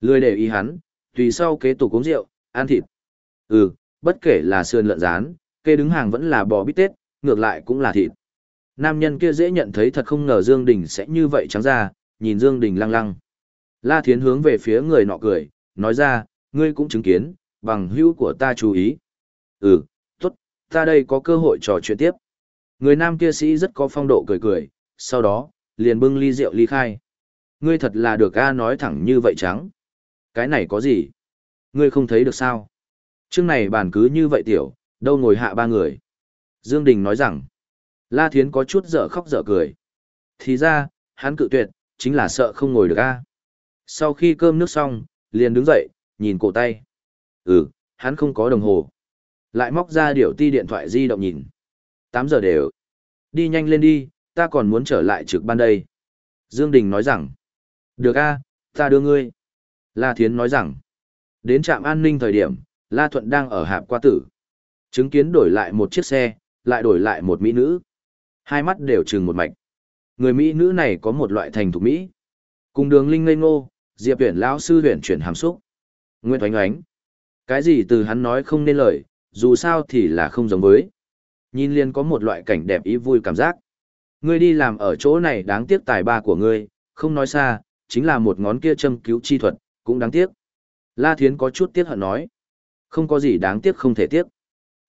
Lười để ý hắn, tùy sau kế tục uống rượu, ăn thịt. Ừ, bất kể là sườn lợn rán, kê đứng hàng vẫn là bò bít tết, ngược lại cũng là thịt. Nam nhân kia dễ nhận thấy thật không ngờ Dương Đình sẽ như vậy trắng ra, nhìn Dương Đình lăng lăng. La Thiến hướng về phía người nọ cười, nói ra, ngươi cũng chứng kiến, bằng hữu của ta chú ý. Ừ, tốt, ta đây có cơ hội trò chuyện tiếp. Người nam kia sĩ rất có phong độ cười cười, sau đó, liền bưng ly rượu ly khai. Ngươi thật là được A nói thẳng như vậy trắng. Cái này có gì? Ngươi không thấy được sao? trước này bàn cứ như vậy tiểu, đâu ngồi hạ ba người. Dương Đình nói rằng, La Thiến có chút dở khóc dở cười. Thì ra, hắn cự tuyệt, chính là sợ không ngồi được A. Sau khi cơm nước xong, liền đứng dậy, nhìn cổ tay. Ừ, hắn không có đồng hồ. Lại móc ra điều ti điện thoại di động nhìn. 8 giờ đều. Đi nhanh lên đi, ta còn muốn trở lại trực ban đây. Dương Đình nói rằng. Được a, ta đưa ngươi. La Thiến nói rằng. Đến trạm an ninh thời điểm, La Thuận đang ở hạp qua tử. Chứng kiến đổi lại một chiếc xe, lại đổi lại một mỹ nữ. Hai mắt đều trừng một mạch. Người mỹ nữ này có một loại thành thục mỹ. Cùng đường linh ngây ngô, diệp tuyển lão sư tuyển chuyển hàm xúc. Nguyên Thoánh Oánh. Cái gì từ hắn nói không nên lời, dù sao thì là không giống với. Nhìn liền có một loại cảnh đẹp ý vui cảm giác. Ngươi đi làm ở chỗ này đáng tiếc tài ba của ngươi, không nói xa, chính là một ngón kia châm cứu chi thuật, cũng đáng tiếc. La Thiến có chút tiếc hận nói. Không có gì đáng tiếc không thể tiếc.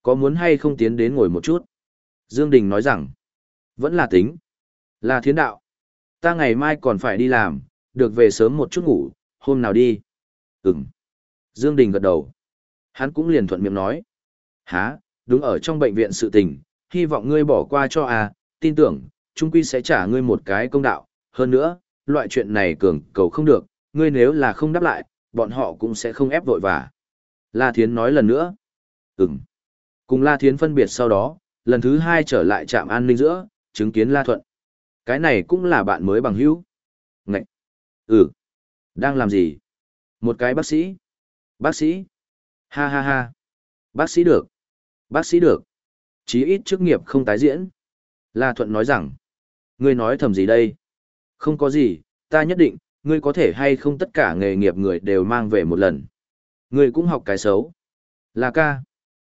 Có muốn hay không tiến đến ngồi một chút? Dương Đình nói rằng. Vẫn là tính. La Thiến đạo. Ta ngày mai còn phải đi làm, được về sớm một chút ngủ, hôm nào đi. Ừm. Dương Đình gật đầu. Hắn cũng liền thuận miệng nói. Hả, đúng ở trong bệnh viện sự tình, hy vọng ngươi bỏ qua cho à, tin tưởng, trung quy sẽ trả ngươi một cái công đạo. Hơn nữa, loại chuyện này cường cầu không được, ngươi nếu là không đáp lại, bọn họ cũng sẽ không ép vội vả. La Thiến nói lần nữa. Ừm. Cùng La Thiến phân biệt sau đó, lần thứ hai trở lại trạm an ninh giữa, chứng kiến La Thuận. Cái này cũng là bạn mới bằng hữu. Ngậy. Ừ. Đang làm gì? Một cái bác sĩ. Bác sĩ. Ha ha ha. Bác sĩ được. Bác sĩ được. Chí ít chức nghiệp không tái diễn. La Thuận nói rằng. Ngươi nói thầm gì đây? Không có gì, ta nhất định, ngươi có thể hay không tất cả nghề nghiệp người đều mang về một lần. Ngươi cũng học cái xấu. Là ca.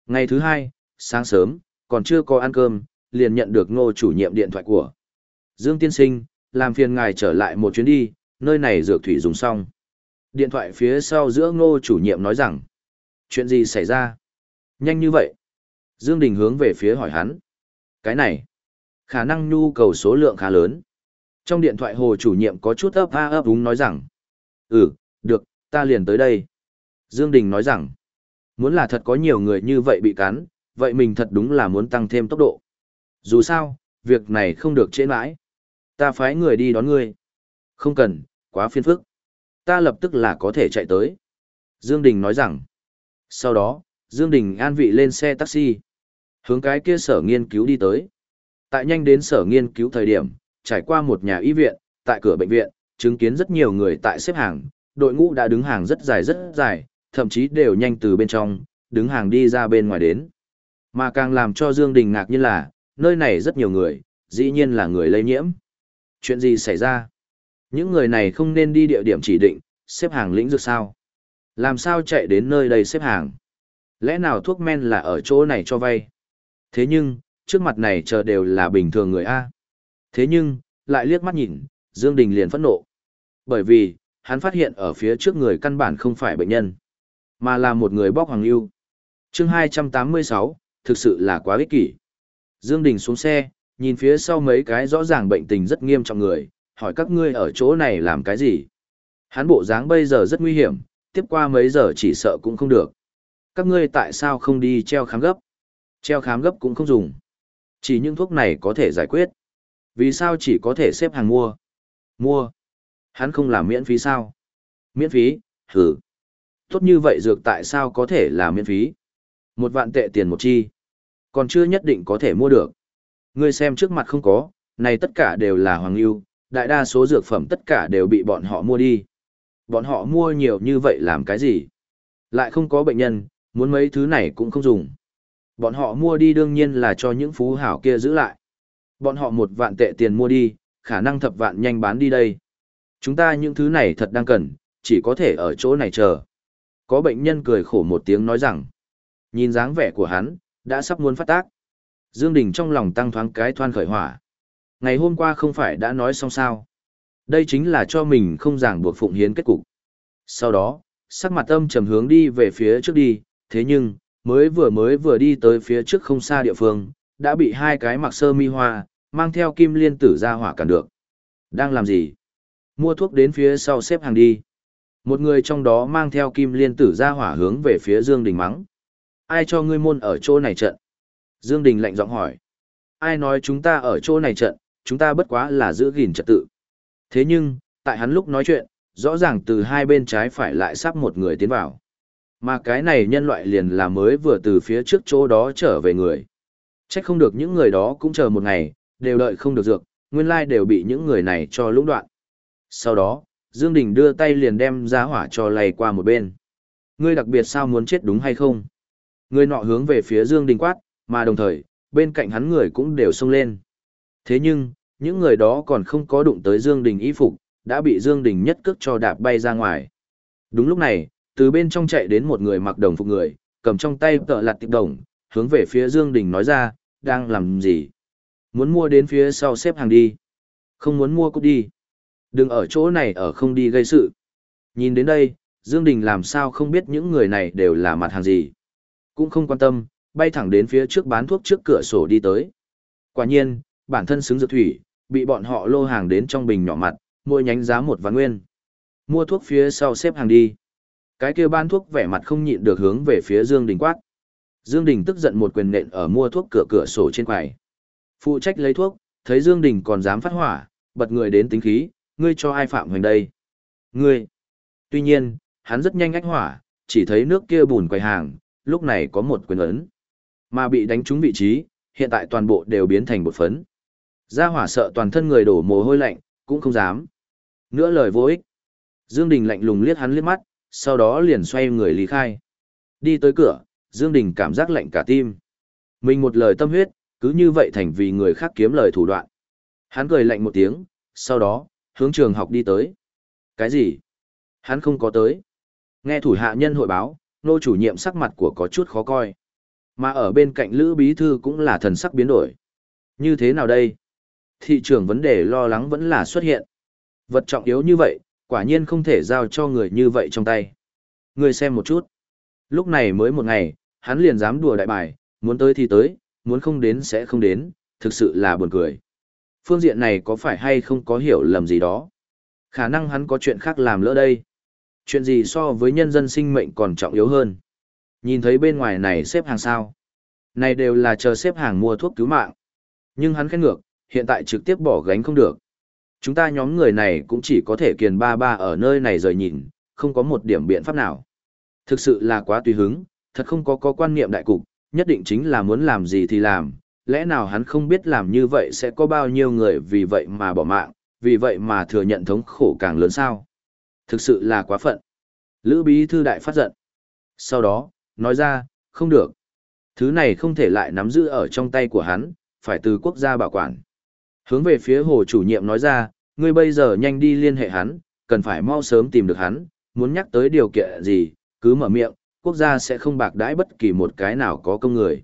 Ngày thứ hai, sáng sớm, còn chưa có ăn cơm, liền nhận được ngô chủ nhiệm điện thoại của. Dương Tiên Sinh, làm phiền ngài trở lại một chuyến đi, nơi này dược thủy dùng xong. Điện thoại phía sau giữa ngô chủ nhiệm nói rằng, chuyện gì xảy ra? Nhanh như vậy. Dương Đình hướng về phía hỏi hắn. Cái này, khả năng nhu cầu số lượng khá lớn. Trong điện thoại hồ chủ nhiệm có chút ấp a ấp úng nói rằng, ừ, được, ta liền tới đây. Dương Đình nói rằng, muốn là thật có nhiều người như vậy bị cắn, vậy mình thật đúng là muốn tăng thêm tốc độ. Dù sao, việc này không được trễ mãi. Ta phái người đi đón ngươi. Không cần, quá phiền phức. Ta lập tức là có thể chạy tới. Dương Đình nói rằng. Sau đó, Dương Đình an vị lên xe taxi. Hướng cái kia sở nghiên cứu đi tới. Tại nhanh đến sở nghiên cứu thời điểm, trải qua một nhà y viện, tại cửa bệnh viện, chứng kiến rất nhiều người tại xếp hàng, đội ngũ đã đứng hàng rất dài rất dài, thậm chí đều nhanh từ bên trong, đứng hàng đi ra bên ngoài đến. Mà càng làm cho Dương Đình ngạc nhiên là, nơi này rất nhiều người, dĩ nhiên là người lây nhiễm. Chuyện gì xảy ra? Những người này không nên đi địa điểm chỉ định, xếp hàng lĩnh dược sao? Làm sao chạy đến nơi đây xếp hàng? Lẽ nào thuốc men là ở chỗ này cho vay? Thế nhưng, trước mặt này chờ đều là bình thường người A. Thế nhưng, lại liếc mắt nhìn, Dương Đình liền phẫn nộ. Bởi vì, hắn phát hiện ở phía trước người căn bản không phải bệnh nhân, mà là một người bóc hoàng lưu. Chương 286, thực sự là quá ích kỷ. Dương Đình xuống xe, nhìn phía sau mấy cái rõ ràng bệnh tình rất nghiêm trọng người, hỏi các ngươi ở chỗ này làm cái gì? Hắn bộ dáng bây giờ rất nguy hiểm, tiếp qua mấy giờ chỉ sợ cũng không được. Các ngươi tại sao không đi treo khám gấp? Treo khám gấp cũng không dùng. Chỉ những thuốc này có thể giải quyết. Vì sao chỉ có thể xếp hàng mua? Mua. Hắn không làm miễn phí sao? Miễn phí, hử. Tốt như vậy dược tại sao có thể là miễn phí? Một vạn tệ tiền một chi. Còn chưa nhất định có thể mua được. Ngươi xem trước mặt không có, này tất cả đều là hoàng lưu đại đa số dược phẩm tất cả đều bị bọn họ mua đi. Bọn họ mua nhiều như vậy làm cái gì? Lại không có bệnh nhân, muốn mấy thứ này cũng không dùng. Bọn họ mua đi đương nhiên là cho những phú hảo kia giữ lại. Bọn họ một vạn tệ tiền mua đi, khả năng thập vạn nhanh bán đi đây. Chúng ta những thứ này thật đang cần, chỉ có thể ở chỗ này chờ. Có bệnh nhân cười khổ một tiếng nói rằng, nhìn dáng vẻ của hắn, đã sắp muốn phát tác. Dương Đình trong lòng tăng thoáng cái thoan khởi hỏa. Ngày hôm qua không phải đã nói xong sao. Đây chính là cho mình không ràng buộc phụng hiến kết cục. Sau đó, sắc mặt âm trầm hướng đi về phía trước đi, thế nhưng, mới vừa mới vừa đi tới phía trước không xa địa phương, đã bị hai cái mặc sơ mi hoa, mang theo kim liên tử ra hỏa cản được. Đang làm gì? Mua thuốc đến phía sau xếp hàng đi. Một người trong đó mang theo kim liên tử ra hỏa hướng về phía Dương Đình mắng. Ai cho ngươi môn ở chỗ này trận? Dương Đình lạnh giọng hỏi. Ai nói chúng ta ở chỗ này trận, chúng ta bất quá là giữ gìn trật tự. Thế nhưng, tại hắn lúc nói chuyện, rõ ràng từ hai bên trái phải lại sắp một người tiến vào. Mà cái này nhân loại liền là mới vừa từ phía trước chỗ đó trở về người. Chắc không được những người đó cũng chờ một ngày, đều đợi không được dược, nguyên lai đều bị những người này cho lũng đoạn. Sau đó, Dương Đình đưa tay liền đem giá hỏa cho lay qua một bên. Ngươi đặc biệt sao muốn chết đúng hay không? Người nọ hướng về phía Dương Đình quát, mà đồng thời, bên cạnh hắn người cũng đều xông lên. Thế nhưng, những người đó còn không có đụng tới Dương Đình y phục, đã bị Dương Đình nhất cước cho đạp bay ra ngoài. Đúng lúc này, từ bên trong chạy đến một người mặc đồng phục người, cầm trong tay tợ lặt tiệp đồng, hướng về phía Dương Đình nói ra, đang làm gì? Muốn mua đến phía sau xếp hàng đi. Không muốn mua cút đi. Đừng ở chỗ này ở không đi gây sự. Nhìn đến đây, Dương Đình làm sao không biết những người này đều là mặt hàng gì. Cũng không quan tâm, bay thẳng đến phía trước bán thuốc trước cửa sổ đi tới. Quả nhiên, bản thân xứng dược thủy, bị bọn họ lô hàng đến trong bình nhỏ mặt, mỗi nhánh giá một vạn nguyên. Mua thuốc phía sau xếp hàng đi. Cái kia bán thuốc vẻ mặt không nhịn được hướng về phía Dương Đình quát. Dương Đình tức giận một quyền nện ở mua thuốc cửa cửa sổ trên quầy. Phụ trách lấy thuốc, thấy Dương Đình còn dám phát hỏa, bật người đến tính khí, ngươi cho ai phạm hoành đây? Ngươi! Tuy nhiên, hắn rất nhanh ách hỏa, chỉ thấy nước kia bùn quầy hàng, lúc này có một quyền ấn. Mà bị đánh trúng vị trí, hiện tại toàn bộ đều biến thành bột phấn. Gia hỏa sợ toàn thân người đổ mồ hôi lạnh, cũng không dám. Nữa lời vô ích. Dương Đình lạnh lùng liếc hắn liếc mắt, sau đó liền xoay người lý khai. Đi tới cửa, Dương Đình cảm giác lạnh cả tim. Mình một lời tâm huyết, cứ như vậy thành vì người khác kiếm lời thủ đoạn. Hắn cười lạnh một tiếng, sau đó, hướng trường học đi tới. Cái gì? Hắn không có tới. Nghe thủ hạ nhân hội báo, nô chủ nhiệm sắc mặt của có chút khó coi. Mà ở bên cạnh Lữ Bí Thư cũng là thần sắc biến đổi. Như thế nào đây? Thị trường vấn đề lo lắng vẫn là xuất hiện. Vật trọng yếu như vậy, quả nhiên không thể giao cho người như vậy trong tay. Người xem một chút. Lúc này mới một ngày, hắn liền dám đùa đại bài, muốn tới thì tới, muốn không đến sẽ không đến, thực sự là buồn cười. Phương diện này có phải hay không có hiểu lầm gì đó? Khả năng hắn có chuyện khác làm lỡ đây. Chuyện gì so với nhân dân sinh mệnh còn trọng yếu hơn? Nhìn thấy bên ngoài này xếp hàng sao? Này đều là chờ xếp hàng mua thuốc cứu mạng. Nhưng hắn khét ngược, hiện tại trực tiếp bỏ gánh không được. Chúng ta nhóm người này cũng chỉ có thể kiền ba ba ở nơi này rời nhìn, không có một điểm biện pháp nào. Thực sự là quá tùy hứng, thật không có có quan niệm đại cục, nhất định chính là muốn làm gì thì làm, lẽ nào hắn không biết làm như vậy sẽ có bao nhiêu người vì vậy mà bỏ mạng, vì vậy mà thừa nhận thống khổ càng lớn sao. Thực sự là quá phận. Lữ bí thư đại phát giận. Sau đó, nói ra, không được. Thứ này không thể lại nắm giữ ở trong tay của hắn, phải từ quốc gia bảo quản. Hướng về phía hồ chủ nhiệm nói ra, ngươi bây giờ nhanh đi liên hệ hắn, cần phải mau sớm tìm được hắn, muốn nhắc tới điều kiện gì, cứ mở miệng, quốc gia sẽ không bạc đãi bất kỳ một cái nào có công người.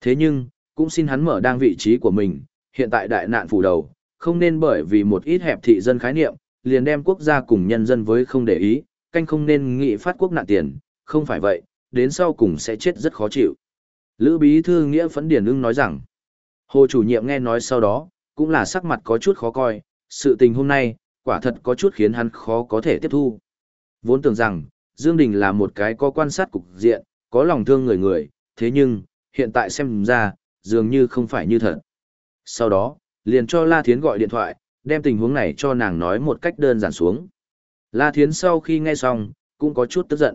Thế nhưng, cũng xin hắn mở đang vị trí của mình, hiện tại đại nạn phủ đầu, không nên bởi vì một ít hẹp thị dân khái niệm, liền đem quốc gia cùng nhân dân với không để ý, canh không nên nghị phát quốc nạn tiền, không phải vậy, đến sau cùng sẽ chết rất khó chịu. Lữ Bí Thư Nghĩa Phấn Điển ưng nói rằng, Hồ chủ nhiệm nghe nói sau đó, cũng là sắc mặt có chút khó coi, sự tình hôm nay, quả thật có chút khiến hắn khó có thể tiếp thu. Vốn tưởng rằng, Dương Đình là một cái có quan sát cục diện, có lòng thương người người, thế nhưng, hiện tại xem ra, dường như không phải như thật. Sau đó, liền cho La Thiến gọi điện thoại, đem tình huống này cho nàng nói một cách đơn giản xuống. La Thiến sau khi nghe xong, cũng có chút tức giận.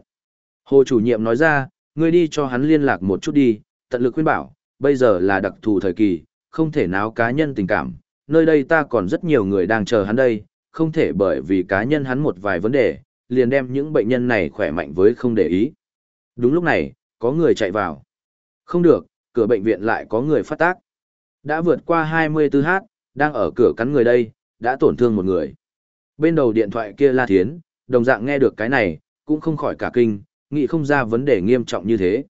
Hồ chủ nhiệm nói ra, ngươi đi cho hắn liên lạc một chút đi, tận lực khuyên bảo, bây giờ là đặc thù thời kỳ, không thể náo cá nhân tình cảm, nơi đây ta còn rất nhiều người đang chờ hắn đây, không thể bởi vì cá nhân hắn một vài vấn đề, liền đem những bệnh nhân này khỏe mạnh với không để ý. Đúng lúc này, có người chạy vào. Không được, cửa bệnh viện lại có người phát tác. Đã vượt qua 24h, đang ở cửa cắn người đây, đã tổn thương một người. Bên đầu điện thoại kia La Thiến, đồng dạng nghe được cái này, cũng không khỏi cả kinh, nghĩ không ra vấn đề nghiêm trọng như thế.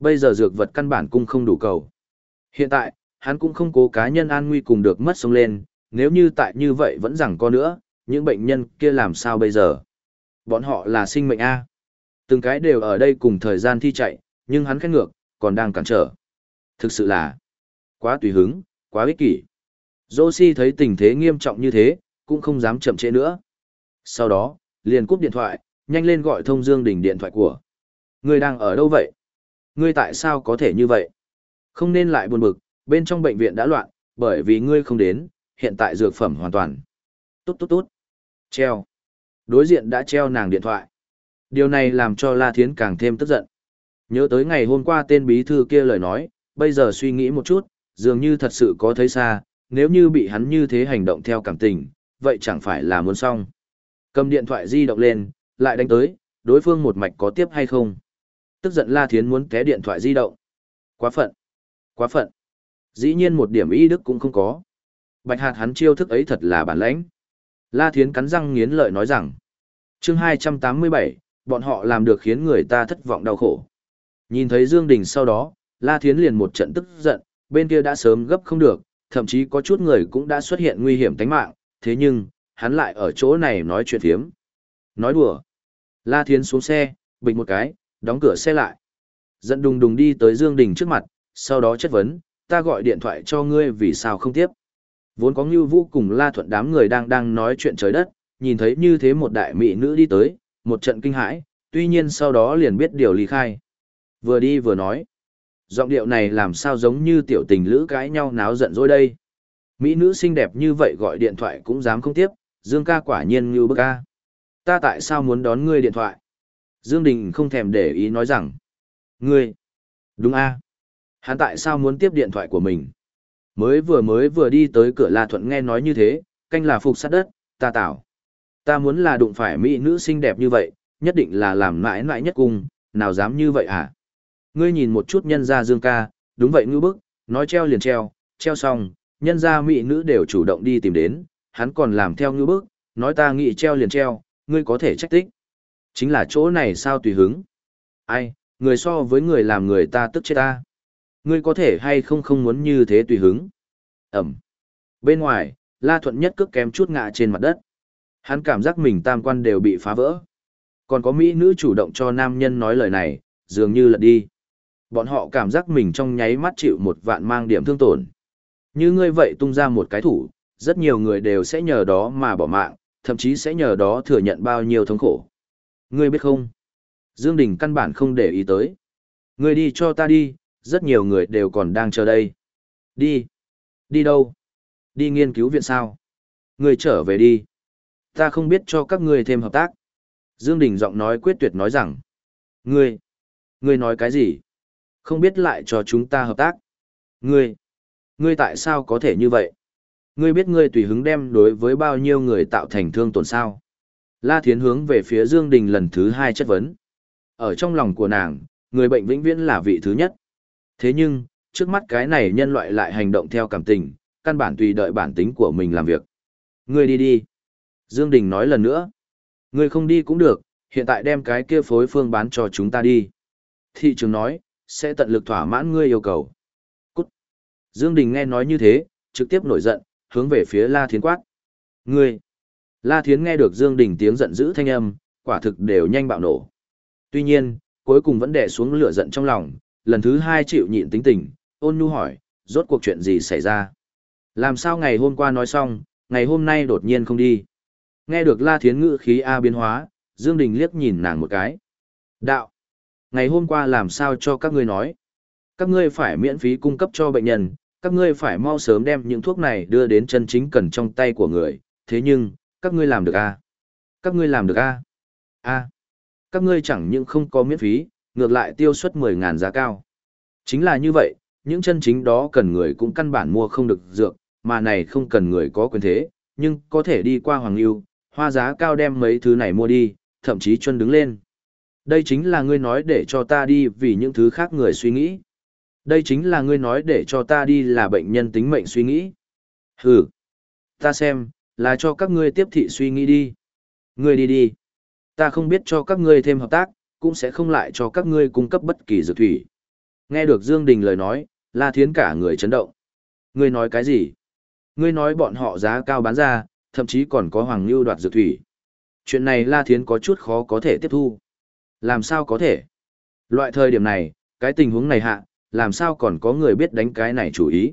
Bây giờ dược vật căn bản cung không đủ cầu. Hiện tại, hắn cũng không cố cá nhân an nguy cùng được mất sống lên, nếu như tại như vậy vẫn rằng có nữa, những bệnh nhân kia làm sao bây giờ? Bọn họ là sinh mệnh A. Từng cái đều ở đây cùng thời gian thi chạy, nhưng hắn khét ngược, còn đang cản trở. Thực sự là quá tùy hứng, quá ích kỷ. Josie thấy tình thế nghiêm trọng như thế, cũng không dám chậm trễ nữa. Sau đó, liền cúp điện thoại, nhanh lên gọi thông Dương Đình điện thoại của. Ngươi đang ở đâu vậy? Ngươi tại sao có thể như vậy? Không nên lại buồn bực, bên trong bệnh viện đã loạn, bởi vì ngươi không đến, hiện tại dược phẩm hoàn toàn. Tốt tốt tốt. Treo. Đối diện đã treo nàng điện thoại. Điều này làm cho La Thiến càng thêm tức giận. Nhớ tới ngày hôm qua tên bí thư kia lời nói, bây giờ suy nghĩ một chút, dường như thật sự có thấy xa, nếu như bị hắn như thế hành động theo cảm tình, vậy chẳng phải là muốn xong. Cầm điện thoại di động lên, lại đánh tới, đối phương một mạch có tiếp hay không. Tức giận La Thiến muốn té điện thoại di động. Quá phận. Quá phận. Dĩ nhiên một điểm ý đức cũng không có. Bạch hạt hắn chiêu thức ấy thật là bản lãnh. La Thiến cắn răng nghiến lợi nói rằng. chương 287, bọn họ làm được khiến người ta thất vọng đau khổ. Nhìn thấy Dương Đình sau đó, La Thiến liền một trận tức giận, bên kia đã sớm gấp không được, thậm chí có chút người cũng đã xuất hiện nguy hiểm tính mạng, thế nhưng, hắn lại ở chỗ này nói chuyện thiếm. Nói đùa. La Thiến xuống xe, bình một cái, đóng cửa xe lại. Dẫn đùng đùng đi tới Dương Đình trước mặt, sau đó chất vấn, ta gọi điện thoại cho ngươi vì sao không tiếp. Vốn có Ngưu Vũ cùng La Thuận đám người đang đang nói chuyện trời đất, nhìn thấy như thế một đại mỹ nữ đi tới, một trận kinh hãi, tuy nhiên sau đó liền biết điều ly khai. Vừa đi vừa nói, giọng điệu này làm sao giống như tiểu tình lữ cãi nhau náo giận dỗi đây. Mỹ nữ xinh đẹp như vậy gọi điện thoại cũng dám không tiếp, Dương ca quả nhiên như bức ca. Ta tại sao muốn đón ngươi điện thoại? Dương Đình không thèm để ý nói rằng. Ngươi! Đúng a Hắn tại sao muốn tiếp điện thoại của mình? Mới vừa mới vừa đi tới cửa La Thuận nghe nói như thế, canh là phục sát đất, ta tảo, Ta muốn là đụng phải mỹ nữ xinh đẹp như vậy, nhất định là làm mãi mãi nhất cung, nào dám như vậy hả? Ngươi nhìn một chút nhân gia Dương ca, đúng vậy ngư bức, nói treo liền treo, treo xong, nhân gia mỹ nữ đều chủ động đi tìm đến, hắn còn làm theo ngư bức, nói ta nghĩ treo liền treo, ngươi có thể trách tích. Chính là chỗ này sao tùy hứng. Ai, người so với người làm người ta tức chết ta. Ngươi có thể hay không không muốn như thế tùy hứng. Ẩm. Bên ngoài, La Thuận nhất cước kém chút ngã trên mặt đất. Hắn cảm giác mình tam quan đều bị phá vỡ. Còn có mỹ nữ chủ động cho nam nhân nói lời này, dường như lật đi. Bọn họ cảm giác mình trong nháy mắt chịu một vạn mang điểm thương tổn. Như ngươi vậy tung ra một cái thủ, rất nhiều người đều sẽ nhờ đó mà bỏ mạng, thậm chí sẽ nhờ đó thừa nhận bao nhiêu thống khổ. Ngươi biết không? Dương Đình căn bản không để ý tới. Ngươi đi cho ta đi, rất nhiều người đều còn đang chờ đây. Đi. Đi đâu? Đi nghiên cứu viện sao? người trở về đi. Ta không biết cho các ngươi thêm hợp tác. Dương Đình giọng nói quyết tuyệt nói rằng. Ngươi. Ngươi nói cái gì? Không biết lại cho chúng ta hợp tác. Ngươi. Ngươi tại sao có thể như vậy? Ngươi biết ngươi tùy hứng đem đối với bao nhiêu người tạo thành thương tổn sao? La Thiến hướng về phía Dương Đình lần thứ hai chất vấn. Ở trong lòng của nàng, người bệnh vĩnh viễn là vị thứ nhất. Thế nhưng, trước mắt cái này nhân loại lại hành động theo cảm tình, căn bản tùy đợi bản tính của mình làm việc. Ngươi đi đi. Dương Đình nói lần nữa. Ngươi không đi cũng được, hiện tại đem cái kia phối phương bán cho chúng ta đi. Thị trường nói, sẽ tận lực thỏa mãn ngươi yêu cầu. Cút. Dương Đình nghe nói như thế, trực tiếp nổi giận, hướng về phía La Thiến quát. Ngươi! La Thiến nghe được Dương Đình tiếng giận dữ thanh âm, quả thực đều nhanh bạo nổ. Tuy nhiên, cuối cùng vẫn đè xuống lửa giận trong lòng, lần thứ hai chịu nhịn tính tình, ôn nhu hỏi, rốt cuộc chuyện gì xảy ra? Làm sao ngày hôm qua nói xong, ngày hôm nay đột nhiên không đi? Nghe được La Thiến ngữ khí A biến hóa, Dương Đình liếc nhìn nàng một cái. Đạo! Ngày hôm qua làm sao cho các ngươi nói? Các ngươi phải miễn phí cung cấp cho bệnh nhân, các ngươi phải mau sớm đem những thuốc này đưa đến chân chính cần trong tay của người, thế nhưng, các ngươi làm được à? Các ngươi làm được à? À, các ngươi chẳng những không có miễn phí, ngược lại tiêu suất 10.000 giá cao. Chính là như vậy, những chân chính đó cần người cũng căn bản mua không được dược, mà này không cần người có quyền thế, nhưng có thể đi qua Hoàng Lưu, hoa giá cao đem mấy thứ này mua đi, thậm chí chân đứng lên. Đây chính là ngươi nói để cho ta đi vì những thứ khác người suy nghĩ. Đây chính là ngươi nói để cho ta đi là bệnh nhân tính mệnh suy nghĩ. Hừ. Ta xem, là cho các ngươi tiếp thị suy nghĩ đi. Ngươi đi đi. ta không biết cho các ngươi thêm hợp tác, cũng sẽ không lại cho các ngươi cung cấp bất kỳ dược thủy. Nghe được Dương Đình lời nói, La Thiến cả người chấn động. Ngươi nói cái gì? Ngươi nói bọn họ giá cao bán ra, thậm chí còn có Hoàng Lưu đoạt dược thủy. Chuyện này La Thiến có chút khó có thể tiếp thu. Làm sao có thể? Loại thời điểm này, cái tình huống này hạ, làm sao còn có người biết đánh cái này chủ ý?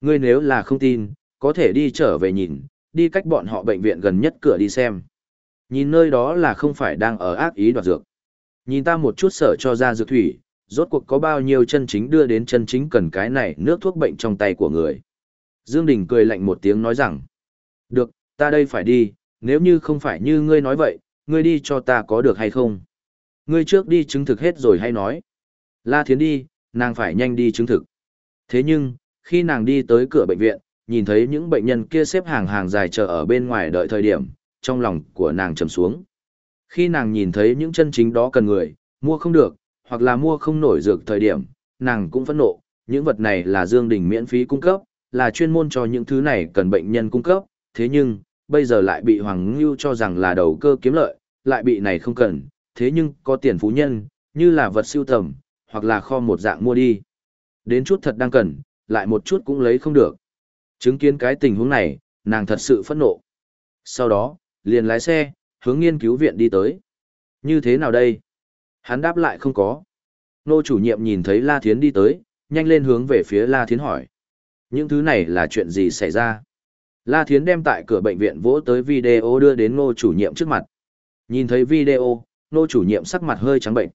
Ngươi nếu là không tin, có thể đi trở về nhìn, đi cách bọn họ bệnh viện gần nhất cửa đi xem. Nhìn nơi đó là không phải đang ở ác ý đoạt dược. Nhìn ta một chút sở cho ra dược thủy, rốt cuộc có bao nhiêu chân chính đưa đến chân chính cần cái này nước thuốc bệnh trong tay của người. Dương Đình cười lạnh một tiếng nói rằng, được, ta đây phải đi, nếu như không phải như ngươi nói vậy, ngươi đi cho ta có được hay không? Ngươi trước đi chứng thực hết rồi hay nói. La Thiến đi, nàng phải nhanh đi chứng thực. Thế nhưng, khi nàng đi tới cửa bệnh viện, nhìn thấy những bệnh nhân kia xếp hàng hàng dài chờ ở bên ngoài đợi thời điểm, trong lòng của nàng trầm xuống. Khi nàng nhìn thấy những chân chính đó cần người, mua không được, hoặc là mua không nổi dược thời điểm, nàng cũng phẫn nộ, những vật này là Dương Đình miễn phí cung cấp, là chuyên môn cho những thứ này cần bệnh nhân cung cấp, thế nhưng, bây giờ lại bị Hoàng Ngưu cho rằng là đầu cơ kiếm lợi, lại bị này không cần, thế nhưng có tiền phú nhân, như là vật siêu tầm, hoặc là kho một dạng mua đi. Đến chút thật đang cần, lại một chút cũng lấy không được. Chứng kiến cái tình huống này, nàng thật sự phẫn nộ. Sau đó, liền lái xe, hướng nghiên cứu viện đi tới. Như thế nào đây? Hắn đáp lại không có. Nô chủ nhiệm nhìn thấy La Thiến đi tới, nhanh lên hướng về phía La Thiến hỏi. Những thứ này là chuyện gì xảy ra? La Thiến đem tại cửa bệnh viện vỗ tới video đưa đến ngô chủ nhiệm trước mặt. Nhìn thấy video, ngô chủ nhiệm sắc mặt hơi trắng bệnh.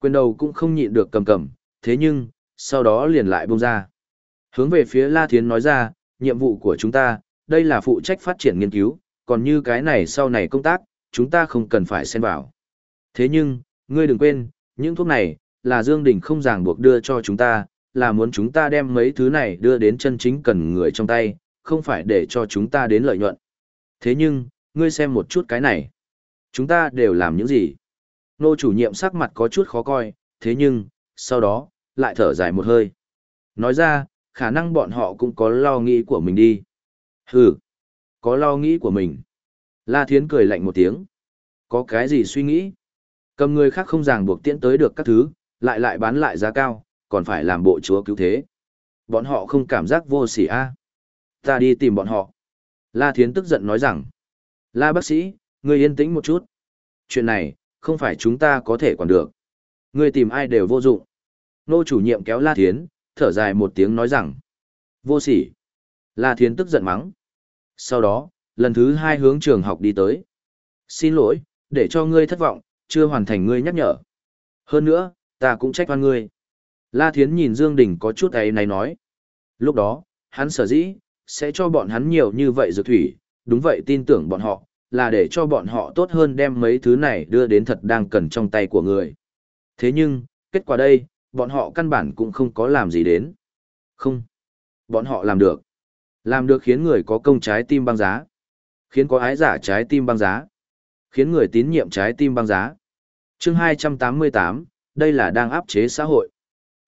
Quyền đầu cũng không nhịn được cầm cầm, thế nhưng, sau đó liền lại buông ra. Hướng về phía La Thiến nói ra, nhiệm vụ của chúng ta, đây là phụ trách phát triển nghiên cứu, còn như cái này sau này công tác, chúng ta không cần phải xen vào. Thế nhưng, ngươi đừng quên, những thuốc này, là Dương Đình không ràng buộc đưa cho chúng ta, là muốn chúng ta đem mấy thứ này đưa đến chân chính cần người trong tay, không phải để cho chúng ta đến lợi nhuận. Thế nhưng, ngươi xem một chút cái này. Chúng ta đều làm những gì? Nô chủ nhiệm sắc mặt có chút khó coi, thế nhưng, sau đó, lại thở dài một hơi. Nói ra, khả năng bọn họ cũng có lo nghĩ của mình đi. Hừ, có lo nghĩ của mình. La Thiến cười lạnh một tiếng. Có cái gì suy nghĩ? Cầm người khác không ràng buộc tiễn tới được các thứ, lại lại bán lại giá cao, còn phải làm bộ chúa cứu thế. Bọn họ không cảm giác vô sỉ a. Ta đi tìm bọn họ. La Thiến tức giận nói rằng. La bác sĩ, ngươi yên tĩnh một chút. Chuyện này, không phải chúng ta có thể quản được. Ngươi tìm ai đều vô dụng. Nô chủ nhiệm kéo La Thiến, thở dài một tiếng nói rằng. Vô sỉ. La Thiến tức giận mắng. Sau đó, lần thứ hai hướng trường học đi tới. Xin lỗi, để cho ngươi thất vọng, chưa hoàn thành ngươi nhắc nhở. Hơn nữa, ta cũng trách oan ngươi. La Thiến nhìn Dương Đình có chút ấy này nói. Lúc đó, hắn sở dĩ, sẽ cho bọn hắn nhiều như vậy dược thủy, đúng vậy tin tưởng bọn họ, là để cho bọn họ tốt hơn đem mấy thứ này đưa đến thật đang cần trong tay của người. Thế nhưng, kết quả đây, bọn họ căn bản cũng không có làm gì đến. Không. Bọn họ làm được. Làm được khiến người có công trái tim băng giá. Khiến có ái giả trái tim băng giá. Khiến người tín nhiệm trái tim băng giá. chương 288, đây là đang áp chế xã hội.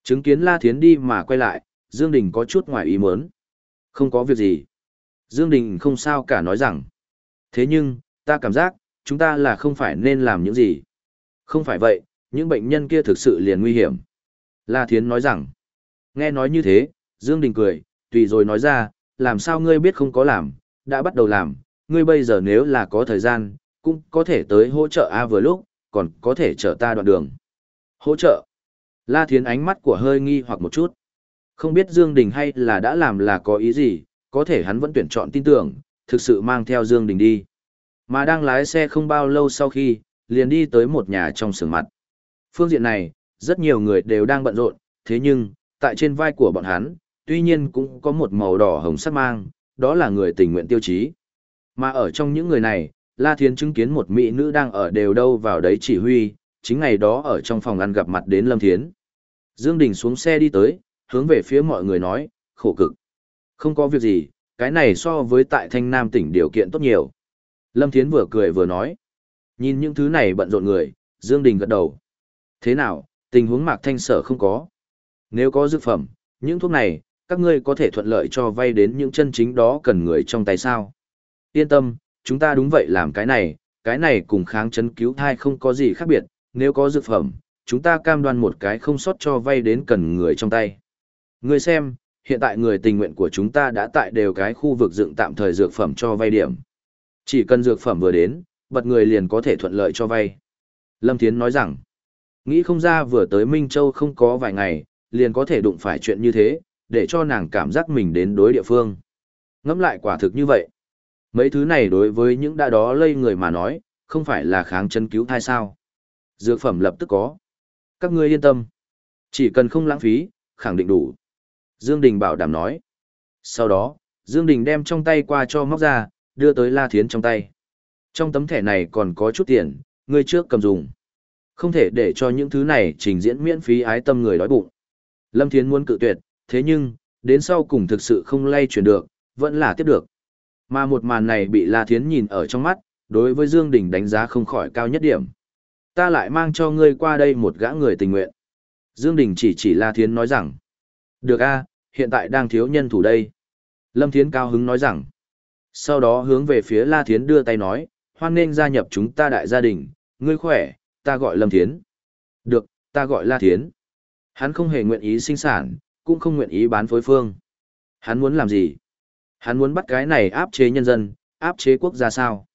Chứng kiến La Thiến đi mà quay lại, Dương Đình có chút ngoài ý muốn. Không có việc gì. Dương Đình không sao cả nói rằng. Thế nhưng, ta cảm giác, chúng ta là không phải nên làm những gì. Không phải vậy, những bệnh nhân kia thực sự liền nguy hiểm. La Thiến nói rằng. Nghe nói như thế, Dương Đình cười, tùy rồi nói ra, làm sao ngươi biết không có làm, đã bắt đầu làm, ngươi bây giờ nếu là có thời gian, cũng có thể tới hỗ trợ A vừa lúc, còn có thể chở ta đoạn đường. Hỗ trợ. La Thiến ánh mắt của hơi nghi hoặc một chút. Không biết Dương Đình hay là đã làm là có ý gì, có thể hắn vẫn tuyển chọn tin tưởng, thực sự mang theo Dương Đình đi. Mà đang lái xe không bao lâu sau khi, liền đi tới một nhà trong sưởng mặt. Phương diện này, rất nhiều người đều đang bận rộn, thế nhưng, tại trên vai của bọn hắn, tuy nhiên cũng có một màu đỏ hồng sắc mang, đó là người tình nguyện tiêu chí. Mà ở trong những người này, La Thiến chứng kiến một mỹ nữ đang ở đều đâu vào đấy chỉ huy, chính ngày đó ở trong phòng ăn gặp mặt đến Lâm Thiến. Dương Đình xuống xe đi tới, hướng về phía mọi người nói, khổ cực. Không có việc gì, cái này so với tại Thanh Nam tỉnh điều kiện tốt nhiều. Lâm Thiến vừa cười vừa nói. Nhìn những thứ này bận rộn người, Dương Đình gật đầu. Thế nào, tình huống Mạc Thanh Sở không có. Nếu có dược phẩm, những thuốc này, các ngươi có thể thuận lợi cho vay đến những chân chính đó cần người trong tay sao. Yên tâm, chúng ta đúng vậy làm cái này, cái này cùng kháng chấn cứu thai không có gì khác biệt, nếu có dược phẩm, chúng ta cam đoan một cái không sót cho vay đến cần người trong tay. Người xem, hiện tại người tình nguyện của chúng ta đã tại đều cái khu vực dựng tạm thời dược phẩm cho vay điểm. Chỉ cần dược phẩm vừa đến, bật người liền có thể thuận lợi cho vay. Lâm Thiến nói rằng, nghĩ không ra vừa tới Minh Châu không có vài ngày, liền có thể đụng phải chuyện như thế, để cho nàng cảm giác mình đến đối địa phương. Ngẫm lại quả thực như vậy. Mấy thứ này đối với những đã đó lây người mà nói, không phải là kháng chân cứu thai sao. Dược phẩm lập tức có. Các ngươi yên tâm. Chỉ cần không lãng phí, khẳng định đủ. Dương Đình bảo đảm nói. Sau đó, Dương Đình đem trong tay qua cho móc ra, đưa tới La Thiến trong tay. Trong tấm thẻ này còn có chút tiền, ngươi trước cầm dùng. Không thể để cho những thứ này trình diễn miễn phí ái tâm người đói bụng. Lâm Thiến muốn cự tuyệt, thế nhưng, đến sau cùng thực sự không lay chuyển được, vẫn là tiếp được. Mà một màn này bị La Thiến nhìn ở trong mắt, đối với Dương Đình đánh giá không khỏi cao nhất điểm. Ta lại mang cho ngươi qua đây một gã người tình nguyện. Dương Đình chỉ chỉ La Thiến nói rằng. Được a, hiện tại đang thiếu nhân thủ đây. Lâm Thiến cao hứng nói rằng. Sau đó hướng về phía La Thiến đưa tay nói, hoan nên gia nhập chúng ta đại gia đình, ngươi khỏe, ta gọi Lâm Thiến. Được, ta gọi La Thiến. Hắn không hề nguyện ý sinh sản, cũng không nguyện ý bán phối phương. Hắn muốn làm gì? Hắn muốn bắt cái này áp chế nhân dân, áp chế quốc gia sao?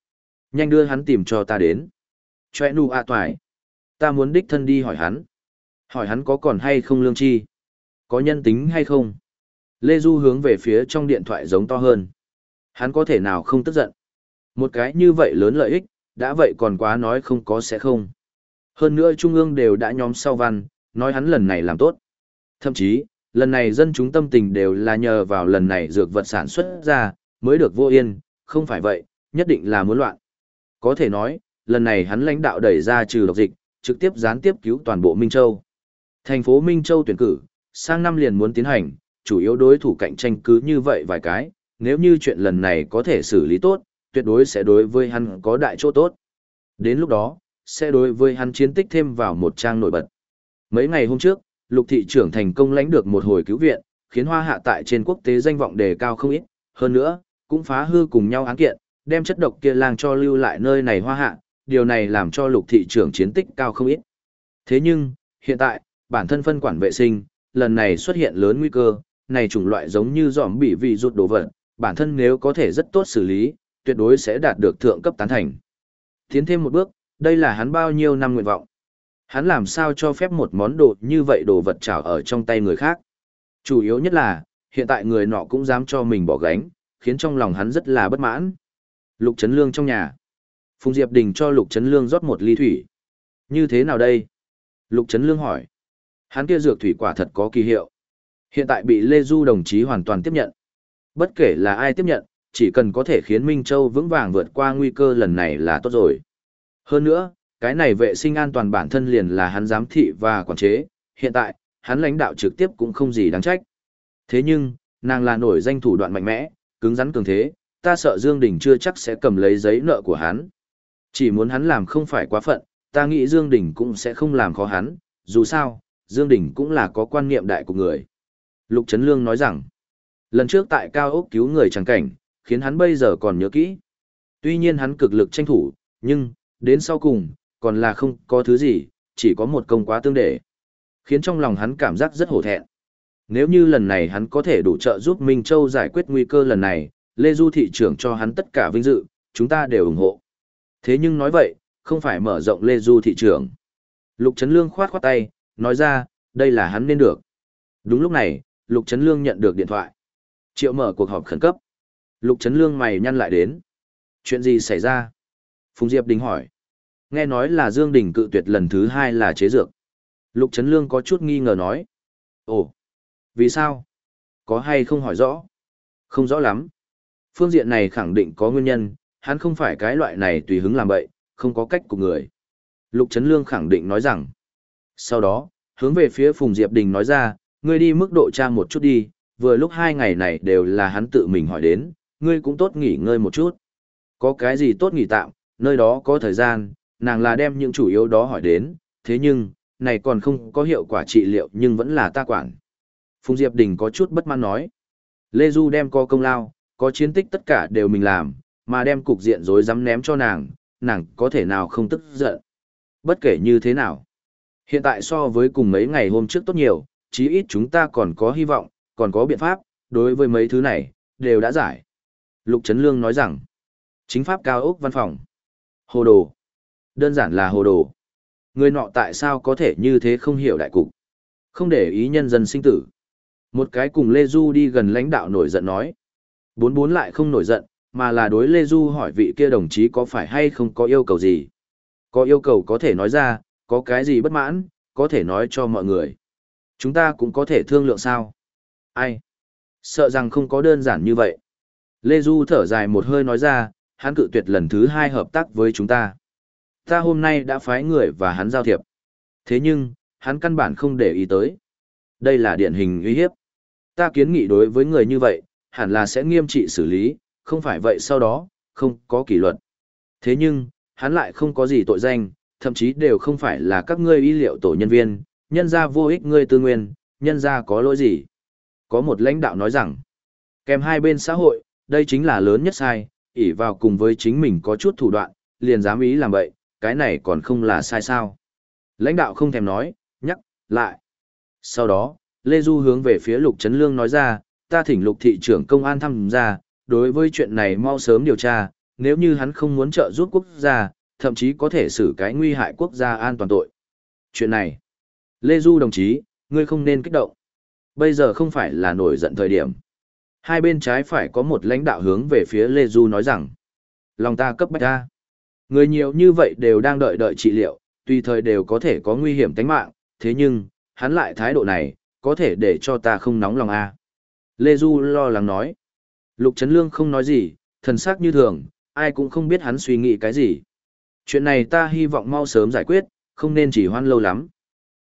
Nhanh đưa hắn tìm cho ta đến. Chòe nụ ạ toài. Ta muốn đích thân đi hỏi hắn. Hỏi hắn có còn hay không lương chi? Có nhân tính hay không? Lê Du hướng về phía trong điện thoại giống to hơn. Hắn có thể nào không tức giận? Một cái như vậy lớn lợi ích, đã vậy còn quá nói không có sẽ không. Hơn nữa Trung ương đều đã nhóm sau văn, nói hắn lần này làm tốt. Thậm chí, lần này dân chúng tâm tình đều là nhờ vào lần này dược vật sản xuất ra, mới được vô yên, không phải vậy, nhất định là muốn loạn. Có thể nói, lần này hắn lãnh đạo đẩy ra trừ độc dịch, trực tiếp gián tiếp cứu toàn bộ Minh Châu. Thành phố Minh Châu tuyển cử, sang năm liền muốn tiến hành, chủ yếu đối thủ cạnh tranh cứ như vậy vài cái, nếu như chuyện lần này có thể xử lý tốt, tuyệt đối sẽ đối với hắn có đại chỗ tốt. Đến lúc đó, sẽ đối với hắn chiến tích thêm vào một trang nổi bật. Mấy ngày hôm trước, lục thị trưởng thành công lãnh được một hồi cứu viện, khiến hoa hạ tại trên quốc tế danh vọng đề cao không ít, hơn nữa, cũng phá hư cùng nhau án kiện, đem chất độc kia lang cho lưu lại nơi này hoa hạ, điều này làm cho lục thị trưởng chiến tích cao không ít. Thế nhưng, hiện tại, bản thân phân quản vệ sinh, lần này xuất hiện lớn nguy cơ, này chủng loại giống như giòm bị vị rụt đồ vật, bản thân nếu có thể rất tốt xử lý, tuyệt đối sẽ đạt được thượng cấp tán thành. Tiến thêm một bước, đây là hắn bao nhiêu năm nguyện vọng. Hắn làm sao cho phép một món đồ như vậy đồ vật trảo ở trong tay người khác. Chủ yếu nhất là, hiện tại người nọ cũng dám cho mình bỏ gánh, khiến trong lòng hắn rất là bất mãn. Lục Trấn Lương trong nhà. Phùng Diệp Đình cho Lục Trấn Lương rót một ly thủy. Như thế nào đây? Lục Trấn Lương hỏi. Hắn kia dược thủy quả thật có kỳ hiệu. Hiện tại bị Lê Du đồng chí hoàn toàn tiếp nhận. Bất kể là ai tiếp nhận, chỉ cần có thể khiến Minh Châu vững vàng vượt qua nguy cơ lần này là tốt rồi. Hơn nữa, cái này vệ sinh an toàn bản thân liền là hắn giám thị và quản chế, hiện tại, hắn lãnh đạo trực tiếp cũng không gì đáng trách. Thế nhưng, nàng là nổi danh thủ đoạn mạnh mẽ, cứng rắn cường thế, ta sợ Dương Đình chưa chắc sẽ cầm lấy giấy nợ của hắn. Chỉ muốn hắn làm không phải quá phận, ta nghĩ Dương Đình cũng sẽ không làm khó hắn, dù sao, Dương Đình cũng là có quan niệm đại của người. Lục Trấn Lương nói rằng, lần trước tại cao ốc cứu người chẳng cảnh, khiến hắn bây giờ còn nhớ kỹ. Tuy nhiên hắn cực lực tranh thủ, nhưng, đến sau cùng, còn là không có thứ gì, chỉ có một công quá tương để. Khiến trong lòng hắn cảm giác rất hổ thẹn. Nếu như lần này hắn có thể đủ trợ giúp Minh Châu giải quyết nguy cơ lần này, Lê Du thị trưởng cho hắn tất cả vinh dự, chúng ta đều ủng hộ. Thế nhưng nói vậy, không phải mở rộng Lê Du thị trưởng. Lục Trấn Lương khoát khoát tay, nói ra, đây là hắn nên được. Đúng lúc này, Lục Trấn Lương nhận được điện thoại. Triệu mở cuộc họp khẩn cấp. Lục Trấn Lương mày nhăn lại đến. Chuyện gì xảy ra? Phùng Diệp Đình hỏi. Nghe nói là Dương Đình cự tuyệt lần thứ hai là chế dược. Lục Trấn Lương có chút nghi ngờ nói. Ồ, vì sao? Có hay không hỏi rõ? Không rõ lắm. Phương diện này khẳng định có nguyên nhân, hắn không phải cái loại này tùy hứng làm bậy, không có cách của người. Lục Trấn Lương khẳng định nói rằng. Sau đó, hướng về phía Phùng Diệp Đình nói ra, ngươi đi mức độ tra một chút đi, vừa lúc hai ngày này đều là hắn tự mình hỏi đến, ngươi cũng tốt nghỉ ngơi một chút. Có cái gì tốt nghỉ tạm, nơi đó có thời gian, nàng là đem những chủ yếu đó hỏi đến, thế nhưng, này còn không có hiệu quả trị liệu nhưng vẫn là ta quản. Phùng Diệp Đình có chút bất mãn nói. Lê Du đem có công lao, có chiến tích tất cả đều mình làm, mà đem cục diện rối rắm ném cho nàng, nàng có thể nào không tức giận. Bất kể như thế nào. Hiện tại so với cùng mấy ngày hôm trước tốt nhiều, chí ít chúng ta còn có hy vọng, còn có biện pháp, đối với mấy thứ này, đều đã giải. Lục Trấn Lương nói rằng, chính pháp cao ốc văn phòng. Hồ đồ. Đơn giản là hồ đồ. Người nọ tại sao có thể như thế không hiểu đại cục. Không để ý nhân dân sinh tử. Một cái cùng Lê Du đi gần lãnh đạo nổi giận nói. Bốn bốn lại không nổi giận, mà là đối Lê Du hỏi vị kia đồng chí có phải hay không có yêu cầu gì. Có yêu cầu có thể nói ra, có cái gì bất mãn, có thể nói cho mọi người. Chúng ta cũng có thể thương lượng sao. Ai? Sợ rằng không có đơn giản như vậy. Lê Du thở dài một hơi nói ra, hắn cự tuyệt lần thứ hai hợp tác với chúng ta. Ta hôm nay đã phái người và hắn giao thiệp. Thế nhưng, hắn căn bản không để ý tới. Đây là điển hình uy hiếp. Ta kiến nghị đối với người như vậy, hẳn là sẽ nghiêm trị xử lý, không phải vậy sau đó, không có kỷ luật. Thế nhưng, hắn lại không có gì tội danh, thậm chí đều không phải là các ngươi y liệu tổ nhân viên, nhân ra vô ích ngươi tư nguyên, nhân ra có lỗi gì. Có một lãnh đạo nói rằng, kèm hai bên xã hội, đây chính là lớn nhất sai, ỷ vào cùng với chính mình có chút thủ đoạn, liền dám ý làm vậy, cái này còn không là sai sao. Lãnh đạo không thèm nói, nhắc, lại. Sau đó, Lê Du hướng về phía Lục Trấn Lương nói ra, ta thỉnh Lục thị trưởng công an thăm ra, đối với chuyện này mau sớm điều tra, nếu như hắn không muốn trợ giúp quốc gia, thậm chí có thể xử cái nguy hại quốc gia an toàn tội. Chuyện này, Lê Du đồng chí, ngươi không nên kích động. Bây giờ không phải là nổi giận thời điểm. Hai bên trái phải có một lãnh đạo hướng về phía Lê Du nói rằng, lòng ta cấp bách ta. Người nhiều như vậy đều đang đợi đợi trị liệu, tùy thời đều có thể có nguy hiểm tính mạng, thế nhưng, hắn lại thái độ này, có thể để cho ta không nóng lòng a. Lê Du lo lắng nói. Lục Trấn Lương không nói gì, thần sắc như thường, ai cũng không biết hắn suy nghĩ cái gì. Chuyện này ta hy vọng mau sớm giải quyết, không nên chỉ hoan lâu lắm.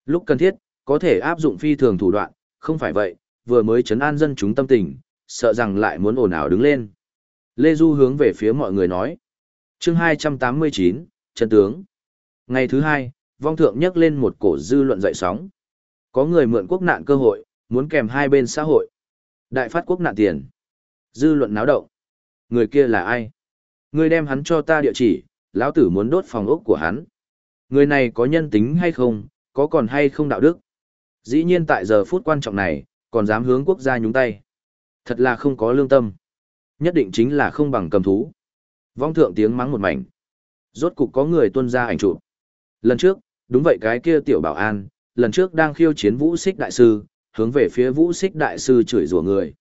Lúc cần thiết, có thể áp dụng phi thường thủ đoạn, không phải vậy, vừa mới chấn an dân chúng tâm tình, sợ rằng lại muốn ồn ào đứng lên. Lê Du hướng về phía mọi người nói chương 289, chân tướng. Ngày thứ hai, vong thượng nhắc lên một cổ dư luận dậy sóng. Có người mượn quốc nạn cơ hội, muốn kèm hai bên xã hội. Đại phát quốc nạn tiền. Dư luận náo động. Người kia là ai? Người đem hắn cho ta địa chỉ, lão tử muốn đốt phòng ốc của hắn. Người này có nhân tính hay không, có còn hay không đạo đức? Dĩ nhiên tại giờ phút quan trọng này, còn dám hướng quốc gia nhúng tay. Thật là không có lương tâm. Nhất định chính là không bằng cầm thú. Vong thượng tiếng mắng một mảnh. Rốt cục có người tuân ra ảnh chụp. Lần trước, đúng vậy cái kia tiểu bảo an, lần trước đang khiêu chiến vũ xích đại sư, hướng về phía vũ xích đại sư chửi rủa người.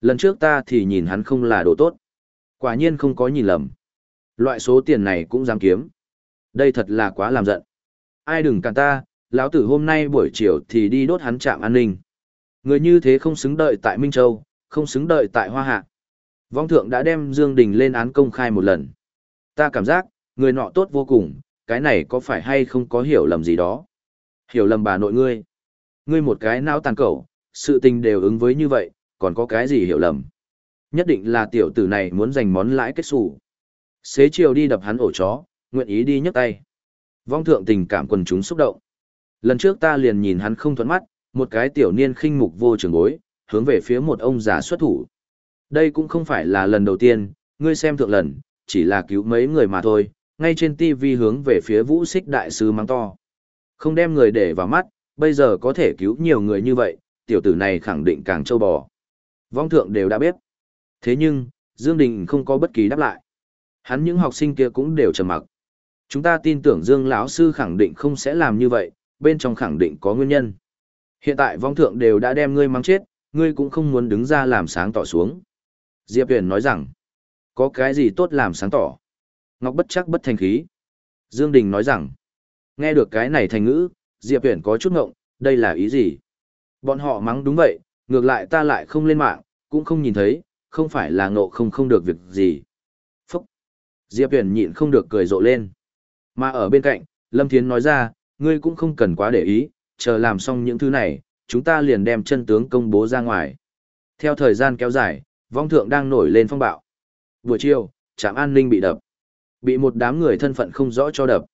Lần trước ta thì nhìn hắn không là đồ tốt. Quả nhiên không có nhìn lầm. Loại số tiền này cũng dám kiếm. Đây thật là quá làm giận. Ai đừng cản ta, lão tử hôm nay buổi chiều thì đi đốt hắn trạm an ninh. Người như thế không xứng đợi tại Minh Châu, không xứng đợi tại Hoa Hạ. Vong thượng đã đem Dương Đình lên án công khai một lần. Ta cảm giác, người nọ tốt vô cùng, cái này có phải hay không có hiểu lầm gì đó. Hiểu lầm bà nội ngươi. Ngươi một cái não tàn cẩu, sự tình đều ứng với như vậy, còn có cái gì hiểu lầm. Nhất định là tiểu tử này muốn giành món lãi kết xù. Xế chiều đi đập hắn ổ chó, nguyện ý đi nhấc tay. Vong thượng tình cảm quần chúng xúc động. Lần trước ta liền nhìn hắn không thuẫn mắt, một cái tiểu niên khinh mục vô trường bối, hướng về phía một ông già xuất thủ. Đây cũng không phải là lần đầu tiên, ngươi xem thượng lần, chỉ là cứu mấy người mà thôi, ngay trên TV hướng về phía vũ xích đại sư mang to. Không đem người để vào mắt, bây giờ có thể cứu nhiều người như vậy, tiểu tử này khẳng định càng châu bò. Vong thượng đều đã biết. Thế nhưng, Dương Đình không có bất kỳ đáp lại. Hắn những học sinh kia cũng đều trầm mặc. Chúng ta tin tưởng Dương lão sư khẳng định không sẽ làm như vậy, bên trong khẳng định có nguyên nhân. Hiện tại vong thượng đều đã đem ngươi mang chết, ngươi cũng không muốn đứng ra làm sáng tỏ xuống. Diệp Huyền nói rằng, có cái gì tốt làm sáng tỏ. Ngọc bất chắc bất thành khí. Dương Đình nói rằng, nghe được cái này thành ngữ, Diệp Huyền có chút ngộng, đây là ý gì? Bọn họ mắng đúng vậy, ngược lại ta lại không lên mạng, cũng không nhìn thấy, không phải là ngộ không không được việc gì. Phúc! Diệp Huyền nhịn không được cười rộ lên. Mà ở bên cạnh, Lâm Thiến nói ra, ngươi cũng không cần quá để ý, chờ làm xong những thứ này, chúng ta liền đem chân tướng công bố ra ngoài. Theo thời gian kéo dài, vong thượng đang nổi lên phong bạo. Buổi chiều, trạm an ninh bị đập. Bị một đám người thân phận không rõ cho đập.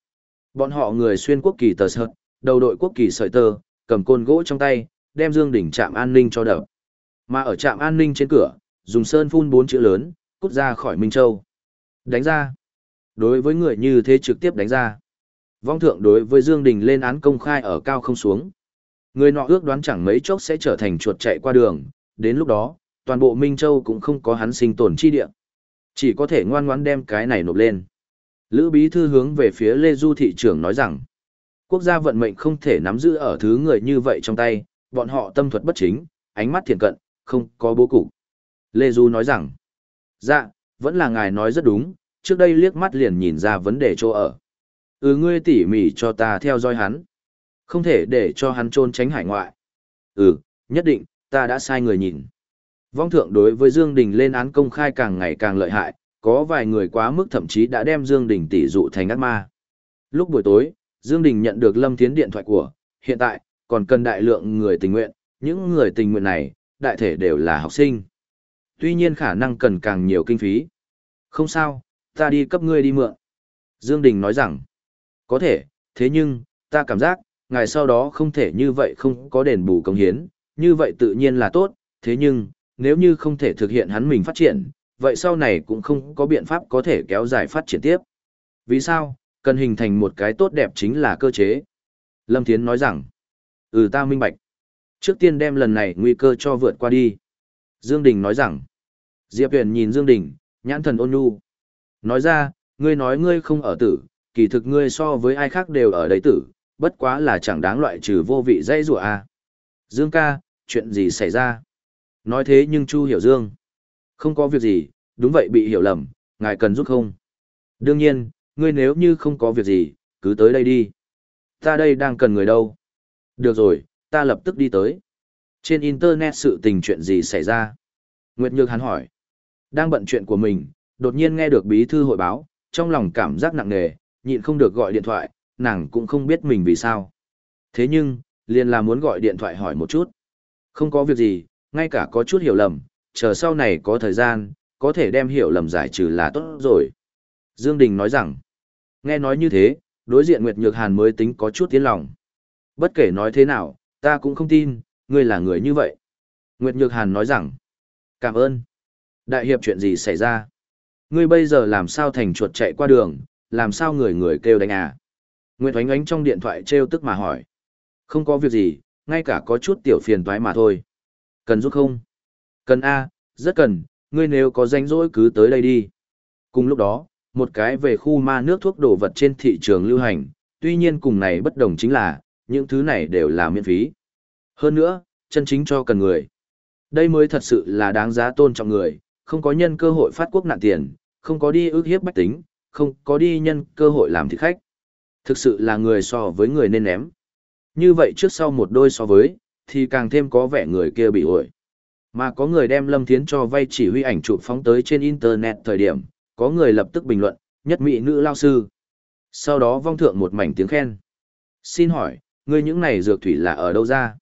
Bọn họ người xuyên quốc kỳ tờ sợt, đầu đội quốc kỳ sợi tơ, cầm côn gỗ trong tay, đem Dương đỉnh trạm an ninh cho đập. Mà ở trạm an ninh trên cửa, dùng sơn phun bốn chữ lớn, cút ra khỏi Minh Châu. Đánh ra. Đối với người như thế trực tiếp đánh ra. Vong thượng đối với Dương Đình lên án công khai ở cao không xuống. Người nọ ước đoán chẳng mấy chốc sẽ trở thành chuột chạy qua đường, đến lúc đó, toàn bộ Minh Châu cũng không có hắn sinh tồn chi địa. Chỉ có thể ngoan ngoãn đem cái này nộp lên. Lữ Bí Thư hướng về phía Lê Du thị trưởng nói rằng, quốc gia vận mệnh không thể nắm giữ ở thứ người như vậy trong tay, bọn họ tâm thuật bất chính, ánh mắt thiện cận, không có bố cục. Lê Du nói rằng, dạ, vẫn là ngài nói rất đúng, trước đây liếc mắt liền nhìn ra vấn đề chỗ ở. Ừ ngươi tỉ mỉ cho ta theo dõi hắn. Không thể để cho hắn trôn tránh hải ngoại. Ừ, nhất định, ta đã sai người nhìn. Vong thượng đối với Dương Đình lên án công khai càng ngày càng lợi hại, có vài người quá mức thậm chí đã đem Dương Đình tỷ dụ thành ác ma. Lúc buổi tối, Dương Đình nhận được Lâm Thiến điện thoại của, hiện tại, còn cần đại lượng người tình nguyện, những người tình nguyện này, đại thể đều là học sinh. Tuy nhiên khả năng cần càng nhiều kinh phí. Không sao, ta đi cấp ngươi đi mượn. Dương Đình nói rằng, có thể, thế nhưng, ta cảm giác, ngài sau đó không thể như vậy không có đền bù công hiến, như vậy tự nhiên là tốt, thế nhưng, nếu như không thể thực hiện hắn mình phát triển, vậy sau này cũng không có biện pháp có thể kéo dài phát triển tiếp. Vì sao? Cần hình thành một cái tốt đẹp chính là cơ chế. Lâm Thiến nói rằng, ừ ta minh bạch. Trước tiên đem lần này nguy cơ cho vượt qua đi. Dương Đình nói rằng, Diệp Huyền nhìn Dương Đình, nhãn thần ôn nhu. Nói ra, ngươi nói ngươi không ở tử, kỳ thực ngươi so với ai khác đều ở đấy tử, bất quá là chẳng đáng loại trừ vô vị dây rùa à. Dương ca, chuyện gì xảy ra? Nói thế nhưng Chu hiểu Dương. Không có việc gì, đúng vậy bị hiểu lầm, ngài cần giúp không? Đương nhiên, ngươi nếu như không có việc gì, cứ tới đây đi. Ta đây đang cần người đâu? Được rồi, ta lập tức đi tới. Trên Internet sự tình chuyện gì xảy ra? Nguyệt Nhược hắn hỏi. Đang bận chuyện của mình, đột nhiên nghe được bí thư hội báo, trong lòng cảm giác nặng nề, nhịn không được gọi điện thoại, nàng cũng không biết mình vì sao. Thế nhưng, liền là muốn gọi điện thoại hỏi một chút. Không có việc gì, ngay cả có chút hiểu lầm, chờ sau này có thời gian, có thể đem hiểu lầm giải trừ là tốt rồi. Dương Đình nói rằng, nghe nói như thế, đối diện Nguyệt Nhược Hàn mới tính có chút tiến lòng. Bất kể nói thế nào, ta cũng không tin, ngươi là người như vậy. Nguyệt Nhược Hàn nói rằng, cảm ơn. Đại hiệp chuyện gì xảy ra? Ngươi bây giờ làm sao thành chuột chạy qua đường, làm sao người người kêu đánh à? Nguyệt Oánh Oánh trong điện thoại treo tức mà hỏi. Không có việc gì, ngay cả có chút tiểu phiền toái mà thôi. Cần giúp không? Cần A, rất cần, ngươi nếu có danh rỗi cứ tới đây đi. Cùng lúc đó, một cái về khu ma nước thuốc đồ vật trên thị trường lưu hành, tuy nhiên cùng này bất đồng chính là, những thứ này đều là miễn phí. Hơn nữa, chân chính cho cần người. Đây mới thật sự là đáng giá tôn trọng người, không có nhân cơ hội phát quốc nạn tiền, không có đi ước hiếp bách tính, không có đi nhân cơ hội làm thịt khách. Thực sự là người so với người nên ném. Như vậy trước sau một đôi so với, thì càng thêm có vẻ người kia bị ổi. Mà có người đem Lâm Thiến cho vay chỉ huy ảnh chụp phóng tới trên Internet thời điểm, có người lập tức bình luận, nhất mỹ nữ lao sư. Sau đó vong thượng một mảnh tiếng khen. Xin hỏi, ngươi những này dược thủy là ở đâu ra?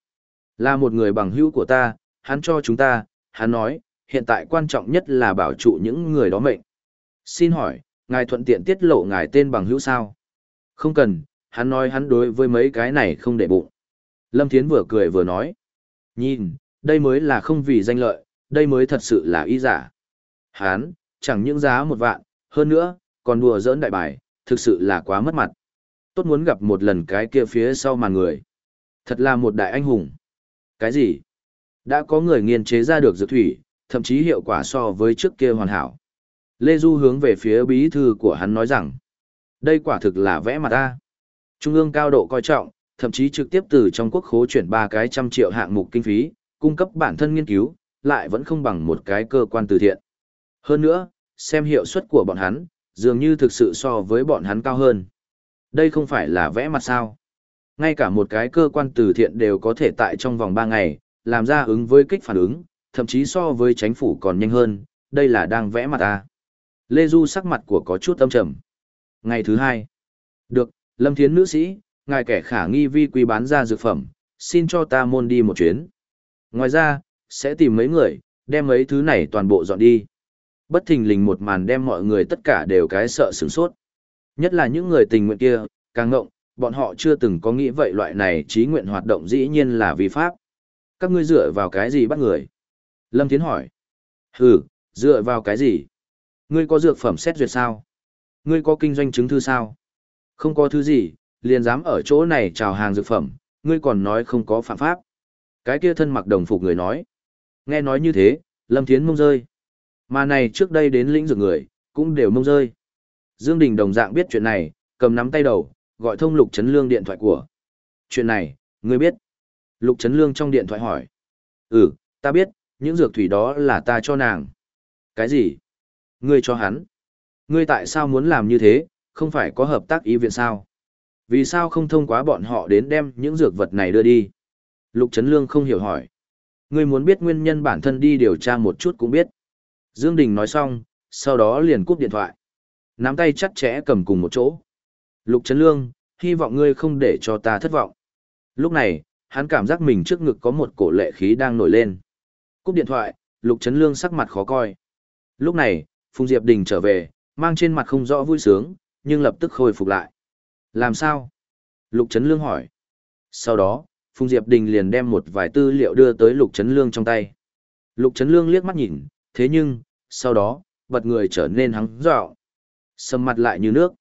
Là một người bằng hữu của ta, hắn cho chúng ta, hắn nói, hiện tại quan trọng nhất là bảo trụ những người đó mệnh. Xin hỏi, ngài thuận tiện tiết lộ ngài tên bằng hữu sao? Không cần, hắn nói hắn đối với mấy cái này không để bụng. Lâm Thiến vừa cười vừa nói. Nhìn, đây mới là không vì danh lợi, đây mới thật sự là ý giả. Hán, chẳng những giá một vạn, hơn nữa, còn đùa giỡn đại bài, thực sự là quá mất mặt. Tốt muốn gặp một lần cái kia phía sau màn người. Thật là một đại anh hùng. Cái gì? Đã có người nghiên chế ra được dược thủy, thậm chí hiệu quả so với trước kia hoàn hảo. Lê Du hướng về phía bí thư của hắn nói rằng, đây quả thực là vẽ mặt ta. Trung ương cao độ coi trọng, thậm chí trực tiếp từ trong quốc khố chuyển ba cái trăm triệu hạng mục kinh phí, cung cấp bản thân nghiên cứu, lại vẫn không bằng một cái cơ quan từ thiện. Hơn nữa, xem hiệu suất của bọn hắn, dường như thực sự so với bọn hắn cao hơn. Đây không phải là vẽ mặt sao. Ngay cả một cái cơ quan từ thiện đều có thể tại trong vòng 3 ngày, làm ra ứng với kích phản ứng, thậm chí so với chính phủ còn nhanh hơn, đây là đang vẽ mặt ta. Lê Du sắc mặt của có chút âm trầm. Ngày thứ hai. Được, Lâm Thiến nữ sĩ, ngài kẻ khả nghi vi quý bán ra dược phẩm, xin cho ta môn đi một chuyến. Ngoài ra, sẽ tìm mấy người, đem mấy thứ này toàn bộ dọn đi. Bất thình lình một màn đem mọi người tất cả đều cái sợ sửng sốt. Nhất là những người tình nguyện kia, càng ngộng, bọn họ chưa từng có nghĩ vậy loại này trí nguyện hoạt động dĩ nhiên là vi pháp. Các ngươi dựa vào cái gì bắt người? Lâm Thiến hỏi. Hừ, dựa vào cái gì? Ngươi có dược phẩm xét duyệt sao? Ngươi có kinh doanh chứng thư sao? Không có thứ gì, liền dám ở chỗ này chào hàng dược phẩm, ngươi còn nói không có phạm pháp. Cái kia thân mặc đồng phục người nói. Nghe nói như thế, Lâm Thiến mông rơi. Mà này trước đây đến lĩnh dược người, cũng đều mông rơi. Dương Đình đồng dạng biết chuyện này, cầm nắm tay đầu, gọi thông Lục Trấn Lương điện thoại của. Chuyện này, ngươi biết. Lục Trấn Lương trong điện thoại hỏi. Ừ, ta biết, những dược thủy đó là ta cho nàng. Cái gì? Ngươi cho hắn. Ngươi tại sao muốn làm như thế, không phải có hợp tác ý viện sao? Vì sao không thông qua bọn họ đến đem những dược vật này đưa đi? Lục Trấn Lương không hiểu hỏi. Ngươi muốn biết nguyên nhân bản thân đi điều tra một chút cũng biết. Dương Đình nói xong, sau đó liền cúp điện thoại. Nắm tay chặt chẽ cầm cùng một chỗ. Lục Trấn Lương, hy vọng ngươi không để cho ta thất vọng. Lúc này, hắn cảm giác mình trước ngực có một cổ lệ khí đang nổi lên. Cúp điện thoại, Lục Trấn Lương sắc mặt khó coi. Lúc này, Phùng Diệp Đình trở về, mang trên mặt không rõ vui sướng, nhưng lập tức khôi phục lại. Làm sao? Lục Trấn Lương hỏi. Sau đó, Phùng Diệp Đình liền đem một vài tư liệu đưa tới Lục Trấn Lương trong tay. Lục Trấn Lương liếc mắt nhìn, thế nhưng, sau đó, bật người trở nên hắng dọa. Sầm mặt lại như nước.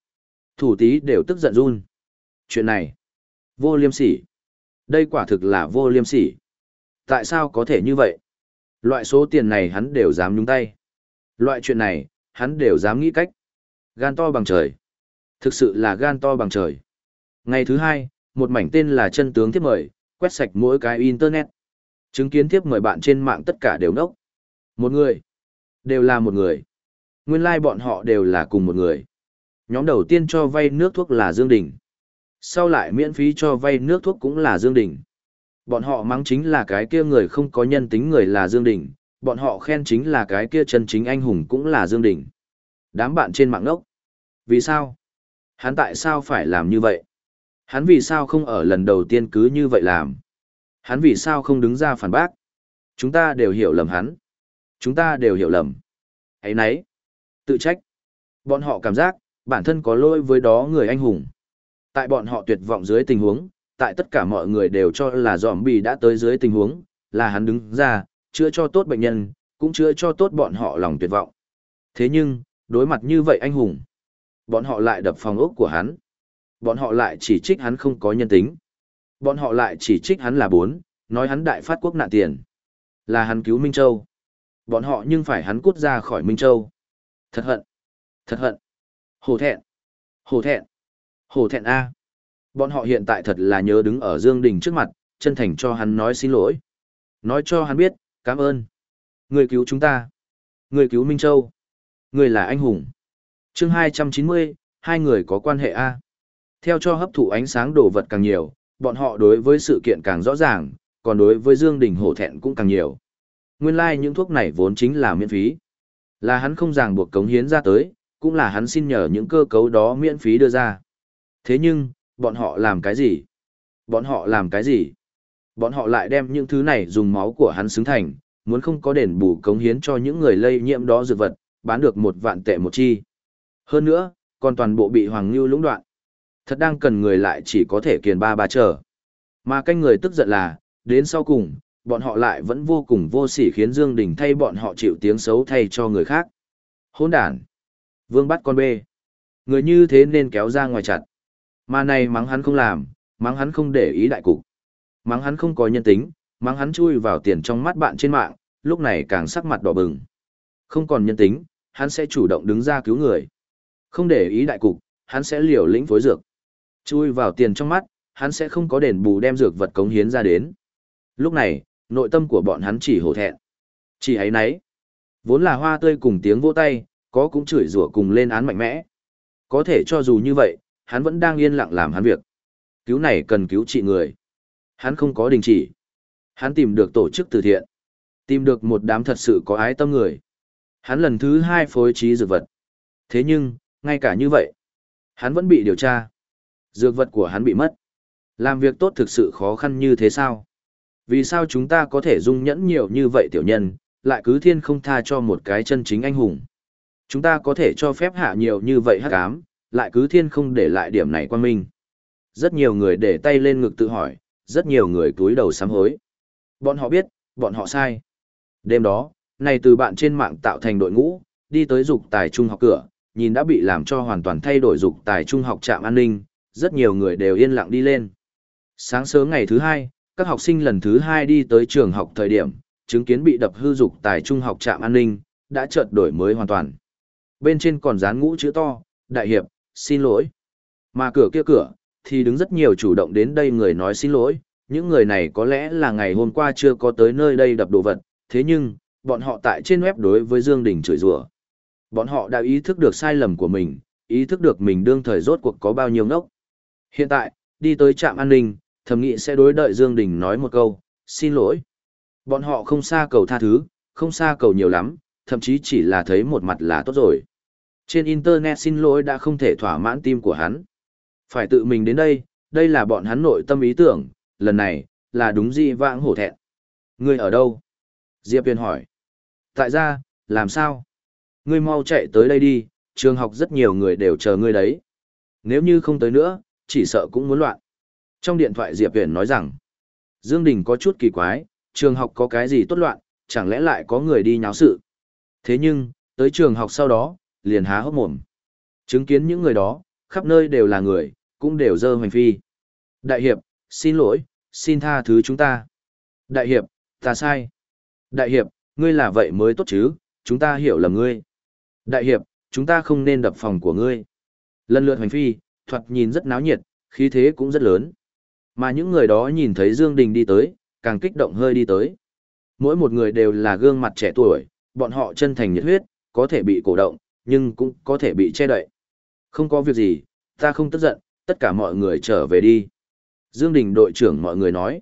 Thủ tí đều tức giận run. Chuyện này, vô liêm sỉ. Đây quả thực là vô liêm sỉ. Tại sao có thể như vậy? Loại số tiền này hắn đều dám nhúng tay. Loại chuyện này, hắn đều dám nghĩ cách. Gan to bằng trời. Thực sự là gan to bằng trời. Ngày thứ hai, một mảnh tên là chân tướng tiếp mời, quét sạch mỗi cái internet. Chứng kiến tiếp mời bạn trên mạng tất cả đều nốc. Một người. Đều là một người. Nguyên lai like bọn họ đều là cùng một người. Nhóm đầu tiên cho vay nước thuốc là Dương Đình. Sau lại miễn phí cho vay nước thuốc cũng là Dương Đình. Bọn họ mắng chính là cái kia người không có nhân tính người là Dương Đình, bọn họ khen chính là cái kia chân chính anh hùng cũng là Dương Đình. Đám bạn trên mạng nốc. Vì sao? Hắn tại sao phải làm như vậy? Hắn vì sao không ở lần đầu tiên cứ như vậy làm? Hắn vì sao không đứng ra phản bác? Chúng ta đều hiểu lầm hắn. Chúng ta đều hiểu lầm. Hãy nấy. Tự trách. Bọn họ cảm giác, bản thân có lỗi với đó người anh hùng. Tại bọn họ tuyệt vọng dưới tình huống, tại tất cả mọi người đều cho là dòm bì đã tới dưới tình huống, là hắn đứng ra, chữa cho tốt bệnh nhân, cũng chữa cho tốt bọn họ lòng tuyệt vọng. Thế nhưng, đối mặt như vậy anh hùng, bọn họ lại đập phòng ốc của hắn. Bọn họ lại chỉ trích hắn không có nhân tính. Bọn họ lại chỉ trích hắn là bốn, nói hắn đại phát quốc nạn tiền. Là hắn cứu Minh Châu. Bọn họ nhưng phải hắn cút ra khỏi Minh Châu. Thật hận. Thật hận. Hổ thẹn. Hổ thẹn. Hổ thẹn A. Bọn họ hiện tại thật là nhớ đứng ở Dương Đình trước mặt, chân thành cho hắn nói xin lỗi. Nói cho hắn biết, cảm ơn. Người cứu chúng ta. Người cứu Minh Châu. Người là anh hùng chương 290, hai người có quan hệ A. Theo cho hấp thụ ánh sáng đồ vật càng nhiều, bọn họ đối với sự kiện càng rõ ràng, còn đối với Dương Đình hổ thẹn cũng càng nhiều. Nguyên lai like những thuốc này vốn chính là miễn phí. Là hắn không ràng buộc cống hiến ra tới, cũng là hắn xin nhờ những cơ cấu đó miễn phí đưa ra. Thế nhưng, bọn họ làm cái gì? Bọn họ làm cái gì? Bọn họ lại đem những thứ này dùng máu của hắn xứng thành, muốn không có đền bù cống hiến cho những người lây nhiễm đó dược vật, bán được một vạn tệ một chi. Hơn nữa, còn toàn bộ bị Hoàng Lưu lũng đoạn. Thật đang cần người lại chỉ có thể kiền ba ba chờ. Mà canh người tức giận là, đến sau cùng, bọn họ lại vẫn vô cùng vô sỉ khiến Dương Đình thay bọn họ chịu tiếng xấu thay cho người khác. Hỗn đản. Vương bắt con bê. Người như thế nên kéo ra ngoài chặt. Mà này mắng hắn không làm, mắng hắn không để ý đại cục. Mắng hắn không có nhân tính, mắng hắn chui vào tiền trong mắt bạn trên mạng, lúc này càng sắc mặt đỏ bừng. Không còn nhân tính, hắn sẽ chủ động đứng ra cứu người. Không để ý đại cục, hắn sẽ liều lĩnh phối dược. Chui vào tiền trong mắt, hắn sẽ không có đền bù đem dược vật cống hiến ra đến. Lúc này, nội tâm của bọn hắn chỉ hổ thẹn. Chỉ ấy nấy. Vốn là hoa tươi cùng tiếng vỗ tay, có cũng chửi rủa cùng lên án mạnh mẽ. Có thể cho dù như vậy, hắn vẫn đang yên lặng làm hắn việc. Cứu này cần cứu trị người. Hắn không có đình chỉ. Hắn tìm được tổ chức từ thiện. Tìm được một đám thật sự có ái tâm người. Hắn lần thứ hai phối trí dược vật. Thế nhưng, ngay cả như vậy, hắn vẫn bị điều tra. Dược vật của hắn bị mất. Làm việc tốt thực sự khó khăn như thế sao? Vì sao chúng ta có thể dung nhẫn nhiều như vậy tiểu nhân, lại cứ thiên không tha cho một cái chân chính anh hùng? Chúng ta có thể cho phép hạ nhiều như vậy hắc ám, lại cứ thiên không để lại điểm này quan minh. Rất nhiều người để tay lên ngực tự hỏi, rất nhiều người cúi đầu sám hối. Bọn họ biết, bọn họ sai. Đêm đó, này từ bạn trên mạng tạo thành đội ngũ, đi tới dục tài trung học cửa, nhìn đã bị làm cho hoàn toàn thay đổi dục tài trung học trạm an ninh, rất nhiều người đều yên lặng đi lên. Sáng sớm ngày thứ hai, các học sinh lần thứ hai đi tới trường học thời điểm, chứng kiến bị đập hư dục tài trung học trạm an ninh, đã chợt đổi mới hoàn toàn. Bên trên còn dán ngũ chữ to, đại hiệp, xin lỗi. Mà cửa kia cửa, thì đứng rất nhiều chủ động đến đây người nói xin lỗi, những người này có lẽ là ngày hôm qua chưa có tới nơi đây đập đồ vật, thế nhưng, bọn họ tại trên web đối với Dương Đình chửi rủa. Bọn họ đã ý thức được sai lầm của mình, ý thức được mình đương thời rốt cuộc có bao nhiêu ngốc. Hiện tại, đi tới trạm an ninh, thẩm nghị sẽ đối đợi Dương Đình nói một câu, xin lỗi. Bọn họ không xa cầu tha thứ, không xa cầu nhiều lắm, thậm chí chỉ là thấy một mặt là tốt rồi. Trên Internet xin lỗi đã không thể thỏa mãn tim của hắn. Phải tự mình đến đây, đây là bọn hắn nội tâm ý tưởng, lần này, là đúng gì vãng hổ thẹn. Ngươi ở đâu? Diệp Huyền hỏi. Tại ra, làm sao? Ngươi mau chạy tới đây đi, trường học rất nhiều người đều chờ ngươi đấy. Nếu như không tới nữa, chỉ sợ cũng muốn loạn. Trong điện thoại Diệp Huyền nói rằng, Dương Đình có chút kỳ quái, trường học có cái gì tốt loạn, chẳng lẽ lại có người đi nháo sự. Thế nhưng, tới trường học sau đó, liền há hốc mồm. Chứng kiến những người đó, khắp nơi đều là người, cũng đều dơ hoành phi. Đại hiệp, xin lỗi, xin tha thứ chúng ta. Đại hiệp, ta sai. Đại hiệp, ngươi là vậy mới tốt chứ, chúng ta hiểu lầm ngươi. Đại hiệp, chúng ta không nên đập phòng của ngươi. Lần lượt hoành phi, thoạt nhìn rất náo nhiệt, khí thế cũng rất lớn. Mà những người đó nhìn thấy Dương Đình đi tới, càng kích động hơi đi tới. Mỗi một người đều là gương mặt trẻ tuổi, bọn họ chân thành nhiệt huyết, có thể bị cổ động, nhưng cũng có thể bị che đậy. Không có việc gì, ta không tức giận, tất cả mọi người trở về đi. Dương Đình đội trưởng mọi người nói.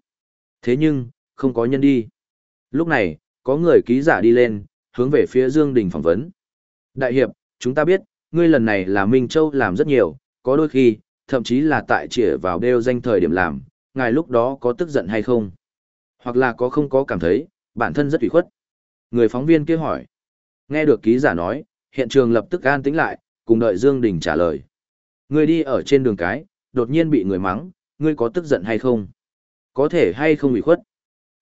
Thế nhưng, không có nhân đi. Lúc này, có người ký giả đi lên, hướng về phía Dương Đình phỏng vấn. Đại hiệp, chúng ta biết, ngươi lần này là Minh Châu làm rất nhiều, có đôi khi, thậm chí là tại trịa vào đeo danh thời điểm làm, ngài lúc đó có tức giận hay không? Hoặc là có không có cảm thấy, bản thân rất ủy khuất. Người phóng viên kia hỏi. Nghe được ký giả nói, hiện trường lập tức an tĩnh lại, cùng đợi Dương Đình trả lời. Ngươi đi ở trên đường cái, đột nhiên bị người mắng, ngươi có tức giận hay không? Có thể hay không ủy khuất?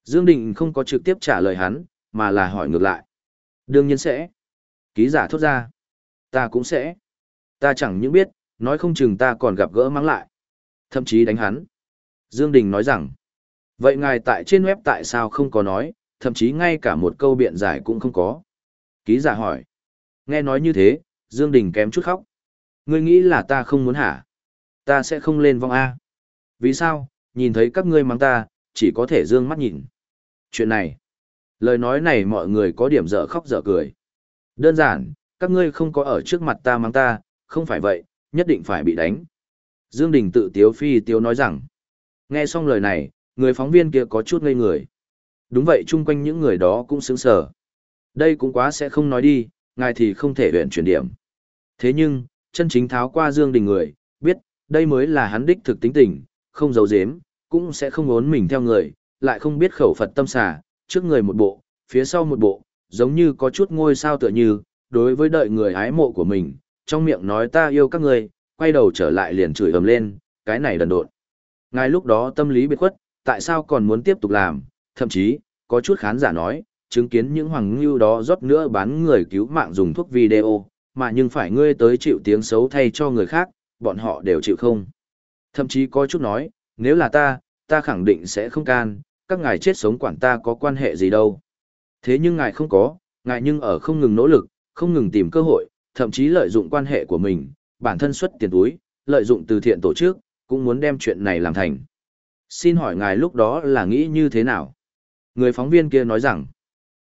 Dương Đình không có trực tiếp trả lời hắn, mà là hỏi ngược lại. Đương nhiên sẽ. Ký giả thốt ra. Ta cũng sẽ. Ta chẳng những biết, nói không chừng ta còn gặp gỡ mắng lại. Thậm chí đánh hắn. Dương Đình nói rằng. Vậy ngài tại trên web tại sao không có nói, thậm chí ngay cả một câu biện giải cũng không có. Ký giả hỏi. Nghe nói như thế, Dương Đình kém chút khóc. Ngươi nghĩ là ta không muốn hả? Ta sẽ không lên vong A. Vì sao, nhìn thấy các ngươi mắng ta, chỉ có thể dương mắt nhìn. Chuyện này, lời nói này mọi người có điểm dở khóc dở cười. Đơn giản, các ngươi không có ở trước mặt ta mang ta, không phải vậy, nhất định phải bị đánh. Dương Đình tự tiếu phi tiếu nói rằng, nghe xong lời này, người phóng viên kia có chút ngây người. Đúng vậy chung quanh những người đó cũng sướng sở. Đây cũng quá sẽ không nói đi, ngài thì không thể huyện chuyển điểm. Thế nhưng, chân chính tháo qua Dương Đình người, biết, đây mới là hắn đích thực tính tình, không giấu giếm, cũng sẽ không ốn mình theo người, lại không biết khẩu Phật tâm xà, trước người một bộ, phía sau một bộ, giống như có chút ngôi sao tựa như, đối với đợi người ái mộ của mình, trong miệng nói ta yêu các người, quay đầu trở lại liền chửi ầm lên, cái này đần độn. Ngay lúc đó tâm lý biệt khuất, tại sao còn muốn tiếp tục làm, thậm chí, có chút khán giả nói, chứng kiến những hoàng ngưu đó rót nữa bán người cứu mạng dùng thuốc video, mà nhưng phải ngươi tới chịu tiếng xấu thay cho người khác, bọn họ đều chịu không. Thậm chí có chút nói, nếu là ta, ta khẳng định sẽ không can, các ngài chết sống quản ta có quan hệ gì đâu. Thế nhưng ngài không có, ngài nhưng ở không ngừng nỗ lực, không ngừng tìm cơ hội, thậm chí lợi dụng quan hệ của mình, bản thân xuất tiền túi, lợi dụng từ thiện tổ chức, cũng muốn đem chuyện này làm thành. Xin hỏi ngài lúc đó là nghĩ như thế nào? Người phóng viên kia nói rằng,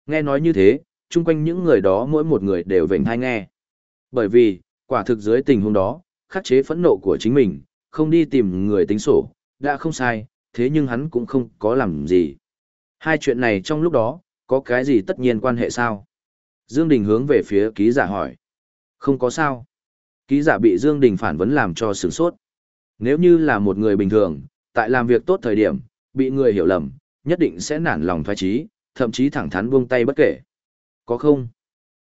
nghe nói như thế, chung quanh những người đó mỗi một người đều vệnh hay nghe. Bởi vì, quả thực dưới tình huống đó, khắc chế phẫn nộ của chính mình, không đi tìm người tính sổ, đã không sai, thế nhưng hắn cũng không có làm gì. Hai chuyện này trong lúc đó, có cái gì tất nhiên quan hệ sao? Dương Đình hướng về phía ký giả hỏi. Không có sao. Ký giả bị Dương Đình phản vấn làm cho sửng sốt. Nếu như là một người bình thường, tại làm việc tốt thời điểm, bị người hiểu lầm, nhất định sẽ nản lòng thoái trí, thậm chí thẳng thắn buông tay bất kể. Có không?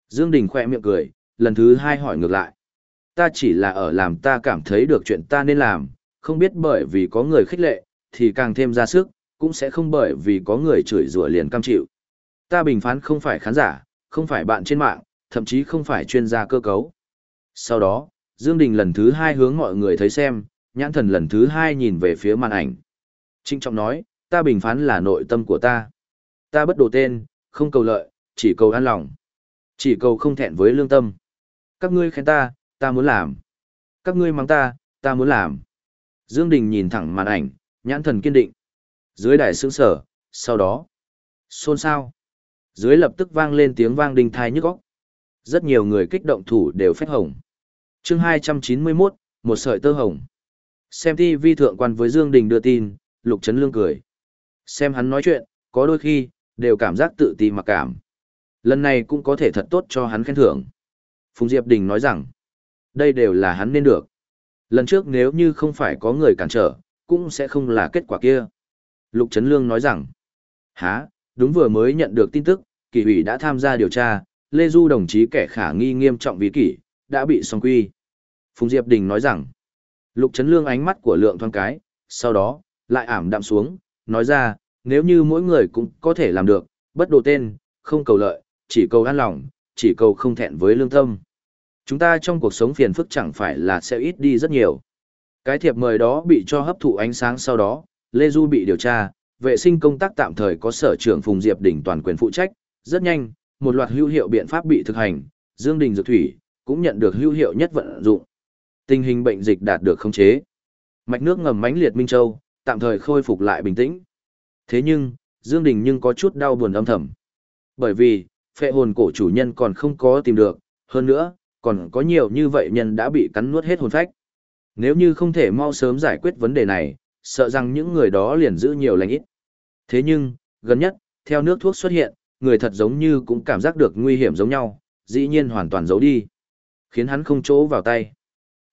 Dương Đình khẽ miệng cười, lần thứ hai hỏi ngược lại. Ta chỉ là ở làm ta cảm thấy được chuyện ta nên làm, không biết bởi vì có người khích lệ, thì càng thêm ra sức, cũng sẽ không bởi vì có người chửi rủa liền cam chịu. Ta bình phán không phải khán giả, không phải bạn trên mạng, thậm chí không phải chuyên gia cơ cấu. Sau đó, Dương Đình lần thứ hai hướng mọi người thấy xem, nhãn thần lần thứ hai nhìn về phía màn ảnh. Trinh trọng nói, ta bình phán là nội tâm của ta. Ta bất đồ tên, không cầu lợi, chỉ cầu an lòng. Chỉ cầu không thẹn với lương tâm. Các ngươi khen ta, ta muốn làm. Các ngươi mắng ta, ta muốn làm. Dương Đình nhìn thẳng màn ảnh, nhãn thần kiên định. Dưới đài sướng sở, sau đó, xôn xao. Dưới lập tức vang lên tiếng vang đinh thai nhức óc. Rất nhiều người kích động thủ đều phép hồng. Chương 291, một sợi tơ hồng. Xem TV thượng quan với Dương Đình đưa tin, Lục Trấn Lương cười. Xem hắn nói chuyện, có đôi khi, đều cảm giác tự ti mặc cảm. Lần này cũng có thể thật tốt cho hắn khen thưởng. Phùng Diệp Đình nói rằng, đây đều là hắn nên được. Lần trước nếu như không phải có người cản trở, cũng sẽ không là kết quả kia. Lục Trấn Lương nói rằng, há, đúng vừa mới nhận được tin tức, kỳ ủy đã tham gia điều tra, Lê Du đồng chí kẻ khả nghi nghiêm trọng vi kỷ, đã bị song quy. Phùng Diệp Đình nói rằng, Lục Trấn Lương ánh mắt của lượng thoáng cái, sau đó, lại ảm đạm xuống, nói ra, nếu như mỗi người cũng có thể làm được, bất đồ tên, không cầu lợi, chỉ cầu an lòng, chỉ cầu không thẹn với lương tâm. Chúng ta trong cuộc sống phiền phức chẳng phải là sẽ ít đi rất nhiều. Cái thiệp mời đó bị cho hấp thụ ánh sáng sau đó, Lê Du bị điều tra, vệ sinh công tác tạm thời có sở trưởng Phùng Diệp Đình toàn quyền phụ trách, rất nhanh, một loạt hữu hiệu biện pháp bị thực hành, Dương Đình Dược Thủy cũng nhận được hữu hiệu nhất vận dụng. Tình hình bệnh dịch đạt được khống chế. Mạch nước ngầm mãnh liệt Minh Châu, tạm thời khôi phục lại bình tĩnh. Thế nhưng, Dương Đình nhưng có chút đau buồn âm thầm. Bởi vì, phệ hồn cổ chủ nhân còn không có tìm được, hơn nữa, còn có nhiều như vậy nhân đã bị cắn nuốt hết hồn phách. Nếu như không thể mau sớm giải quyết vấn đề này, sợ rằng những người đó liền giữ nhiều lành ít. Thế nhưng, gần nhất, theo nước thuốc xuất hiện, người thật giống như cũng cảm giác được nguy hiểm giống nhau, dĩ nhiên hoàn toàn giấu đi. Khiến hắn không chỗ vào tay.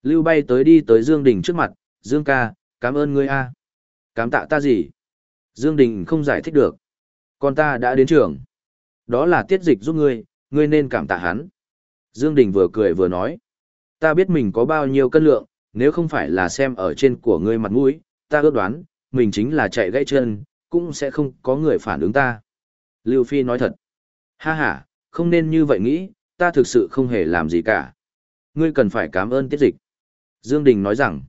Lưu bay tới đi tới Dương Đình trước mặt, Dương ca, cảm ơn ngươi a. Cảm tạ ta gì? Dương Đình không giải thích được. con ta đã đến trường. Đó là tiết dịch giúp ngươi, ngươi nên cảm tạ hắn. Dương Đình vừa cười vừa nói. Ta biết mình có bao nhiêu cân lượng, nếu không phải là xem ở trên của ngươi mặt mũi, ta ước đoán, mình chính là chạy gãy chân, cũng sẽ không có người phản ứng ta. Lưu Phi nói thật. Ha ha, không nên như vậy nghĩ, ta thực sự không hề làm gì cả. Ngươi cần phải cảm ơn tiết dịch. Dương Đình nói rằng,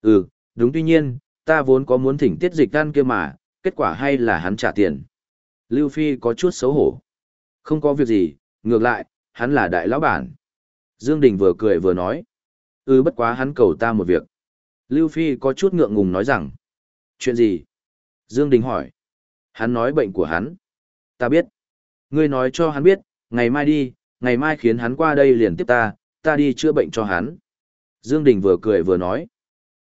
ừ, đúng tuy nhiên, ta vốn có muốn thỉnh tiết dịch ăn kia mà, kết quả hay là hắn trả tiền. Lưu Phi có chút xấu hổ. Không có việc gì, ngược lại, hắn là đại lão bản. Dương Đình vừa cười vừa nói, ừ bất quá hắn cầu ta một việc. Lưu Phi có chút ngượng ngùng nói rằng, chuyện gì? Dương Đình hỏi, hắn nói bệnh của hắn. Ta biết. Ngươi nói cho hắn biết, ngày mai đi, ngày mai khiến hắn qua đây liền tiếp ta, ta đi chữa bệnh cho hắn. Dương Đình vừa cười vừa nói.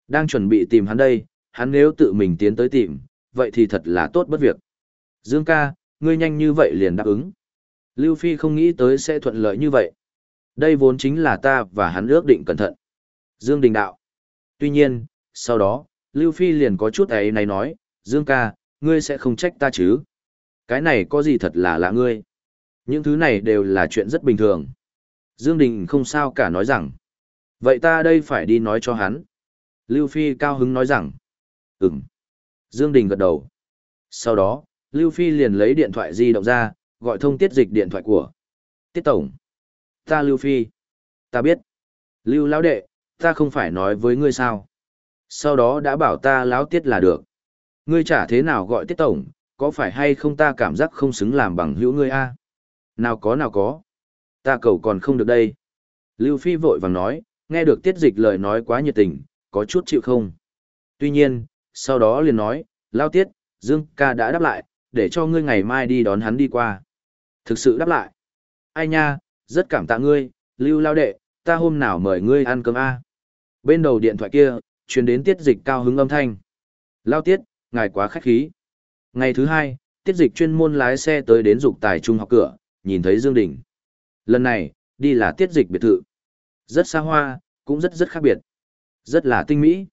Đang chuẩn bị tìm hắn đây, hắn nếu tự mình tiến tới tìm, vậy thì thật là tốt bất việc. Dương ca, ngươi nhanh như vậy liền đáp ứng. Lưu Phi không nghĩ tới sẽ thuận lợi như vậy. Đây vốn chính là ta và hắn ước định cẩn thận. Dương Đình đạo. Tuy nhiên, sau đó, Lưu Phi liền có chút ấy này nói, Dương ca, ngươi sẽ không trách ta chứ. Cái này có gì thật là lạ ngươi. Những thứ này đều là chuyện rất bình thường. Dương Đình không sao cả nói rằng. Vậy ta đây phải đi nói cho hắn. Lưu Phi cao hứng nói rằng. Ừm. Dương Đình gật đầu. Sau đó, Lưu Phi liền lấy điện thoại di động ra, gọi thông tiết dịch điện thoại của. Tiết Tổng. Ta Lưu Phi. Ta biết. Lưu Lão Đệ, ta không phải nói với ngươi sao. Sau đó đã bảo ta Lão Tiết là được. Ngươi trả thế nào gọi Tiết Tổng, có phải hay không ta cảm giác không xứng làm bằng hữu ngươi a? Nào có nào có. Ta cầu còn không được đây. Lưu Phi vội vàng nói, nghe được tiết dịch lời nói quá nhiệt tình, có chút chịu không. Tuy nhiên, sau đó liền nói, lao tiết, Dương ca đã đáp lại, để cho ngươi ngày mai đi đón hắn đi qua. Thực sự đáp lại. Ai nha, rất cảm tạ ngươi, Lưu lao đệ, ta hôm nào mời ngươi ăn cơm a. Bên đầu điện thoại kia, truyền đến tiết dịch cao hứng âm thanh. Lao tiết, ngài quá khách khí. Ngày thứ hai, tiết dịch chuyên môn lái xe tới đến dục tài trung học cửa, nhìn thấy Dương Đình. Lần này, đi là tiết dịch biệt thự. Rất xa hoa, cũng rất rất khác biệt. Rất là tinh mỹ.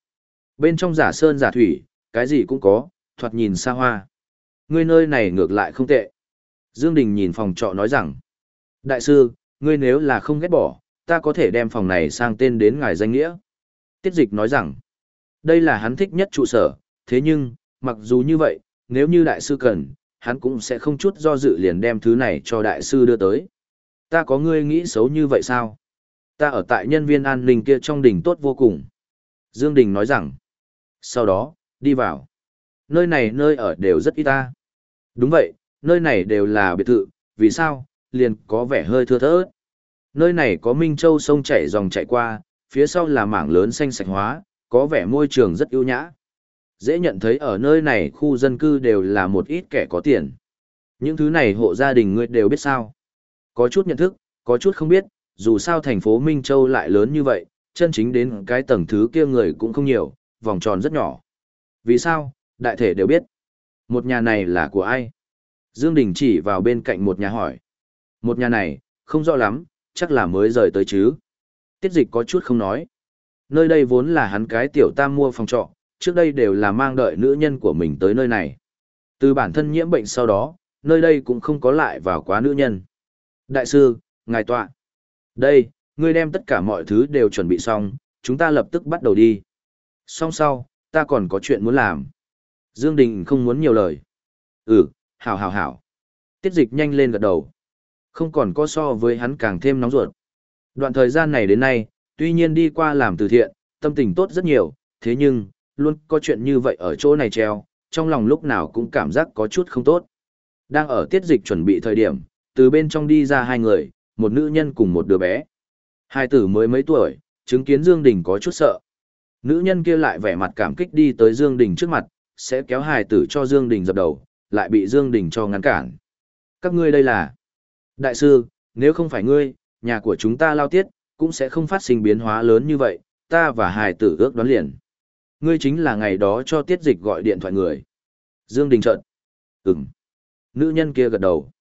Bên trong giả sơn giả thủy, cái gì cũng có, thoạt nhìn xa hoa. Ngươi nơi này ngược lại không tệ. Dương Đình nhìn phòng trọ nói rằng. Đại sư, ngươi nếu là không ghét bỏ, ta có thể đem phòng này sang tên đến ngài danh nghĩa. Tiết dịch nói rằng. Đây là hắn thích nhất trụ sở, thế nhưng, mặc dù như vậy, nếu như đại sư cần, hắn cũng sẽ không chút do dự liền đem thứ này cho đại sư đưa tới. Ta có ngươi nghĩ xấu như vậy sao? Ta ở tại nhân viên an ninh kia trong đỉnh tốt vô cùng. Dương Đình nói rằng, sau đó, đi vào. Nơi này nơi ở đều rất ít ta. Đúng vậy, nơi này đều là biệt thự, vì sao, liền có vẻ hơi thưa thớt. Nơi này có Minh Châu sông chảy dòng chảy qua, phía sau là mảng lớn xanh sạch hóa, có vẻ môi trường rất ưu nhã. Dễ nhận thấy ở nơi này khu dân cư đều là một ít kẻ có tiền. Những thứ này hộ gia đình ngươi đều biết sao. Có chút nhận thức, có chút không biết, dù sao thành phố Minh Châu lại lớn như vậy, chân chính đến cái tầng thứ kia người cũng không nhiều, vòng tròn rất nhỏ. Vì sao, đại thể đều biết. Một nhà này là của ai? Dương Đình chỉ vào bên cạnh một nhà hỏi. Một nhà này, không rõ lắm, chắc là mới rời tới chứ. Tiết dịch có chút không nói. Nơi đây vốn là hắn cái tiểu tam mua phòng trọ, trước đây đều là mang đợi nữ nhân của mình tới nơi này. Từ bản thân nhiễm bệnh sau đó, nơi đây cũng không có lại vào quá nữ nhân. Đại sư, ngài tọa. Đây, ngươi đem tất cả mọi thứ đều chuẩn bị xong, chúng ta lập tức bắt đầu đi. Xong sau, ta còn có chuyện muốn làm. Dương Đình không muốn nhiều lời. Ừ, hảo hảo hảo. Tiết dịch nhanh lên gật đầu. Không còn có so với hắn càng thêm nóng ruột. Đoạn thời gian này đến nay, tuy nhiên đi qua làm từ thiện, tâm tình tốt rất nhiều, thế nhưng, luôn có chuyện như vậy ở chỗ này treo, trong lòng lúc nào cũng cảm giác có chút không tốt. Đang ở tiết dịch chuẩn bị thời điểm, từ bên trong đi ra hai người, một nữ nhân cùng một đứa bé. Hai tử mới mấy tuổi, chứng kiến Dương Đình có chút sợ. Nữ nhân kia lại vẻ mặt cảm kích đi tới Dương Đình trước mặt, sẽ kéo hài tử cho Dương Đình dập đầu, lại bị Dương Đình cho ngăn cản. Các ngươi đây là... Đại sư, nếu không phải ngươi, nhà của chúng ta lao tiết, cũng sẽ không phát sinh biến hóa lớn như vậy, ta và hài tử ước đoán liền. Ngươi chính là ngày đó cho tiết dịch gọi điện thoại người. Dương Đình trợn. Ừm. Nữ nhân kia gật đầu.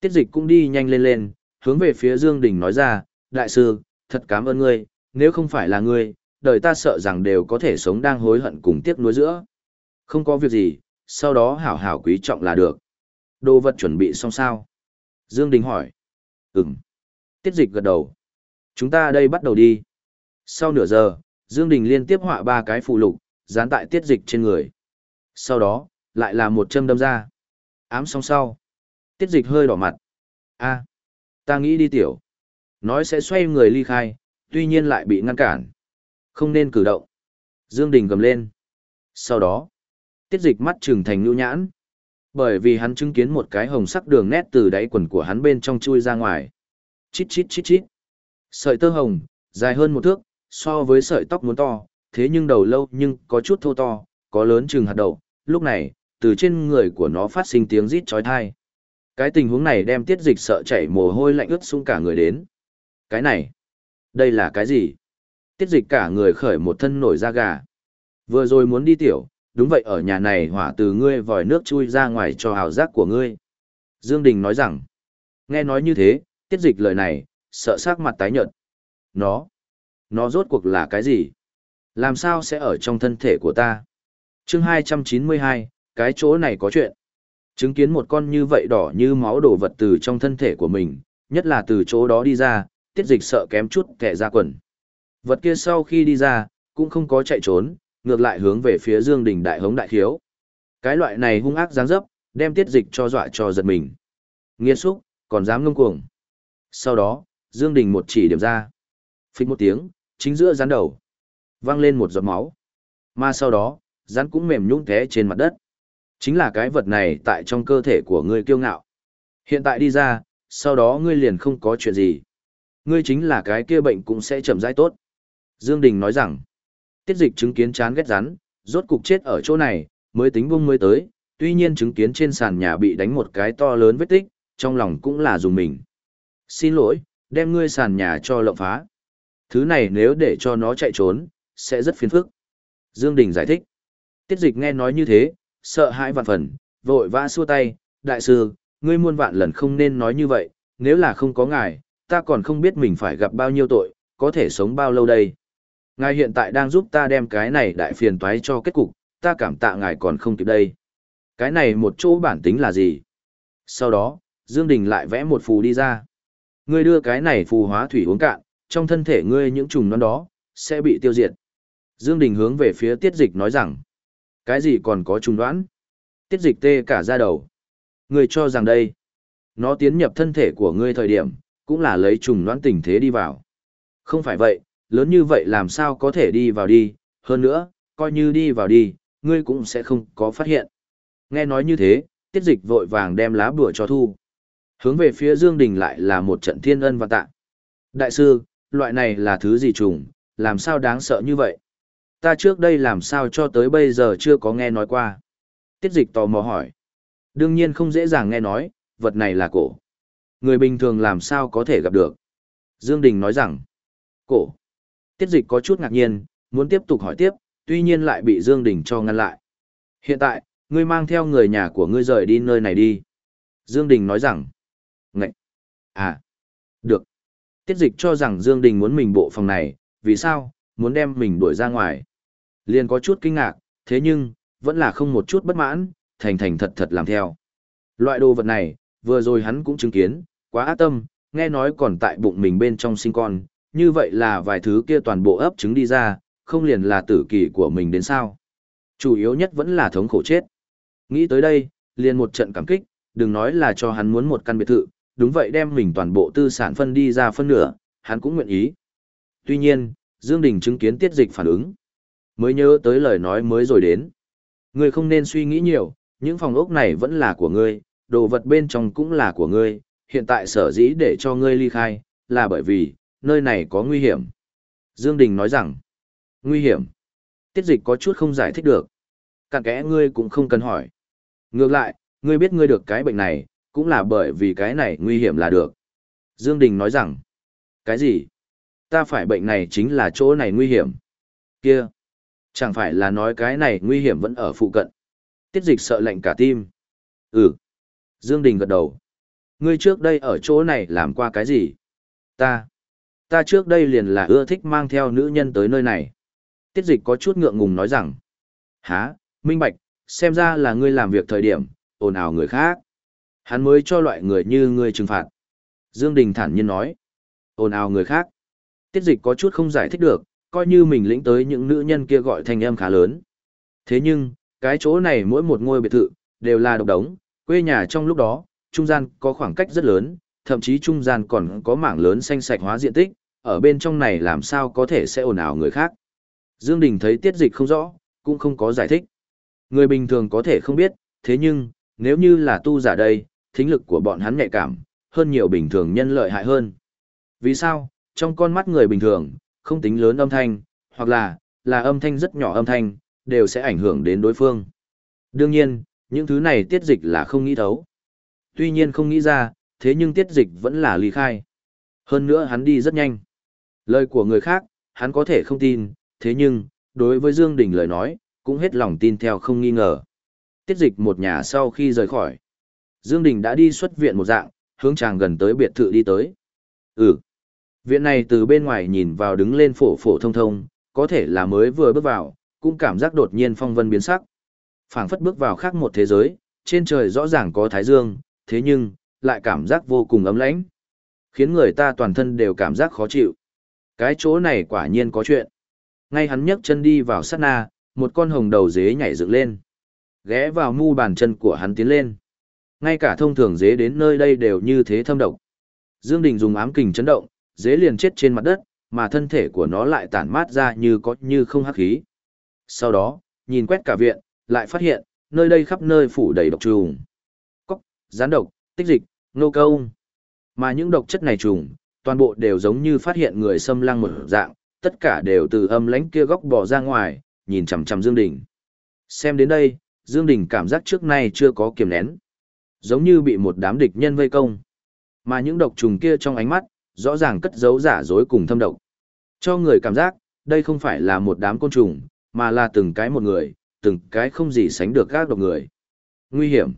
Tiết dịch cũng đi nhanh lên lên, hướng về phía Dương Đình nói ra, đại sư, thật cảm ơn ngươi, nếu không phải là ngươi, đời ta sợ rằng đều có thể sống đang hối hận cùng tiếc nuối giữa. Không có việc gì, sau đó hảo hảo quý trọng là được. Đồ vật chuẩn bị xong sao? Dương Đình hỏi. Ừm. Tiết dịch gật đầu. Chúng ta đây bắt đầu đi. Sau nửa giờ, Dương Đình liên tiếp họa ba cái phụ lục, dán tại tiết dịch trên người. Sau đó, lại là một châm đâm ra. Ám xong sau. Tiết dịch hơi đỏ mặt. a ta nghĩ đi tiểu. Nói sẽ xoay người ly khai, tuy nhiên lại bị ngăn cản. Không nên cử động. Dương Đình gầm lên. Sau đó, tiết dịch mắt trừng thành nhu nhãn. Bởi vì hắn chứng kiến một cái hồng sắc đường nét từ đáy quần của hắn bên trong chui ra ngoài. Chít chít chít chít. Sợi tơ hồng, dài hơn một thước, so với sợi tóc muốn to, thế nhưng đầu lâu nhưng có chút thô to, có lớn chừng hạt đậu. Lúc này, từ trên người của nó phát sinh tiếng rít chói tai. Cái tình huống này đem tiết dịch sợ chảy mồ hôi lạnh ướt xuống cả người đến. Cái này, đây là cái gì? Tiết dịch cả người khởi một thân nổi da gà. Vừa rồi muốn đi tiểu, đúng vậy ở nhà này hỏa từ ngươi vòi nước chui ra ngoài cho hào giác của ngươi. Dương Đình nói rằng, nghe nói như thế, tiết dịch lời này, sợ sắc mặt tái nhợt. Nó, nó rốt cuộc là cái gì? Làm sao sẽ ở trong thân thể của ta? Chương 292, cái chỗ này có chuyện. Chứng kiến một con như vậy đỏ như máu đổ vật từ trong thân thể của mình, nhất là từ chỗ đó đi ra, tiết dịch sợ kém chút kẻ ra quần. Vật kia sau khi đi ra, cũng không có chạy trốn, ngược lại hướng về phía Dương Đình đại hống đại khiếu. Cái loại này hung ác dáng dấp, đem tiết dịch cho dọa cho giật mình. Nghiên xúc, còn dám ngông cuồng. Sau đó, Dương Đình một chỉ điểm ra. Phích một tiếng, chính giữa rắn đầu. Vang lên một giọt máu. Mà sau đó, rắn cũng mềm nhũn té trên mặt đất. Chính là cái vật này tại trong cơ thể của ngươi kiêu ngạo. Hiện tại đi ra, sau đó ngươi liền không có chuyện gì. Ngươi chính là cái kia bệnh cũng sẽ chậm rãi tốt. Dương Đình nói rằng, tiết dịch chứng kiến chán ghét rắn, rốt cục chết ở chỗ này, mới tính vung mới tới, tuy nhiên chứng kiến trên sàn nhà bị đánh một cái to lớn vết tích, trong lòng cũng là dùng mình. Xin lỗi, đem ngươi sàn nhà cho lộng phá. Thứ này nếu để cho nó chạy trốn, sẽ rất phiền phức. Dương Đình giải thích. Tiết dịch nghe nói như thế, sợ hãi vạn phần, vội vã xua tay, đại sư, ngươi muôn vạn lần không nên nói như vậy, nếu là không có ngài, ta còn không biết mình phải gặp bao nhiêu tội, có thể sống bao lâu đây. Ngài hiện tại đang giúp ta đem cái này đại phiền toái cho kết cục, ta cảm tạ ngài còn không kịp đây. Cái này một chỗ bản tính là gì? Sau đó, Dương Đình lại vẽ một phù đi ra. Ngươi đưa cái này phù hóa thủy uống cạn, trong thân thể ngươi những trùng non đó, sẽ bị tiêu diệt. Dương Đình hướng về phía tiết dịch nói rằng, cái gì còn có trùng đoán? Tiết dịch tê cả ra đầu. Ngươi cho rằng đây, nó tiến nhập thân thể của ngươi thời điểm, cũng là lấy trùng đoán tình thế đi vào. Không phải vậy, lớn như vậy làm sao có thể đi vào đi, hơn nữa, coi như đi vào đi, ngươi cũng sẽ không có phát hiện. Nghe nói như thế, tiết dịch vội vàng đem lá bùa cho thu. Hướng về phía Dương Đình lại là một trận thiên ân và tạ. Đại sư, loại này là thứ gì trùng, làm sao đáng sợ như vậy? Ta trước đây làm sao cho tới bây giờ chưa có nghe nói qua. Tiết dịch tò mò hỏi. Đương nhiên không dễ dàng nghe nói, vật này là cổ. Người bình thường làm sao có thể gặp được. Dương Đình nói rằng, cổ. Tiết dịch có chút ngạc nhiên, muốn tiếp tục hỏi tiếp, tuy nhiên lại bị Dương Đình cho ngăn lại. Hiện tại, ngươi mang theo người nhà của ngươi rời đi nơi này đi. Dương Đình nói rằng, ngậy, à, được. Tiết dịch cho rằng Dương Đình muốn mình bộ phòng này, vì sao, muốn đem mình đuổi ra ngoài. Liền có chút kinh ngạc, thế nhưng, vẫn là không một chút bất mãn, thành thành thật thật làm theo. Loại đồ vật này, vừa rồi hắn cũng chứng kiến, quá ác tâm, nghe nói còn tại bụng mình bên trong sinh con, như vậy là vài thứ kia toàn bộ ấp trứng đi ra, không liền là tử kỳ của mình đến sao. Chủ yếu nhất vẫn là thống khổ chết. Nghĩ tới đây, liền một trận cảm kích, đừng nói là cho hắn muốn một căn biệt thự, đúng vậy đem mình toàn bộ tư sản phân đi ra phân nửa, hắn cũng nguyện ý. Tuy nhiên, Dương Đình chứng kiến tiết dịch phản ứng. Mới nhớ tới lời nói mới rồi đến. Ngươi không nên suy nghĩ nhiều, những phòng ốc này vẫn là của ngươi, đồ vật bên trong cũng là của ngươi, hiện tại sở dĩ để cho ngươi ly khai, là bởi vì, nơi này có nguy hiểm. Dương Đình nói rằng, nguy hiểm. Tiết dịch có chút không giải thích được. Cạn kẽ ngươi cũng không cần hỏi. Ngược lại, ngươi biết ngươi được cái bệnh này, cũng là bởi vì cái này nguy hiểm là được. Dương Đình nói rằng, cái gì? Ta phải bệnh này chính là chỗ này nguy hiểm. Kia, chẳng phải là nói cái này nguy hiểm vẫn ở phụ cận. Tiết dịch sợ lạnh cả tim. Ừ. Dương Đình gật đầu. Ngươi trước đây ở chỗ này làm qua cái gì? Ta. Ta trước đây liền là ưa thích mang theo nữ nhân tới nơi này. Tiết dịch có chút ngượng ngùng nói rằng. Hả, minh bạch, xem ra là ngươi làm việc thời điểm, ồn ào người khác. Hắn mới cho loại người như ngươi trừng phạt. Dương Đình thản nhiên nói. ồn ào người khác. Tiết dịch có chút không giải thích được, coi như mình lĩnh tới những nữ nhân kia gọi thành âm khá lớn. Thế nhưng, cái chỗ này mỗi một ngôi biệt thự, đều là độc đống, quê nhà trong lúc đó, trung gian có khoảng cách rất lớn, thậm chí trung gian còn có mảng lớn xanh sạch hóa diện tích, ở bên trong này làm sao có thể sẽ ồn ào người khác. Dương Đình thấy tiết dịch không rõ, cũng không có giải thích. Người bình thường có thể không biết, thế nhưng, nếu như là tu giả đây, thính lực của bọn hắn nhạy cảm, hơn nhiều bình thường nhân lợi hại hơn. Vì sao? Trong con mắt người bình thường, không tính lớn âm thanh, hoặc là, là âm thanh rất nhỏ âm thanh, đều sẽ ảnh hưởng đến đối phương. Đương nhiên, những thứ này tiết dịch là không nghĩ thấu. Tuy nhiên không nghĩ ra, thế nhưng tiết dịch vẫn là ly khai. Hơn nữa hắn đi rất nhanh. Lời của người khác, hắn có thể không tin, thế nhưng, đối với Dương Đình lời nói, cũng hết lòng tin theo không nghi ngờ. Tiết dịch một nhà sau khi rời khỏi. Dương Đình đã đi xuất viện một dạng, hướng chàng gần tới biệt thự đi tới. Ừ. Viện này từ bên ngoài nhìn vào đứng lên phổ phổ thông thông, có thể là mới vừa bước vào, cũng cảm giác đột nhiên phong vân biến sắc. phảng phất bước vào khác một thế giới, trên trời rõ ràng có thái dương, thế nhưng, lại cảm giác vô cùng ấm lãnh. Khiến người ta toàn thân đều cảm giác khó chịu. Cái chỗ này quả nhiên có chuyện. Ngay hắn nhấc chân đi vào sát na, một con hồng đầu dế nhảy dựng lên. Ghé vào mu bàn chân của hắn tiến lên. Ngay cả thông thường dế đến nơi đây đều như thế thâm độc. Dương Đình dùng ám kình chấn động, dế liền chết trên mặt đất, mà thân thể của nó lại tản mát ra như có như không hắc khí. Sau đó, nhìn quét cả viện, lại phát hiện, nơi đây khắp nơi phủ đầy độc trùng. Cóc, gián độc, tích dịch, nô câu. Mà những độc chất này trùng, toàn bộ đều giống như phát hiện người xâm lăng một dạng, tất cả đều từ âm lãnh kia góc bò ra ngoài, nhìn chằm chằm Dương Đình. Xem đến đây, Dương Đình cảm giác trước nay chưa có kiềm nén. Giống như bị một đám địch nhân vây công. Mà những độc trùng kia trong ánh mắt, rõ ràng cất giấu giả dối cùng thâm độc. Cho người cảm giác, đây không phải là một đám côn trùng, mà là từng cái một người, từng cái không gì sánh được các độc người. Nguy hiểm.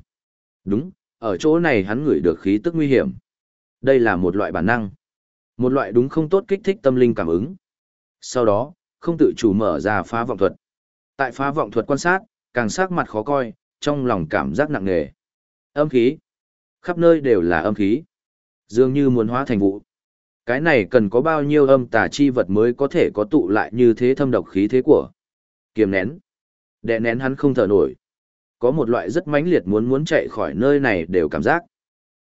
Đúng, ở chỗ này hắn ngửi được khí tức nguy hiểm. Đây là một loại bản năng. Một loại đúng không tốt kích thích tâm linh cảm ứng. Sau đó, không tự chủ mở ra phá vọng thuật. Tại phá vọng thuật quan sát, càng sắc mặt khó coi, trong lòng cảm giác nặng nề. Âm khí. Khắp nơi đều là âm khí. Dường như muốn hóa thành vụ. Cái này cần có bao nhiêu âm tà chi vật mới có thể có tụ lại như thế thâm độc khí thế của. Kiềm nén. Đè nén hắn không thở nổi. Có một loại rất mãnh liệt muốn muốn chạy khỏi nơi này đều cảm giác.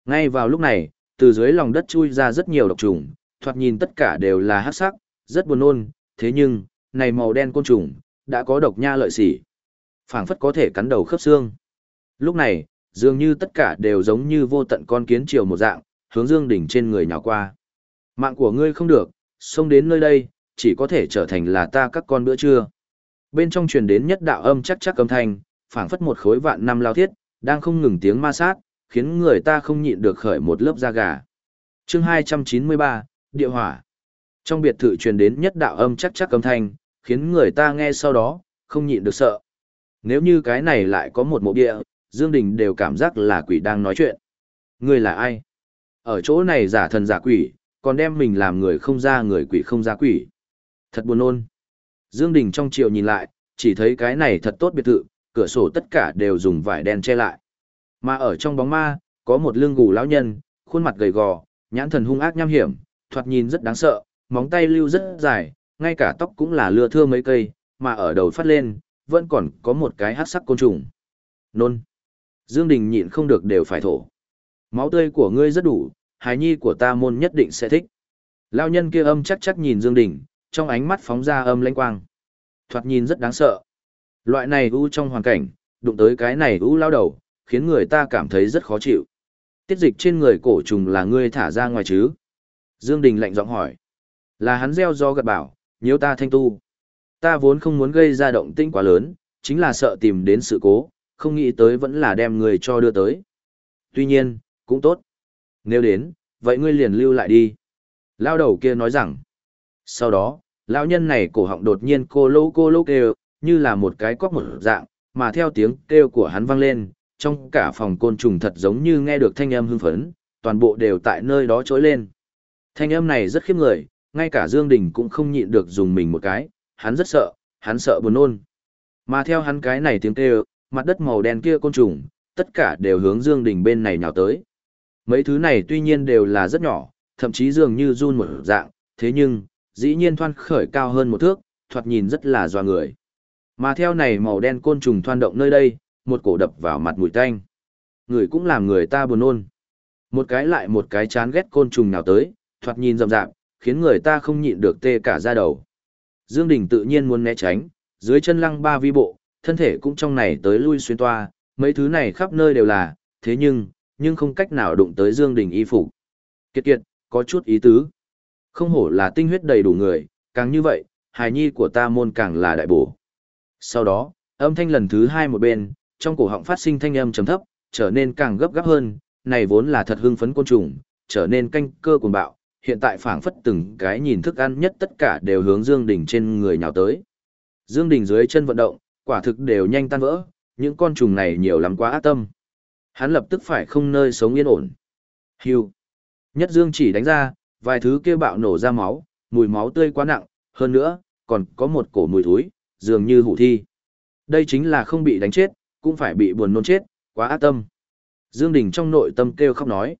Ngay vào lúc này, từ dưới lòng đất chui ra rất nhiều độc trùng, thoạt nhìn tất cả đều là hắc sắc, rất buồn nôn, thế nhưng, này màu đen côn trùng, đã có độc nha lợi sỉ. phảng phất có thể cắn đầu khớp xương. Lúc này, dường như tất cả đều giống như vô tận con kiến triều một dạng, hướng Dương đỉnh trên người nhào qua. Mạng của ngươi không được, xông đến nơi đây, chỉ có thể trở thành là ta các con bữa trưa. Bên trong truyền đến nhất đạo âm chắc chắc âm thanh, phảng phất một khối vạn năm lao thiết, đang không ngừng tiếng ma sát, khiến người ta không nhịn được khởi một lớp da gà. Chương 293, Địa hỏa. Trong biệt thự truyền đến nhất đạo âm chắc chắc âm thanh, khiến người ta nghe sau đó, không nhịn được sợ. Nếu như cái này lại có một mộ địa, Dương Đình đều cảm giác là quỷ đang nói chuyện. Ngươi là ai? Ở chỗ này giả thần giả quỷ, còn đem mình làm người không ra người quỷ không ra quỷ. Thật buồn ôn Dương Đình trong chiều nhìn lại, chỉ thấy cái này thật tốt biệt thự, cửa sổ tất cả đều dùng vải đen che lại. Mà ở trong bóng ma, có một lưng gù lão nhân, khuôn mặt gầy gò, nhãn thần hung ác nham hiểm, thoạt nhìn rất đáng sợ, móng tay lưu rất dài, ngay cả tóc cũng là lưa thưa mấy cây, mà ở đầu phát lên, vẫn còn có một cái hắc sắc côn trùng. Nôn. Dương Đình nhịn không được đều phải thổ. Máu tươi của ngươi rất đủ, hài nhi của ta môn nhất định sẽ thích. Lão nhân kia âm chắc chắc nhìn Dương Đình, trong ánh mắt phóng ra âm lãnh quang. Thoạt nhìn rất đáng sợ. Loại này u trong hoàn cảnh, đụng tới cái này u lao đầu, khiến người ta cảm thấy rất khó chịu. Tiết dịch trên người cổ trùng là ngươi thả ra ngoài chứ? Dương Đình lạnh giọng hỏi. Là hắn gieo do gật bảo, nếu ta thanh tu. Ta vốn không muốn gây ra động tĩnh quá lớn, chính là sợ tìm đến sự cố, không nghĩ tới vẫn là đem người cho đưa tới. Tuy nhiên, cũng tốt. Nếu đến, vậy ngươi liền lưu lại đi. Lao đầu kia nói rằng. Sau đó, lão nhân này cổ họng đột nhiên cô lô cô lô kêu, như là một cái cóc một dạng, mà theo tiếng kêu của hắn vang lên, trong cả phòng côn trùng thật giống như nghe được thanh âm hưng phấn, toàn bộ đều tại nơi đó trỗi lên. Thanh âm này rất khiếp người, ngay cả Dương Đình cũng không nhịn được dùng mình một cái, hắn rất sợ, hắn sợ buồn nôn. Mà theo hắn cái này tiếng kêu, mặt đất màu đen kia côn trùng, tất cả đều hướng Dương Đình bên này nhào tới. Mấy thứ này tuy nhiên đều là rất nhỏ, thậm chí dường như run một dạng, thế nhưng, dĩ nhiên thoan khởi cao hơn một thước, thoạt nhìn rất là doa người. Mà theo này màu đen côn trùng thoan động nơi đây, một cổ đập vào mặt mùi tanh. Người cũng làm người ta buồn nôn. Một cái lại một cái chán ghét côn trùng nào tới, thoạt nhìn rầm rạp, khiến người ta không nhịn được tê cả da đầu. Dương Đình tự nhiên muốn né tránh, dưới chân lăng ba vi bộ, thân thể cũng trong này tới lui xuyên toa, mấy thứ này khắp nơi đều là, thế nhưng, nhưng không cách nào đụng tới Dương Đình y phục. Kiệt kiệt, có chút ý tứ. Không hổ là tinh huyết đầy đủ người, càng như vậy, hài nhi của ta môn càng là đại bổ. Sau đó, âm thanh lần thứ hai một bên, trong cổ họng phát sinh thanh âm trầm thấp, trở nên càng gấp gáp hơn, này vốn là thật hưng phấn côn trùng, trở nên canh cơ cuồng bạo, hiện tại phảng phất từng cái nhìn thức ăn nhất tất cả đều hướng Dương Đình trên người nhào tới. Dương Đình dưới chân vận động, quả thực đều nhanh tan vỡ, những con trùng này nhiều lắm quá ác tâm. Hắn lập tức phải không nơi sống yên ổn. Hưu. Nhất Dương chỉ đánh ra, vài thứ kia bạo nổ ra máu, mùi máu tươi quá nặng, hơn nữa, còn có một cổ mùi thối, dường như hủ thi. Đây chính là không bị đánh chết, cũng phải bị buồn nôn chết, quá ác tâm. Dương Đình trong nội tâm kêu khóc nói.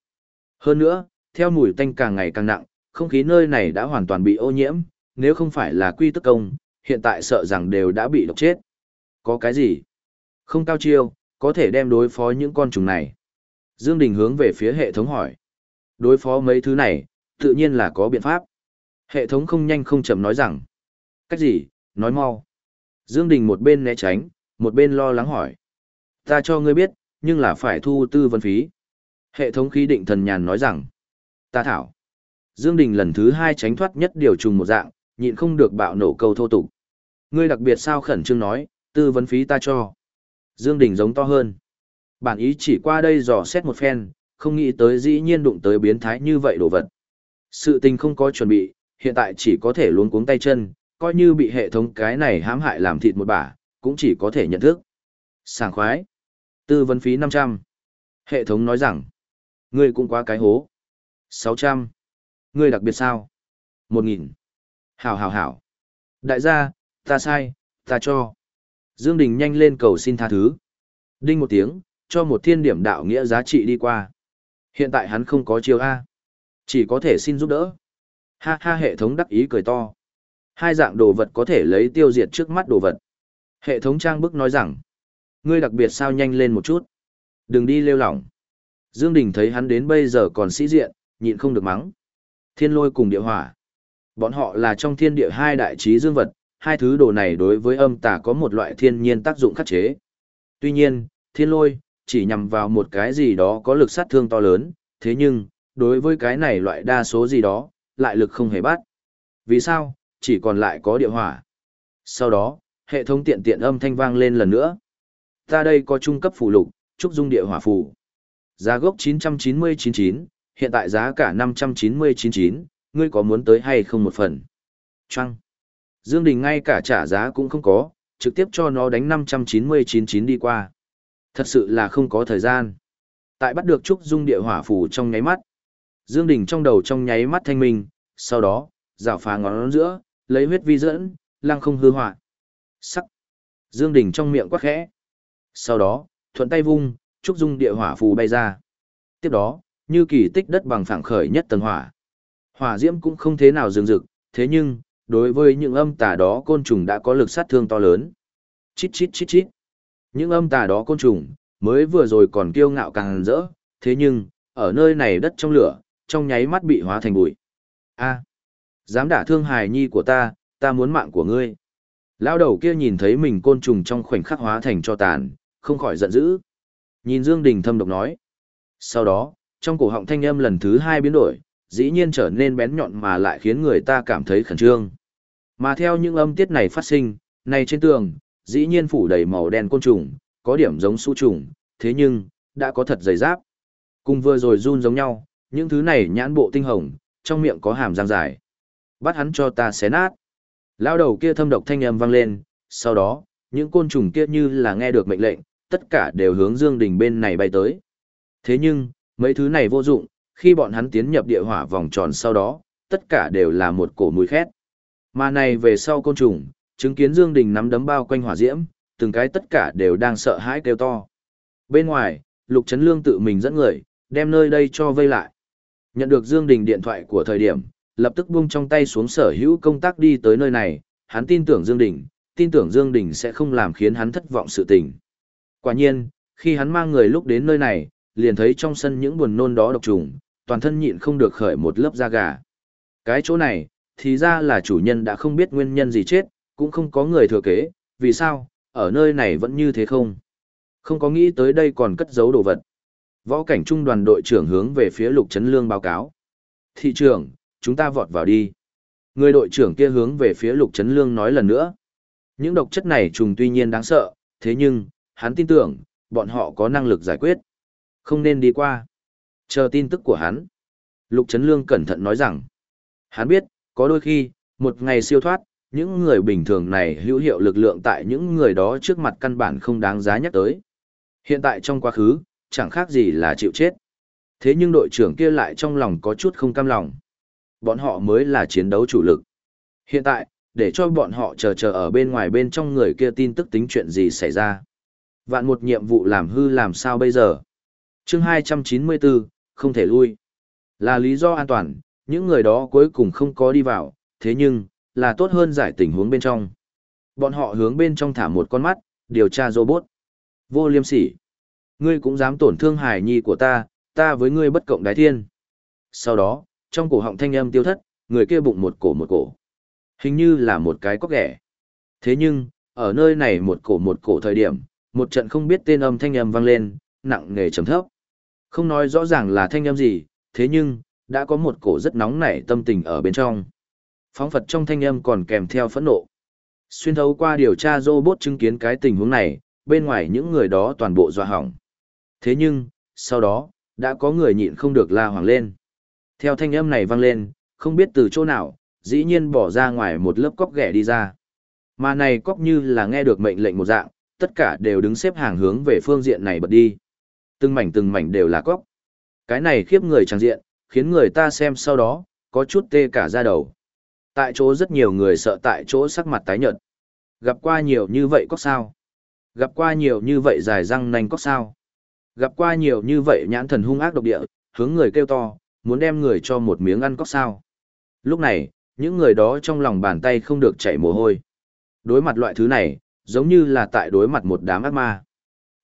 Hơn nữa, theo mùi tanh càng ngày càng nặng, không khí nơi này đã hoàn toàn bị ô nhiễm, nếu không phải là quy tức công, hiện tại sợ rằng đều đã bị độc chết. Có cái gì? Không cao chiêu, có thể đem đối phó những con trùng này. Dương Đình hướng về phía hệ thống hỏi. Đối phó mấy thứ này, tự nhiên là có biện pháp. Hệ thống không nhanh không chậm nói rằng. Cách gì, nói mau. Dương Đình một bên né tránh, một bên lo lắng hỏi. Ta cho ngươi biết, nhưng là phải thu tư vấn phí. Hệ thống khí định thần nhàn nói rằng. Ta thảo. Dương Đình lần thứ hai tránh thoát nhất điều trùng một dạng, nhịn không được bạo nổ câu thô tục. Ngươi đặc biệt sao khẩn trương nói, tư vấn phí ta cho. Dương Đình giống to hơn. Bản ý chỉ qua đây dò xét một phen, không nghĩ tới dĩ nhiên đụng tới biến thái như vậy đồ vật. Sự tình không có chuẩn bị, hiện tại chỉ có thể luống cuống tay chân, coi như bị hệ thống cái này hãm hại làm thịt một bả, cũng chỉ có thể nhận thức. Sảng khoái. Tư vấn phí 500. Hệ thống nói rằng, ngươi cũng quá cái hố. 600. Ngươi đặc biệt sao? 1000. Hảo hảo hảo. Đại gia, ta sai, ta cho. Dương Đình nhanh lên cầu xin tha thứ. Đinh một tiếng, cho một thiên điểm đạo nghĩa giá trị đi qua. Hiện tại hắn không có chiêu A. Chỉ có thể xin giúp đỡ. Ha ha hệ thống đắc ý cười to. Hai dạng đồ vật có thể lấy tiêu diệt trước mắt đồ vật. Hệ thống trang bức nói rằng, ngươi đặc biệt sao nhanh lên một chút. Đừng đi lêu lỏng. Dương Đình thấy hắn đến bây giờ còn sĩ diện, nhịn không được mắng. Thiên lôi cùng địa hỏa. Bọn họ là trong thiên địa hai đại trí dương vật, hai thứ đồ này đối với âm tà có một loại thiên nhiên tác dụng khắc chế. Tuy nhiên, thiên lôi, chỉ nhằm vào một cái gì đó có lực sát thương to lớn, thế nhưng, đối với cái này loại đa số gì đó, lại lực không hề bắt. Vì sao? Chỉ còn lại có địa hỏa. Sau đó, hệ thống tiện tiện âm thanh vang lên lần nữa. Ta đây có trung cấp phụ lục, trúc dung địa hỏa phù. Giá gốc 999, hiện tại giá cả 599, ngươi có muốn tới hay không một phần? Trăng. Dương Đình ngay cả trả giá cũng không có, trực tiếp cho nó đánh 599 đi qua. Thật sự là không có thời gian. Tại bắt được trúc dung địa hỏa phù trong nháy mắt. Dương Đình trong đầu trong nháy mắt thanh minh, sau đó, rào phá ngón giữa, lấy huyết vi dẫn, lăng không hư hỏa. Sắc. Dương Đình trong miệng quát khẽ. Sau đó, thuận tay vung, trúc dung địa hỏa phù bay ra. Tiếp đó, như kỳ tích đất bằng phẳng khởi nhất tầng hỏa. Hỏa diễm cũng không thế nào dừng rực, thế nhưng, đối với những âm tà đó côn trùng đã có lực sát thương to lớn. Chít chít chít chít. Những âm tà đó côn trùng, mới vừa rồi còn kiêu ngạo càng rỡ, thế nhưng, ở nơi này đất trong lửa, trong nháy mắt bị hóa thành bụi. A, dám đả thương hài nhi của ta, ta muốn mạng của ngươi. lao đầu kia nhìn thấy mình côn trùng trong khoảnh khắc hóa thành cho tàn, không khỏi giận dữ. Nhìn Dương Đình thâm độc nói. Sau đó, trong cổ họng thanh âm lần thứ hai biến đổi, dĩ nhiên trở nên bén nhọn mà lại khiến người ta cảm thấy khẩn trương. Mà theo những âm tiết này phát sinh, này trên tường, dĩ nhiên phủ đầy màu đen côn trùng, có điểm giống su trùng, thế nhưng, đã có thật dày giáp. Cùng vừa rồi run giống nhau, những thứ này nhãn bộ tinh hồng, trong miệng có hàm răng dài. Bắt hắn cho ta xé nát. Lao đầu kia thâm độc thanh âm vang lên, sau đó, những côn trùng kia như là nghe được mệnh lệnh, tất cả đều hướng Dương Đình bên này bay tới. Thế nhưng, mấy thứ này vô dụng, khi bọn hắn tiến nhập địa hỏa vòng tròn sau đó, tất cả đều là một cổ mùi khét. Mà này về sau côn trùng, chứng kiến Dương Đình nắm đấm bao quanh hỏa diễm, từng cái tất cả đều đang sợ hãi kêu to. Bên ngoài, Lục Trấn Lương tự mình dẫn người, đem nơi đây cho vây lại. Nhận được Dương Đình điện thoại của thời điểm, lập tức buông trong tay xuống sở hữu công tác đi tới nơi này, hắn tin tưởng Dương Đình, tin tưởng Dương Đình sẽ không làm khiến hắn thất vọng sự tình. Quả nhiên, khi hắn mang người lúc đến nơi này, liền thấy trong sân những buồn nôn đó độc trùng, toàn thân nhịn không được khởi một lớp da gà. Cái chỗ này, thì ra là chủ nhân đã không biết nguyên nhân gì chết, cũng không có người thừa kế, vì sao, ở nơi này vẫn như thế không? Không có nghĩ tới đây còn cất giấu đồ vật. Võ cảnh trung đoàn đội trưởng hướng về phía Lục Trấn Lương báo cáo. Thị trưởng, chúng ta vọt vào đi. Người đội trưởng kia hướng về phía Lục Trấn Lương nói lần nữa. Những độc chất này trùng tuy nhiên đáng sợ, thế nhưng, hắn tin tưởng, bọn họ có năng lực giải quyết. Không nên đi qua. Chờ tin tức của hắn. Lục Trấn Lương cẩn thận nói rằng, hắn biết, có đôi khi, một ngày siêu thoát, những người bình thường này hữu hiệu lực lượng tại những người đó trước mặt căn bản không đáng giá nhắc tới. Hiện tại trong quá khứ, chẳng khác gì là chịu chết. Thế nhưng đội trưởng kia lại trong lòng có chút không cam lòng. Bọn họ mới là chiến đấu chủ lực. Hiện tại, để cho bọn họ chờ chờ ở bên ngoài bên trong người kia tin tức tính chuyện gì xảy ra. Vạn một nhiệm vụ làm hư làm sao bây giờ? chương 294, không thể lui. Là lý do an toàn, những người đó cuối cùng không có đi vào, thế nhưng, là tốt hơn giải tình huống bên trong. Bọn họ hướng bên trong thả một con mắt, điều tra robot. Vô liêm sỉ. Ngươi cũng dám tổn thương hải nhi của ta, ta với ngươi bất cộng đái thiên. Sau đó, trong cổ họng thanh âm tiêu thất, người kia bụng một cổ một cổ. Hình như là một cái cóc ghẻ. Thế nhưng, ở nơi này một cổ một cổ thời điểm, một trận không biết tên âm thanh âm vang lên, nặng nề trầm thấp. Không nói rõ ràng là thanh âm gì, thế nhưng, đã có một cổ rất nóng nảy tâm tình ở bên trong. Phóng Phật trong thanh âm còn kèm theo phẫn nộ. Xuyên thấu qua điều tra robot chứng kiến cái tình huống này, bên ngoài những người đó toàn bộ dọa hỏng. Thế nhưng, sau đó, đã có người nhịn không được la hoàng lên. Theo thanh âm này vang lên, không biết từ chỗ nào, dĩ nhiên bỏ ra ngoài một lớp cóc ghẻ đi ra. Mà này cóc như là nghe được mệnh lệnh một dạng, tất cả đều đứng xếp hàng hướng về phương diện này bật đi. Từng mảnh từng mảnh đều là cóc. Cái này khiếp người chẳng diện, khiến người ta xem sau đó, có chút tê cả da đầu. Tại chỗ rất nhiều người sợ tại chỗ sắc mặt tái nhợt. Gặp qua nhiều như vậy có sao? Gặp qua nhiều như vậy dài răng nanh có sao? Gặp qua nhiều như vậy nhãn thần hung ác độc địa, hướng người kêu to, muốn đem người cho một miếng ăn có sao? Lúc này, những người đó trong lòng bàn tay không được chảy mồ hôi. Đối mặt loại thứ này, giống như là tại đối mặt một đám ác ma.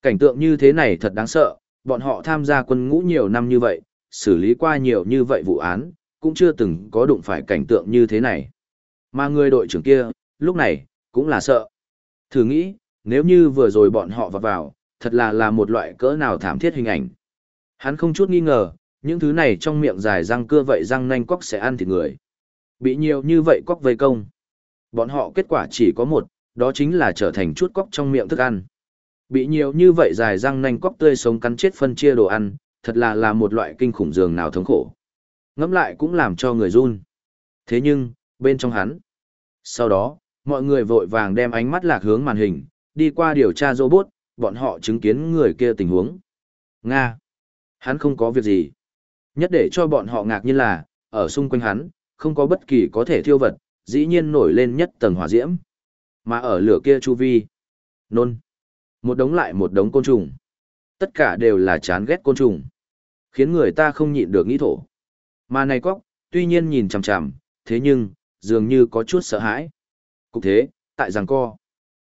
Cảnh tượng như thế này thật đáng sợ, bọn họ tham gia quân ngũ nhiều năm như vậy, xử lý qua nhiều như vậy vụ án, cũng chưa từng có đụng phải cảnh tượng như thế này. Mà người đội trưởng kia, lúc này, cũng là sợ. Thử nghĩ, nếu như vừa rồi bọn họ vào vào, thật là là một loại cỡ nào thảm thiết hình ảnh. Hắn không chút nghi ngờ, những thứ này trong miệng dài răng cưa vậy răng nanh quắc sẽ ăn thịt người. Bị nhiều như vậy quắc vây công. Bọn họ kết quả chỉ có một, đó chính là trở thành chút quắc trong miệng thức ăn. Bị nhiều như vậy dài răng nanh cóc tươi sống cắn chết phân chia đồ ăn, thật là là một loại kinh khủng dường nào thống khổ. Ngẫm lại cũng làm cho người run. Thế nhưng, bên trong hắn. Sau đó, mọi người vội vàng đem ánh mắt lạc hướng màn hình, đi qua điều tra robot, bọn họ chứng kiến người kia tình huống. Nga. Hắn không có việc gì. Nhất để cho bọn họ ngạc nhiên là, ở xung quanh hắn, không có bất kỳ có thể thiêu vật, dĩ nhiên nổi lên nhất tầng hỏa diễm. Mà ở lửa kia chu vi. Nôn. Một đống lại một đống côn trùng. Tất cả đều là chán ghét côn trùng. Khiến người ta không nhịn được nghĩ thổ. Mà này cóc, tuy nhiên nhìn chằm chằm, thế nhưng, dường như có chút sợ hãi. Cục thế, tại rằng co.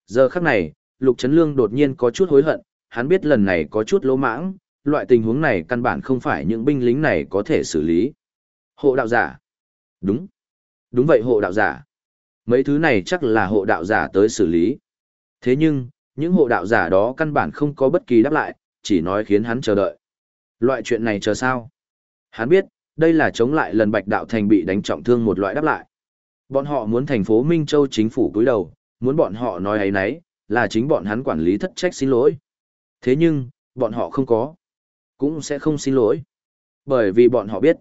Giờ khắc này, Lục Trấn Lương đột nhiên có chút hối hận, hắn biết lần này có chút lỗ mãng, loại tình huống này căn bản không phải những binh lính này có thể xử lý. Hộ đạo giả. Đúng. Đúng vậy hộ đạo giả. Mấy thứ này chắc là hộ đạo giả tới xử lý. Thế nhưng, những hộ đạo giả đó căn bản không có bất kỳ đáp lại, chỉ nói khiến hắn chờ đợi. Loại chuyện này chờ sao? Hắn biết, đây là chống lại lần Bạch Đạo Thành bị đánh trọng thương một loại đáp lại. Bọn họ muốn thành phố Minh Châu chính phủ cúi đầu, muốn bọn họ nói ấy nấy, là chính bọn hắn quản lý thất trách xin lỗi. Thế nhưng, bọn họ không có, cũng sẽ không xin lỗi. Bởi vì bọn họ biết,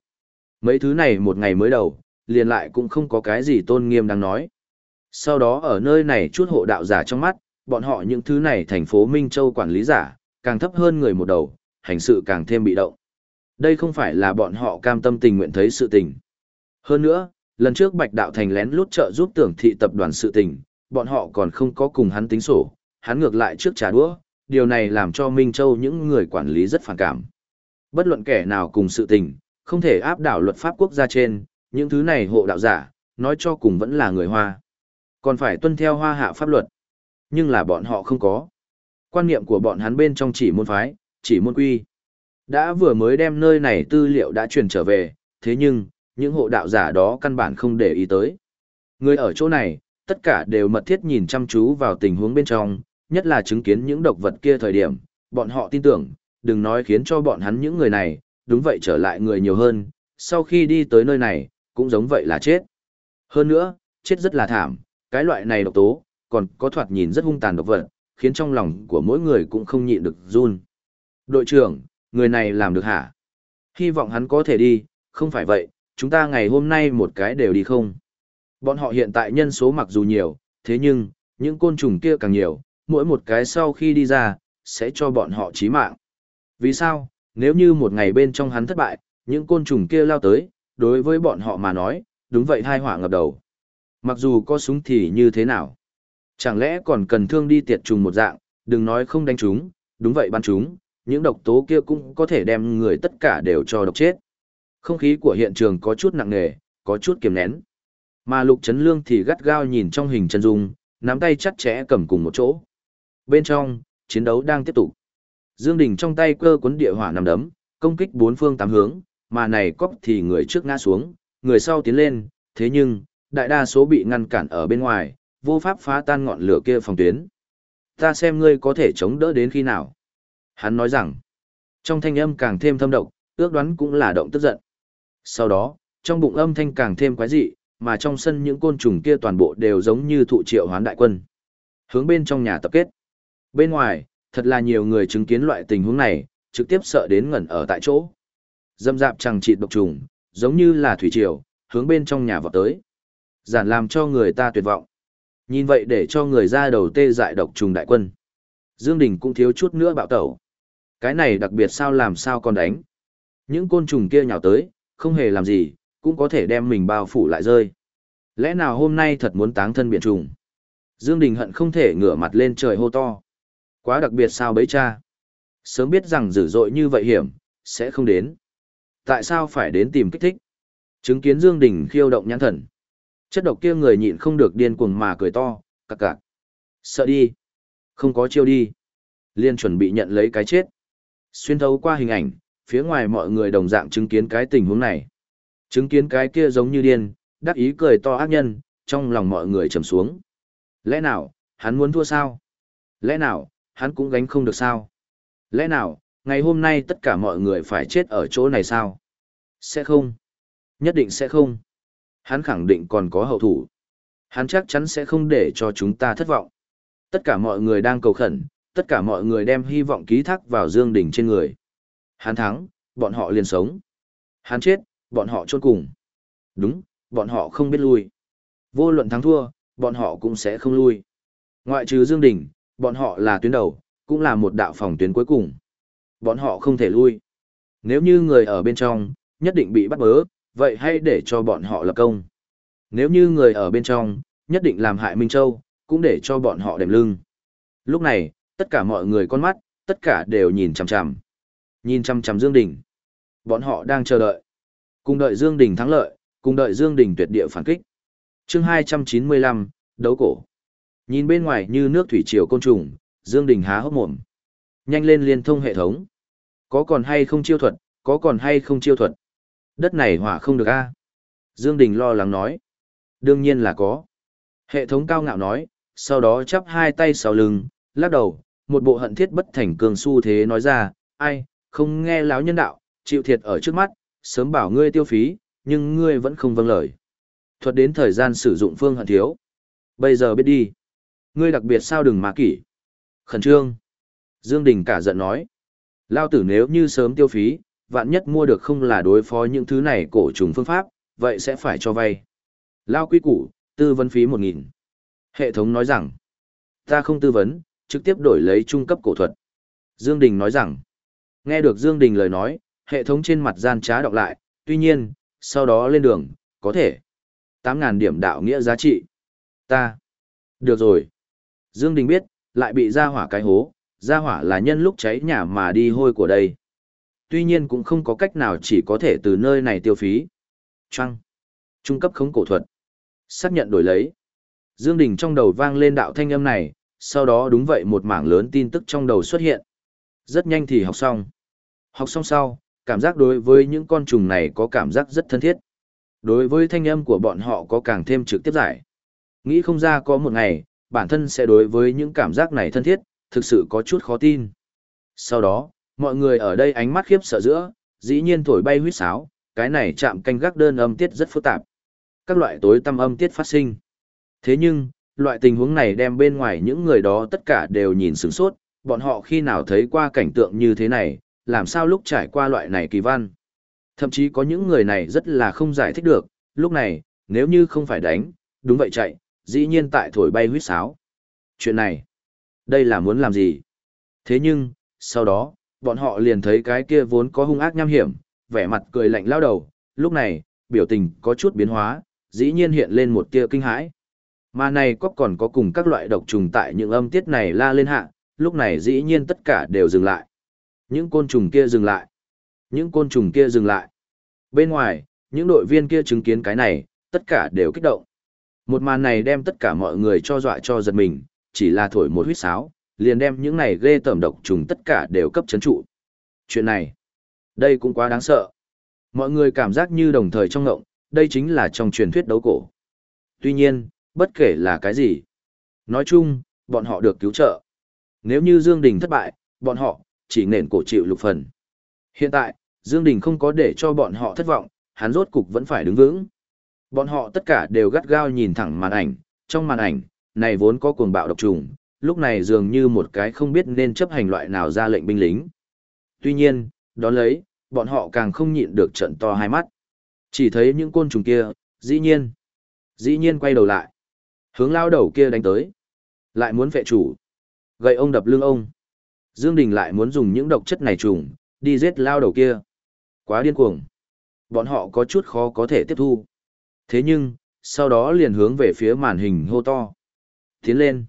mấy thứ này một ngày mới đầu, liền lại cũng không có cái gì tôn nghiêm đang nói. Sau đó ở nơi này chút hộ đạo giả trong mắt, bọn họ những thứ này thành phố Minh Châu quản lý giả, càng thấp hơn người một đầu, hành sự càng thêm bị động. Đây không phải là bọn họ cam tâm tình nguyện thấy sự tình. Hơn nữa, lần trước Bạch Đạo Thành lén lút trợ giúp tưởng thị tập đoàn sự tình, bọn họ còn không có cùng hắn tính sổ, hắn ngược lại trước trả đũa, điều này làm cho Minh Châu những người quản lý rất phản cảm. Bất luận kẻ nào cùng sự tình, không thể áp đảo luật pháp quốc gia trên, những thứ này hộ đạo giả, nói cho cùng vẫn là người Hoa. Còn phải tuân theo hoa hạ pháp luật. Nhưng là bọn họ không có. Quan niệm của bọn hắn bên trong chỉ môn phái, chỉ môn quy. Đã vừa mới đem nơi này tư liệu đã truyền trở về, thế nhưng, những hộ đạo giả đó căn bản không để ý tới. Người ở chỗ này, tất cả đều mật thiết nhìn chăm chú vào tình huống bên trong, nhất là chứng kiến những độc vật kia thời điểm, bọn họ tin tưởng, đừng nói khiến cho bọn hắn những người này, đúng vậy trở lại người nhiều hơn, sau khi đi tới nơi này, cũng giống vậy là chết. Hơn nữa, chết rất là thảm, cái loại này độc tố, còn có thoạt nhìn rất hung tàn độc vật, khiến trong lòng của mỗi người cũng không nhịn được run. Đội trưởng, người này làm được hả? Hy vọng hắn có thể đi, không phải vậy, chúng ta ngày hôm nay một cái đều đi không? Bọn họ hiện tại nhân số mặc dù nhiều, thế nhưng, những côn trùng kia càng nhiều, mỗi một cái sau khi đi ra, sẽ cho bọn họ chí mạng. Vì sao? Nếu như một ngày bên trong hắn thất bại, những côn trùng kia lao tới, đối với bọn họ mà nói, đúng vậy hai họa ngập đầu. Mặc dù có súng thì như thế nào? Chẳng lẽ còn cần thương đi tiệt trùng một dạng, đừng nói không đánh chúng, đúng vậy bắn chúng, những độc tố kia cũng có thể đem người tất cả đều cho độc chết. Không khí của hiện trường có chút nặng nề, có chút kiềm nén. Mà Lục Trấn Lương thì gắt gao nhìn trong hình chân dung, nắm tay chặt chẽ cầm cùng một chỗ. Bên trong, chiến đấu đang tiếp tục. Dương Đình trong tay cơ cuốn địa hỏa nằm đấm, công kích bốn phương tám hướng, mà này cóc thì người trước ngã xuống, người sau tiến lên, thế nhưng, đại đa số bị ngăn cản ở bên ngoài, vô pháp phá tan ngọn lửa kia phòng tuyến. Ta xem ngươi có thể chống đỡ đến khi nào. Hắn nói rằng, trong thanh âm càng thêm thâm độc, ước đoán cũng là động tức giận. Sau đó, trong bụng âm thanh càng thêm quái dị, mà trong sân những côn trùng kia toàn bộ đều giống như thụ triệu hoán đại quân. Hướng bên trong nhà tập kết. Bên ngoài, thật là nhiều người chứng kiến loại tình huống này, trực tiếp sợ đến ngẩn ở tại chỗ. Dâm dạp chẳng trị độc trùng, giống như là thủy triều, hướng bên trong nhà vọt tới. Giản làm cho người ta tuyệt vọng. Nhìn vậy để cho người ra đầu tê dại độc trùng đại quân. Dương Đình cũng thiếu chút nữa bạo tẩu. Cái này đặc biệt sao làm sao còn đánh. Những côn trùng kia nhào tới, không hề làm gì, cũng có thể đem mình bao phủ lại rơi. Lẽ nào hôm nay thật muốn táng thân biển trùng? Dương Đình hận không thể ngửa mặt lên trời hô to. Quá đặc biệt sao bấy cha? Sớm biết rằng dữ dội như vậy hiểm, sẽ không đến. Tại sao phải đến tìm kích thích? Chứng kiến Dương Đình khiêu động nhãn thần. Chất độc kia người nhịn không được điên cuồng mà cười to, cặc cặc. Sợ đi. Không có chiêu đi. Liên chuẩn bị nhận lấy cái chết. Xuyên thấu qua hình ảnh, phía ngoài mọi người đồng dạng chứng kiến cái tình huống này. Chứng kiến cái kia giống như điên, đắc ý cười to ác nhân, trong lòng mọi người trầm xuống. Lẽ nào, hắn muốn thua sao? Lẽ nào, hắn cũng gánh không được sao? Lẽ nào, ngày hôm nay tất cả mọi người phải chết ở chỗ này sao? Sẽ không. Nhất định sẽ không. Hắn khẳng định còn có hậu thủ. Hắn chắc chắn sẽ không để cho chúng ta thất vọng. Tất cả mọi người đang cầu khẩn, tất cả mọi người đem hy vọng ký thác vào Dương Đình trên người. Hắn thắng, bọn họ liền sống. Hắn chết, bọn họ chôn cùng. Đúng, bọn họ không biết lui. Vô luận thắng thua, bọn họ cũng sẽ không lui. Ngoại trừ Dương Đình, bọn họ là tuyến đầu, cũng là một đạo phòng tuyến cuối cùng. Bọn họ không thể lui. Nếu như người ở bên trong, nhất định bị bắt bớ, vậy hãy để cho bọn họ lập công. Nếu như người ở bên trong, nhất định làm hại Minh Châu, cũng để cho bọn họ đệm lưng. Lúc này, tất cả mọi người con mắt, tất cả đều nhìn chằm chằm. Nhìn chằm chằm Dương Đình. Bọn họ đang chờ đợi. Cùng đợi Dương Đình thắng lợi, cùng đợi Dương Đình tuyệt địa phản kích. Chương 295, đấu cổ. Nhìn bên ngoài như nước thủy triều côn trùng, Dương Đình há hốc mồm. Nhanh lên liên thông hệ thống. Có còn hay không chiêu thuật, có còn hay không chiêu thuật. Đất này hỏa không được a. Dương Đình lo lắng nói. Đương nhiên là có. Hệ thống cao ngạo nói, sau đó chắp hai tay sau lưng, lắc đầu, một bộ hận thiết bất thành cường su thế nói ra, ai, không nghe láo nhân đạo, chịu thiệt ở trước mắt, sớm bảo ngươi tiêu phí, nhưng ngươi vẫn không vâng lời. Thuật đến thời gian sử dụng phương hận thiếu. Bây giờ biết đi. Ngươi đặc biệt sao đừng mà kỷ. Khẩn trương. Dương Đình cả giận nói. Lao tử nếu như sớm tiêu phí, vạn nhất mua được không là đối phó những thứ này cổ trùng phương pháp, vậy sẽ phải cho vay. Lao quy củ, tư vấn phí một nghìn. Hệ thống nói rằng, ta không tư vấn, trực tiếp đổi lấy trung cấp cổ thuật. Dương Đình nói rằng, nghe được Dương Đình lời nói, hệ thống trên mặt gian trá đọc lại, tuy nhiên, sau đó lên đường, có thể. 8.000 điểm đạo nghĩa giá trị. Ta. Được rồi. Dương Đình biết, lại bị ra hỏa cái hố, ra hỏa là nhân lúc cháy nhà mà đi hôi của đây. Tuy nhiên cũng không có cách nào chỉ có thể từ nơi này tiêu phí. Trăng. Trung cấp khống cổ thuật. Xác nhận đổi lấy. Dương Đình trong đầu vang lên đạo thanh âm này, sau đó đúng vậy một mảng lớn tin tức trong đầu xuất hiện. Rất nhanh thì học xong. Học xong sau, cảm giác đối với những con trùng này có cảm giác rất thân thiết. Đối với thanh âm của bọn họ có càng thêm trực tiếp giải. Nghĩ không ra có một ngày, bản thân sẽ đối với những cảm giác này thân thiết, thực sự có chút khó tin. Sau đó, mọi người ở đây ánh mắt khiếp sợ giữa, dĩ nhiên thổi bay huýt sáo, cái này chạm canh gác đơn âm tiết rất phức tạp. Các loại tối tâm âm tiết phát sinh. Thế nhưng, loại tình huống này đem bên ngoài những người đó tất cả đều nhìn sửng sốt, bọn họ khi nào thấy qua cảnh tượng như thế này, làm sao lúc trải qua loại này kỳ văn. Thậm chí có những người này rất là không giải thích được, lúc này, nếu như không phải đánh, đúng vậy chạy, dĩ nhiên tại thổi bay huýt sáo. Chuyện này, đây là muốn làm gì? Thế nhưng, sau đó, bọn họ liền thấy cái kia vốn có hung ác nham hiểm, vẻ mặt cười lạnh lao đầu, lúc này, biểu tình có chút biến hóa, dĩ nhiên hiện lên một tia kinh hãi. Mà này có còn có cùng các loại độc trùng tại những âm tiết này la lên hạ, lúc này dĩ nhiên tất cả đều dừng lại. Những côn trùng kia dừng lại. Những côn trùng kia dừng lại. Bên ngoài, những đội viên kia chứng kiến cái này, tất cả đều kích động. Một màn này đem tất cả mọi người cho dọa cho giật mình, chỉ là thổi một huyết sáo, liền đem những này ghê tởm độc trùng tất cả đều cấp chấn trụ. Chuyện này, đây cũng quá đáng sợ. Mọi người cảm giác như đồng thời trong ngộng, đây chính là trong truyền thuyết đấu cổ. Tuy nhiên, bất kể là cái gì, nói chung, bọn họ được cứu trợ. Nếu như Dương Đình thất bại, bọn họ chỉ nền cổ chịu lục phần. Hiện tại, Dương Đình không có để cho bọn họ thất vọng, hắn rốt cục vẫn phải đứng vững. Bọn họ tất cả đều gắt gao nhìn thẳng màn ảnh, trong màn ảnh, này vốn có cuồng bạo độc trùng, lúc này dường như một cái không biết nên chấp hành loại nào ra lệnh binh lính. Tuy nhiên, đón lấy, bọn họ càng không nhịn được trận to hai mắt. Chỉ thấy những côn trùng kia, dĩ nhiên, dĩ nhiên quay đầu lại. Hướng lao đầu kia đánh tới. Lại muốn vệ chủ. Gậy ông đập lưng ông. Dương Đình lại muốn dùng những độc chất này trùng, đi giết lao đầu kia. Quá điên cuồng. Bọn họ có chút khó có thể tiếp thu. Thế nhưng, sau đó liền hướng về phía màn hình hô to. Tiến lên.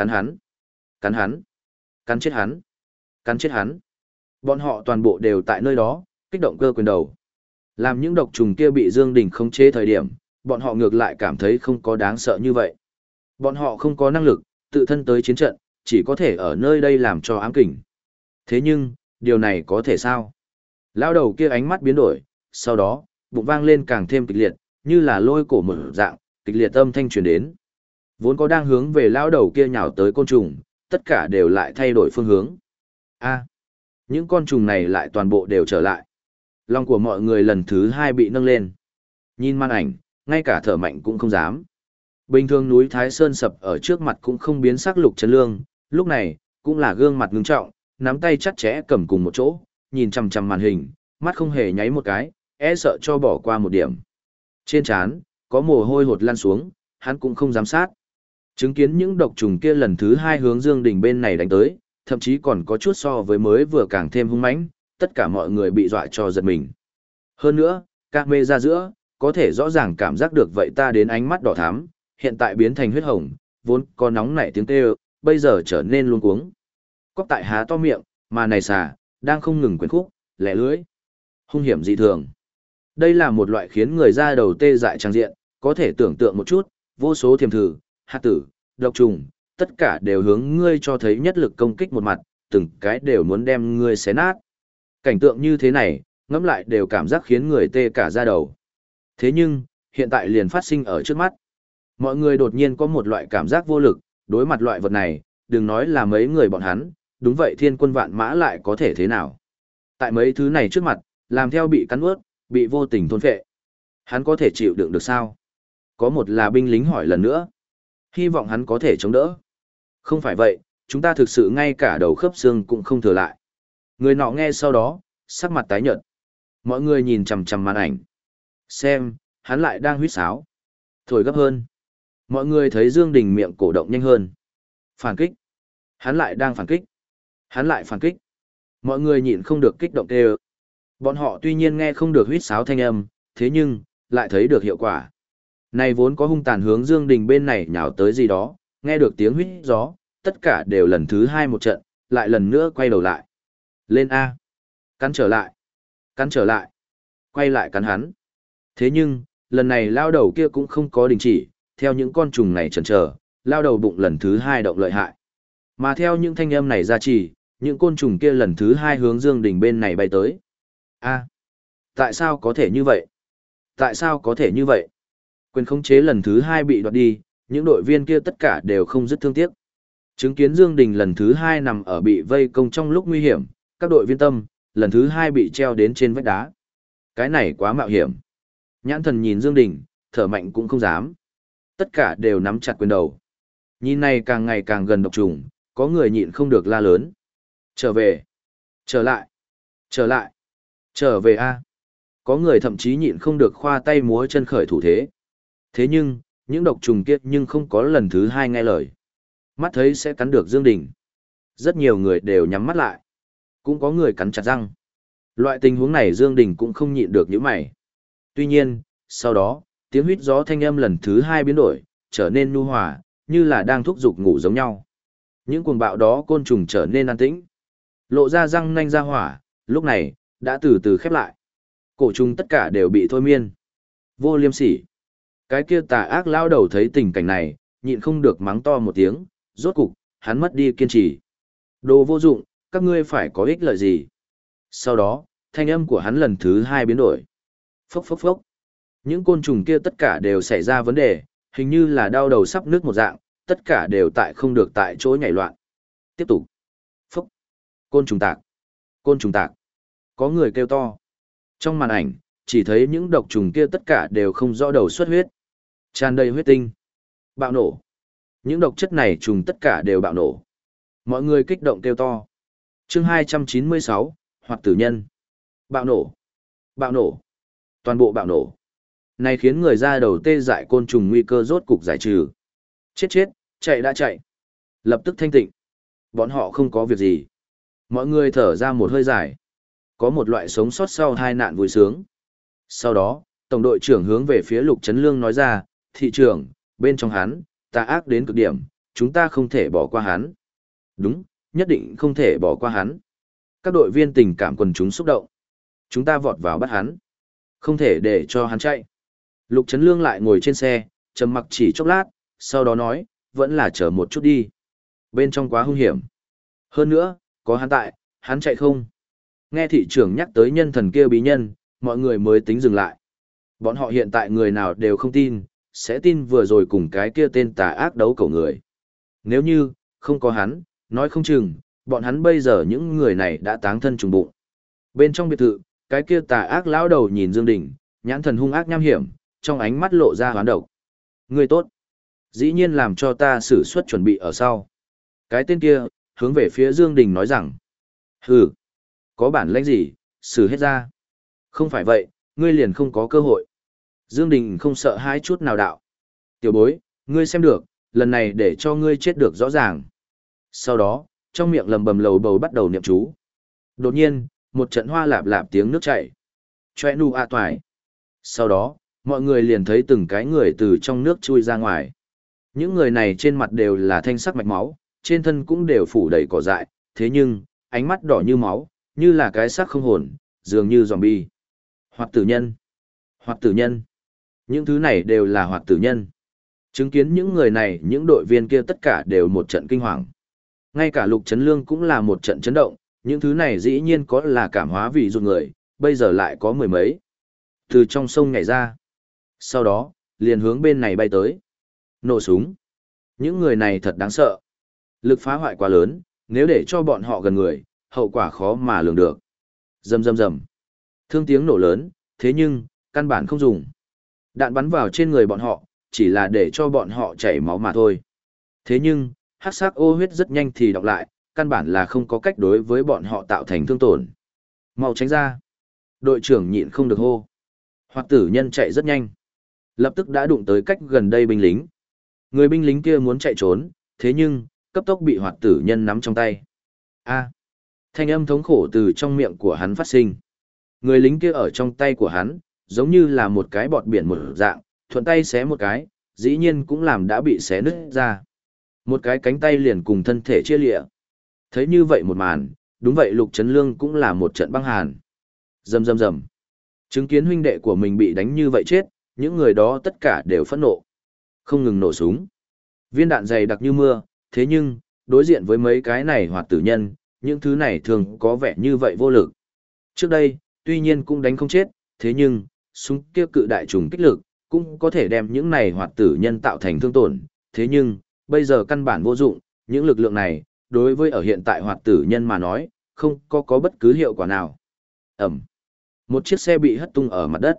Cắn hắn. Cắn hắn. Cắn chết hắn. Cắn chết hắn. Bọn họ toàn bộ đều tại nơi đó, kích động cơ quyền đầu. Làm những độc trùng kia bị Dương Đình khống chế thời điểm, bọn họ ngược lại cảm thấy không có đáng sợ như vậy. Bọn họ không có năng lực, tự thân tới chiến trận, chỉ có thể ở nơi đây làm cho ám kình. Thế nhưng, điều này có thể sao? Lao đầu kia ánh mắt biến đổi, sau đó, bụng vang lên càng thêm kịch liệt, như là lôi cổ mở dạng, kịch liệt âm thanh truyền đến. Vốn có đang hướng về lao đầu kia nhào tới côn trùng, tất cả đều lại thay đổi phương hướng. A, những con trùng này lại toàn bộ đều trở lại. Lòng của mọi người lần thứ hai bị nâng lên. Nhìn màn ảnh, ngay cả thở mạnh cũng không dám. Bình thường núi Thái Sơn sập ở trước mặt cũng không biến sắc lục chấn lương, lúc này, cũng là gương mặt ngưng trọng, nắm tay chặt chẽ cầm cùng một chỗ, nhìn chằm chằm màn hình, mắt không hề nháy một cái, e sợ cho bỏ qua một điểm. Trên trán có mồ hôi hột lan xuống, hắn cũng không dám sát. Chứng kiến những độc trùng kia lần thứ hai hướng Dương Đình bên này đánh tới, thậm chí còn có chút so với mới vừa càng thêm hung mãnh, tất cả mọi người bị dọa cho giật mình. Hơn nữa, các mê ra giữa, có thể rõ ràng cảm giác được vậy ta đến ánh mắt đỏ thắm, hiện tại biến thành huyết hồng, vốn có nóng nảy tiếng kêu, bây giờ trở nên luôn cuống. Cóc tại há to miệng, mà này xà, đang không ngừng quyến khúc, lẻ lưới. Hung hiểm dị thường. Đây là một loại khiến người ra đầu tê dại trang diện, có thể tưởng tượng một chút, vô số thiềm thử, hạt tử, độc trùng, tất cả đều hướng ngươi cho thấy nhất lực công kích một mặt, từng cái đều muốn đem ngươi xé nát. Cảnh tượng như thế này, ngẫm lại đều cảm giác khiến người tê cả da đầu. Thế nhưng, hiện tại liền phát sinh ở trước mắt. Mọi người đột nhiên có một loại cảm giác vô lực, đối mặt loại vật này, đừng nói là mấy người bọn hắn, đúng vậy thiên quân vạn mã lại có thể thế nào. Tại mấy thứ này trước mặt, làm theo bị cắn ướt, bị vô tình thôn phệ. Hắn có thể chịu đựng được sao? Có một là binh lính hỏi lần nữa. Hy vọng hắn có thể chống đỡ. Không phải vậy, chúng ta thực sự ngay cả đầu khớp xương cũng không thừa lại. Người nọ nghe sau đó, sắc mặt tái nhợt. Mọi người nhìn chằm chằm màn ảnh. Xem, hắn lại đang huýt sáo. Thổi gấp hơn. Mọi người thấy Dương Đình miệng cổ động nhanh hơn. Phản kích. Hắn lại đang phản kích. Hắn lại phản kích. Mọi người nhịn không được kích động tê Bọn họ tuy nhiên nghe không được huýt sáo thanh âm, thế nhưng, lại thấy được hiệu quả. Này vốn có hung tàn hướng Dương Đình bên này nhào tới gì đó, nghe được tiếng huyết gió, tất cả đều lần thứ hai một trận, lại lần nữa quay đầu lại. Lên A. Cắn trở lại. Cắn trở lại. Quay lại cắn hắn. Thế nhưng, lần này lao đầu kia cũng không có đình chỉ, theo những con trùng này chần chờ, lao đầu bụng lần thứ hai động lợi hại. Mà theo những thanh âm này ra chỉ, những côn trùng kia lần thứ hai hướng Dương Đình bên này bay tới. A. tại sao có thể như vậy? Tại sao có thể như vậy? Quyền khống chế lần thứ hai bị đoạt đi, những đội viên kia tất cả đều không dứt thương tiếc. Chứng kiến Dương Đình lần thứ hai nằm ở bị vây công trong lúc nguy hiểm, các đội viên tâm, lần thứ hai bị treo đến trên vách đá. Cái này quá mạo hiểm. Nhãn thần nhìn Dương Đình, thở mạnh cũng không dám. Tất cả đều nắm chặt quyền đầu. Nhìn này càng ngày càng gần độc trùng, có người nhịn không được la lớn. Trở về. Trở lại. Trở lại. Trở về a. Có người thậm chí nhịn không được khoa tay múa chân khởi thủ thế. Thế nhưng, những độc trùng kia nhưng không có lần thứ hai nghe lời. Mắt thấy sẽ cắn được Dương Đình. Rất nhiều người đều nhắm mắt lại. Cũng có người cắn chặt răng. Loại tình huống này Dương Đình cũng không nhịn được những mày. Tuy nhiên, sau đó, tiếng huyết gió thanh âm lần thứ hai biến đổi, trở nên nhu hòa, như là đang thúc giục ngủ giống nhau. Những cuồng bạo đó côn trùng trở nên an tĩnh. Lộ ra răng nanh ra hỏa, lúc này, đã từ từ khép lại. Cổ trùng tất cả đều bị thôi miên. Vô liêm sỉ. Cái kia tà ác lao đầu thấy tình cảnh này, nhịn không được mắng to một tiếng, rốt cục, hắn mất đi kiên trì. Đồ vô dụng, các ngươi phải có ích lợi gì? Sau đó, thanh âm của hắn lần thứ hai biến đổi. Phốc phốc phốc. Những côn trùng kia tất cả đều xảy ra vấn đề, hình như là đau đầu sắp nước một dạng, tất cả đều tại không được tại chỗ nhảy loạn. Tiếp tục. Phốc. Côn trùng tạc. Côn trùng tạc. Có người kêu to. Trong màn ảnh, chỉ thấy những độc trùng kia tất cả đều không rõ đầu xuất huyết. Tràn đầy huyết tinh. Bạo nổ. Những độc chất này trùng tất cả đều bạo nổ. Mọi người kích động kêu to. chương 296, hoặc tử nhân. Bạo nổ. Bạo nổ. Toàn bộ bạo nổ. Này khiến người ra đầu tê dại côn trùng nguy cơ rốt cục giải trừ. Chết chết, chạy đã chạy. Lập tức thanh tịnh. Bọn họ không có việc gì. Mọi người thở ra một hơi dài. Có một loại sống sót sau hai nạn vui sướng. Sau đó, Tổng đội trưởng hướng về phía Lục Trấn Lương nói ra, thị trường bên trong hắn, ta ác đến cực điểm, chúng ta không thể bỏ qua hắn. Đúng, nhất định không thể bỏ qua hắn. Các đội viên tình cảm quần chúng xúc động. Chúng ta vọt vào bắt hắn. Không thể để cho hắn chạy. Lục Trấn Lương lại ngồi trên xe, trầm mặc chỉ chốc lát, sau đó nói, vẫn là chờ một chút đi. Bên trong quá hung hiểm. Hơn nữa, có hắn tại, hắn chạy không. Nghe thị trưởng nhắc tới nhân thần kia bí nhân, mọi người mới tính dừng lại. Bọn họ hiện tại người nào đều không tin, sẽ tin vừa rồi cùng cái kia tên tà ác đấu cầu người. Nếu như, không có hắn, nói không chừng, bọn hắn bây giờ những người này đã táng thân trùng bụng. Bên trong biệt thự, cái kia tà ác lão đầu nhìn Dương Đình, nhãn thần hung ác nham hiểm, trong ánh mắt lộ ra hoán độc. Người tốt. Dĩ nhiên làm cho ta xử xuất chuẩn bị ở sau. Cái tên kia, hướng về phía Dương Đình nói rằng. Hừ, có bản lĩnh gì, xử hết ra. Không phải vậy, ngươi liền không có cơ hội. Dương Đình không sợ hai chút nào đạo. Tiểu bối, ngươi xem được, lần này để cho ngươi chết được rõ ràng. Sau đó, trong miệng lầm bầm lầu bầu bắt đầu niệm chú. Đột nhiên, một trận hoa lạp lạp tiếng nước chảy. Chòe nu a toài. Sau đó, mọi người liền thấy từng cái người từ trong nước chui ra ngoài. Những người này trên mặt đều là thanh sắc mạch máu, trên thân cũng đều phủ đầy cỏ dại, thế nhưng, ánh mắt đỏ như máu, như là cái xác không hồn, dường như zombie. Hoặc tử nhân. Hoặc tử nhân. Những thứ này đều là hoạt tử nhân. Chứng kiến những người này, những đội viên kia tất cả đều một trận kinh hoàng. Ngay cả lục chấn lương cũng là một trận chấn động, những thứ này dĩ nhiên có là cảm hóa vì ruột người, bây giờ lại có mười mấy. Từ trong sông nhảy ra. Sau đó, liền hướng bên này bay tới. Nổ súng. Những người này thật đáng sợ. Lực phá hoại quá lớn, nếu để cho bọn họ gần người, hậu quả khó mà lường được. Rầm rầm rầm. Thương tiếng nổ lớn, thế nhưng, căn bản không dùng. Đạn bắn vào trên người bọn họ, chỉ là để cho bọn họ chảy máu mà thôi. Thế nhưng, hắc sắc ô huyết rất nhanh thì đọc lại, căn bản là không có cách đối với bọn họ tạo thành thương tổn. Mau tránh ra. Đội trưởng nhịn không được hô. Hoặc tử nhân chạy rất nhanh. Lập tức đã đụng tới cách gần đây binh lính. Người binh lính kia muốn chạy trốn, thế nhưng, cấp tốc bị hoạt tử nhân nắm trong tay. A. Thanh âm thống khổ từ trong miệng của hắn phát sinh. Người lính kia ở trong tay của hắn, giống như là một cái bọt biển một dạng, thuận tay xé một cái, dĩ nhiên cũng làm đã bị xé nứt ra. Một cái cánh tay liền cùng thân thể chia lịa. Thấy như vậy một màn, đúng vậy Lục Trấn Lương cũng là một trận băng hàn. Rầm rầm rầm. Chứng kiến huynh đệ của mình bị đánh như vậy chết, những người đó tất cả đều phẫn nộ. Không ngừng nổ súng. Viên đạn dày đặc như mưa, thế nhưng, đối diện với mấy cái này hoạt tử nhân, những thứ này thường có vẻ như vậy vô lực. Trước đây, tuy nhiên cũng đánh không chết, thế nhưng, súng kia cự đại trùng kích lực, cũng có thể đem những này hoạt tử nhân tạo thành thương tổn, thế nhưng, bây giờ căn bản vô dụng, những lực lượng này, đối với ở hiện tại hoạt tử nhân mà nói, không có có bất cứ hiệu quả nào. Ẩm. Một chiếc xe bị hất tung ở mặt đất,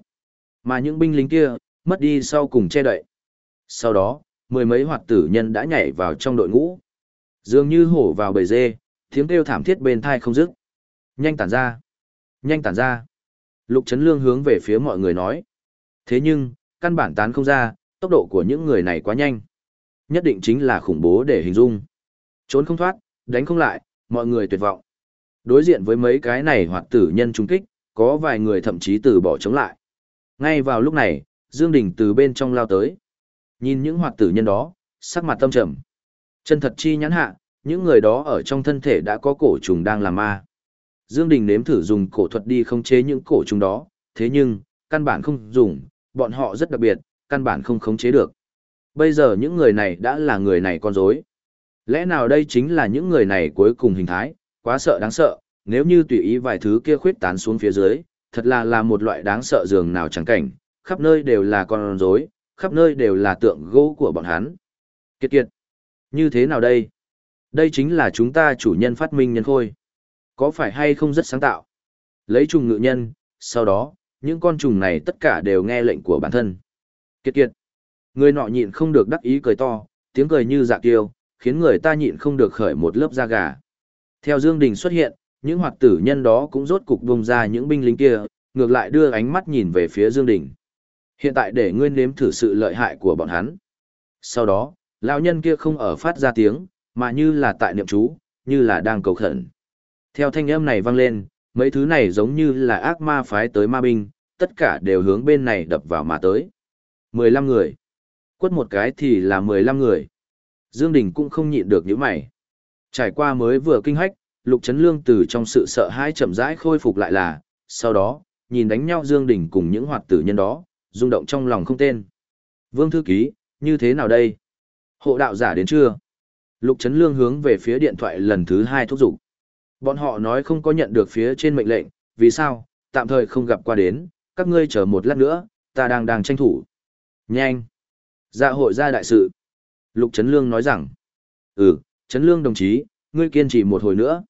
mà những binh lính kia, mất đi sau cùng che đậy. Sau đó, mười mấy hoạt tử nhân đã nhảy vào trong đội ngũ. Dường như hổ vào bầy dê, tiếng kêu thảm thiết bên thai không dứt. Nhanh tản ra. Nhanh tản ra. Lục Trấn Lương hướng về phía mọi người nói. Thế nhưng, căn bản tán không ra, tốc độ của những người này quá nhanh. Nhất định chính là khủng bố để hình dung. Trốn không thoát, đánh không lại, mọi người tuyệt vọng. Đối diện với mấy cái này hoạt tử nhân trung kích, có vài người thậm chí từ bỏ chống lại. Ngay vào lúc này, Dương Đình từ bên trong lao tới. Nhìn những hoạt tử nhân đó, sắc mặt tâm trầm. Chân thật chi nhãn hạ, những người đó ở trong thân thể đã có cổ trùng đang làm ma. Dương Đình nếm thử dùng cổ thuật đi khống chế những cổ trùng đó, thế nhưng, căn bản không dùng, bọn họ rất đặc biệt, căn bản không khống chế được. Bây giờ những người này đã là người này con rối. Lẽ nào đây chính là những người này cuối cùng hình thái, quá sợ đáng sợ, nếu như tùy ý vài thứ kia khuyết tán xuống phía dưới, thật là là một loại đáng sợ dường nào chẳng cảnh, khắp nơi đều là con rối, khắp nơi đều là tượng gỗ của bọn hắn. Kiệt kiệt. Như thế nào đây? Đây chính là chúng ta chủ nhân phát minh nhân khôi. Có phải hay không rất sáng tạo? Lấy trùng ngự nhân, sau đó, những con trùng này tất cả đều nghe lệnh của bản thân. Kiệt kiệt. Người nọ nhịn không được đắc ý cười to, tiếng cười như dạ kiêu, khiến người ta nhịn không được khởi một lớp da gà. Theo Dương Đình xuất hiện, những hoạt tử nhân đó cũng rốt cục bùng ra những binh lính kia, ngược lại đưa ánh mắt nhìn về phía Dương Đình. Hiện tại để nguyên nếm thử sự lợi hại của bọn hắn. Sau đó, lão nhân kia không ở phát ra tiếng, mà như là tại niệm chú, như là đang cầu khẩn. Theo thanh âm này vang lên, mấy thứ này giống như là ác ma phái tới ma binh, tất cả đều hướng bên này đập vào mà tới. 15 người. Quất một cái thì là 15 người. Dương Đình cũng không nhịn được những mày. Trải qua mới vừa kinh hách, Lục Trấn Lương từ trong sự sợ hãi chậm rãi khôi phục lại là, sau đó, nhìn đánh nhau Dương Đình cùng những hoạt tử nhân đó, rung động trong lòng không tên. Vương Thư Ký, như thế nào đây? Hộ đạo giả đến chưa? Lục Trấn Lương hướng về phía điện thoại lần thứ hai thúc giục. Bọn họ nói không có nhận được phía trên mệnh lệnh, vì sao, tạm thời không gặp qua đến, các ngươi chờ một lát nữa, ta đang đang tranh thủ. Nhanh! Dạ hội ra đại sự. Lục Trấn Lương nói rằng, ừ, Trấn Lương đồng chí, ngươi kiên trì một hồi nữa.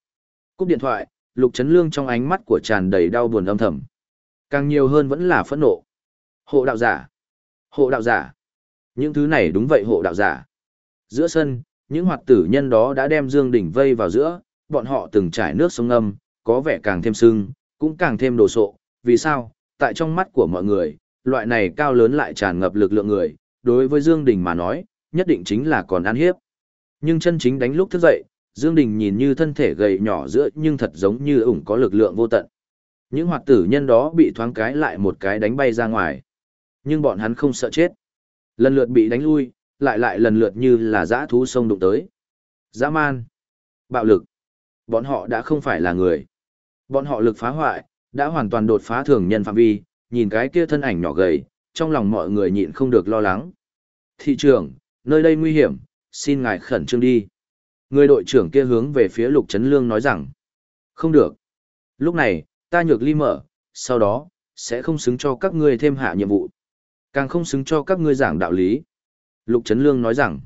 Cúp điện thoại, Lục Trấn Lương trong ánh mắt của tràn đầy đau buồn âm thầm. Càng nhiều hơn vẫn là phẫn nộ. Hộ đạo giả. Hộ đạo giả. Những thứ này đúng vậy hộ đạo giả. Giữa sân, những hoạt tử nhân đó đã đem Dương Đỉnh vây vào giữa, bọn họ từng trải nước sông âm, có vẻ càng thêm sưng, cũng càng thêm đồ sộ. Vì sao? Tại trong mắt của mọi người, loại này cao lớn lại tràn ngập lực lượng người, đối với Dương Đình mà nói, nhất định chính là còn ăn hiếp. Nhưng chân chính đánh lúc thức dậy, Dương Đình nhìn như thân thể gầy nhỏ giữa nhưng thật giống như ủng có lực lượng vô tận. Những hoạt tử nhân đó bị thoáng cái lại một cái đánh bay ra ngoài. Nhưng bọn hắn không sợ chết. Lần lượt bị đánh lui, lại lại lần lượt như là dã thú sông đụng tới. Dã man. Bạo lực. Bọn họ đã không phải là người. Bọn họ lực phá hoại, đã hoàn toàn đột phá thường nhân phạm vi, nhìn cái kia thân ảnh nhỏ gầy, trong lòng mọi người nhịn không được lo lắng. Thị trưởng, nơi đây nguy hiểm, xin ngài khẩn trương đi. Người đội trưởng kia hướng về phía Lục Trấn Lương nói rằng, không được. Lúc này, ta nhược ly mở, sau đó, sẽ không xứng cho các ngươi thêm hạ nhiệm vụ. Càng không xứng cho các ngươi giảng đạo lý. Lục Trấn Lương nói rằng,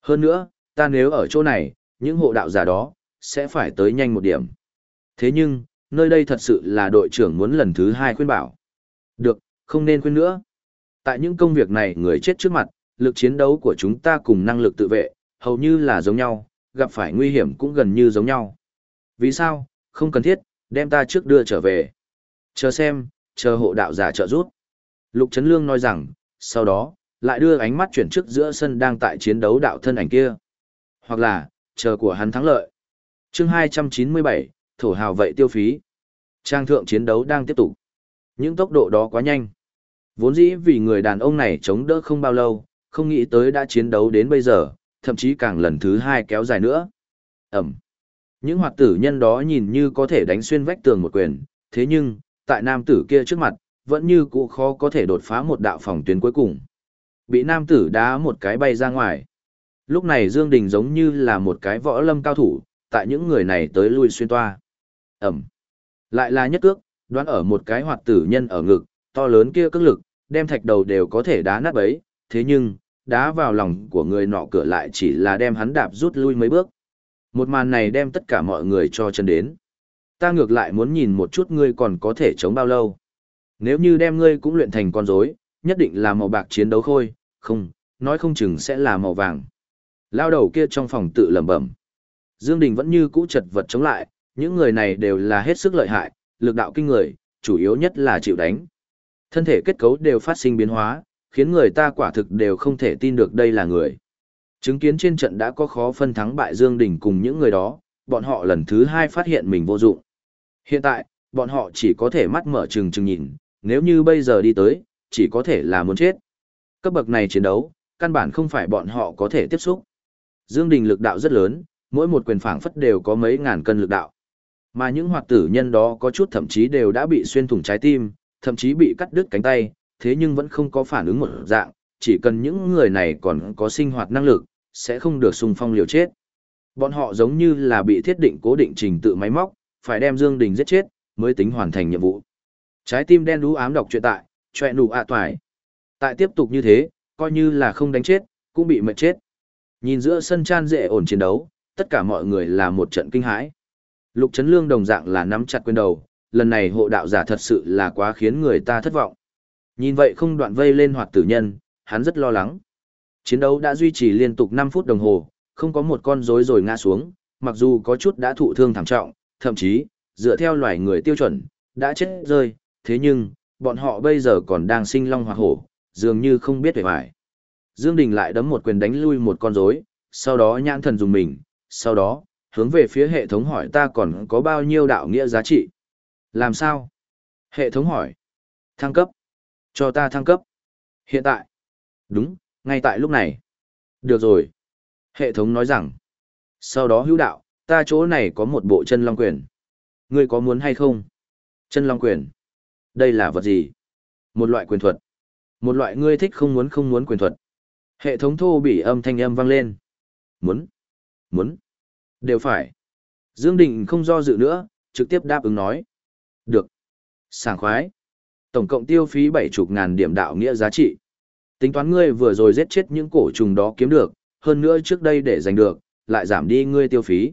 hơn nữa, ta nếu ở chỗ này, những hộ đạo giả đó, sẽ phải tới nhanh một điểm. Thế nhưng, nơi đây thật sự là đội trưởng muốn lần thứ hai khuyên bảo. Được, không nên khuyên nữa. Tại những công việc này người chết trước mặt, lực chiến đấu của chúng ta cùng năng lực tự vệ, hầu như là giống nhau, gặp phải nguy hiểm cũng gần như giống nhau. Vì sao, không cần thiết, đem ta trước đưa trở về. Chờ xem, chờ hộ đạo giả trợ giúp. Lục Trấn Lương nói rằng, sau đó, lại đưa ánh mắt chuyển trước giữa sân đang tại chiến đấu đạo thân ảnh kia. Hoặc là, chờ của hắn thắng lợi chương 297, thổ hào vậy tiêu phí. Trang thượng chiến đấu đang tiếp tục. Những tốc độ đó quá nhanh. Vốn dĩ vì người đàn ông này chống đỡ không bao lâu, không nghĩ tới đã chiến đấu đến bây giờ, thậm chí càng lần thứ hai kéo dài nữa. Ẩm. Những hoạt tử nhân đó nhìn như có thể đánh xuyên vách tường một quyền, thế nhưng, tại nam tử kia trước mặt, vẫn như cũ khó có thể đột phá một đạo phòng tuyến cuối cùng. Bị nam tử đá một cái bay ra ngoài. Lúc này Dương Đình giống như là một cái võ lâm cao thủ, tại những người này tới lui xuyên toa. Ẩm. Lại là nhất cước, đoán ở một cái hoạt tử nhân ở ngực, to lớn kia cước lực, đem thạch đầu đều có thể đá nát bấy, thế nhưng, đá vào lòng của người nọ cửa lại chỉ là đem hắn đạp rút lui mấy bước. Một màn này đem tất cả mọi người cho chân đến. Ta ngược lại muốn nhìn một chút ngươi còn có thể chống bao lâu. Nếu như đem ngươi cũng luyện thành con rối, nhất định là màu bạc chiến đấu khôi, không, nói không chừng sẽ là màu vàng. Lao đầu kia trong phòng tự lẩm bẩm. Dương Đình vẫn như cũ chật vật chống lại, những người này đều là hết sức lợi hại, lực đạo kinh người, chủ yếu nhất là chịu đánh. Thân thể kết cấu đều phát sinh biến hóa, khiến người ta quả thực đều không thể tin được đây là người. Chứng kiến trên trận đã có khó phân thắng bại Dương Đình cùng những người đó, bọn họ lần thứ hai phát hiện mình vô dụng. Hiện tại, bọn họ chỉ có thể mắt mở trừng trừng nhìn, nếu như bây giờ đi tới, chỉ có thể là muốn chết. Cấp bậc này chiến đấu, căn bản không phải bọn họ có thể tiếp xúc. Dương Đình lực đạo rất lớn, mỗi một quyền phảng phất đều có mấy ngàn cân lực đạo. Mà những hoạt tử nhân đó có chút thậm chí đều đã bị xuyên thủng trái tim, thậm chí bị cắt đứt cánh tay, thế nhưng vẫn không có phản ứng một dạng, chỉ cần những người này còn có sinh hoạt năng lực, sẽ không được xung phong liều chết. Bọn họ giống như là bị thiết định cố định trình tự máy móc, phải đem Dương Đình giết chết, mới tính hoàn thành nhiệm vụ. Trái tim đen đú ám đọc chuyện tại, chọe nụ ạ à toài. Tại tiếp tục như thế, coi như là không đánh chết, cũng bị mệt chết. Nhìn giữa sân chan dễ ổn chiến đấu, tất cả mọi người là một trận kinh hãi. Lục Trấn Lương đồng dạng là nắm chặt quyền đầu, lần này hộ đạo giả thật sự là quá khiến người ta thất vọng. Nhìn vậy không đoạn vây lên hoạt tử nhân, hắn rất lo lắng. Chiến đấu đã duy trì liên tục 5 phút đồng hồ, không có một con rối rồi ngã xuống, mặc dù có chút đã thụ thương thảm trọng, thậm chí, dựa theo loài người tiêu chuẩn, đã chết rơi, thế nhưng, bọn họ bây giờ còn đang sinh long hoặc hổ, dường như không biết về hoài. Dương Đình lại đấm một quyền đánh lui một con rối, sau đó nhãn thần dùng mình, sau đó, hướng về phía hệ thống hỏi ta còn có bao nhiêu đạo nghĩa giá trị. Làm sao? Hệ thống hỏi. Thăng cấp. Cho ta thăng cấp. Hiện tại. Đúng, ngay tại lúc này. Được rồi. Hệ thống nói rằng. Sau đó hữu đạo, ta chỗ này có một bộ chân long quyền. Ngươi có muốn hay không? Chân long quyền. Đây là vật gì? Một loại quyền thuật. Một loại ngươi thích không muốn không muốn quyền thuật. Hệ thống thô bị âm thanh âm vang lên. Muốn. Muốn. Đều phải. Dương Đình không do dự nữa, trực tiếp đáp ứng nói. Được. Sảng khoái. Tổng cộng tiêu phí bảy chục ngàn điểm đạo nghĩa giá trị. Tính toán ngươi vừa rồi giết chết những cổ trùng đó kiếm được, hơn nữa trước đây để giành được, lại giảm đi ngươi tiêu phí.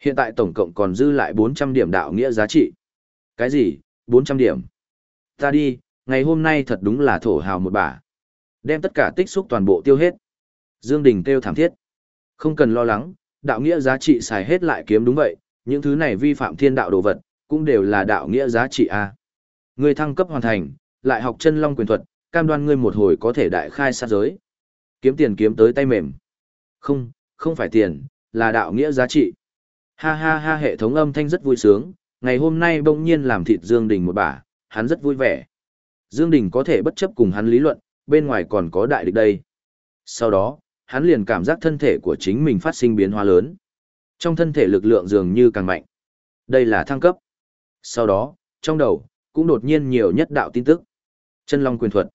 Hiện tại tổng cộng còn dư lại 400 điểm đạo nghĩa giá trị. Cái gì, 400 điểm? Ta đi, ngày hôm nay thật đúng là thổ hào một bả. Đem tất cả tích xúc toàn bộ tiêu hết. Dương Đình kêu thảm thiết. Không cần lo lắng, đạo nghĩa giá trị xài hết lại kiếm đúng vậy, những thứ này vi phạm thiên đạo đồ vật, cũng đều là đạo nghĩa giá trị A. Ngươi thăng cấp hoàn thành, lại học chân long quyền thuật, cam đoan ngươi một hồi có thể đại khai sát giới. Kiếm tiền kiếm tới tay mềm. Không, không phải tiền, là đạo nghĩa giá trị. Ha ha ha hệ thống âm thanh rất vui sướng, ngày hôm nay bỗng nhiên làm thịt Dương Đình một bả, hắn rất vui vẻ. Dương Đình có thể bất chấp cùng hắn lý luận, bên ngoài còn có đại địch đây. Sau đó, hắn liền cảm giác thân thể của chính mình phát sinh biến hóa lớn. Trong thân thể lực lượng dường như càng mạnh. Đây là thăng cấp. Sau đó, trong đầu, cũng đột nhiên nhiều nhất đạo tin tức. Chân Long quyền thuật.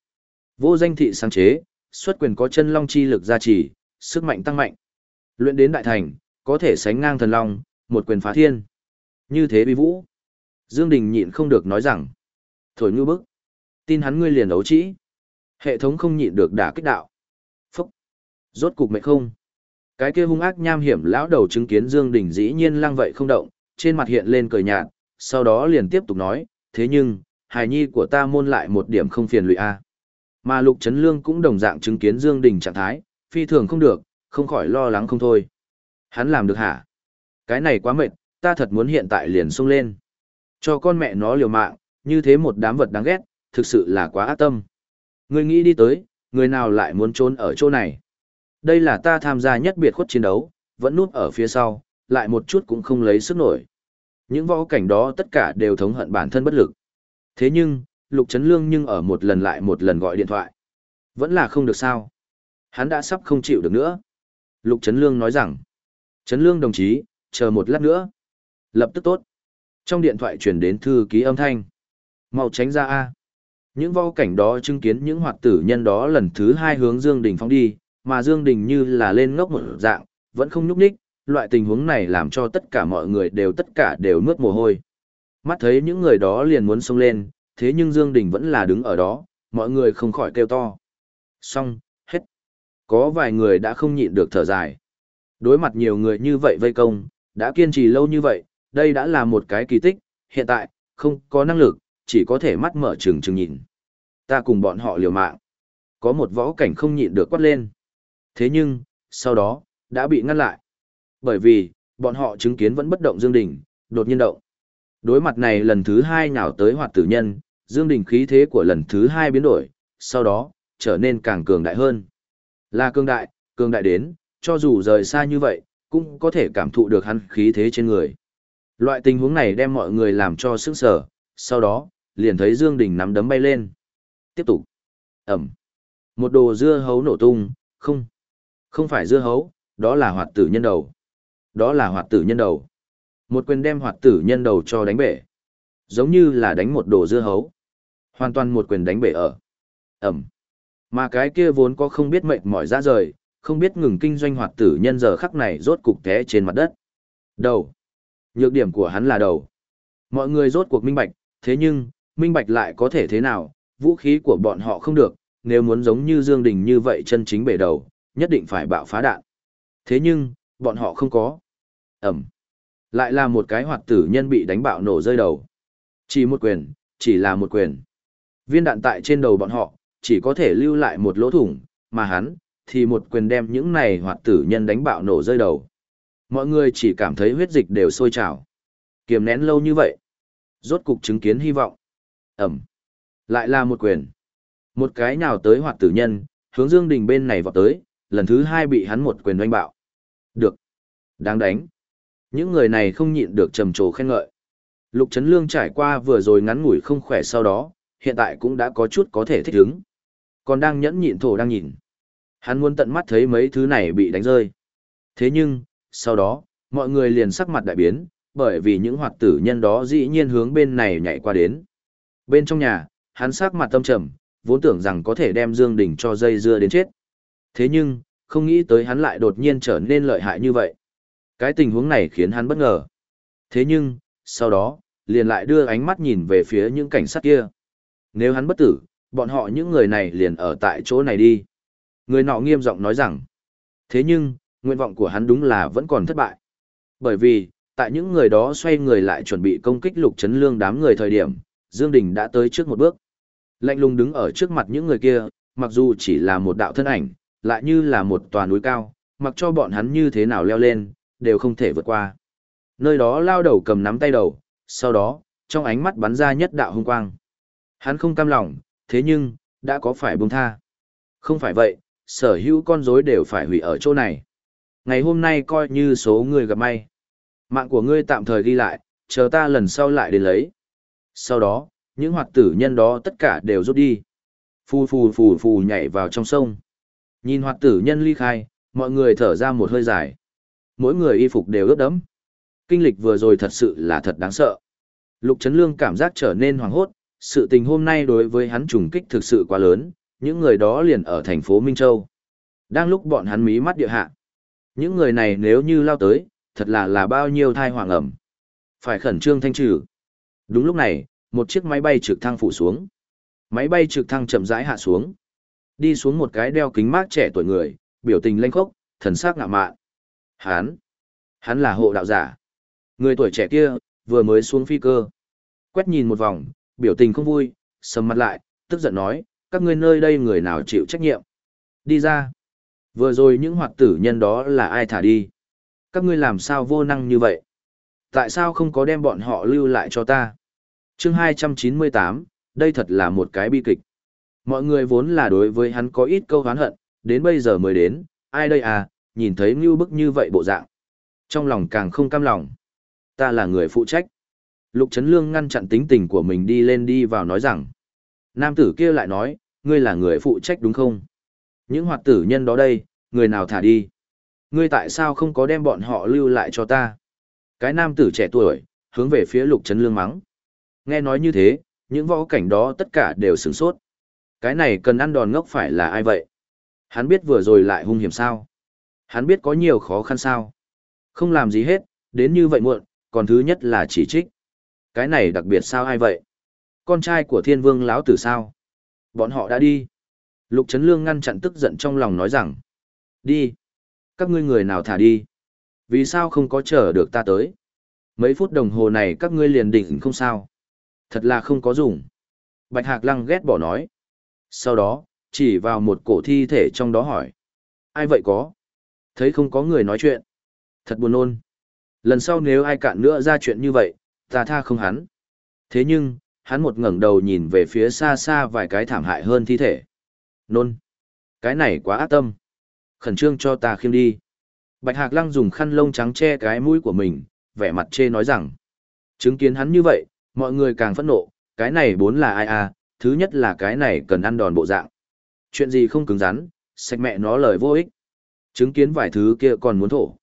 Vô danh thị sáng chế, xuất quyền có chân Long chi lực gia trì, sức mạnh tăng mạnh. Luyện đến đại thành, có thể sánh ngang thần Long, một quyền phá thiên. Như thế bi vũ. Dương Đình nhịn không được nói rằng. Thổi ngư bức. Tin hắn ngươi liền ấu trĩ. Hệ thống không nhịn được đả kích đạo. Rốt cục mệt không. Cái kia hung ác nham hiểm lão đầu chứng kiến Dương Đình dĩ nhiên lăng vậy không động, trên mặt hiện lên cười nhạt, sau đó liền tiếp tục nói, thế nhưng, hài nhi của ta môn lại một điểm không phiền lụy a. Mà Lục Trấn Lương cũng đồng dạng chứng kiến Dương Đình trạng thái, phi thường không được, không khỏi lo lắng không thôi. Hắn làm được hả? Cái này quá mệt, ta thật muốn hiện tại liền xông lên. Cho con mẹ nó liều mạng, như thế một đám vật đáng ghét, thực sự là quá ác tâm. Người nghĩ đi tới, người nào lại muốn trốn ở chỗ này? Đây là ta tham gia nhất biệt khuất chiến đấu, vẫn núp ở phía sau, lại một chút cũng không lấy sức nổi. Những võ cảnh đó tất cả đều thống hận bản thân bất lực. Thế nhưng, Lục Trấn Lương nhưng ở một lần lại một lần gọi điện thoại. Vẫn là không được sao. Hắn đã sắp không chịu được nữa. Lục Trấn Lương nói rằng, Trấn Lương đồng chí, chờ một lát nữa. Lập tức tốt. Trong điện thoại truyền đến thư ký âm thanh. Mau tránh ra A. Những võ cảnh đó chứng kiến những hoạt tử nhân đó lần thứ hai hướng Dương Đình phóng đi, mà Dương Đình như là lên ngốc một dạng, vẫn không nhúc nhích, loại tình huống này làm cho tất cả mọi người đều tất cả đều mướt mồ hôi. Mắt thấy những người đó liền muốn xông lên, thế nhưng Dương Đình vẫn là đứng ở đó, mọi người không khỏi kêu to. Xong, hết. Có vài người đã không nhịn được thở dài. Đối mặt nhiều người như vậy vây công, đã kiên trì lâu như vậy, đây đã là một cái kỳ tích, hiện tại, không có năng lực, chỉ có thể mắt mở trừng trừng nhìn. Ta cùng bọn họ liều mạng. Có một võ cảnh không nhịn được quát lên. Thế nhưng, sau đó, đã bị ngăn lại. Bởi vì, bọn họ chứng kiến vẫn bất động Dương Đình, đột nhiên động. Đối mặt này lần thứ hai nhào tới hoạt tử nhân, Dương Đình khí thế của lần thứ hai biến đổi, sau đó, trở nên càng cường đại hơn. Là cường đại, cường đại đến, cho dù rời xa như vậy, cũng có thể cảm thụ được hắn khí thế trên người. Loại tình huống này đem mọi người làm cho sức sở, sau đó, liền thấy Dương Đình nắm đấm bay lên. Tiếp tục. Ẩm. Một đồ dưa hấu nổ tung, không. Không phải dưa hấu, đó là hoạt tử nhân đầu. Đó là hoạt tử nhân đầu. Một quyền đem hoạt tử nhân đầu cho đánh bể. Giống như là đánh một đồ dưa hấu. Hoàn toàn một quyền đánh bể ở. Ẩm. Mà cái kia vốn có không biết mệt mỏi ra rời, không biết ngừng kinh doanh hoạt tử nhân giờ khắc này rốt cục té trên mặt đất. Đầu. Nhược điểm của hắn là đầu. Mọi người rốt cuộc minh bạch, thế nhưng, minh bạch lại có thể thế nào, vũ khí của bọn họ không được, nếu muốn giống như Dương Đình như vậy chân chính bể đầu, nhất định phải bạo phá đạn. Thế nhưng, bọn họ không có. Ẩm. Lại là một cái hoạt tử nhân bị đánh bạo nổ rơi đầu. Chỉ một quyền, chỉ là một quyền. Viên đạn tại trên đầu bọn họ, chỉ có thể lưu lại một lỗ thủng, mà hắn, thì một quyền đem những này hoạt tử nhân đánh bạo nổ rơi đầu. Mọi người chỉ cảm thấy huyết dịch đều sôi trào. Kiềm nén lâu như vậy. Rốt cục chứng kiến hy vọng. Ẩm. Lại là một quyền. Một cái nào tới hoạt tử nhân, hướng Dương Đình bên này vọt tới, lần thứ hai bị hắn một quyền đánh bạo. Được. Đáng đánh. Những người này không nhịn được trầm trồ khen ngợi. Lục Trấn Lương trải qua vừa rồi ngắn ngủi không khỏe sau đó, hiện tại cũng đã có chút có thể thích ứng. Còn đang nhẫn nhịn thổ đang nhìn. Hắn muốn tận mắt thấy mấy thứ này bị đánh rơi. Thế nhưng, sau đó, mọi người liền sắc mặt đại biến, bởi vì những hoạt tử nhân đó dĩ nhiên hướng bên này nhảy qua đến. Bên trong nhà, hắn sắc mặt tâm trầm, vốn tưởng rằng có thể đem Dương Đình cho dây dưa đến chết. Thế nhưng, không nghĩ tới hắn lại đột nhiên trở nên lợi hại như vậy. Cái tình huống này khiến hắn bất ngờ. Thế nhưng, sau đó, liền lại đưa ánh mắt nhìn về phía những cảnh sát kia. Nếu hắn bất tử, bọn họ những người này liền ở tại chỗ này đi. Người nọ nghiêm giọng nói rằng, thế nhưng, nguyện vọng của hắn đúng là vẫn còn thất bại. Bởi vì, tại những người đó xoay người lại chuẩn bị công kích lục chấn lương đám người thời điểm, Dương Đình đã tới trước một bước. Lạnh lùng đứng ở trước mặt những người kia, mặc dù chỉ là một đạo thân ảnh, lại như là một tòa núi cao, mặc cho bọn hắn như thế nào leo lên, đều không thể vượt qua. Nơi đó lao đầu cầm nắm tay đầu, sau đó, trong ánh mắt bắn ra nhất đạo hung quang. Hắn không cam lòng, thế nhưng, đã có phải buông tha. Không phải vậy, sở hữu con rối đều phải hủy ở chỗ này. Ngày hôm nay coi như số người gặp may. Mạng của ngươi tạm thời ghi lại, chờ ta lần sau lại đến lấy. Sau đó, những hoạt tử nhân đó tất cả đều rút đi. Phù phù phù phù nhảy vào trong sông. Nhìn hoạt tử nhân ly khai, mọi người thở ra một hơi dài. Mỗi người y phục đều ướt đẫm. Kinh lịch vừa rồi thật sự là thật đáng sợ. Lục Trấn Lương cảm giác trở nên hoảng hốt, sự tình hôm nay đối với hắn trùng kích thực sự quá lớn, những người đó liền ở thành phố Minh Châu. Đang lúc bọn hắn mí mắt địa hạ. Những người này nếu như lao tới, thật là là bao nhiêu thai hoàng ẩm. Phải khẩn trương thanh trừ. Đúng lúc này, một chiếc máy bay trực thăng phủ xuống. Máy bay trực thăng chậm rãi hạ xuống. Đi xuống một cái đeo kính mát trẻ tuổi người, biểu tình lênh khốc, thần sắc ngạo mạn. hắn hắn là hộ đạo giả. Người tuổi trẻ kia, vừa mới xuống phi cơ. Quét nhìn một vòng, biểu tình không vui, sầm mặt lại, tức giận nói, các ngươi nơi đây người nào chịu trách nhiệm. Đi ra. Vừa rồi những hoạt tử nhân đó là ai thả đi. Các ngươi làm sao vô năng như vậy? Tại sao không có đem bọn họ lưu lại cho ta? chương 298, đây thật là một cái bi kịch. Mọi người vốn là đối với hắn có ít câu hán hận, đến bây giờ mới đến, ai đây à, nhìn thấy ngưu bức như vậy bộ dạng. Trong lòng càng không cam lòng. Ta là người phụ trách. Lục Trấn Lương ngăn chặn tính tình của mình đi lên đi vào nói rằng. Nam tử kia lại nói, ngươi là người phụ trách đúng không? Những hoạt tử nhân đó đây, người nào thả đi? Ngươi tại sao không có đem bọn họ lưu lại cho ta? Cái nam tử trẻ tuổi, hướng về phía Lục Trấn Lương mắng. Nghe nói như thế, những võ cảnh đó tất cả đều sửng sốt. Cái này cần ăn đòn ngốc phải là ai vậy? Hắn biết vừa rồi lại hung hiểm sao? Hắn biết có nhiều khó khăn sao? Không làm gì hết, đến như vậy muộn, còn thứ nhất là chỉ trích. Cái này đặc biệt sao ai vậy? Con trai của thiên vương lão tử sao? Bọn họ đã đi. Lục Trấn Lương ngăn chặn tức giận trong lòng nói rằng. Đi. Các ngươi người nào thả đi? Vì sao không có chờ được ta tới? Mấy phút đồng hồ này các ngươi liền đỉnh không sao? Thật là không có dùng. Bạch Hạc Lăng ghét bỏ nói. Sau đó, chỉ vào một cổ thi thể trong đó hỏi. Ai vậy có? Thấy không có người nói chuyện. Thật buồn nôn. Lần sau nếu ai cạn nữa ra chuyện như vậy, ta tha không hắn. Thế nhưng, hắn một ngẩng đầu nhìn về phía xa xa vài cái thảm hại hơn thi thể. Nôn. Cái này quá ác tâm. Khẩn trương cho ta khiêm đi. Bạch Hạc Lăng dùng khăn lông trắng che cái mũi của mình, vẻ mặt chê nói rằng. Chứng kiến hắn như vậy, mọi người càng phẫn nộ, cái này bốn là ai à, thứ nhất là cái này cần ăn đòn bộ dạng. Chuyện gì không cứng rắn, sạch mẹ nó lời vô ích. Chứng kiến vài thứ kia còn muốn thổ.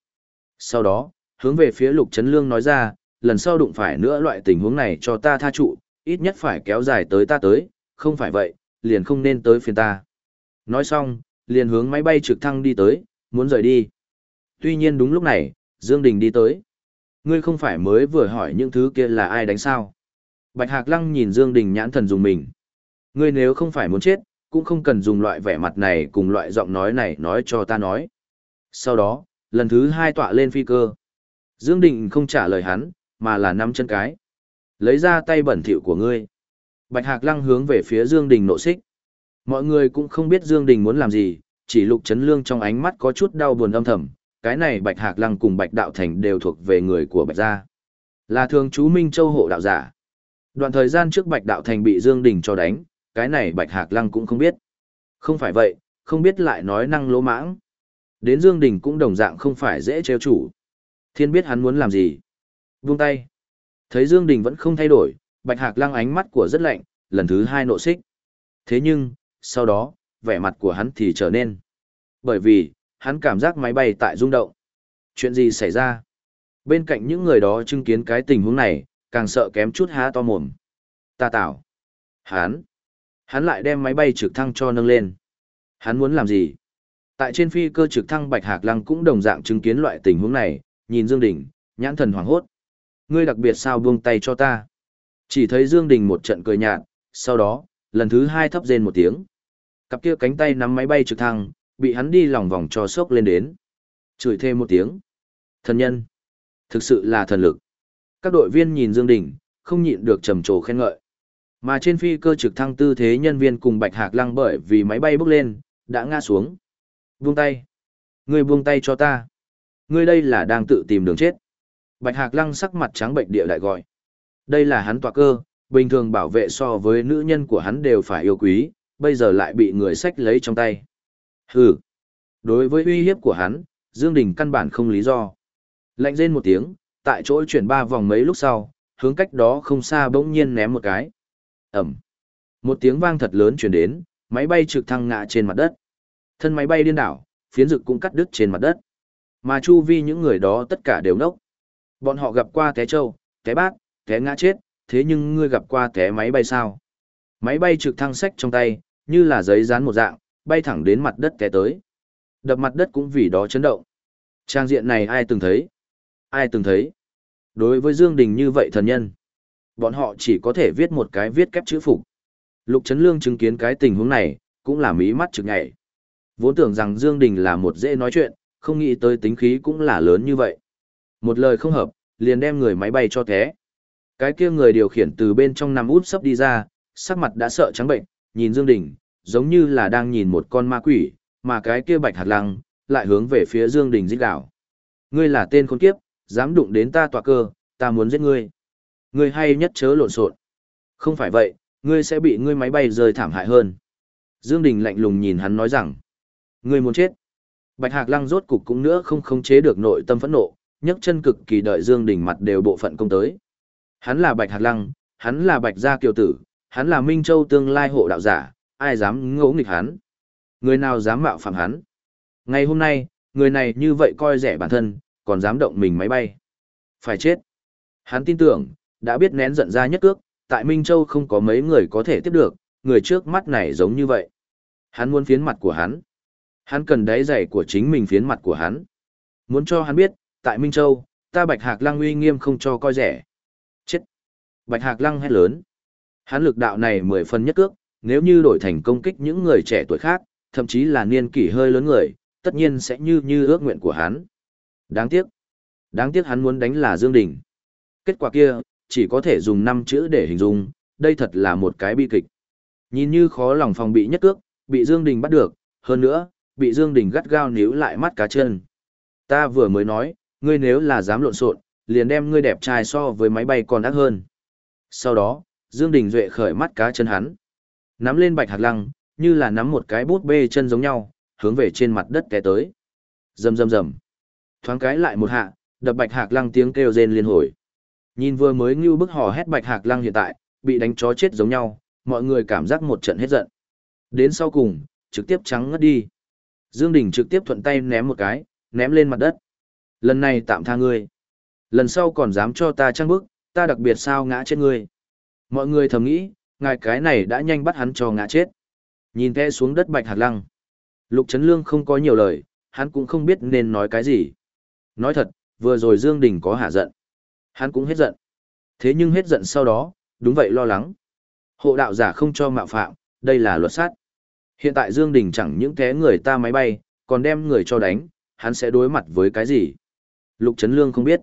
Sau đó, hướng về phía lục trấn lương nói ra, lần sau đụng phải nữa loại tình huống này cho ta tha trụ, ít nhất phải kéo dài tới ta tới, không phải vậy, liền không nên tới phiền ta. Nói xong, liền hướng máy bay trực thăng đi tới, muốn rời đi. Tuy nhiên đúng lúc này, Dương Đình đi tới. Ngươi không phải mới vừa hỏi những thứ kia là ai đánh sao? Bạch Hạc Lăng nhìn Dương Đình nhãn thần dùng mình. Ngươi nếu không phải muốn chết, cũng không cần dùng loại vẻ mặt này cùng loại giọng nói này nói cho ta nói. Sau đó, lần thứ hai tọa lên phi cơ. Dương Đình không trả lời hắn, mà là nắm chân cái. Lấy ra tay bẩn thỉu của ngươi. Bạch Hạc Lăng hướng về phía Dương Đình nộ xích. Mọi người cũng không biết Dương Đình muốn làm gì, chỉ lục chấn lương trong ánh mắt có chút đau buồn âm thầm. Cái này Bạch Hạc Lăng cùng Bạch Đạo Thành đều thuộc về người của Bạch Gia. Là thường chú Minh Châu hộ đạo giả. Đoạn thời gian trước Bạch Đạo Thành bị Dương Đình cho đánh, cái này Bạch Hạc Lăng cũng không biết. Không phải vậy, không biết lại nói năng lỗ mãng. Đến Dương Đình cũng đồng dạng không phải dễ treo chủ. Thiên biết hắn muốn làm gì. Buông tay. Thấy Dương Đình vẫn không thay đổi, Bạch Hạc Lăng ánh mắt của rất lạnh, lần thứ hai nộ xích. Thế nhưng, sau đó, vẻ mặt của hắn thì trở nên. Bởi vì, hắn cảm giác máy bay tại rung động. Chuyện gì xảy ra? Bên cạnh những người đó chứng kiến cái tình huống này, càng sợ kém chút há to mồm. Ta tạo. Hắn. Hắn lại đem máy bay trực thăng cho nâng lên. Hắn muốn làm gì? Tại trên phi cơ trực thăng Bạch Hạc Lăng cũng đồng dạng chứng kiến loại tình huống này, nhìn Dương Đình, nhãn thần hoảng hốt. Ngươi đặc biệt sao buông tay cho ta? Chỉ thấy Dương Đình một trận cười nhạt, sau đó, lần thứ hai thấp rên một tiếng. Cặp kia cánh tay nắm máy bay trực thăng, bị hắn đi lòng vòng cho sốc lên đến. Chửi thêm một tiếng. Thần nhân. Thực sự là thần lực. Các đội viên nhìn Dương Đình, không nhịn được trầm trồ khen ngợi. Mà trên phi cơ trực thăng tư thế nhân viên cùng Bạch Hạc Lăng bởi vì máy bay bốc lên, đã ngã xuống. Buông tay. Ngươi buông tay cho ta. Ngươi đây là đang tự tìm đường chết. Bạch Hạc Lăng sắc mặt trắng bệnh địa lại gọi. Đây là hắn tọa cơ, bình thường bảo vệ so với nữ nhân của hắn đều phải yêu quý, bây giờ lại bị người sách lấy trong tay. Hừ. Đối với uy hiếp của hắn, Dương Đình căn bản không lý do. Lạnh rên một tiếng, tại chỗ chuyển ba vòng mấy lúc sau, hướng cách đó không xa bỗng nhiên ném một cái. Ẩm. Một tiếng vang thật lớn truyền đến, máy bay trực thăng ngã trên mặt đất. Thân máy bay điên đảo, phiến rực cũng cắt đứt trên mặt đất. Mà chu vi những người đó tất cả đều nốc. Bọn họ gặp qua té trâu, té bát, té ngã chết, thế nhưng ngươi gặp qua té máy bay sao? Máy bay trực thăng sách trong tay, như là giấy dán một dạng, bay thẳng đến mặt đất té tới. Đập mặt đất cũng vì đó chấn động. Trang diện này ai từng thấy? Ai từng thấy? Đối với Dương Đình như vậy thần nhân, bọn họ chỉ có thể viết một cái viết kép chữ phục. Lục Trấn Lương chứng kiến cái tình huống này, cũng là mí mắt trực nhảy. Vốn tưởng rằng Dương Đình là một dễ nói chuyện, không nghĩ tới tính khí cũng là lớn như vậy. Một lời không hợp, liền đem người máy bay cho té. Cái kia người điều khiển từ bên trong nằm út sấp đi ra, sắc mặt đã sợ trắng bệnh, nhìn Dương Đình, giống như là đang nhìn một con ma quỷ, mà cái kia bạch hạt lăng, lại hướng về phía Dương Đình giết đảo. Ngươi là tên khốn kiếp, dám đụng đến ta tọa cơ, ta muốn giết ngươi. Ngươi hay nhất chớ lộn xộn. Không phải vậy, ngươi sẽ bị ngươi máy bay rơi thảm hại hơn. Dương Đình lạnh lùng nhìn hắn nói rằng, ngươi muốn chết. Bạch Hạc Lăng rốt cục cũng nữa không khống chế được nội tâm phẫn nộ, nhấc chân cực kỳ đợi Dương Đình mặt đều bộ phận công tới. Hắn là Bạch Hạc Lăng, hắn là Bạch Gia Kiều Tử, hắn là Minh Châu tương lai hộ đạo giả, ai dám ngỗ nghịch hắn. Người nào dám mạo phạm hắn. Ngày hôm nay, người này như vậy coi rẻ bản thân, còn dám động mình máy bay. Phải chết. Hắn tin tưởng, đã biết nén giận ra nhất cước, tại Minh Châu không có mấy người có thể tiếp được, người trước mắt này giống như vậy. Hắn muốn phiến mặt của hắn. Hắn cần đáy giày của chính mình phiến mặt của hắn. Muốn cho hắn biết, tại Minh Châu, ta Bạch Hạc Lăng uy nghiêm không cho coi rẻ. Chết. Bạch Hạc Lăng hét lớn. Hắn lực đạo này mười phần nhất cước, nếu như đổi thành công kích những người trẻ tuổi khác, thậm chí là niên kỷ hơi lớn người, tất nhiên sẽ như như ước nguyện của hắn. Đáng tiếc. Đáng tiếc hắn muốn đánh là Dương Đình. Kết quả kia, chỉ có thể dùng năm chữ để hình dung, đây thật là một cái bi kịch. Nhìn như khó lòng phòng bị nhất cước, bị Dương Đình bắt được, hơn nữa, bị Dương Đình gắt gao níu lại mắt cá chân. Ta vừa mới nói, ngươi nếu là dám lộn xộn, liền đem ngươi đẹp trai so với máy bay còn ác hơn. Sau đó, Dương Đình duệ khởi mắt cá chân hắn. Nắm lên bạch hạt lăng, như là nắm một cái bút bê chân giống nhau, hướng về trên mặt đất té tới. Rầm rầm rầm. Thoáng cái lại một hạ, đập bạch hạc lăng tiếng kêu rên liên hồi. Nhìn vừa mới như bức hò hét bạch hạc lăng hiện tại, bị đánh chó chết giống nhau, mọi người cảm giác một trận hết giận. Đến sau cùng, trực tiếp trắng ngất đi. Dương Đình trực tiếp thuận tay ném một cái, ném lên mặt đất. Lần này tạm tha ngươi. Lần sau còn dám cho ta trăng bức, ta đặc biệt sao ngã chết ngươi. Mọi người thầm nghĩ, ngài cái này đã nhanh bắt hắn cho ngã chết. Nhìn theo xuống đất bạch hạt lăng. Lục Trấn Lương không có nhiều lời, hắn cũng không biết nên nói cái gì. Nói thật, vừa rồi Dương Đình có hạ giận. Hắn cũng hết giận. Thế nhưng hết giận sau đó, đúng vậy lo lắng. Hộ đạo giả không cho mạo phạm, đây là luật sát. Hiện tại Dương Đình chẳng những té người ta máy bay, còn đem người cho đánh, hắn sẽ đối mặt với cái gì? Lục Trấn Lương không biết.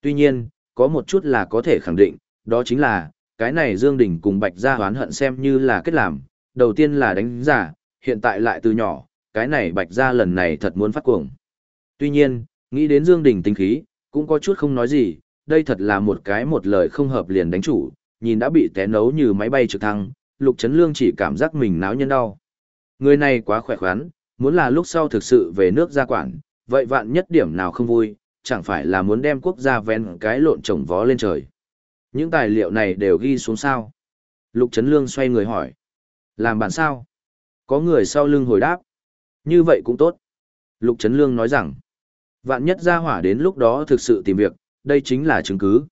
Tuy nhiên, có một chút là có thể khẳng định, đó chính là, cái này Dương Đình cùng Bạch Gia hoán hận xem như là kết làm, đầu tiên là đánh giả, hiện tại lại từ nhỏ, cái này Bạch Gia lần này thật muốn phát cuồng. Tuy nhiên, nghĩ đến Dương Đình tính khí, cũng có chút không nói gì, đây thật là một cái một lời không hợp liền đánh chủ, nhìn đã bị té nấu như máy bay trực thăng, Lục Trấn Lương chỉ cảm giác mình náo nhân đau. Người này quá khỏe khoắn, muốn là lúc sau thực sự về nước gia quản, vậy vạn nhất điểm nào không vui, chẳng phải là muốn đem quốc gia vén cái lộn trồng vó lên trời. Những tài liệu này đều ghi xuống sao. Lục Trấn Lương xoay người hỏi. Làm bản sao? Có người sau lưng hồi đáp. Như vậy cũng tốt. Lục Trấn Lương nói rằng. Vạn nhất gia hỏa đến lúc đó thực sự tìm việc, đây chính là chứng cứ.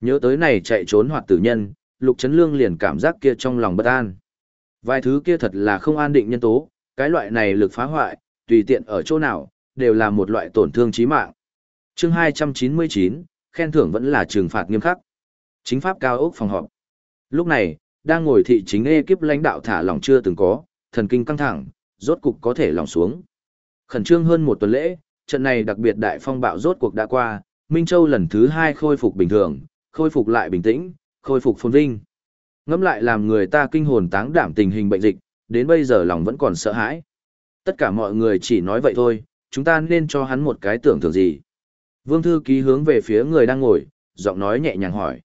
Nhớ tới này chạy trốn hoặc tử nhân, Lục Trấn Lương liền cảm giác kia trong lòng bất an. Vài thứ kia thật là không an định nhân tố, cái loại này lực phá hoại, tùy tiện ở chỗ nào, đều là một loại tổn thương chí mạng. Chương 299, khen thưởng vẫn là trừng phạt nghiêm khắc. Chính pháp cao ốc phòng họp. Lúc này, đang ngồi thị chính ekip lãnh đạo thả lỏng chưa từng có, thần kinh căng thẳng, rốt cục có thể lỏng xuống. Khẩn trương hơn một tuần lễ, trận này đặc biệt đại phong bạo rốt cuộc đã qua, Minh Châu lần thứ hai khôi phục bình thường, khôi phục lại bình tĩnh, khôi phục phồn vinh. Ngẫm lại làm người ta kinh hồn táng đảm tình hình bệnh dịch, đến bây giờ lòng vẫn còn sợ hãi. Tất cả mọi người chỉ nói vậy thôi, chúng ta nên cho hắn một cái tưởng tượng gì. Vương Thư Ký hướng về phía người đang ngồi, giọng nói nhẹ nhàng hỏi.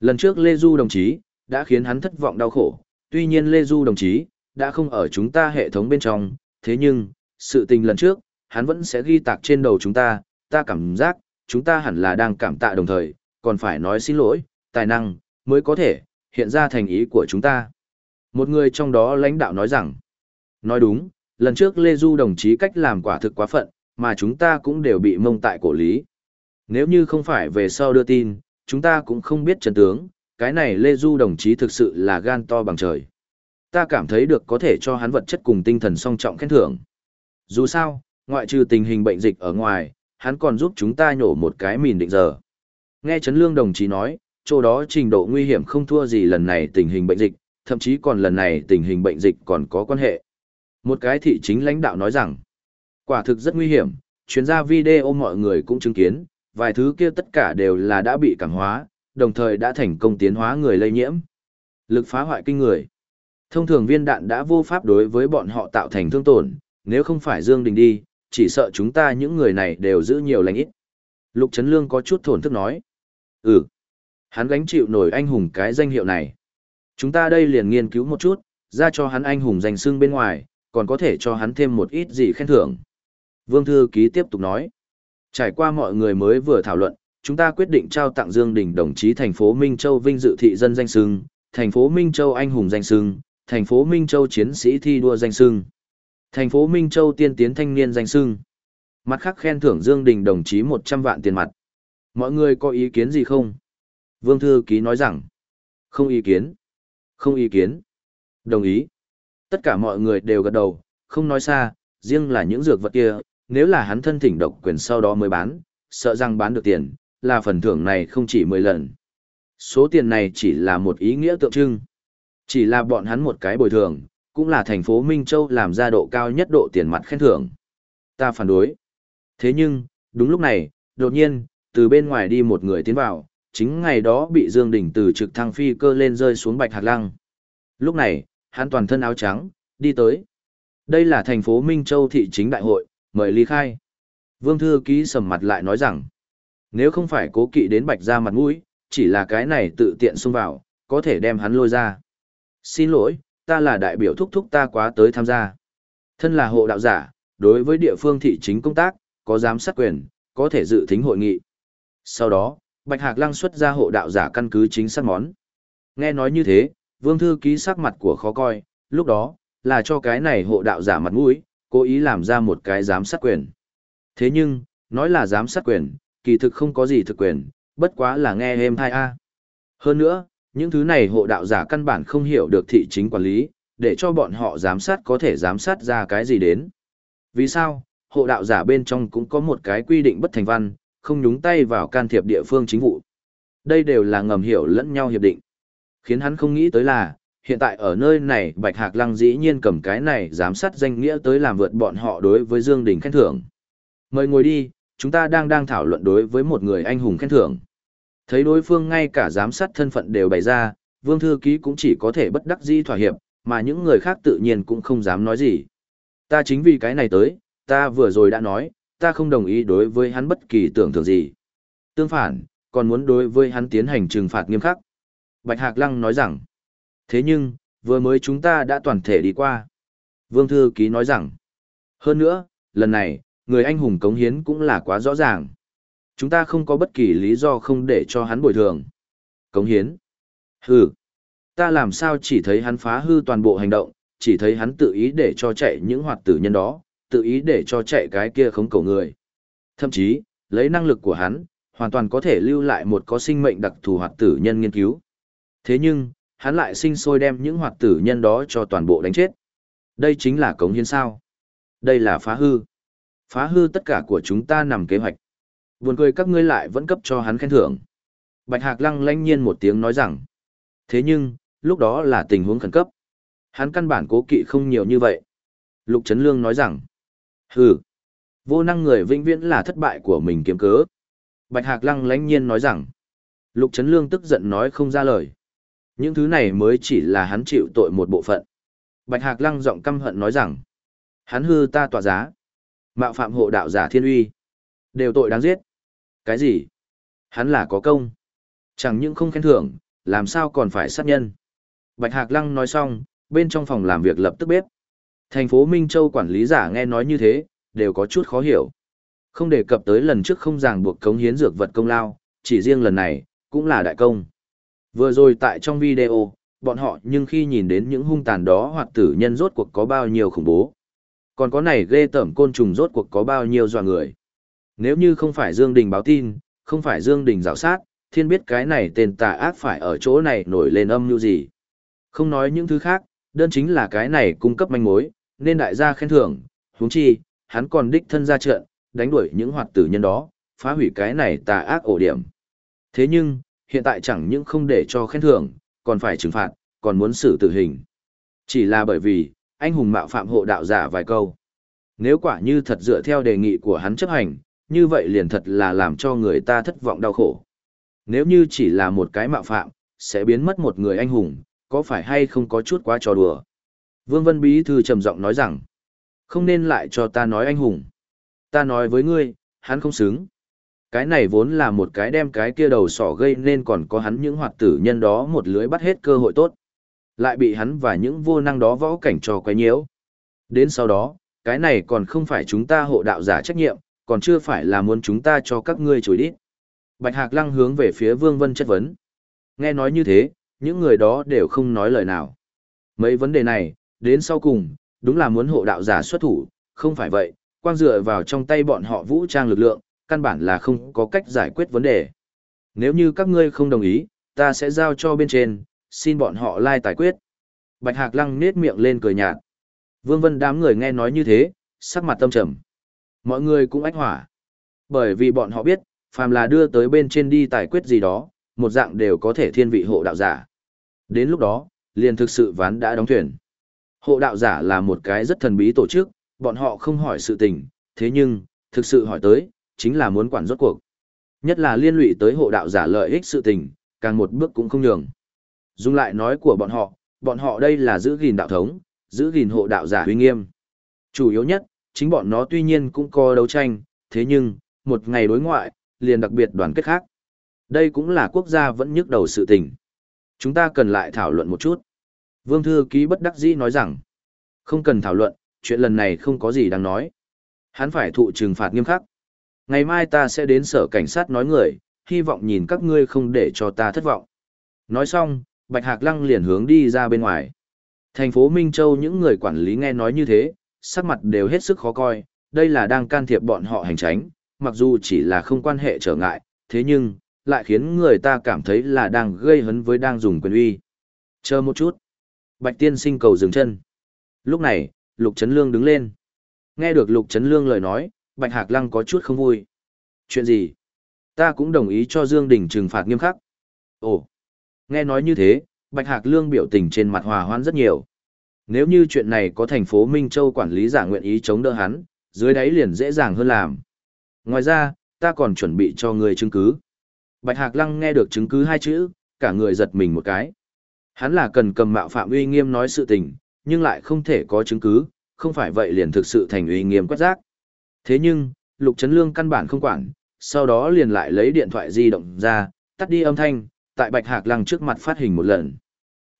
Lần trước Lê Du đồng chí, đã khiến hắn thất vọng đau khổ, tuy nhiên Lê Du đồng chí, đã không ở chúng ta hệ thống bên trong, thế nhưng, sự tình lần trước, hắn vẫn sẽ ghi tạc trên đầu chúng ta, ta cảm giác, chúng ta hẳn là đang cảm tạ đồng thời, còn phải nói xin lỗi, tài năng, mới có thể, hiện ra thành ý của chúng ta. Một người trong đó lãnh đạo nói rằng, nói đúng, lần trước Lê Du đồng chí cách làm quả thực quá phận, mà chúng ta cũng đều bị mông tại cổ lý. Nếu như không phải về sau đưa tin, chúng ta cũng không biết chân tướng, cái này Lê Du đồng chí thực sự là gan to bằng trời. Ta cảm thấy được có thể cho hắn vật chất cùng tinh thần song trọng khen thưởng. Dù sao, ngoại trừ tình hình bệnh dịch ở ngoài, hắn còn giúp chúng ta nhổ một cái mìn định giờ. Nghe Trấn Lương đồng chí nói, chỗ đó trình độ nguy hiểm không thua gì lần này tình hình bệnh dịch, thậm chí còn lần này tình hình bệnh dịch còn có quan hệ. Một cái thị chính lãnh đạo nói rằng, quả thực rất nguy hiểm, Chuyên gia video mọi người cũng chứng kiến, vài thứ kia tất cả đều là đã bị cảm hóa, đồng thời đã thành công tiến hóa người lây nhiễm. Lực phá hoại kinh người. Thông thường viên đạn đã vô pháp đối với bọn họ tạo thành thương tổn, nếu không phải Dương Đình đi, chỉ sợ chúng ta những người này đều giữ nhiều lành ít. Lục Trấn Lương có chút thổn thức nói. Ừ, hắn gánh chịu nổi anh hùng cái danh hiệu này. Chúng ta đây liền nghiên cứu một chút, ra cho hắn anh hùng danh xưng bên ngoài, còn có thể cho hắn thêm một ít gì khen thưởng. Vương Thư Ký tiếp tục nói. Trải qua mọi người mới vừa thảo luận, chúng ta quyết định trao tặng Dương Đình đồng chí thành phố Minh Châu vinh dự thị dân danh xưng, thành phố Minh Châu anh hùng danh xưng, thành phố Minh Châu chiến sĩ thi đua danh xưng, thành phố Minh Châu tiên tiến thanh niên danh sưng. Mặt khác khen thưởng Dương Đình đồng chí 100 vạn tiền mặt. Mọi người có ý kiến gì không? Vương Thư Ký nói rằng, không ý kiến. Không ý kiến. Đồng ý. Tất cả mọi người đều gật đầu, không nói xa, riêng là những dược vật kia, nếu là hắn thân thỉnh độc quyền sau đó mới bán, sợ rằng bán được tiền, là phần thưởng này không chỉ 10 lần. Số tiền này chỉ là một ý nghĩa tượng trưng. Chỉ là bọn hắn một cái bồi thường, cũng là thành phố Minh Châu làm ra độ cao nhất độ tiền mặt khen thưởng. Ta phản đối. Thế nhưng, đúng lúc này, đột nhiên, từ bên ngoài đi một người tiến vào, chính ngày đó bị Dương Đình từ trực thăng phi cơ lên rơi xuống bạch hạt lăng. Lúc này, hắn toàn thân áo trắng, đi tới. Đây là thành phố Minh Châu thị chính đại hội, mời ly khai. Vương Thư Ký sầm mặt lại nói rằng, nếu không phải cố kỵ đến bạch ra mặt mũi, chỉ là cái này tự tiện xông vào, có thể đem hắn lôi ra. Xin lỗi, ta là đại biểu thúc thúc ta quá tới tham gia. Thân là hộ đạo giả, đối với địa phương thị chính công tác, có giám sát quyền, có thể dự thính hội nghị. Sau đó, Bạch Hạc Lăng xuất ra hộ đạo giả căn cứ chính xác món. Nghe nói như thế, Vương Thư Ký sắc mặt của khó coi, lúc đó, là cho cái này hộ đạo giả mặt mũi, cố ý làm ra một cái giám sát quyền. Thế nhưng, nói là giám sát quyền, kỳ thực không có gì thực quyền, bất quá là nghe êm thai a. Hơn nữa, những thứ này hộ đạo giả căn bản không hiểu được thị chính quản lý, để cho bọn họ giám sát có thể giám sát ra cái gì đến. Vì sao? Hộ đạo giả bên trong cũng có một cái quy định bất thành văn, không nhúng tay vào can thiệp địa phương chính vụ. Đây đều là ngầm hiểu lẫn nhau hiệp định. Khiến hắn không nghĩ tới là, hiện tại ở nơi này Bạch Hạc Lăng dĩ nhiên cầm cái này giám sát danh nghĩa tới làm vượt bọn họ đối với Dương Đình khen thưởng. Mời ngồi đi, chúng ta đang đang thảo luận đối với một người anh hùng khen thưởng. Thấy đối phương ngay cả giám sát thân phận đều bày ra, Vương Thư Ký cũng chỉ có thể bất đắc dĩ thỏa hiệp, mà những người khác tự nhiên cũng không dám nói gì. Ta chính vì cái này tới, ta vừa rồi đã nói, ta không đồng ý đối với hắn bất kỳ tưởng tượng gì. Tương phản, còn muốn đối với hắn tiến hành trừng phạt nghiêm khắc. Bạch Hạc Lăng nói rằng, thế nhưng, vừa mới chúng ta đã toàn thể đi qua. Vương Thư Ký nói rằng, hơn nữa, lần này, người anh hùng cống hiến cũng là quá rõ ràng. Chúng ta không có bất kỳ lý do không để cho hắn bồi thường. Cống hiến. Hừ. Ta làm sao chỉ thấy hắn phá hư toàn bộ hành động, chỉ thấy hắn tự ý để cho chạy những hoạt tử nhân đó, tự ý để cho chạy cái kia khống cầu người. Thậm chí, lấy năng lực của hắn, hoàn toàn có thể lưu lại một có sinh mệnh đặc thù hoạt tử nhân nghiên cứu. Thế nhưng, hắn lại sinh sôi đem những hoạt tử nhân đó cho toàn bộ đánh chết. Đây chính là cống hiến sao. Đây là phá hư. Phá hư tất cả của chúng ta nằm kế hoạch. Buồn cười các ngươi lại vẫn cấp cho hắn khen thưởng. Bạch Hạc lăng lanh nhiên một tiếng nói rằng. Thế nhưng, lúc đó là tình huống khẩn cấp. Hắn căn bản cố kỵ không nhiều như vậy. Lục Trấn Lương nói rằng, hừ, vô năng người vĩnh viễn là thất bại của mình kiếm cớ. Bạch Hạc Lăng lãnh nhiên nói rằng, Lục Trấn Lương tức giận nói không ra lời. Những thứ này mới chỉ là hắn chịu tội một bộ phận. Bạch Hạc Lăng giọng căm hận nói rằng, hắn hư ta tỏa giá, mạo phạm hộ đạo giả thiên uy, đều tội đáng giết. Cái gì? Hắn là có công. Chẳng những không khen thưởng, làm sao còn phải sát nhân. Bạch Hạc Lăng nói xong, bên trong phòng làm việc lập tức bếp. Thành phố Minh Châu quản lý giả nghe nói như thế, đều có chút khó hiểu. Không đề cập tới lần trước không ràng buộc cống hiến dược vật công lao, chỉ riêng lần này, cũng là đại công. Vừa rồi tại trong video, bọn họ nhưng khi nhìn đến những hung tàn đó hoặc tử nhân rốt cuộc có bao nhiêu khủng bố. Còn có này ghê tởm côn trùng rốt cuộc có bao nhiêu dọa người. Nếu như không phải Dương Đình báo tin, không phải Dương Đình rào sát, thiên biết cái này tên tà ác phải ở chỗ này nổi lên âm như gì. Không nói những thứ khác, đơn chính là cái này cung cấp manh mối, nên đại gia khen thưởng, huống chi, hắn còn đích thân ra trận, đánh đuổi những hoạt tử nhân đó, phá hủy cái này tà ác ổ điểm. Thế nhưng, hiện tại chẳng những không để cho khen thưởng, còn phải trừng phạt, còn muốn xử tử hình. Chỉ là bởi vì, anh hùng mạo phạm hộ đạo giả vài câu. Nếu quả như thật dựa theo đề nghị của hắn chấp hành, như vậy liền thật là làm cho người ta thất vọng đau khổ. Nếu như chỉ là một cái mạo phạm, sẽ biến mất một người anh hùng, có phải hay không có chút quá trò đùa. Vương Vân Bí Thư trầm giọng nói rằng, không nên lại cho ta nói anh hùng. Ta nói với ngươi, hắn không xứng. Cái này vốn là một cái đem cái kia đầu sỏ gây nên còn có hắn những hoạt tử nhân đó một lưới bắt hết cơ hội tốt. Lại bị hắn và những vô năng đó võ cảnh cho quấy nhiễu. Đến sau đó, cái này còn không phải chúng ta hộ đạo giả trách nhiệm, còn chưa phải là muốn chúng ta cho các ngươi chối đít. Bạch Hạc Lăng hướng về phía Vương Vân chất vấn. Nghe nói như thế, những người đó đều không nói lời nào. Mấy vấn đề này, đến sau cùng, đúng là muốn hộ đạo giả xuất thủ, không phải vậy, quang dựa vào trong tay bọn họ vũ trang lực lượng, căn bản là không có cách giải quyết vấn đề. Nếu như các ngươi không đồng ý, ta sẽ giao cho bên trên, xin bọn họ lai tài quyết. Bạch Hạc Lăng nết miệng lên cười nhạt. Vương Vân đám người nghe nói như thế, sắc mặt tâm trầm. Mọi người cũng ách hỏa. Bởi vì bọn họ biết, phàm là đưa tới bên trên đi tài quyết gì đó, một dạng đều có thể thiên vị hộ đạo giả. Đến lúc đó, liền thực sự ván đã đóng thuyền. Hộ đạo giả là một cái rất thần bí tổ chức, bọn họ không hỏi sự tình, thế nhưng, thực sự hỏi tới, chính là muốn quản rốt cuộc. Nhất là liên lụy tới hộ đạo giả lợi ích sự tình, càng một bước cũng không nhường. Dùng lại nói của bọn họ, bọn họ đây là giữ gìn đạo thống, giữ gìn hộ đạo giả uy nghiêm. Chủ yếu nhất, chính bọn nó tuy nhiên cũng có đấu tranh, thế nhưng, một ngày đối ngoại, liền đặc biệt đoàn kết khác. Đây cũng là quốc gia vẫn nhức đầu sự tình. Chúng ta cần lại thảo luận một chút. Vương Thư Ký bất đắc dĩ nói rằng, không cần thảo luận, chuyện lần này không có gì đáng nói. Hắn phải thụ trừng phạt nghiêm khắc. Ngày mai ta sẽ đến sở cảnh sát nói người, hy vọng nhìn các ngươi không để cho ta thất vọng. Nói xong, Bạch Hạc Lăng liền hướng đi ra bên ngoài. Thành phố Minh Châu những người quản lý nghe nói như thế, sắc mặt đều hết sức khó coi, đây là đang can thiệp bọn họ hành tránh, mặc dù chỉ là không quan hệ trở ngại, thế nhưng, lại khiến người ta cảm thấy là đang gây hấn với đang dùng quyền uy. Chờ một chút. Bạch tiên sinh cầu dừng chân. Lúc này, Lục Trấn Lương đứng lên. Nghe được Lục Trấn Lương lời nói, Bạch Hạc Lăng có chút không vui. Chuyện gì? Ta cũng đồng ý cho Dương Đình trừng phạt nghiêm khắc. Ồ! Nghe nói như thế, Bạch Hạc Lương biểu tình trên mặt hòa hoãn rất nhiều. Nếu như chuyện này có thành phố Minh Châu quản lý giả nguyện ý chống đỡ hắn, dưới đáy liền dễ dàng hơn làm. Ngoài ra, ta còn chuẩn bị cho người chứng cứ. Bạch Hạc Lăng nghe được chứng cứ hai chữ, cả người giật mình một cái. Hắn là cần cầm mạo phạm uy nghiêm nói sự tình, nhưng lại không thể có chứng cứ, không phải vậy liền thực sự thành uy nghiêm quét rác. Thế nhưng, Lục Trấn Lương căn bản không quản, sau đó liền lại lấy điện thoại di động ra, tắt đi âm thanh, tại Bạch Hạc Lăng trước mặt phát hình một lần.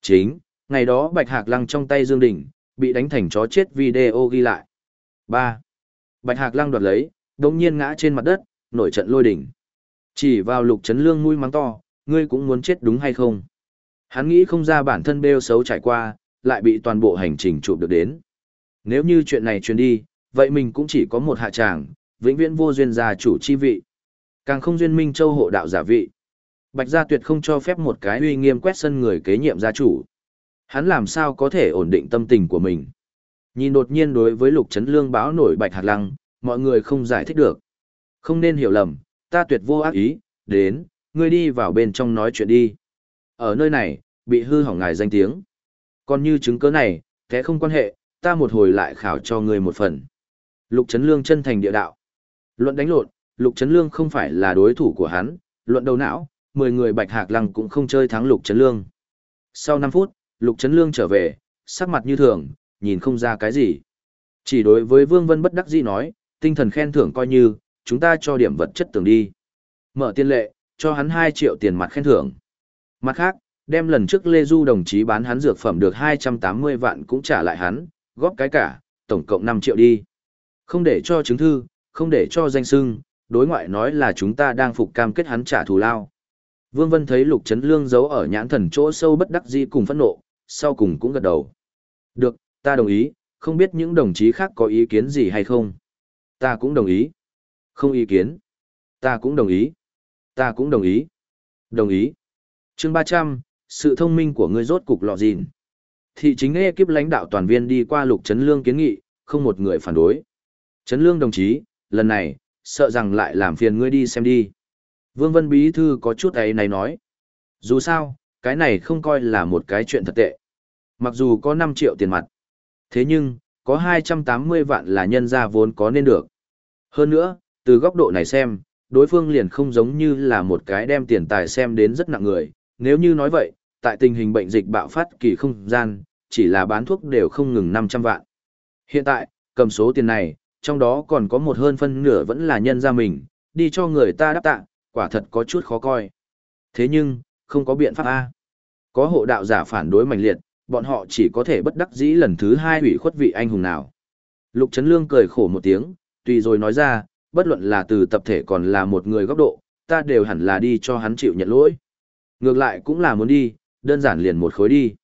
Chính, ngày đó Bạch Hạc Lăng trong tay Dương Đình, bị đánh thành chó chết video ghi lại. 3. Bạch Hạc Lăng đoạt lấy, đột nhiên ngã trên mặt đất, nổi trận lôi đỉnh. Chỉ vào Lục chấn Lương mũi mắng to, ngươi cũng muốn chết đúng hay không? Hắn nghĩ không ra bản thân bêu xấu trải qua, lại bị toàn bộ hành trình chụp được đến. Nếu như chuyện này truyền đi, vậy mình cũng chỉ có một hạ tràng, vĩnh viễn vô duyên gia chủ chi vị. Càng không duyên minh châu hộ đạo giả vị. Bạch gia tuyệt không cho phép một cái uy nghiêm quét sân người kế nhiệm gia chủ. Hắn làm sao có thể ổn định tâm tình của mình. Nhìn đột nhiên đối với lục chấn lương báo nổi bạch hạt lăng, mọi người không giải thích được. Không nên hiểu lầm, ta tuyệt vô ác ý, đến, ngươi đi vào bên trong nói chuyện đi. Ở nơi này, bị hư hỏng ngài danh tiếng. Còn như chứng cứ này, thế không quan hệ, ta một hồi lại khảo cho ngươi một phần. Lục Trấn Lương chân thành địa đạo. Luận đánh lộn, Lục Trấn Lương không phải là đối thủ của hắn, luận đầu não, 10 người Bạch Hạc Lăng cũng không chơi thắng Lục Trấn Lương. Sau 5 phút, Lục Trấn Lương trở về, sắc mặt như thường, nhìn không ra cái gì. Chỉ đối với Vương Vân bất đắc dĩ nói, tinh thần khen thưởng coi như, chúng ta cho điểm vật chất tưởng đi. Mở tiên lệ, cho hắn 2 triệu tiền mặt khen thưởng. Mặt khác, đem lần trước Lê Du đồng chí bán hắn dược phẩm được 280 vạn cũng trả lại hắn, góp cái cả, tổng cộng 5 triệu đi. Không để cho chứng thư, không để cho danh sưng, đối ngoại nói là chúng ta đang phục cam kết hắn trả thù lao. Vương Vân thấy Lục Trấn Lương giấu ở nhãn thần chỗ sâu bất đắc dĩ cùng phẫn nộ, sau cùng cũng gật đầu. Được, ta đồng ý, không biết những đồng chí khác có ý kiến gì hay không. Ta cũng đồng ý. Không ý kiến. Ta cũng đồng ý. Ta cũng đồng ý. Đồng ý. chương 300, sự thông minh của ngươi rốt cục lọ gìn. Thị chính ekip lãnh đạo toàn viên đi qua Lục Trấn Lương kiến nghị, không một người phản đối. Trấn Lương đồng chí, lần này, sợ rằng lại làm phiền ngươi đi xem đi. Vương Vân Bí Thư có chút ấy này nói. Dù sao, cái này không coi là một cái chuyện thật tệ. Mặc dù có 5 triệu tiền mặt. Thế nhưng, có 280 vạn là nhân ra vốn có nên được. Hơn nữa, từ góc độ này xem, đối phương liền không giống như là một cái đem tiền tài xem đến rất nặng người. Nếu như nói vậy, tại tình hình bệnh dịch bạo phát kỳ không gian, chỉ là bán thuốc đều không ngừng 500 vạn. Hiện tại, cầm số tiền này, trong đó còn có một hơn phân nửa vẫn là nhân ra mình, đi cho người ta đáp tạ, quả thật có chút khó coi. Thế nhưng, không có biện pháp A. Có hộ đạo giả phản đối mạnh liệt, bọn họ chỉ có thể bất đắc dĩ lần thứ hai hủy khuất vị anh hùng nào. Lục Trấn Lương cười khổ một tiếng, tùy rồi nói ra, bất luận là từ tập thể còn là một người góc độ, ta đều hẳn là đi cho hắn chịu nhận lỗi. Ngược lại cũng là muốn đi, đơn giản liền một khối đi.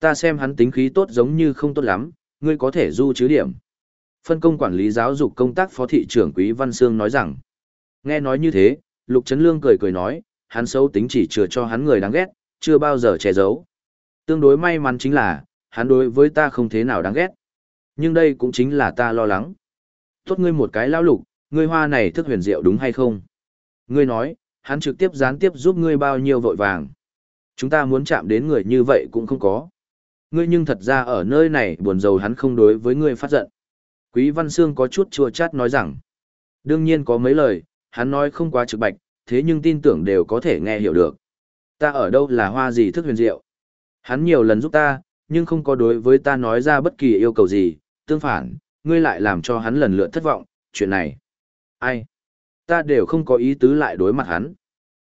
Ta xem hắn tính khí tốt giống như không tốt lắm, ngươi có thể du chứ điểm. Phân công quản lý giáo dục công tác phó thị trưởng Quý Văn Sương nói rằng, nghe nói như thế, Lục Trấn Lương cười cười nói, hắn xấu tính chỉ chừa cho hắn người đáng ghét, chưa bao giờ che giấu. Tương đối may mắn chính là, hắn đối với ta không thế nào đáng ghét. Nhưng đây cũng chính là ta lo lắng. Tốt ngươi một cái lão lục, ngươi hoa này thức huyền diệu đúng hay không? Ngươi nói, hắn trực tiếp gián tiếp giúp ngươi bao nhiêu vội vàng. Chúng ta muốn chạm đến người như vậy cũng không có. Ngươi nhưng thật ra ở nơi này buồn rầu hắn không đối với ngươi phát giận. Quý Văn Sương có chút chua chát nói rằng, đương nhiên có mấy lời, hắn nói không quá trực bạch, thế nhưng tin tưởng đều có thể nghe hiểu được. Ta ở đâu là hoa gì thức huyền diệu. Hắn nhiều lần giúp ta, nhưng không có đối với ta nói ra bất kỳ yêu cầu gì, tương phản, ngươi lại làm cho hắn lần lượt thất vọng, chuyện này. Ai? Ta đều không có ý tứ lại đối mặt hắn.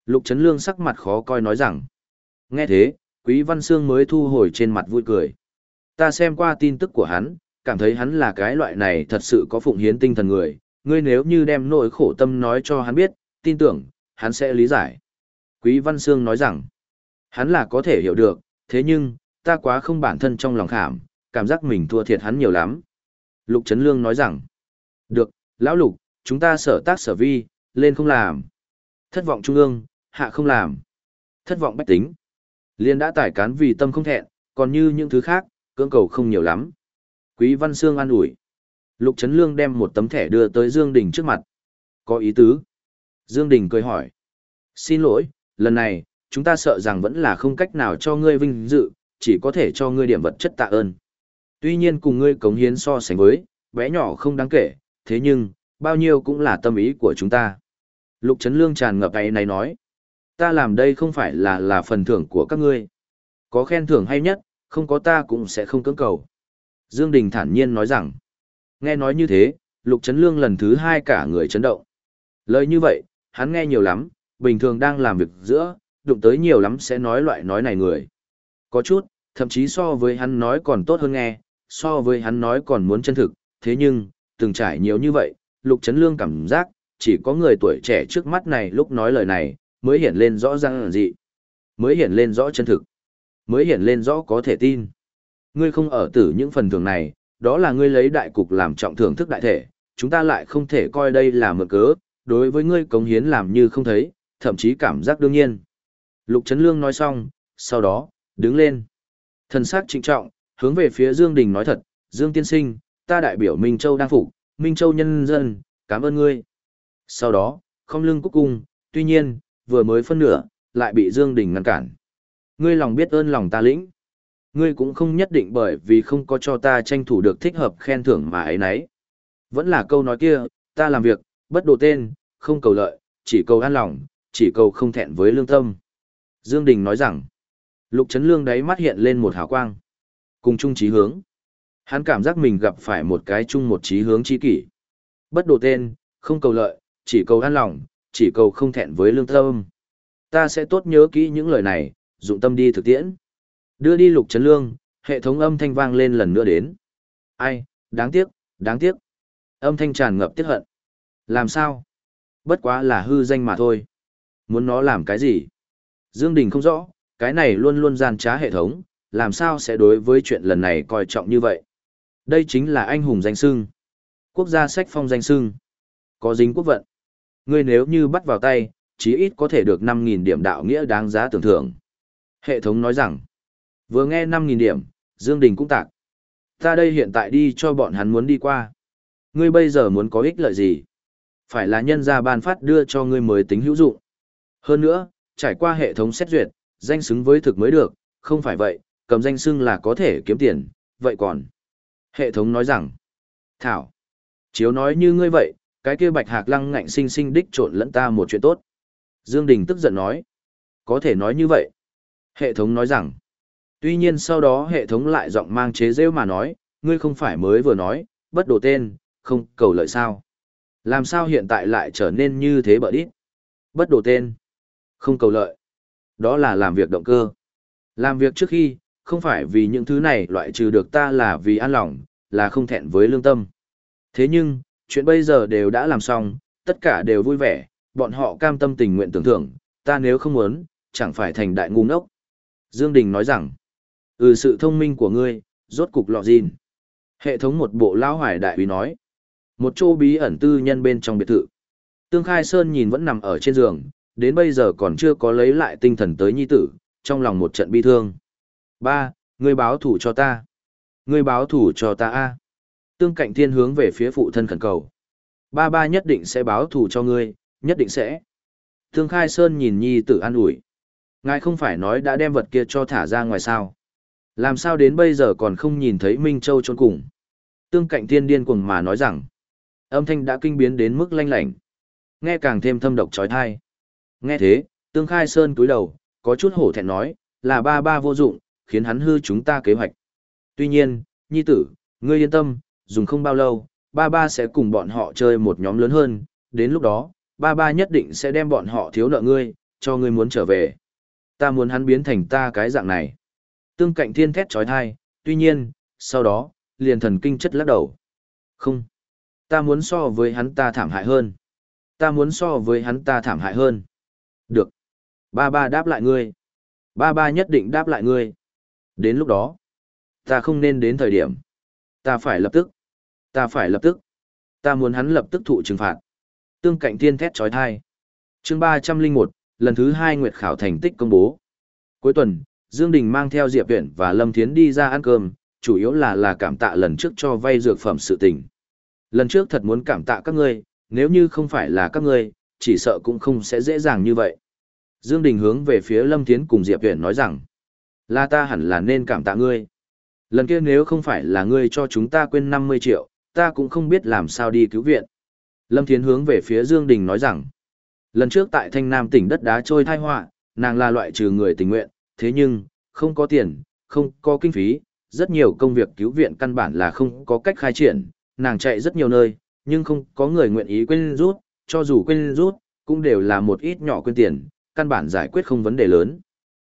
Lục Trấn Lương sắc mặt khó coi nói rằng. Nghe thế, Quý Văn Sương mới thu hồi trên mặt vui cười. Ta xem qua tin tức của hắn, cảm thấy hắn là cái loại này thật sự có phụng hiến tinh thần người, ngươi nếu như đem nỗi khổ tâm nói cho hắn biết, tin tưởng, hắn sẽ lý giải. Quý Văn Sương nói rằng, hắn là có thể hiểu được, thế nhưng, ta quá không bản thân trong lòng khảm, cảm giác mình thua thiệt hắn nhiều lắm. Lục Trấn Lương nói rằng, được, lão lục, chúng ta sở tác sở vi, lên không làm. Thất vọng trung ương, hạ không làm. Thất vọng bách tính. Liên đã tải cán vì tâm không thẹn, còn như những thứ khác, cưỡng cầu không nhiều lắm. Quý Văn Sương an ủi. Lục Trấn Lương đem một tấm thẻ đưa tới Dương Đình trước mặt. Có ý tứ. Dương Đình cười hỏi. Xin lỗi, lần này, chúng ta sợ rằng vẫn là không cách nào cho ngươi vinh dự, chỉ có thể cho ngươi điểm vật chất tạ ơn. Tuy nhiên cùng ngươi cống hiến so sánh với, bé nhỏ không đáng kể, thế nhưng, bao nhiêu cũng là tâm ý của chúng ta. Lục Trấn Lương tràn ngập ấy này nói. Ta làm đây không phải là là phần thưởng của các ngươi. Có khen thưởng hay nhất, không có ta cũng sẽ không cưỡng cầu. Dương Đình thản nhiên nói rằng. Nghe nói như thế, Lục Trấn Lương lần thứ hai cả người chấn động. Lời như vậy, hắn nghe nhiều lắm, bình thường đang làm việc giữa, đụng tới nhiều lắm sẽ nói loại nói này người. Có chút, thậm chí so với hắn nói còn tốt hơn nghe, so với hắn nói còn muốn chân thực, thế nhưng, từng trải nhiều như vậy, Lục Trấn Lương cảm giác, chỉ có người tuổi trẻ trước mắt này lúc nói lời này, mới hiện lên rõ ràng là gì, mới hiện lên rõ chân thực, mới hiện lên rõ có thể tin. Ngươi không ở tử những phần thưởng này, đó là ngươi lấy đại cục làm trọng thưởng thức đại thể, chúng ta lại không thể coi đây là mượn cớ, đối với ngươi cống hiến làm như không thấy, thậm chí cảm giác đương nhiên. Lục Trấn Lương nói xong, sau đó, đứng lên. Thần sắc trịnh trọng, hướng về phía Dương Đình nói thật, Dương Tiên Sinh, ta đại biểu Minh Châu đang phục, Minh Châu nhân dân, cảm ơn ngươi. Sau đó, không lưng cúc cung, tuy nhiên, vừa mới phân nửa, lại bị Dương Đình ngăn cản. Ngươi lòng biết ơn lòng ta lĩnh. Ngươi cũng không nhất định bởi vì không có cho ta tranh thủ được thích hợp khen thưởng mà ấy nấy. Vẫn là câu nói kia, ta làm việc, bất đồ tên, không cầu lợi, chỉ cầu an lòng, chỉ cầu không thẹn với lương tâm. Dương Đình nói rằng, Lục Trấn Lương đấy mắt hiện lên một hào quang. Cùng chung chí hướng. Hắn cảm giác mình gặp phải một cái chung một chí hướng chí kỷ. Bất đồ tên, không cầu lợi, chỉ cầu an lòng, chỉ cầu không thẹn với lương tâm. Ta sẽ tốt nhớ kỹ những lời này, dụng tâm đi thực tiễn. Đưa đi Lục Trấn Lương, hệ thống âm thanh vang lên lần nữa đến. Ai, đáng tiếc, đáng tiếc. Âm thanh tràn ngập tiếc hận. Làm sao? Bất quá là hư danh mà thôi. Muốn nó làm cái gì? Dương Đình không rõ, cái này luôn luôn gian trá hệ thống, làm sao sẽ đối với chuyện lần này coi trọng như vậy. Đây chính là anh hùng danh sưng. Quốc gia sách phong danh sưng. Có dính quốc vận. Ngươi nếu như bắt vào tay, chí ít có thể được 5.000 điểm đạo nghĩa đáng giá tưởng thưởng. Hệ thống nói rằng, vừa nghe 5.000 điểm, Dương Đình cũng tạc. Ta đây hiện tại đi cho bọn hắn muốn đi qua. Ngươi bây giờ muốn có ích lợi gì? Phải là nhân gia ban phát đưa cho ngươi mới tính hữu dụng. Hơn nữa, trải qua hệ thống xét duyệt, danh xứng với thực mới được, không phải vậy, cầm danh xưng là có thể kiếm tiền, vậy còn. Hệ thống nói rằng, Thảo, chiếu nói như ngươi vậy, cái kia bạch hạc lăng ngạnh sinh sinh đích trộn lẫn ta một chuyện tốt. Dương Đình tức giận nói, có thể nói như vậy. Hệ thống nói rằng, tuy nhiên sau đó hệ thống lại giọng mang chế rêu mà nói, ngươi không phải mới vừa nói, bất đồ tên, không cầu lợi sao. Làm sao hiện tại lại trở nên như thế bở đít? Bất đồ tên, không cầu lợi. Đó là làm việc động cơ. Làm việc trước khi, không phải vì những thứ này loại trừ được ta là vì an lòng, là không thẹn với lương tâm. Thế nhưng, chuyện bây giờ đều đã làm xong, tất cả đều vui vẻ, bọn họ cam tâm tình nguyện tưởng thưởng, ta nếu không muốn, chẳng phải thành đại ngu ngốc. Dương Đình nói rằng, ừ sự thông minh của ngươi, rốt cục lọ gìn. Hệ thống một bộ lão hoài đại úy nói, một chỗ bí ẩn tư nhân bên trong biệt thự. Tương Khai Sơn nhìn vẫn nằm ở trên giường, đến bây giờ còn chưa có lấy lại tinh thần tới nhi tử, trong lòng một trận bi thương. Ba, ngươi báo thủ cho ta. Ngươi báo thủ cho ta a. Tương Cạnh Thiên hướng về phía phụ thân khẩn cầu. Ba ba nhất định sẽ báo thủ cho ngươi, nhất định sẽ. Tương Khai Sơn nhìn nhi tử an ủi. Ngài không phải nói đã đem vật kia cho thả ra ngoài sao? Làm sao đến bây giờ còn không nhìn thấy Minh Châu trốn cùng? Tương Cạnh Thiên điên cuồng mà nói rằng, âm thanh đã kinh biến đến mức lanh lảnh. Nghe càng thêm thâm độc trói thai. Nghe thế, Tương Khai Sơn cúi đầu, có chút hổ thẹn nói, là ba ba vô dụng, khiến hắn hư chúng ta kế hoạch. Tuy nhiên, nhi tử, ngươi yên tâm, dùng không bao lâu, ba ba sẽ cùng bọn họ chơi một nhóm lớn hơn, đến lúc đó, ba ba nhất định sẽ đem bọn họ thiếu nợ ngươi, cho ngươi muốn trở về. Ta muốn hắn biến thành ta cái dạng này. Tương cạnh thiên thét trói thai, tuy nhiên, sau đó, liền thần kinh chất lắc đầu. Không. Ta muốn so với hắn ta thảm hại hơn. Ta muốn so với hắn ta thảm hại hơn. Được. Ba ba đáp lại ngươi. Ba ba nhất định đáp lại ngươi. Đến lúc đó, ta không nên đến thời điểm. Ta phải lập tức. Ta phải lập tức. Ta muốn hắn lập tức thụ trừng phạt. Tương cạnh thiên thét trói thai. chương ba trăm linh một lần thứ hai Nguyệt Khảo thành tích công bố. Cuối tuần, Dương Đình mang theo Diệp Viễn và Lâm Thiến đi ra ăn cơm, chủ yếu là là cảm tạ lần trước cho vay dược phẩm sự tình. Lần trước thật muốn cảm tạ các ngươi, nếu như không phải là các ngươi, chỉ sợ cũng không sẽ dễ dàng như vậy. Dương Đình hướng về phía Lâm Thiến cùng Diệp Viễn nói rằng, là ta hẳn là nên cảm tạ ngươi. Lần kia nếu không phải là ngươi cho chúng ta quên 50 triệu, ta cũng không biết làm sao đi cứu viện. Lâm Thiến hướng về phía Dương Đình nói rằng, lần trước tại Thanh Nam tỉnh đất đá trôi tai họa, nàng là loại trừ người tình nguyện, thế nhưng, không có tiền, không có kinh phí, rất nhiều công việc cứu viện căn bản là không có cách khai triển, nàng chạy rất nhiều nơi, nhưng không có người nguyện ý quên rút, cho dù quên rút, cũng đều là một ít nhỏ quên tiền, căn bản giải quyết không vấn đề lớn.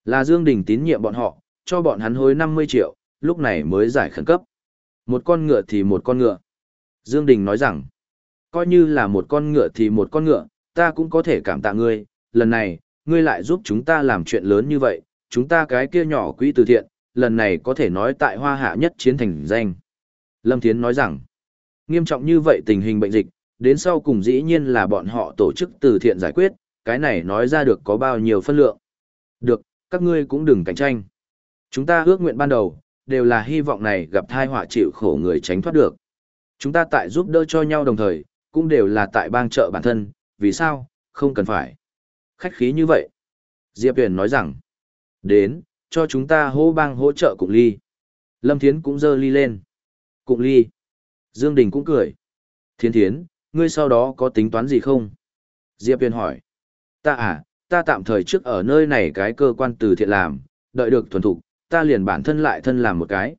Là Dương Đình tín nhiệm bọn họ, cho bọn hắn hối 50 triệu, lúc này mới giải khẩn cấp. Một con ngựa thì một con ngựa. Dương Đình nói rằng, coi như là một con ngựa thì một con ngựa, ta cũng có thể cảm tạ ngươi, lần này, ngươi lại giúp chúng ta làm chuyện lớn như vậy, chúng ta cái kia nhỏ quỹ từ thiện, lần này có thể nói tại hoa hạ nhất chiến thành danh. Lâm Thiến nói rằng, nghiêm trọng như vậy tình hình bệnh dịch, đến sau cùng dĩ nhiên là bọn họ tổ chức từ thiện giải quyết, cái này nói ra được có bao nhiêu phân lượng. Được, các ngươi cũng đừng cạnh tranh. Chúng ta ước nguyện ban đầu, đều là hy vọng này gặp thai họa chịu khổ người tránh thoát được. Chúng ta tại giúp đỡ cho nhau đồng thời, cũng đều là tại bang trợ bản thân, vì sao, không cần phải. Khách khí như vậy. Diệp Huyền nói rằng, đến, cho chúng ta hô bang hỗ trợ cụng ly. Lâm Thiến cũng dơ ly lên. Cụng ly. Dương Đình cũng cười. Thiến Thiến, ngươi sau đó có tính toán gì không? Diệp Huyền hỏi. Ta à, ta tạm thời trước ở nơi này cái cơ quan từ thiện làm, đợi được thuần thục, ta liền bản thân lại thân làm một cái.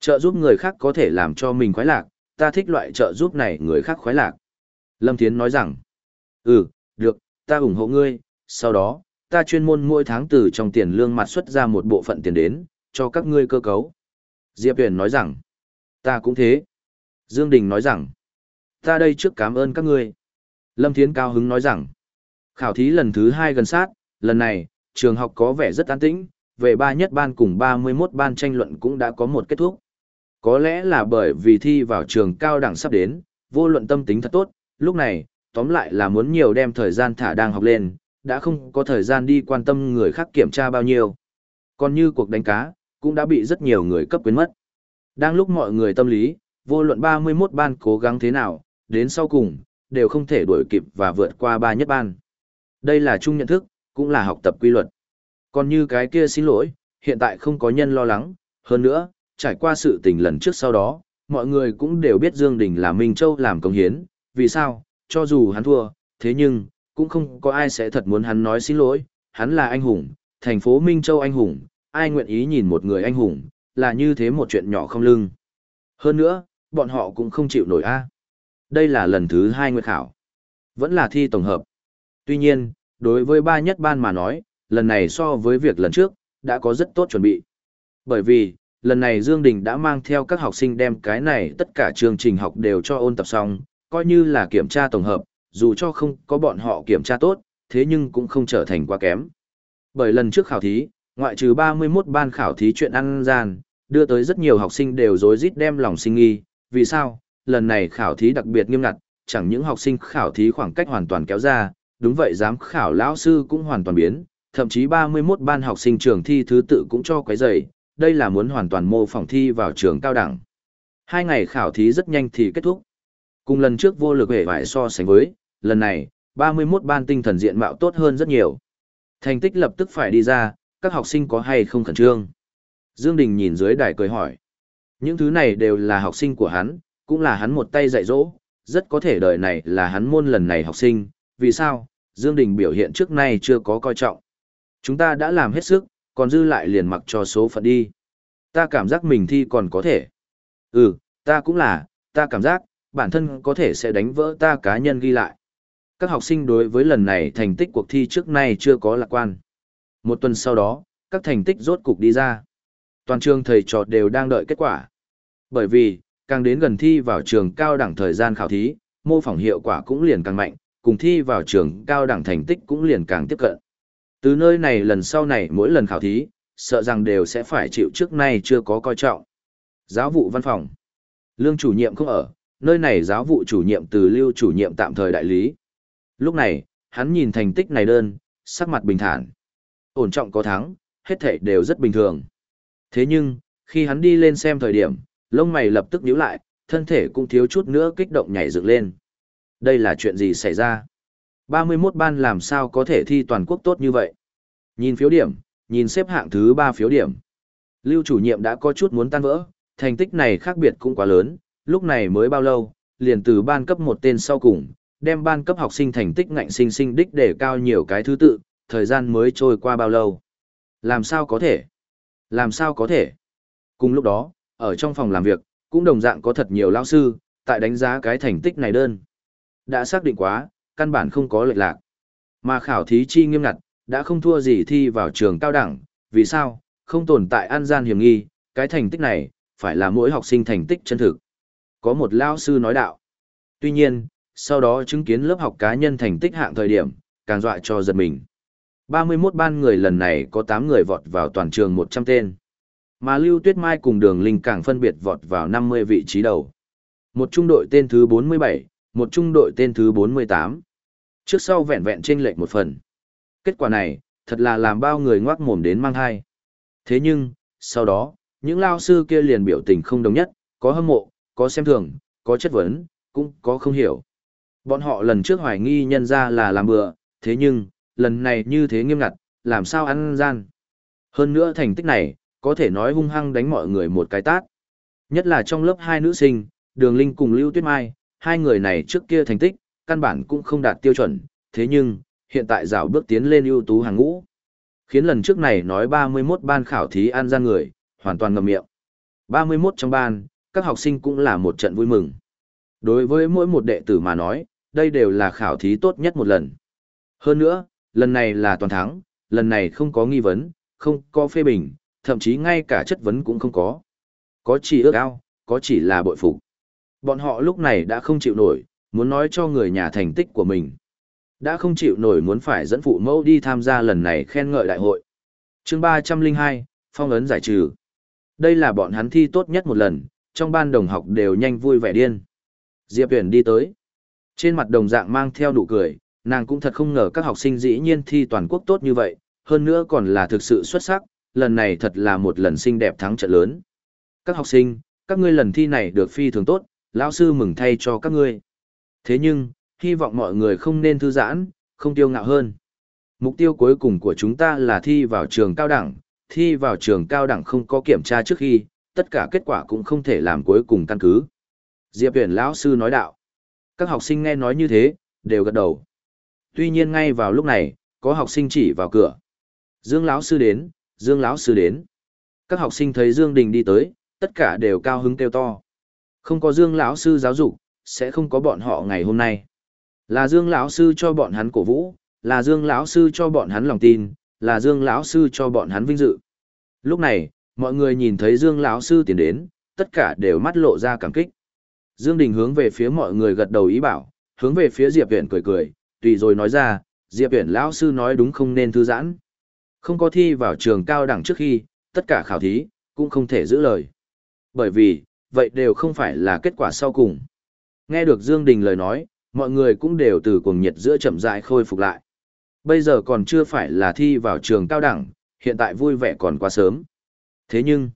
Trợ giúp người khác có thể làm cho mình khoái lạc, ta thích loại trợ giúp này người khác khoái lạc. Lâm Thiến nói rằng, ừ, được, ta ủng hộ ngươi, sau đó, ta chuyên môn mỗi tháng từ trong tiền lương mặt xuất ra một bộ phận tiền đến, cho các ngươi cơ cấu. Diệp Huyền nói rằng, ta cũng thế. Dương Đình nói rằng, ta đây trước cảm ơn các ngươi. Lâm Thiến cao hứng nói rằng, khảo thí lần thứ hai gần sát, lần này, trường học có vẻ rất an tĩnh, về ba nhất ban cùng 31 ban tranh luận cũng đã có một kết thúc. Có lẽ là bởi vì thi vào trường cao đẳng sắp đến, vô luận tâm tính thật tốt, lúc này, tóm lại là muốn nhiều đem thời gian thả đang học lên, đã không có thời gian đi quan tâm người khác kiểm tra bao nhiêu. Còn như cuộc đánh cá, cũng đã bị rất nhiều người cấp quyến mất. Đang lúc mọi người tâm lý, vô luận 31 ban cố gắng thế nào, đến sau cùng, đều không thể đuổi kịp và vượt qua ba nhất ban. Đây là chung nhận thức, cũng là học tập quy luật. Còn như cái kia xin lỗi, hiện tại không có nhân lo lắng, hơn nữa, trải qua sự tình lần trước sau đó, mọi người cũng đều biết Dương Đình là Minh Châu làm công hiến, vì sao, cho dù hắn thua, thế nhưng, cũng không có ai sẽ thật muốn hắn nói xin lỗi, hắn là anh hùng, thành phố Minh Châu anh hùng, ai nguyện ý nhìn một người anh hùng, là như thế một chuyện nhỏ không lưng. Hơn nữa, bọn họ cũng không chịu nổi a. Đây là lần thứ hai nguyệt khảo. Vẫn là thi tổng hợp. Tuy nhiên, đối với ba nhất ban mà nói, lần này so với việc lần trước, đã có rất tốt chuẩn bị. Bởi vì, lần này Dương Đình đã mang theo các học sinh đem cái này tất cả chương trình học đều cho ôn tập xong, coi như là kiểm tra tổng hợp, dù cho không có bọn họ kiểm tra tốt, thế nhưng cũng không trở thành quá kém. Bởi lần trước khảo thí, ngoại trừ 31 ban khảo thí chuyện ăn gian, đưa tới rất nhiều học sinh đều rối rít đem lòng sinh nghi, vì sao? Lần này khảo thí đặc biệt nghiêm ngặt, chẳng những học sinh khảo thí khoảng cách hoàn toàn kéo ra, đúng vậy giám khảo lão sư cũng hoàn toàn biến, thậm chí 31 ban học sinh trường thi thứ tự cũng cho quấy rầy, đây là muốn hoàn toàn mô phỏng thi vào trường cao đẳng. Hai ngày khảo thí rất nhanh thì kết thúc. Cùng lần trước vô lực hề vải so sánh với, lần này, 31 ban tinh thần diện mạo tốt hơn rất nhiều. Thành tích lập tức phải đi ra, các học sinh có hay không khẩn trương? Dương Đình nhìn dưới đài cười hỏi. Những thứ này đều là học sinh của hắn, cũng là hắn một tay dạy dỗ, rất có thể đời này là hắn môn lần này học sinh, vì sao? Dương Đình biểu hiện trước nay chưa có coi trọng. Chúng ta đã làm hết sức, còn dư lại liền mặc cho số phận đi. Ta cảm giác mình thi còn có thể. Ừ, ta cũng là, ta cảm giác, bản thân có thể sẽ đánh vỡ ta cá nhân ghi lại. Các học sinh đối với lần này thành tích cuộc thi trước nay chưa có lạc quan. Một tuần sau đó, các thành tích rốt cục đi ra. Toàn trường thầy trò đều đang đợi kết quả. Bởi vì, càng đến gần thi vào trường cao đẳng thời gian khảo thí, mô phỏng hiệu quả cũng liền càng mạnh, cùng thi vào trường cao đẳng thành tích cũng liền càng tiếp cận. Từ nơi này lần sau này mỗi lần khảo thí, sợ rằng đều sẽ phải chịu trước nay chưa có coi trọng. Giáo vụ văn phòng. Lương chủ nhiệm không ở, nơi này giáo vụ chủ nhiệm từ lưu chủ nhiệm tạm thời đại lý. Lúc này, hắn nhìn thành tích này đơn, sắc mặt bình thản. Ổn trọng có thắng, hết thảy đều rất bình thường. Thế nhưng, khi hắn đi lên xem thời điểm, lông mày lập tức nhíu lại, thân thể cũng thiếu chút nữa kích động nhảy dựng lên. Đây là chuyện gì xảy ra? 31 ban làm sao có thể thi toàn quốc tốt như vậy? Nhìn phiếu điểm, nhìn xếp hạng thứ 3 phiếu điểm. Lưu chủ nhiệm đã có chút muốn tan vỡ, thành tích này khác biệt cũng quá lớn, lúc này mới bao lâu, liền từ ban cấp một tên sau cùng, đem ban cấp học sinh thành tích ngạnh sinh sinh đích để cao nhiều cái thứ tự, thời gian mới trôi qua bao lâu. Làm sao có thể? Làm sao có thể? Cùng lúc đó, ở trong phòng làm việc, cũng đồng dạng có thật nhiều lao sư, tại đánh giá cái thành tích này đơn. Đã xác định quá, căn bản không có lệch lạc. Mà khảo thí chi nghiêm ngặt, đã không thua gì thi vào trường cao đẳng, vì sao? Không tồn tại an gian hiểm nghi, cái thành tích này, phải là mỗi học sinh thành tích chân thực. Có một lao sư nói đạo. Tuy nhiên, sau đó chứng kiến lớp học cá nhân thành tích hạng thời điểm, càng dọa cho giật mình. 31 ban người lần này có 8 người vọt vào toàn trường 100 tên. Mà Lưu Tuyết Mai cùng Đường Linh càng phân biệt vọt vào 50 vị trí đầu. Một trung đội tên thứ 47, một trung đội tên thứ 48. Trước sau vẹn vẹn chênh lệch một phần. Kết quả này, thật là làm bao người ngoác mồm đến mang hai. Thế nhưng, sau đó, những lao sư kia liền biểu tình không đồng nhất, có hâm mộ, có xem thường, có chất vấn, cũng có không hiểu. Bọn họ lần trước hoài nghi nhân ra là làm bừa, thế nhưng, lần này như thế nghiêm ngặt, làm sao ăn gian. Hơn nữa thành tích này, có thể nói hung hăng đánh mọi người một cái tát. Nhất là trong lớp hai nữ sinh, Đường Linh cùng Lưu Tuyết Mai, hai người này trước kia thành tích, căn bản cũng không đạt tiêu chuẩn, thế nhưng, hiện tại rào bước tiến lên ưu tú hàng ngũ. Khiến lần trước này nói 31 ban khảo thí an gian người, hoàn toàn ngầm miệng. 31 trong ban, các học sinh cũng là một trận vui mừng. Đối với mỗi một đệ tử mà nói, đây đều là khảo thí tốt nhất một lần. Hơn nữa, lần này là toàn thắng, lần này không có nghi vấn, không có phê bình, thậm chí ngay cả chất vấn cũng không có. Có chỉ ước ao, có chỉ là bội phục. Bọn họ lúc này đã không chịu nổi, muốn nói cho người nhà thành tích của mình. Đã không chịu nổi muốn phải dẫn phụ mẫu đi tham gia lần này khen ngợi đại hội. chương 302, phong ấn giải trừ. Đây là bọn hắn thi tốt nhất một lần, trong ban đồng học đều nhanh vui vẻ điên. Diệp Huyền đi tới. Trên mặt đồng dạng mang theo nụ cười, nàng cũng thật không ngờ các học sinh dĩ nhiên thi toàn quốc tốt như vậy, hơn nữa còn là thực sự xuất sắc, lần này thật là một lần xinh đẹp thắng trận lớn. Các học sinh, các ngươi lần thi này được phi thường tốt, lão sư mừng thay cho các ngươi. Thế nhưng, hy vọng mọi người không nên thư giãn, không tiêu ngạo hơn. Mục tiêu cuối cùng của chúng ta là thi vào trường cao đẳng, thi vào trường cao đẳng không có kiểm tra trước khi, tất cả kết quả cũng không thể làm cuối cùng căn cứ. Diệp Huyền lão sư nói đạo. Các học sinh nghe nói như thế, đều gật đầu. Tuy nhiên ngay vào lúc này, có học sinh chỉ vào cửa. Dương lão sư đến, Dương lão sư đến. Các học sinh thấy Dương Đình đi tới, tất cả đều cao hứng kêu to. Không có Dương lão sư giáo dục, sẽ không có bọn họ ngày hôm nay. Là Dương lão sư cho bọn hắn cổ vũ, là Dương lão sư cho bọn hắn lòng tin, là Dương lão sư cho bọn hắn vinh dự. Lúc này, mọi người nhìn thấy Dương lão sư tiến đến, tất cả đều mắt lộ ra cảm kích. Dương Đình hướng về phía mọi người gật đầu ý bảo, hướng về phía Diệp Viễn cười cười, tùy rồi nói ra, Diệp Viễn lão sư nói đúng không nên thư giãn. Không có thi vào trường cao đẳng trước khi, tất cả khảo thí, cũng không thể giữ lời. Bởi vì, vậy đều không phải là kết quả sau cùng. Nghe được Dương Đình lời nói, mọi người cũng đều từ cuồng nhiệt giữa chậm rãi khôi phục lại. Bây giờ còn chưa phải là thi vào trường cao đẳng, hiện tại vui vẻ còn quá sớm. Thế nhưng,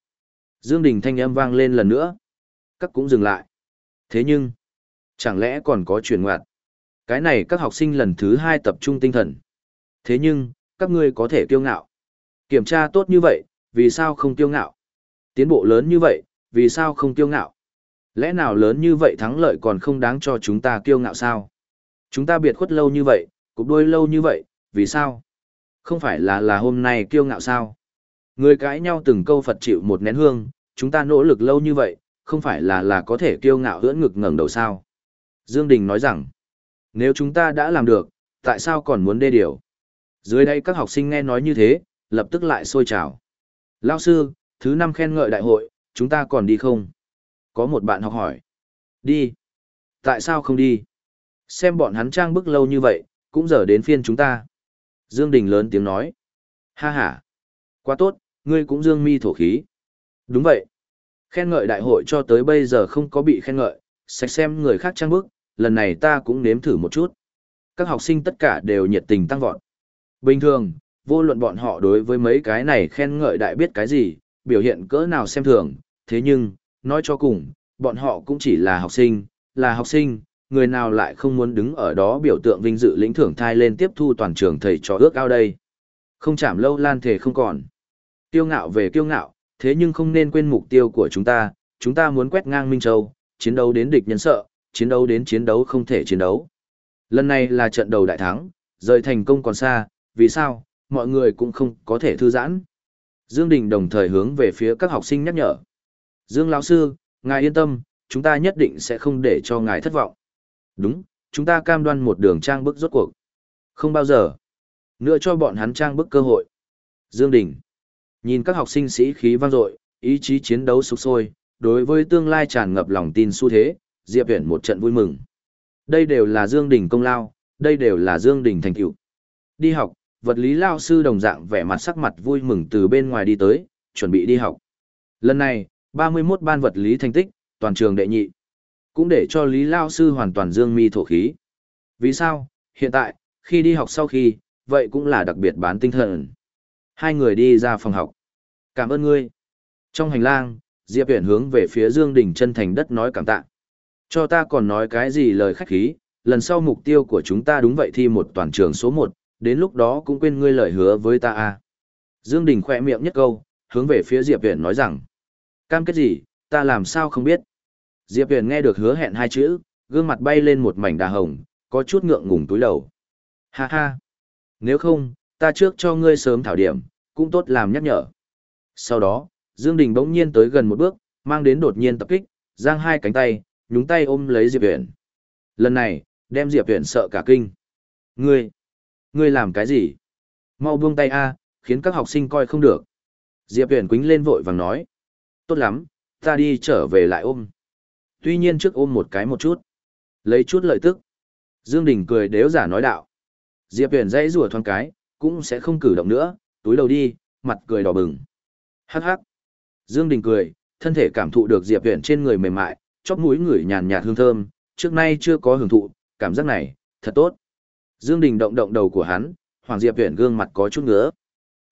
Dương Đình thanh âm vang lên lần nữa. Các cũng dừng lại. Thế nhưng, chẳng lẽ còn có chuyển ngoặt? Cái này các học sinh lần thứ hai tập trung tinh thần. Thế nhưng, các ngươi có thể kiêu ngạo. Kiểm tra tốt như vậy, vì sao không kiêu ngạo? Tiến bộ lớn như vậy, vì sao không kiêu ngạo? Lẽ nào lớn như vậy thắng lợi còn không đáng cho chúng ta kiêu ngạo sao? Chúng ta biệt khuất lâu như vậy, cục đôi lâu như vậy, vì sao? Không phải là là hôm nay kiêu ngạo sao? Người cãi nhau từng câu Phật chịu một nén hương, chúng ta nỗ lực lâu như vậy, không phải là là có thể kiêu ngạo hưỡn ngực ngẩng đầu sao? Dương Đình nói rằng, nếu chúng ta đã làm được, tại sao còn muốn đê điều? Dưới đây các học sinh nghe nói như thế, lập tức lại sôi trào. Lao sư, thứ năm khen ngợi đại hội, chúng ta còn đi không? Có một bạn học hỏi. Đi. Tại sao không đi? Xem bọn hắn trang bức lâu như vậy, cũng giờ đến phiên chúng ta. Dương Đình lớn tiếng nói. Ha ha. Quá tốt, ngươi cũng dương mi thổ khí. Đúng vậy. Khen ngợi đại hội cho tới bây giờ không có bị khen ngợi, sạch xem người khác trang bức, lần này ta cũng nếm thử một chút. Các học sinh tất cả đều nhiệt tình tăng vọt. Bình thường, vô luận bọn họ đối với mấy cái này khen ngợi đại biết cái gì, biểu hiện cỡ nào xem thường, thế nhưng, nói cho cùng, bọn họ cũng chỉ là học sinh, là học sinh, người nào lại không muốn đứng ở đó biểu tượng vinh dự lĩnh thưởng thai lên tiếp thu toàn trường thầy trò ước ao đây. Không chạm lâu lan thể không còn. Tiêu ngạo về tiêu ngạo, thế nhưng không nên quên mục tiêu của chúng ta, chúng ta muốn quét ngang Minh Châu, chiến đấu đến địch nhân sợ, chiến đấu đến chiến đấu không thể chiến đấu. Lần này là trận đầu đại thắng, rời thành công còn xa, vì sao, mọi người cũng không có thể thư giãn. Dương Đình đồng thời hướng về phía các học sinh nhắc nhở. Dương lão sư, ngài yên tâm, chúng ta nhất định sẽ không để cho ngài thất vọng. Đúng, chúng ta cam đoan một đường trang bức rốt cuộc. Không bao giờ. Nữa cho bọn hắn trang bức cơ hội. Dương Đình. Nhìn các học sinh sĩ khí vang dội, ý chí chiến đấu sục sôi, đối với tương lai tràn ngập lòng tin xu thế, Diệp Viễn một trận vui mừng. Đây đều là Dương Đình công lao, đây đều là Dương Đình thành tựu. Đi học, vật lý lao sư đồng dạng vẻ mặt sắc mặt vui mừng từ bên ngoài đi tới, chuẩn bị đi học. Lần này, 31 ban vật lý thành tích, toàn trường đệ nhị. Cũng để cho Lý Lao sư hoàn toàn dương mi thổ khí. Vì sao? Hiện tại, khi đi học sau khi, vậy cũng là đặc biệt bán tinh thần. Hai người đi ra phòng học. Cảm ơn ngươi. Trong hành lang, Diệp Viễn hướng về phía Dương Đình chân thành đất nói cảm tạ. Cho ta còn nói cái gì lời khách khí, lần sau mục tiêu của chúng ta đúng vậy thi một toàn trường số 1, đến lúc đó cũng quên ngươi lời hứa với ta a. À. Dương Đình khỏe miệng nhất câu, hướng về phía Diệp Huyền nói rằng. Cam kết gì, ta làm sao không biết. Diệp Huyền nghe được hứa hẹn hai chữ, gương mặt bay lên một mảnh đà hồng, có chút ngượng ngùng túi đầu. Ha ha. Nếu không, ta trước cho ngươi sớm thảo điểm, cũng tốt làm nhắc nhở. Sau đó, Dương Đình bỗng nhiên tới gần một bước, mang đến đột nhiên tập kích, giang hai cánh tay, nhúng tay ôm lấy Diệp Huyền. Lần này, đem Diệp Huyền sợ cả kinh. Ngươi, ngươi làm cái gì? Mau buông tay a, khiến các học sinh coi không được. Diệp Huyền Quýnh lên vội vàng nói. Tốt lắm, ta đi trở về lại ôm. Tuy nhiên trước ôm một cái một chút. Lấy chút lợi tức. Dương Đình cười đếu giả nói đạo. Diệp Huyền dãy rủa thoáng cái, cũng sẽ không cử động nữa, túi đầu đi, mặt cười đỏ bừng. Hắc hắc. Dương Đình cười, thân thể cảm thụ được Diệp Huyền trên người mềm mại, chóp mũi người nhàn nhạt hương thơm, trước nay chưa có hưởng thụ, cảm giác này, thật tốt. Dương Đình động động đầu của hắn, Hoàng Diệp Viễn gương mặt có chút ngứa.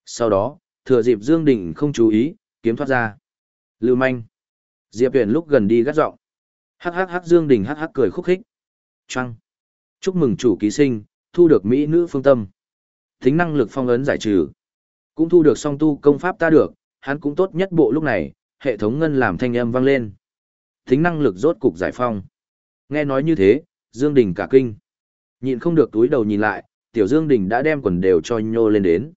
Sau đó, thừa dịp Dương Đình không chú ý, kiếm thoát ra. Lưu manh. Diệp Viễn lúc gần đi gắt giọng. Hắc hắc hắc Dương Đình hắc hắc cười khúc khích. Trăng. Chúc mừng chủ ký sinh, thu được mỹ nữ phương tâm. Tính năng lực phong ấn giải trừ. Cũng thu được song tu công pháp ta được, hắn cũng tốt nhất bộ lúc này, hệ thống ngân làm thanh âm vang lên. Tính năng lực rốt cục giải phong. Nghe nói như thế, Dương Đình cả kinh. Nhịn không được túi đầu nhìn lại, tiểu Dương Đình đã đem quần đều cho nhô lên đến.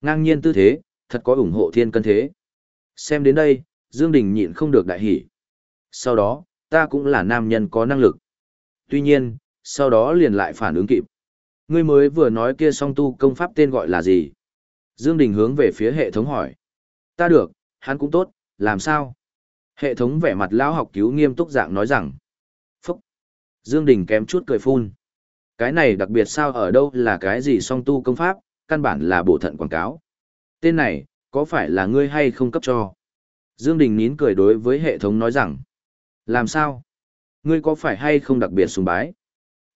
Ngang nhiên tư thế, thật có ủng hộ thiên cân thế. Xem đến đây, Dương Đình nhịn không được đại hỉ. Sau đó, ta cũng là nam nhân có năng lực. Tuy nhiên, sau đó liền lại phản ứng kịp. Ngươi mới vừa nói kia song tu công pháp tên gọi là gì? Dương Đình hướng về phía hệ thống hỏi. Ta được, hắn cũng tốt, làm sao? Hệ thống vẻ mặt lão học cứu nghiêm túc dạng nói rằng. Phúc! Dương Đình kém chút cười phun. Cái này đặc biệt sao ở đâu là cái gì song tu công pháp, căn bản là bổ thận quảng cáo. Tên này, có phải là ngươi hay không cấp cho? Dương Đình nín cười đối với hệ thống nói rằng. Làm sao? Ngươi có phải hay không đặc biệt sùng bái?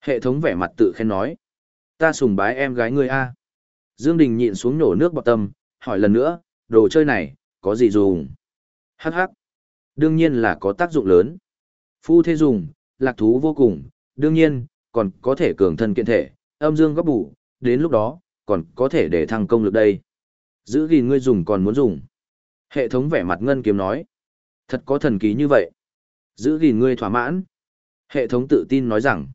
Hệ thống vẻ mặt tự khen nói. Ta sùng bái em gái ngươi a. Dương Đình nhịn xuống nổ nước bọt tâm, hỏi lần nữa, đồ chơi này, có gì dùng? Hắc hắc. Đương nhiên là có tác dụng lớn. Phu thế dùng, lạc thú vô cùng, đương nhiên, còn có thể cường thân kiện thể, âm dương gấp bù, đến lúc đó, còn có thể để thăng công lực đây. Giữ gìn ngươi dùng còn muốn dùng. Hệ thống vẻ mặt ngân kiếm nói. Thật có thần ký như vậy. Giữ gìn ngươi thỏa mãn. Hệ thống tự tin nói rằng.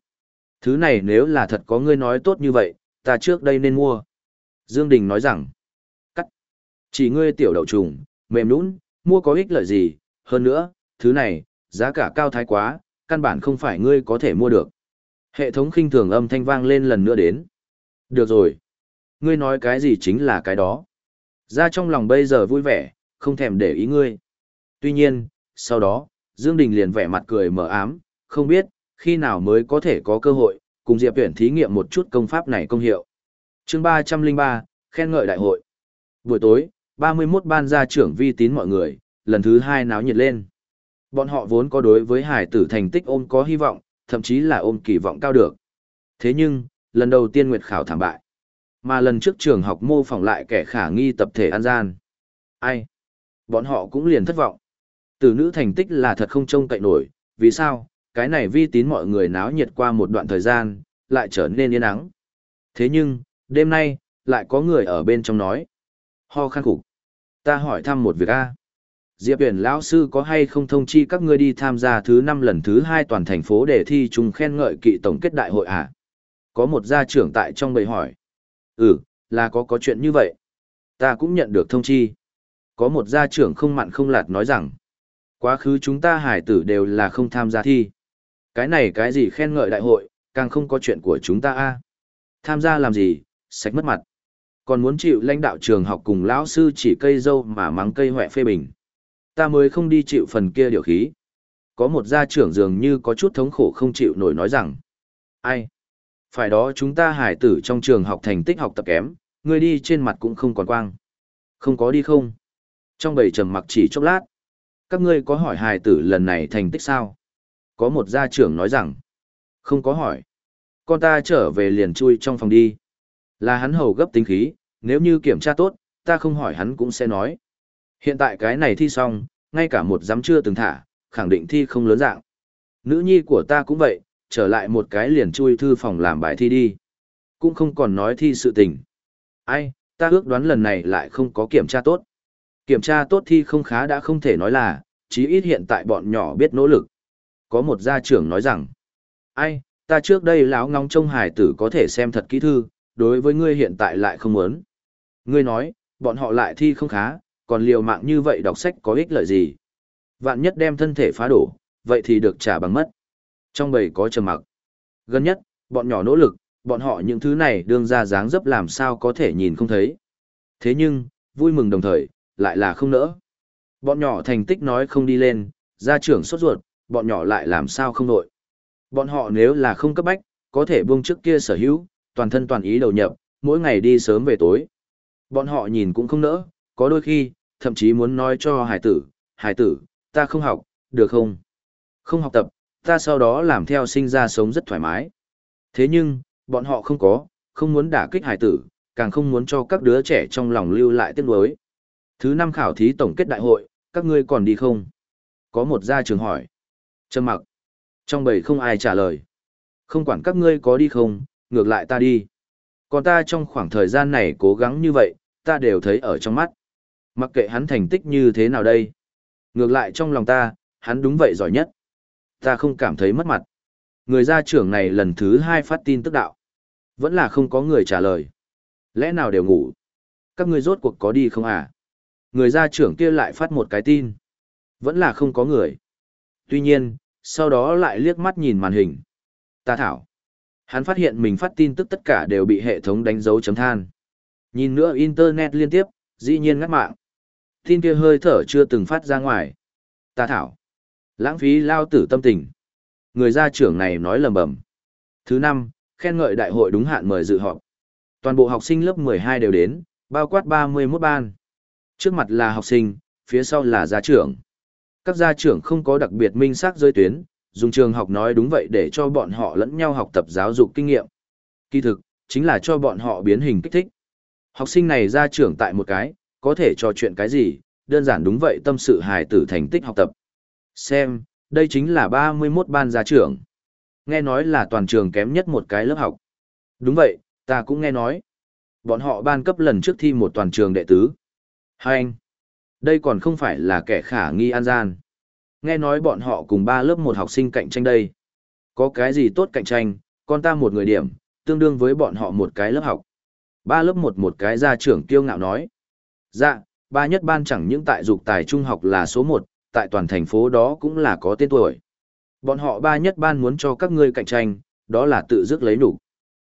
Thứ này nếu là thật có ngươi nói tốt như vậy, ta trước đây nên mua. Dương Đình nói rằng. Cắt. Chỉ ngươi tiểu đậu trùng, mềm nũng, mua có ích lợi gì, hơn nữa, thứ này, giá cả cao thái quá, căn bản không phải ngươi có thể mua được. Hệ thống khinh thường âm thanh vang lên lần nữa đến. Được rồi. Ngươi nói cái gì chính là cái đó. Ra trong lòng bây giờ vui vẻ, không thèm để ý ngươi. Tuy nhiên, sau đó, Dương Đình liền vẻ mặt cười mở ám, không biết, khi nào mới có thể có cơ hội, cùng Diệp Tuyển thí nghiệm một chút công pháp này công hiệu. Chương 303, khen ngợi đại hội. Buổi tối, 31 ban gia trưởng vi tín mọi người, lần thứ hai náo nhiệt lên. Bọn họ vốn có đối với hải tử thành tích ôm có hy vọng, thậm chí là ôm kỳ vọng cao được. Thế nhưng, lần đầu tiên Nguyệt Khảo thảm bại. Mà lần trước trường học mô phỏng lại kẻ khả nghi tập thể an gian. Ai? Bọn họ cũng liền thất vọng. Tử nữ thành tích là thật không trông cậy nổi, vì sao? Cái này vi tín mọi người náo nhiệt qua một đoạn thời gian, lại trở nên yên ắng. Thế nhưng, đêm nay, lại có người ở bên trong nói. Ho khăn khục, Ta hỏi thăm một việc a. Diệp Huyền lão sư có hay không thông chi các ngươi đi tham gia thứ năm lần thứ hai toàn thành phố để thi chung khen ngợi kỵ tổng kết đại hội à? Có một gia trưởng tại trong bầy hỏi. Ừ, là có có chuyện như vậy. Ta cũng nhận được thông chi. Có một gia trưởng không mặn không lạt nói rằng. Quá khứ chúng ta hải tử đều là không tham gia thi. Cái này cái gì khen ngợi đại hội, càng không có chuyện của chúng ta a. Tham gia làm gì, sạch mất mặt. Còn muốn chịu lãnh đạo trường học cùng lão sư chỉ cây dâu mà mắng cây hoẹ phê bình. Ta mới không đi chịu phần kia điều khí. Có một gia trưởng dường như có chút thống khổ không chịu nổi nói rằng. Ai? Phải đó chúng ta hải tử trong trường học thành tích học tập kém, người đi trên mặt cũng không còn quang. Không có đi không? Trong bầy trầm mặc chỉ chốc lát. Các ngươi có hỏi hải tử lần này thành tích sao? Có một gia trưởng nói rằng. Không có hỏi. Con ta trở về liền chui trong phòng đi. Là hắn hầu gấp tính khí, nếu như kiểm tra tốt, ta không hỏi hắn cũng sẽ nói. Hiện tại cái này thi xong, ngay cả một giám chưa từng thả, khẳng định thi không lớn dạng. Nữ nhi của ta cũng vậy, trở lại một cái liền chui thư phòng làm bài thi đi. Cũng không còn nói thi sự tình. Ai, Ta ước đoán lần này lại không có kiểm tra tốt. Kiểm tra tốt thi không khá đã không thể nói là, chí ít hiện tại bọn nhỏ biết nỗ lực. Có một gia trưởng nói rằng, ai, ta trước đây lão ngóng trông hải tử có thể xem thật kỹ thư, đối với ngươi hiện tại lại không muốn. Ngươi nói, bọn họ lại thi không khá, còn liều mạng như vậy đọc sách có ích lợi gì? Vạn nhất đem thân thể phá đổ, vậy thì được trả bằng mất. Trong bầy có trầm mặc. Gần nhất, bọn nhỏ nỗ lực, bọn họ những thứ này đương ra dáng dấp làm sao có thể nhìn không thấy. Thế nhưng, vui mừng đồng thời, lại là không nỡ. Bọn nhỏ thành tích nói không đi lên, gia trưởng sốt ruột, bọn nhỏ lại làm sao không nội. Bọn họ nếu là không cấp bách, có thể buông trước kia sở hữu, toàn thân toàn ý đầu nhập, mỗi ngày đi sớm về tối. Bọn họ nhìn cũng không nỡ, có đôi khi, thậm chí muốn nói cho hải tử, hải tử, ta không học, được không? Không học tập, ta sau đó làm theo sinh ra sống rất thoải mái. Thế nhưng, bọn họ không có, không muốn đả kích hải tử, càng không muốn cho các đứa trẻ trong lòng lưu lại tiếc nuối. Thứ năm khảo thí tổng kết đại hội, các ngươi còn đi không? Có một gia trường hỏi. Trầm mặc. Trong bầy không ai trả lời. Không quản các ngươi có đi không, ngược lại ta đi. Còn ta trong khoảng thời gian này cố gắng như vậy, ta đều thấy ở trong mắt. Mặc kệ hắn thành tích như thế nào đây. Ngược lại trong lòng ta, hắn đúng vậy giỏi nhất. Ta không cảm thấy mất mặt. Người gia trưởng này lần thứ hai phát tin tức đạo. Vẫn là không có người trả lời. Lẽ nào đều ngủ? Các ngươi rốt cuộc có đi không à? Người gia trưởng kia lại phát một cái tin. Vẫn là không có người. Tuy nhiên, sau đó lại liếc mắt nhìn màn hình. Ta thảo. Hắn phát hiện mình phát tin tức tất cả đều bị hệ thống đánh dấu chấm than. Nhìn nữa Internet liên tiếp, dĩ nhiên ngắt mạng. Tin kia hơi thở chưa từng phát ra ngoài. Ta thảo. Lãng phí lao tử tâm tình. Người gia trưởng này nói lầm bầm. Thứ năm, khen ngợi đại hội đúng hạn mời dự họp. Toàn bộ học sinh lớp 12 đều đến, bao quát 31 ban. Trước mặt là học sinh, phía sau là gia trưởng. Các gia trưởng không có đặc biệt minh xác giới tuyến, dùng trường học nói đúng vậy để cho bọn họ lẫn nhau học tập giáo dục kinh nghiệm. Kỳ thực, chính là cho bọn họ biến hình kích thích. Học sinh này gia trưởng tại một cái, có thể trò chuyện cái gì, đơn giản đúng vậy tâm sự hài tử thành tích học tập. Xem, đây chính là 31 ban gia trưởng. Nghe nói là toàn trường kém nhất một cái lớp học. Đúng vậy, ta cũng nghe nói. Bọn họ ban cấp lần trước thi một toàn trường đệ tứ. Hai anh, đây còn không phải là kẻ khả nghi an gian. Nghe nói bọn họ cùng ba lớp một học sinh cạnh tranh đây. Có cái gì tốt cạnh tranh, con ta một người điểm, tương đương với bọn họ một cái lớp học. Ba lớp một một cái gia trưởng kiêu ngạo nói. Dạ, ba nhất ban chẳng những tại dục tài trung học là số một, tại toàn thành phố đó cũng là có tên tuổi. Bọn họ ba nhất ban muốn cho các ngươi cạnh tranh, đó là tự dứt lấy đủ.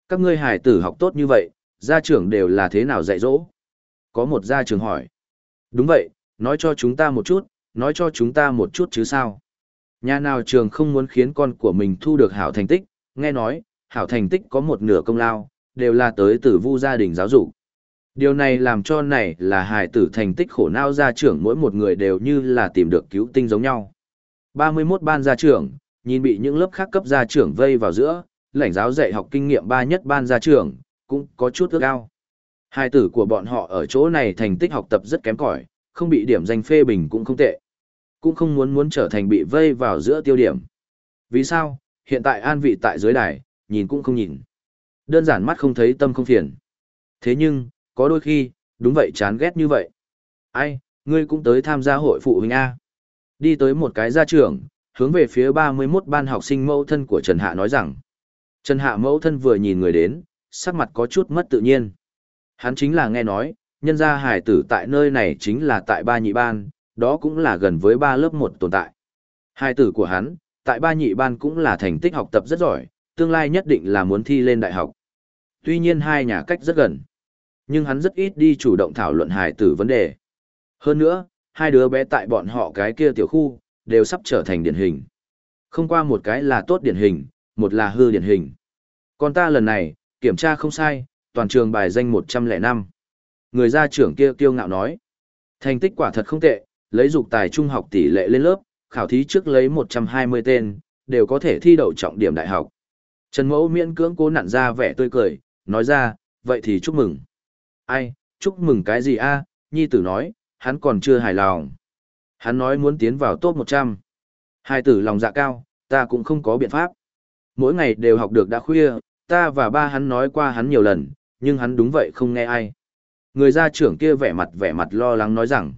Các ngươi hải tử học tốt như vậy, gia trưởng đều là thế nào dạy dỗ? Có một gia trưởng hỏi. Đúng vậy, nói cho chúng ta một chút, nói cho chúng ta một chút chứ sao. Nhà nào trường không muốn khiến con của mình thu được hảo thành tích, nghe nói, hảo thành tích có một nửa công lao, đều là tới từ vu gia đình giáo dục. Điều này làm cho này là hài tử thành tích khổ não gia trưởng mỗi một người đều như là tìm được cứu tinh giống nhau. 31 ban gia trưởng, nhìn bị những lớp khác cấp gia trưởng vây vào giữa, lãnh giáo dạy học kinh nghiệm ba nhất ban gia trưởng, cũng có chút ước ao. Hai tử của bọn họ ở chỗ này thành tích học tập rất kém cỏi, không bị điểm danh phê bình cũng không tệ. Cũng không muốn muốn trở thành bị vây vào giữa tiêu điểm. Vì sao? Hiện tại an vị tại dưới đài, nhìn cũng không nhìn. Đơn giản mắt không thấy tâm không phiền. Thế nhưng, có đôi khi, đúng vậy chán ghét như vậy. Ai, ngươi cũng tới tham gia hội phụ huynh A. Đi tới một cái gia trưởng, hướng về phía 31 ban học sinh mẫu thân của Trần Hạ nói rằng. Trần Hạ mẫu thân vừa nhìn người đến, sắc mặt có chút mất tự nhiên. Hắn chính là nghe nói, nhân gia hải tử tại nơi này chính là tại ba nhị ban, đó cũng là gần với ba lớp một tồn tại. Hải tử của hắn, tại ba nhị ban cũng là thành tích học tập rất giỏi, tương lai nhất định là muốn thi lên đại học. Tuy nhiên hai nhà cách rất gần, nhưng hắn rất ít đi chủ động thảo luận hài tử vấn đề. Hơn nữa, hai đứa bé tại bọn họ cái kia tiểu khu, đều sắp trở thành điển hình. Không qua một cái là tốt điển hình, một là hư điển hình. Còn ta lần này, kiểm tra không sai, toàn trường bài danh 105. Người gia trưởng kia kiêu ngạo nói. Thành tích quả thật không tệ, lấy dục tài trung học tỷ lệ lên lớp, khảo thí trước lấy 120 tên, đều có thể thi đậu trọng điểm đại học. Trần Mẫu miễn cưỡng cố nặn ra vẻ tươi cười, nói ra, vậy thì chúc mừng. Ai, chúc mừng cái gì a? Nhi tử nói, hắn còn chưa hài lòng. Hắn nói muốn tiến vào top 100. Hai tử lòng dạ cao, ta cũng không có biện pháp. Mỗi ngày đều học được đã khuya, ta và ba hắn nói qua hắn nhiều lần, nhưng hắn đúng vậy không nghe ai. Người gia trưởng kia vẻ mặt vẻ mặt lo lắng nói rằng,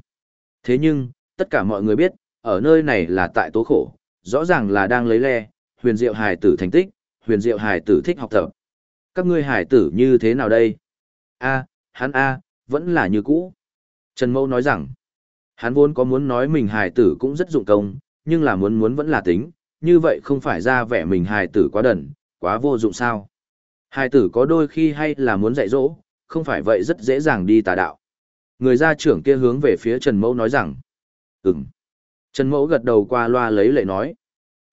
thế nhưng, tất cả mọi người biết, ở nơi này là tại tố khổ, rõ ràng là đang lấy le, huyền diệu hài tử thành tích, huyền diệu hài tử thích học tập. Các ngươi hài tử như thế nào đây? A, hắn A, vẫn là như cũ. Trần Mẫu nói rằng, hắn vốn có muốn nói mình hài tử cũng rất dụng công, nhưng là muốn muốn vẫn là tính, như vậy không phải ra vẻ mình hài tử quá đần, quá vô dụng sao. Hài tử có đôi khi hay là muốn dạy dỗ, không phải vậy rất dễ dàng đi tà đạo. Người gia trưởng kia hướng về phía Trần Mẫu nói rằng, ừm. Trần Mẫu gật đầu qua loa lấy lệ nói,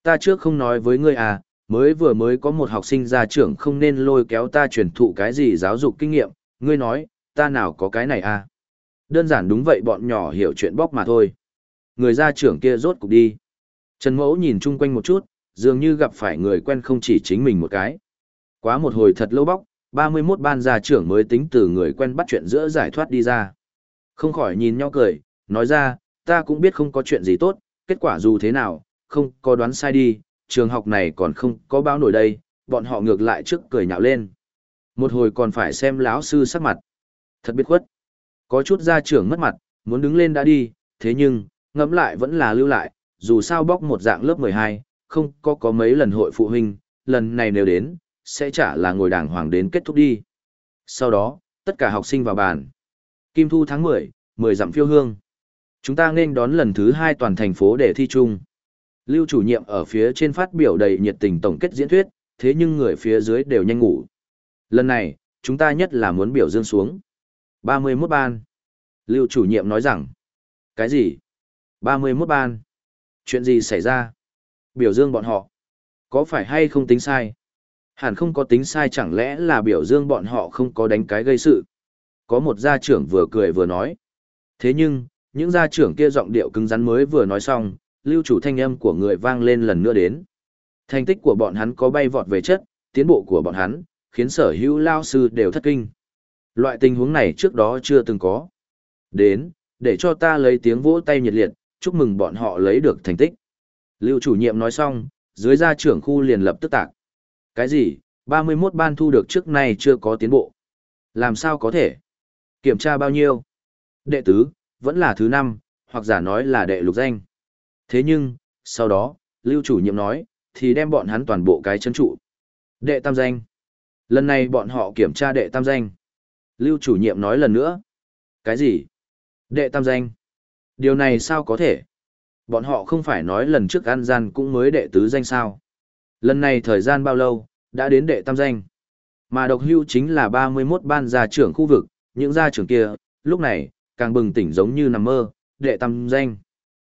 ta trước không nói với ngươi à, mới vừa mới có một học sinh gia trưởng không nên lôi kéo ta truyền thụ cái gì giáo dục kinh nghiệm, ngươi nói, ta nào có cái này à. Đơn giản đúng vậy bọn nhỏ hiểu chuyện bóc mà thôi. Người gia trưởng kia rốt cục đi. Trần Mẫu nhìn chung quanh một chút, dường như gặp phải người quen không chỉ chính mình một cái. Quá một hồi thật lâu bóc, 31 ban gia trưởng mới tính từ người quen bắt chuyện giữa giải thoát đi ra. Không khỏi nhìn nhau cười, nói ra, ta cũng biết không có chuyện gì tốt, kết quả dù thế nào, không có đoán sai đi, trường học này còn không có báo nổi đây, bọn họ ngược lại trước cười nhạo lên. Một hồi còn phải xem lão sư sắc mặt. Thật biết khuất. Có chút gia trưởng mất mặt, muốn đứng lên đã đi, thế nhưng, ngẫm lại vẫn là lưu lại, dù sao bóc một dạng lớp 12, không có có mấy lần hội phụ huynh, lần này nếu đến, sẽ trả là ngồi đàng hoàng đến kết thúc đi. Sau đó, tất cả học sinh vào bàn. Kim thu tháng 10, 10 dặm phiêu hương. Chúng ta nên đón lần thứ hai toàn thành phố để thi chung. Lưu chủ nhiệm ở phía trên phát biểu đầy nhiệt tình tổng kết diễn thuyết, thế nhưng người phía dưới đều nhanh ngủ. Lần này, chúng ta nhất là muốn biểu dương xuống. 31 ban. Lưu chủ nhiệm nói rằng. Cái gì? 31 ban. Chuyện gì xảy ra? Biểu dương bọn họ. Có phải hay không tính sai? Hẳn không có tính sai chẳng lẽ là biểu dương bọn họ không có đánh cái gây sự. Có một gia trưởng vừa cười vừa nói. Thế nhưng, những gia trưởng kia giọng điệu cứng rắn mới vừa nói xong, lưu chủ thanh âm của người vang lên lần nữa đến. Thành tích của bọn hắn có bay vọt về chất, tiến bộ của bọn hắn, khiến sở hữu lao sư đều thất kinh. Loại tình huống này trước đó chưa từng có. Đến, để cho ta lấy tiếng vỗ tay nhiệt liệt, chúc mừng bọn họ lấy được thành tích. Lưu chủ nhiệm nói xong, dưới gia trưởng khu liền lập tức tạc. Cái gì, 31 ban thu được trước nay chưa có tiến bộ. Làm sao có thể? Kiểm tra bao nhiêu? Đệ tứ, vẫn là thứ năm, hoặc giả nói là đệ lục danh. Thế nhưng, sau đó, lưu chủ nhiệm nói, thì đem bọn hắn toàn bộ cái chân trụ. Đệ tam danh. Lần này bọn họ kiểm tra đệ tam danh. Lưu chủ nhiệm nói lần nữa. Cái gì? Đệ tam danh. Điều này sao có thể? Bọn họ không phải nói lần trước ăn gian cũng mới đệ tứ danh sao? Lần này thời gian bao lâu, đã đến đệ tam danh. Mà độc hưu chính là 31 ban gia trưởng khu vực, những gia trưởng kia, lúc này, càng bừng tỉnh giống như nằm mơ, đệ tam danh.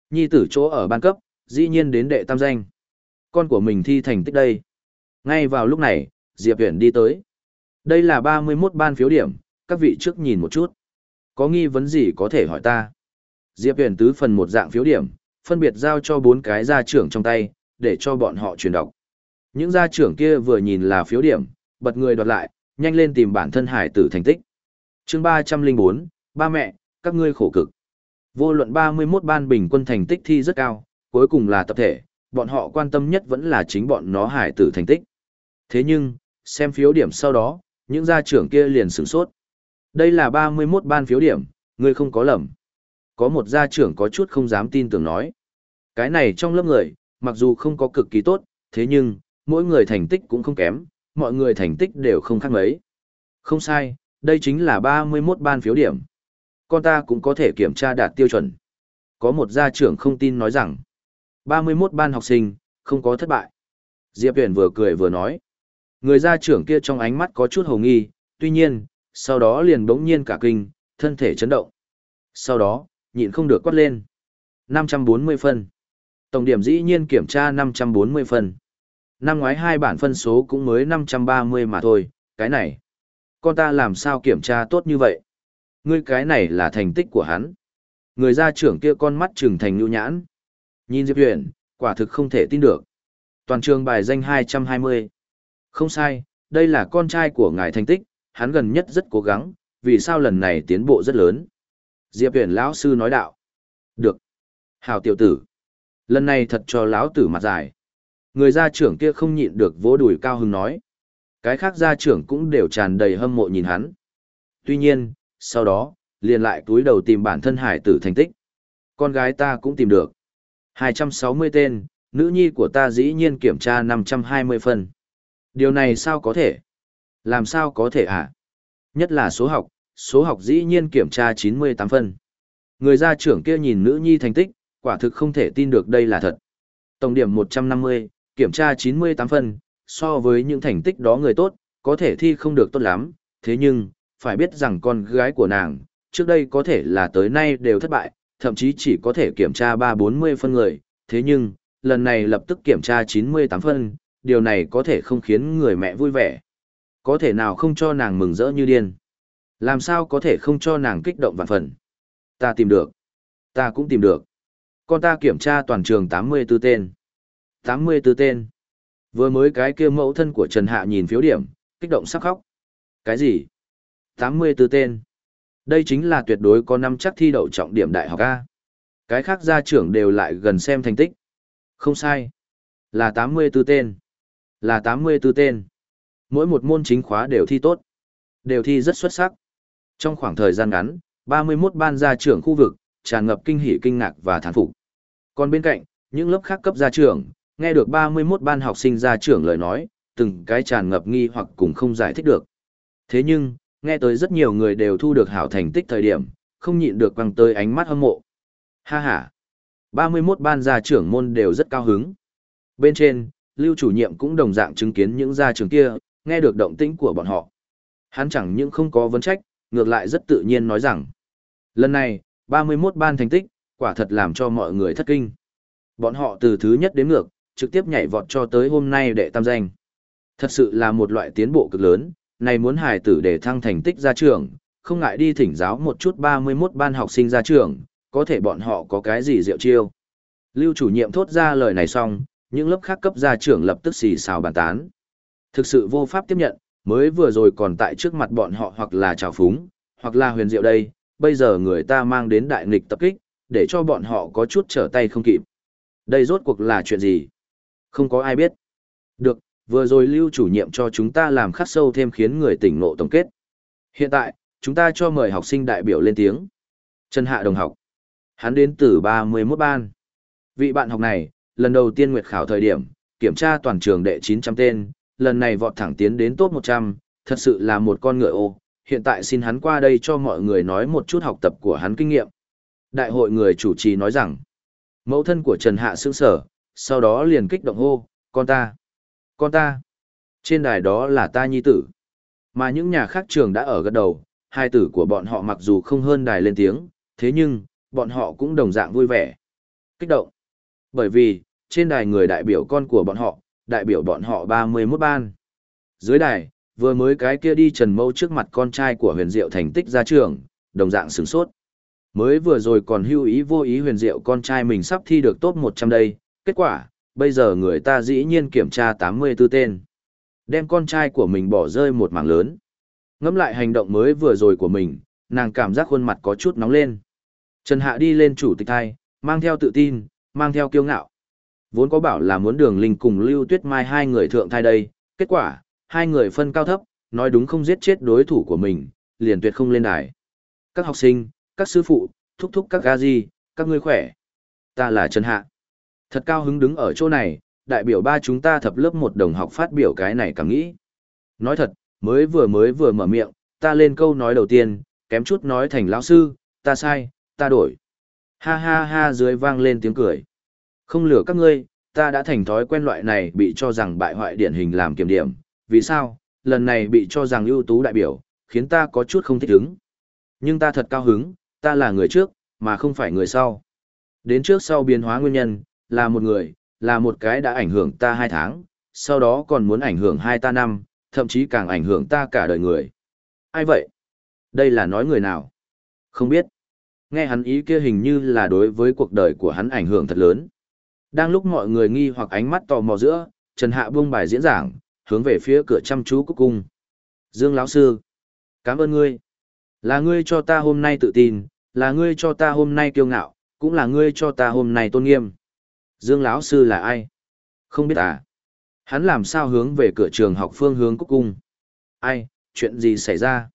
Nhi tử chỗ ở ban cấp, dĩ nhiên đến đệ tam danh. Con của mình thi thành tích đây. Ngay vào lúc này, Diệp Viễn đi tới. Đây là 31 ban phiếu điểm, các vị trước nhìn một chút. Có nghi vấn gì có thể hỏi ta. Diệp Huyền tứ phần một dạng phiếu điểm, phân biệt giao cho bốn cái gia trưởng trong tay, để cho bọn họ truyền đọc. Những gia trưởng kia vừa nhìn là phiếu điểm, bật người đoạt lại, nhanh lên tìm bản thân hải tử thành tích. chương 304, ba mẹ, các ngươi khổ cực. Vô luận 31 ban bình quân thành tích thi rất cao, cuối cùng là tập thể, bọn họ quan tâm nhất vẫn là chính bọn nó hải tử thành tích. Thế nhưng, xem phiếu điểm sau đó, những gia trưởng kia liền sửng sốt. Đây là 31 ban phiếu điểm, ngươi không có lầm. Có một gia trưởng có chút không dám tin tưởng nói. Cái này trong lớp người, mặc dù không có cực kỳ tốt, thế nhưng, mỗi người thành tích cũng không kém, mọi người thành tích đều không khác mấy. Không sai, đây chính là 31 ban phiếu điểm. Con ta cũng có thể kiểm tra đạt tiêu chuẩn. Có một gia trưởng không tin nói rằng, 31 ban học sinh, không có thất bại. Diệp Huyền vừa cười vừa nói. Người gia trưởng kia trong ánh mắt có chút hồ nghi, tuy nhiên, sau đó liền bỗng nhiên cả kinh, thân thể chấn động. Sau đó, nhịn không được quát lên. 540 phân. Tổng điểm dĩ nhiên kiểm tra 540 phân. Năm ngoái hai bản phân số cũng mới 530 mà thôi, cái này. Con ta làm sao kiểm tra tốt như vậy? Ngươi cái này là thành tích của hắn. Người gia trưởng kia con mắt trừng thành nhu nhãn. Nhìn Diệp Huyền, quả thực không thể tin được. Toàn trường bài danh 220. Không sai, đây là con trai của ngài thành tích, hắn gần nhất rất cố gắng, vì sao lần này tiến bộ rất lớn. Diệp Huyền lão sư nói đạo. Được. Hào tiểu tử. Lần này thật cho lão tử mặt dài. Người gia trưởng kia không nhịn được vỗ đùi cao hứng nói. Cái khác gia trưởng cũng đều tràn đầy hâm mộ nhìn hắn. Tuy nhiên, sau đó, liền lại túi đầu tìm bản thân hải tử thành tích. Con gái ta cũng tìm được. 260 tên, nữ nhi của ta dĩ nhiên kiểm tra 520 phần. Điều này sao có thể? Làm sao có thể ạ? À? Nhất là số học, số học dĩ nhiên kiểm tra 98 phân. Người gia trưởng kia nhìn nữ nhi thành tích, quả thực không thể tin được đây là thật. Tổng điểm 150, kiểm tra 98 phân, so với những thành tích đó người tốt, có thể thi không được tốt lắm, thế nhưng, phải biết rằng con gái của nàng, trước đây có thể là tới nay đều thất bại, thậm chí chỉ có thể kiểm tra 3-40 phân người, thế nhưng, lần này lập tức kiểm tra 98 phân, điều này có thể không khiến người mẹ vui vẻ. Có thể nào không cho nàng mừng rỡ như điên. Làm sao có thể không cho nàng kích động vạn phần. Ta tìm được. Ta cũng tìm được. Con ta kiểm tra toàn trường 84 tên. 84 tên. Vừa mới cái kia mẫu thân của Trần Hạ nhìn phiếu điểm, kích động sắp khóc. Cái gì? 84 tên. Đây chính là tuyệt đối có năm chắc thi đậu trọng điểm đại học A. Cái khác gia trưởng đều lại gần xem thành tích. Không sai. Là 84 tên. Là 84 tên. Mỗi một môn chính khóa đều thi tốt. Đều thi rất xuất sắc. Trong khoảng thời gian ngắn, 31 ban gia trưởng khu vực, tràn ngập kinh hỉ kinh ngạc và thán phục. Còn bên cạnh, những lớp khác cấp gia trưởng, nghe được 31 ban học sinh gia trưởng lời nói, từng cái tràn ngập nghi hoặc cùng không giải thích được. Thế nhưng, nghe tới rất nhiều người đều thu được hảo thành tích thời điểm, không nhịn được quăng tới ánh mắt hâm mộ. Ha ha! 31 ban gia trưởng môn đều rất cao hứng. Bên trên, lưu chủ nhiệm cũng đồng dạng chứng kiến những gia trưởng kia, nghe được động tĩnh của bọn họ. Hắn chẳng những không có vấn trách, ngược lại rất tự nhiên nói rằng. Lần này, 31 ban thành tích, quả thật làm cho mọi người thất kinh. Bọn họ từ thứ nhất đến ngược, trực tiếp nhảy vọt cho tới hôm nay để tam danh. Thật sự là một loại tiến bộ cực lớn, này muốn hài tử để thăng thành tích ra trường, không ngại đi thỉnh giáo một chút 31 ban học sinh ra trường, có thể bọn họ có cái gì diệu chiêu. Lưu chủ nhiệm thốt ra lời này xong, những lớp khác cấp ra trưởng lập tức xì xào bàn tán. Thực sự vô pháp tiếp nhận, mới vừa rồi còn tại trước mặt bọn họ hoặc là trào phúng, hoặc là huyền diệu đây, bây giờ người ta mang đến đại nghịch tập kích, để cho bọn họ có chút trở tay không kịp. Đây rốt cuộc là chuyện gì? Không có ai biết. Được, vừa rồi lưu chủ nhiệm cho chúng ta làm khắc sâu thêm khiến người tỉnh nộ tổng kết. Hiện tại, chúng ta cho mời học sinh đại biểu lên tiếng. Trần Hạ đồng học. Hắn đến từ 31 ban. Vị bạn học này, lần đầu tiên nguyệt khảo thời điểm, kiểm tra toàn trường đệ 900 tên, lần này vọt thẳng tiến đến top 100, thật sự là một con ngựa ô. Hiện tại xin hắn qua đây cho mọi người nói một chút học tập của hắn kinh nghiệm. Đại hội người chủ trì nói rằng, mẫu thân của Trần Hạ sững sở, sau đó liền kích động hô, con ta, con ta. Trên đài đó là ta nhi tử. Mà những nhà khác trường đã ở gật đầu, hai tử của bọn họ mặc dù không hơn đài lên tiếng, thế nhưng, bọn họ cũng đồng dạng vui vẻ. Kích động. Bởi vì, trên đài người đại biểu con của bọn họ, đại biểu bọn họ 31 ban. Dưới đài, vừa mới cái kia đi trần mâu trước mặt con trai của huyền diệu thành tích ra trường, đồng dạng sửng sốt. Mới vừa rồi còn hưu ý vô ý huyền diệu con trai mình sắp thi được top 100 đây, kết quả, bây giờ người ta dĩ nhiên kiểm tra 84 tên. Đem con trai của mình bỏ rơi một mảng lớn. Ngắm lại hành động mới vừa rồi của mình, nàng cảm giác khuôn mặt có chút nóng lên. Trần Hạ đi lên chủ tịch thai, mang theo tự tin, mang theo kiêu ngạo. Vốn có bảo là muốn đường linh cùng Lưu Tuyết Mai hai người thượng thai đây, kết quả, hai người phân cao thấp, nói đúng không giết chết đối thủ của mình, liền tuyệt không lên đài. Các học sinh, các sư phụ, thúc thúc các ga các ngươi khỏe. Ta là Trần Hạ. Thật cao hứng đứng ở chỗ này, đại biểu ba chúng ta thập lớp một đồng học phát biểu cái này cảm nghĩ. Nói thật, mới vừa mới vừa mở miệng, ta lên câu nói đầu tiên, kém chút nói thành lão sư, ta sai, ta đổi. Ha ha ha dưới vang lên tiếng cười. Không lừa các ngươi, ta đã thành thói quen loại này bị cho rằng bại hoại điển hình làm kiểm điểm. Vì sao? Lần này bị cho rằng ưu tú đại biểu, khiến ta có chút không thích ứng. Nhưng ta thật cao hứng, ta là người trước, mà không phải người sau. Đến trước sau biến hóa nguyên nhân, là một người, là một cái đã ảnh hưởng ta hai tháng, sau đó còn muốn ảnh hưởng hai ta năm, thậm chí càng ảnh hưởng ta cả đời người. Ai vậy? Đây là nói người nào? Không biết. Nghe hắn ý kia hình như là đối với cuộc đời của hắn ảnh hưởng thật lớn. Đang lúc mọi người nghi hoặc ánh mắt tò mò giữa, Trần Hạ buông bài diễn giảng, hướng về phía cửa chăm chú cúc cung. Dương lão sư, cảm ơn ngươi. Là ngươi cho ta hôm nay tự tin, là ngươi cho ta hôm nay kiêu ngạo, cũng là ngươi cho ta hôm nay tôn nghiêm. Dương lão sư là ai? Không biết à? Hắn làm sao hướng về cửa trường học phương hướng cúc cung? Ai, chuyện gì xảy ra?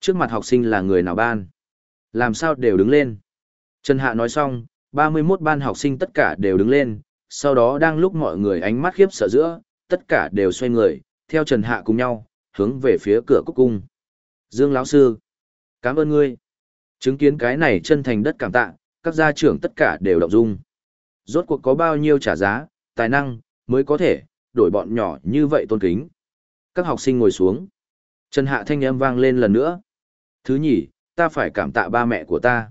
Trước mặt học sinh là người nào ban? Làm sao đều đứng lên? Trần Hạ nói xong, 31 ban học sinh tất cả đều đứng lên, sau đó đang lúc mọi người ánh mắt khiếp sợ giữa, tất cả đều xoay người, theo Trần Hạ cùng nhau, hướng về phía cửa cúc cung. Dương lão sư, cảm ơn ngươi. Chứng kiến cái này chân thành đất cảm tạ, các gia trưởng tất cả đều động dung. Rốt cuộc có bao nhiêu trả giá, tài năng, mới có thể, đổi bọn nhỏ như vậy tôn kính. Các học sinh ngồi xuống. Trần Hạ thanh âm vang lên lần nữa. Thứ nhì, ta phải cảm tạ ba mẹ của ta.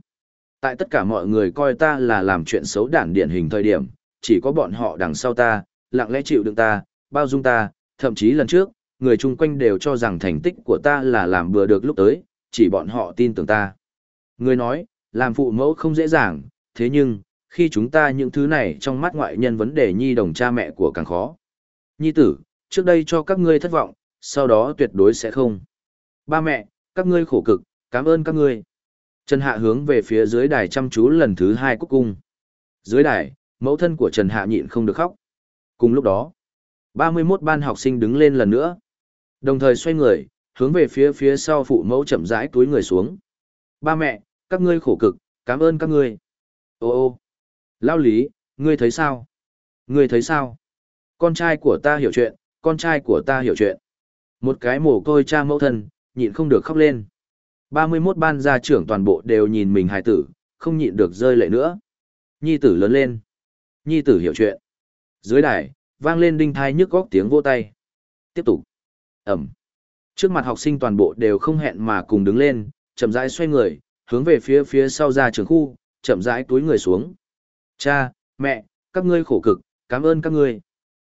Tại tất cả mọi người coi ta là làm chuyện xấu đản điển hình thời điểm, chỉ có bọn họ đằng sau ta, lặng lẽ chịu đựng ta, bao dung ta, thậm chí lần trước, người chung quanh đều cho rằng thành tích của ta là làm bừa được lúc tới, chỉ bọn họ tin tưởng ta. Người nói, làm phụ mẫu không dễ dàng, thế nhưng, khi chúng ta những thứ này trong mắt ngoại nhân vấn đề nhi đồng cha mẹ của càng khó. Nhi tử, trước đây cho các ngươi thất vọng, sau đó tuyệt đối sẽ không. Ba mẹ, các ngươi khổ cực, cảm ơn các ngươi. Trần Hạ hướng về phía dưới đài chăm chú lần thứ hai cúc cung. Dưới đài, mẫu thân của Trần Hạ nhịn không được khóc. Cùng lúc đó, 31 ban học sinh đứng lên lần nữa. Đồng thời xoay người, hướng về phía phía sau phụ mẫu chậm rãi túi người xuống. Ba mẹ, các ngươi khổ cực, cảm ơn các ngươi. Ô ô, lao lý, ngươi thấy sao? Ngươi thấy sao? Con trai của ta hiểu chuyện, con trai của ta hiểu chuyện. Một cái mồ côi cha mẫu thân, nhịn không được khóc lên. 31 ban gia trưởng toàn bộ đều nhìn mình hài tử, không nhịn được rơi lệ nữa. Nhi tử lớn lên. Nhi tử hiểu chuyện. Dưới đài, vang lên đinh thai nhức góc tiếng vô tay. Tiếp tục. Ẩm. Trước mặt học sinh toàn bộ đều không hẹn mà cùng đứng lên, chậm rãi xoay người, hướng về phía phía sau ra trường khu, chậm rãi túi người xuống. Cha, mẹ, các ngươi khổ cực, cảm ơn các ngươi.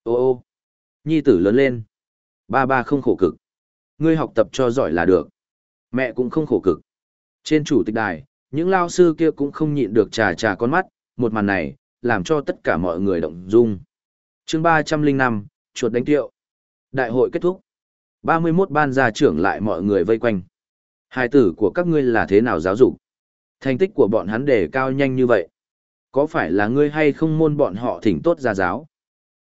Ô ô. Nhi tử lớn lên. Ba ba không khổ cực. Ngươi học tập cho giỏi là được. Mẹ cũng không khổ cực. Trên chủ tịch đài, những lao sư kia cũng không nhịn được trà trà con mắt, một màn này, làm cho tất cả mọi người động dung. chương 305, chuột đánh tiệu. Đại hội kết thúc. 31 ban gia trưởng lại mọi người vây quanh. Hài tử của các ngươi là thế nào giáo dục? Thành tích của bọn hắn đề cao nhanh như vậy. Có phải là ngươi hay không môn bọn họ thỉnh tốt gia giáo?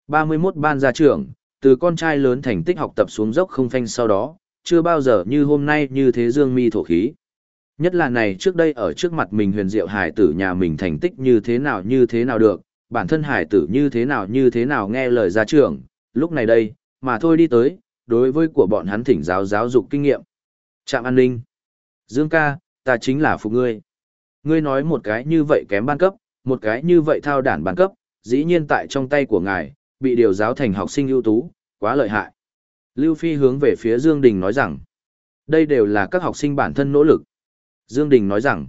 31 ban gia trưởng, từ con trai lớn thành tích học tập xuống dốc không phanh sau đó, chưa bao giờ như hôm nay như thế dương mi thổ khí. Nhất là này trước đây ở trước mặt mình huyền diệu hải tử nhà mình thành tích như thế nào như thế nào được, bản thân hải tử như thế nào như thế nào nghe lời gia trưởng, lúc này đây, mà thôi đi tới, đối với của bọn hắn thỉnh giáo giáo dục kinh nghiệm. Trạm an ninh. Dương ca, ta chính là phục ngươi. Ngươi nói một cái như vậy kém ban cấp, một cái như vậy thao đản ban cấp, dĩ nhiên tại trong tay của ngài, bị điều giáo thành học sinh ưu tú, quá lợi hại. Lưu Phi hướng về phía Dương Đình nói rằng, đây đều là các học sinh bản thân nỗ lực. Dương Đình nói rằng,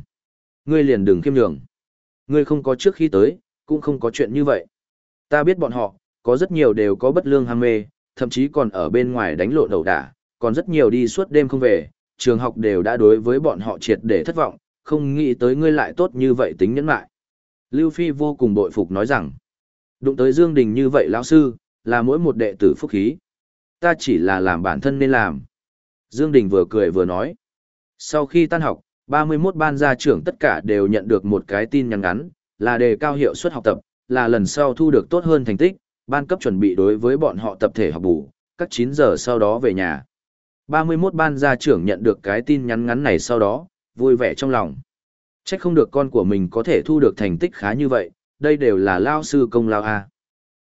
ngươi liền đừng khiêm nhường. Ngươi không có trước khi tới, cũng không có chuyện như vậy. Ta biết bọn họ, có rất nhiều đều có bất lương ham mê, thậm chí còn ở bên ngoài đánh lộ đầu đả, còn rất nhiều đi suốt đêm không về, trường học đều đã đối với bọn họ triệt để thất vọng, không nghĩ tới ngươi lại tốt như vậy tính nhẫn lại. Lưu Phi vô cùng bội phục nói rằng, đụng tới Dương Đình như vậy lão sư, là mỗi một đệ tử phúc khí. Ta chỉ là làm bản thân nên làm. Dương Đình vừa cười vừa nói. Sau khi tan học, 31 ban gia trưởng tất cả đều nhận được một cái tin nhắn ngắn, là đề cao hiệu suất học tập, là lần sau thu được tốt hơn thành tích, ban cấp chuẩn bị đối với bọn họ tập thể học bù, các 9 giờ sau đó về nhà. 31 ban gia trưởng nhận được cái tin nhắn ngắn này sau đó, vui vẻ trong lòng. Chắc không được con của mình có thể thu được thành tích khá như vậy, đây đều là lao sư công lao a.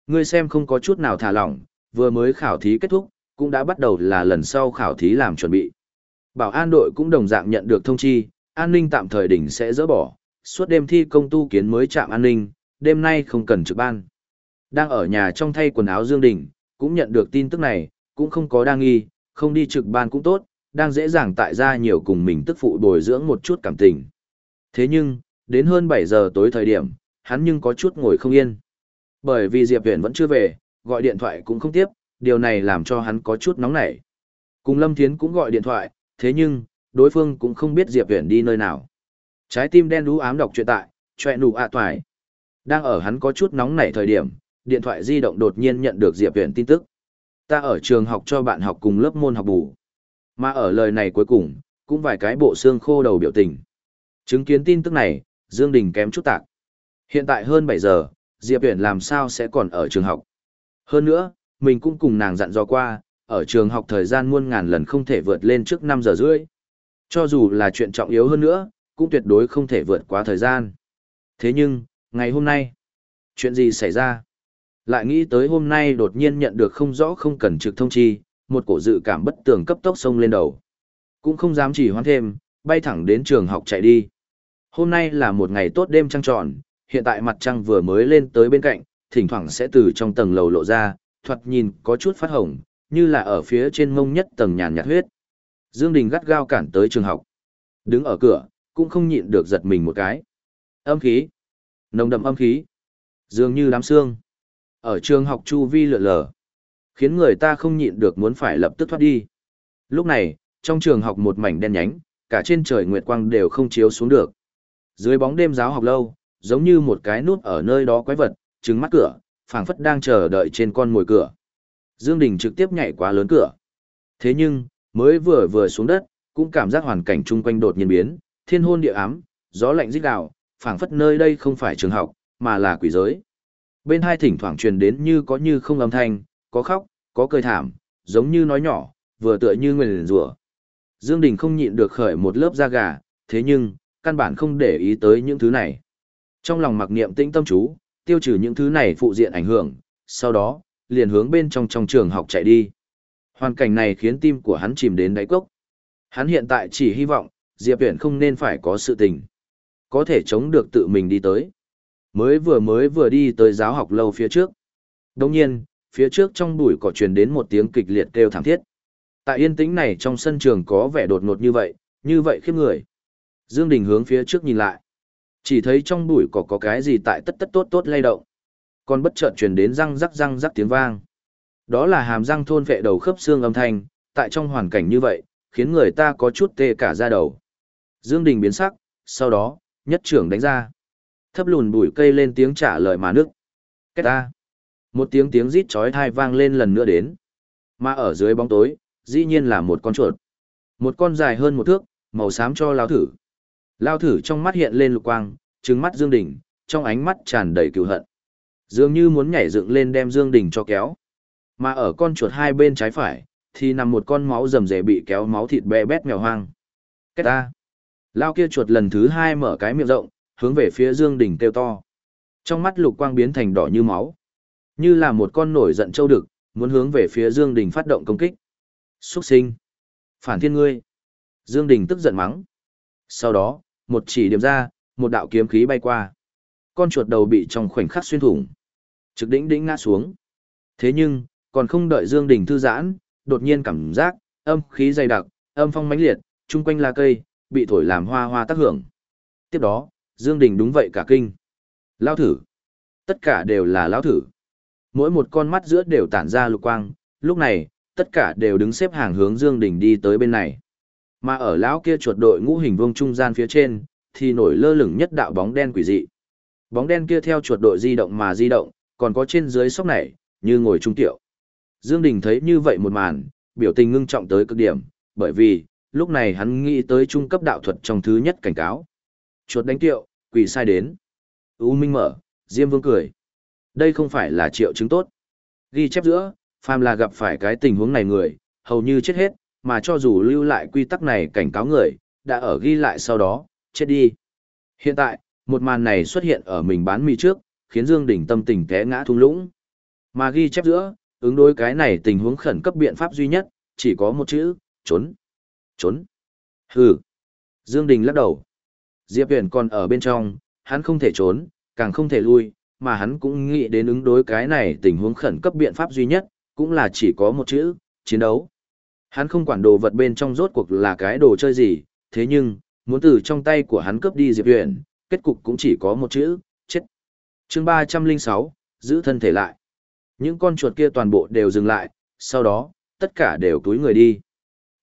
Ngươi xem không có chút nào thả lỏng, vừa mới khảo thí kết thúc, cũng đã bắt đầu là lần sau khảo thí làm chuẩn bị. Bảo an đội cũng đồng dạng nhận được thông chi, an ninh tạm thời đỉnh sẽ dỡ bỏ, suốt đêm thi công tu kiến mới trạm an ninh, đêm nay không cần trực ban. Đang ở nhà trong thay quần áo Dương Đình, cũng nhận được tin tức này, cũng không có đa nghi, không đi trực ban cũng tốt, đang dễ dàng tại ra nhiều cùng mình tức phụ bồi dưỡng một chút cảm tình. Thế nhưng, đến hơn 7 giờ tối thời điểm, hắn nhưng có chút ngồi không yên. Bởi vì Diệp Viễn vẫn chưa về, gọi điện thoại cũng không tiếp, điều này làm cho hắn có chút nóng nảy. Cùng Lâm Thiến cũng gọi điện thoại, thế nhưng, đối phương cũng không biết Diệp Viễn đi nơi nào. Trái tim đen đú ám đọc truyện tại, chọe nụ ạ à toài. Đang ở hắn có chút nóng nảy thời điểm, điện thoại di động đột nhiên nhận được Diệp Viễn tin tức. Ta ở trường học cho bạn học cùng lớp môn học bù. Mà ở lời này cuối cùng, cũng vài cái bộ xương khô đầu biểu tình. Chứng kiến tin tức này, Dương Đình kém chút tạc. Hiện tại hơn 7 giờ, Diệp Viễn làm sao sẽ còn ở trường học. Hơn nữa, mình cũng cùng nàng dặn dò qua, ở trường học thời gian muôn ngàn lần không thể vượt lên trước 5 giờ rưỡi. Cho dù là chuyện trọng yếu hơn nữa, cũng tuyệt đối không thể vượt quá thời gian. Thế nhưng, ngày hôm nay, chuyện gì xảy ra? Lại nghĩ tới hôm nay đột nhiên nhận được không rõ không cần trực thông chi, một cổ dự cảm bất tường cấp tốc sông lên đầu. Cũng không dám chỉ hoãn thêm, bay thẳng đến trường học chạy đi. Hôm nay là một ngày tốt đêm trăng tròn, hiện tại mặt trăng vừa mới lên tới bên cạnh, thỉnh thoảng sẽ từ trong tầng lầu lộ ra, thoạt nhìn có chút phát hồng, như là ở phía trên mông nhất tầng nhàn nhạt huyết. Dương Đình gắt gao cản tới trường học. Đứng ở cửa, cũng không nhịn được giật mình một cái. Âm khí. Nồng đậm âm khí. Dường như đám xương. Ở trường học chu vi lượn lờ. Khiến người ta không nhịn được muốn phải lập tức thoát đi. Lúc này, trong trường học một mảnh đen nhánh, cả trên trời nguyệt quang đều không chiếu xuống được. Dưới bóng đêm giáo học lâu, giống như một cái nút ở nơi đó quái vật, trứng mắt cửa, phảng phất đang chờ đợi trên con mồi cửa. Dương Đình trực tiếp nhảy qua lớn cửa. Thế nhưng, mới vừa vừa xuống đất, cũng cảm giác hoàn cảnh chung quanh đột nhiên biến, thiên hôn địa ám, gió lạnh rít gào, phảng phất nơi đây không phải trường học, mà là quỷ giới. Bên hai thỉnh thoảng truyền đến như có như không âm thanh, có khóc, có cười thảm, giống như nói nhỏ, vừa tựa như nguyền rủa. Dương Đình không nhịn được khởi một lớp da gà, thế nhưng, căn bản không để ý tới những thứ này. Trong lòng mặc niệm tĩnh tâm chú, tiêu trừ những thứ này phụ diện ảnh hưởng, sau đó, liền hướng bên trong trong trường học chạy đi. Hoàn cảnh này khiến tim của hắn chìm đến đáy cốc. Hắn hiện tại chỉ hy vọng, Diệp Viễn không nên phải có sự tình. Có thể chống được tự mình đi tới. Mới vừa mới vừa đi tới giáo học lâu phía trước. Đồng nhiên, phía trước trong bụi cỏ truyền đến một tiếng kịch liệt kêu thảm thiết. Tại yên tĩnh này trong sân trường có vẻ đột ngột như vậy, như vậy khiếp người. Dương Đình hướng phía trước nhìn lại. Chỉ thấy trong bụi cỏ có cái gì tại tất tất tốt tốt lay động. Còn bất chợt truyền đến răng rắc răng rắc tiếng vang. Đó là hàm răng thôn vệ đầu khớp xương âm thanh, tại trong hoàn cảnh như vậy, khiến người ta có chút tê cả da đầu. Dương Đình biến sắc, sau đó, nhất trưởng đánh ra. Thấp lùn bụi cây lên tiếng trả lời mà nước. Kết ta. Một tiếng tiếng rít chói tai vang lên lần nữa đến. Mà ở dưới bóng tối, dĩ nhiên là một con chuột. Một con dài hơn một thước, màu xám cho lao thử. Lao thử trong mắt hiện lên lục quang, trừng mắt Dương Đình, trong ánh mắt tràn đầy cựu hận. Dường như muốn nhảy dựng lên đem Dương Đình cho kéo. Mà ở con chuột hai bên trái phải, thì nằm một con máu rầm rề bị kéo máu thịt bè bét mèo hoang. Kết ta. Lao kia chuột lần thứ hai mở cái miệng rộng, hướng về phía Dương Đình kêu to. Trong mắt lục quang biến thành đỏ như máu. Như là một con nổi giận châu đực, muốn hướng về phía Dương Đình phát động công kích. Xuất sinh. Phản thiên ngươi. Dương Đình tức giận mắng. Sau đó, một chỉ điểm ra, một đạo kiếm khí bay qua. Con chuột đầu bị trong khoảnh khắc xuyên thủng. Trực đỉnh đỉnh ngã xuống. Thế nhưng, còn không đợi Dương Đình thư giãn, đột nhiên cảm giác, âm khí dày đặc, âm phong mãnh liệt, chung quanh là cây, bị thổi làm hoa hoa tác hưởng. Tiếp đó, Dương Đình đúng vậy cả kinh. Lao thử. Tất cả đều là lao thử. Mỗi một con mắt giữa đều tản ra lục quang, lúc này, tất cả đều đứng xếp hàng hướng Dương Đình đi tới bên này. Mà ở lão kia chuột đội ngũ hình vuông trung gian phía trên, thì nổi lơ lửng nhất đạo bóng đen quỷ dị. Bóng đen kia theo chuột đội di động mà di động, còn có trên dưới sóc này, như ngồi trung tiểu. Dương Đình thấy như vậy một màn, biểu tình ngưng trọng tới cực điểm, bởi vì, lúc này hắn nghĩ tới trung cấp đạo thuật trong thứ nhất cảnh cáo. Chuột đánh tiệu, quỷ sai đến. U Minh mở, Diêm Vương cười. Đây không phải là triệu chứng tốt. Ghi chép giữa, phàm là gặp phải cái tình huống này người, hầu như chết hết, mà cho dù lưu lại quy tắc này cảnh cáo người, đã ở ghi lại sau đó, chết đi. Hiện tại, một màn này xuất hiện ở mình bán mì trước, khiến Dương Đình tâm tình té ngã thung lũng. Mà ghi chép giữa, ứng đối cái này tình huống khẩn cấp biện pháp duy nhất, chỉ có một chữ, trốn. Trốn. Hừ. Dương Đình lắc đầu. Diệp Huyền còn ở bên trong, hắn không thể trốn, càng không thể lui, mà hắn cũng nghĩ đến ứng đối cái này tình huống khẩn cấp biện pháp duy nhất, cũng là chỉ có một chữ, chiến đấu. Hắn không quản đồ vật bên trong rốt cuộc là cái đồ chơi gì, thế nhưng, muốn từ trong tay của hắn cướp đi Diệp Huyền, kết cục cũng chỉ có một chữ, chết. Chương 306, giữ thân thể lại. Những con chuột kia toàn bộ đều dừng lại, sau đó, tất cả đều túi người đi.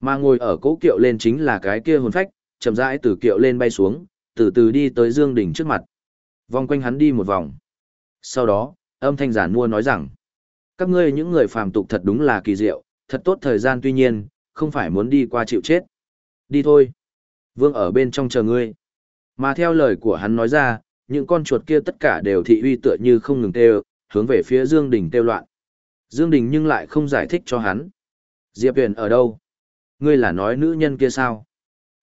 Mà ngồi ở cố kiệu lên chính là cái kia hồn phách, chậm rãi từ kiệu lên bay xuống, từ từ đi tới Dương Đình trước mặt. Vòng quanh hắn đi một vòng. Sau đó, âm thanh giản mua nói rằng, các ngươi những người phàm tục thật đúng là kỳ diệu, thật tốt thời gian tuy nhiên, không phải muốn đi qua chịu chết. Đi thôi. Vương ở bên trong chờ ngươi. Mà theo lời của hắn nói ra, những con chuột kia tất cả đều thị uy tựa như không ngừng kêu, hướng về phía Dương Đình kêu loạn. Dương Đình nhưng lại không giải thích cho hắn. Diệp Huyền ở đâu? Ngươi là nói nữ nhân kia sao?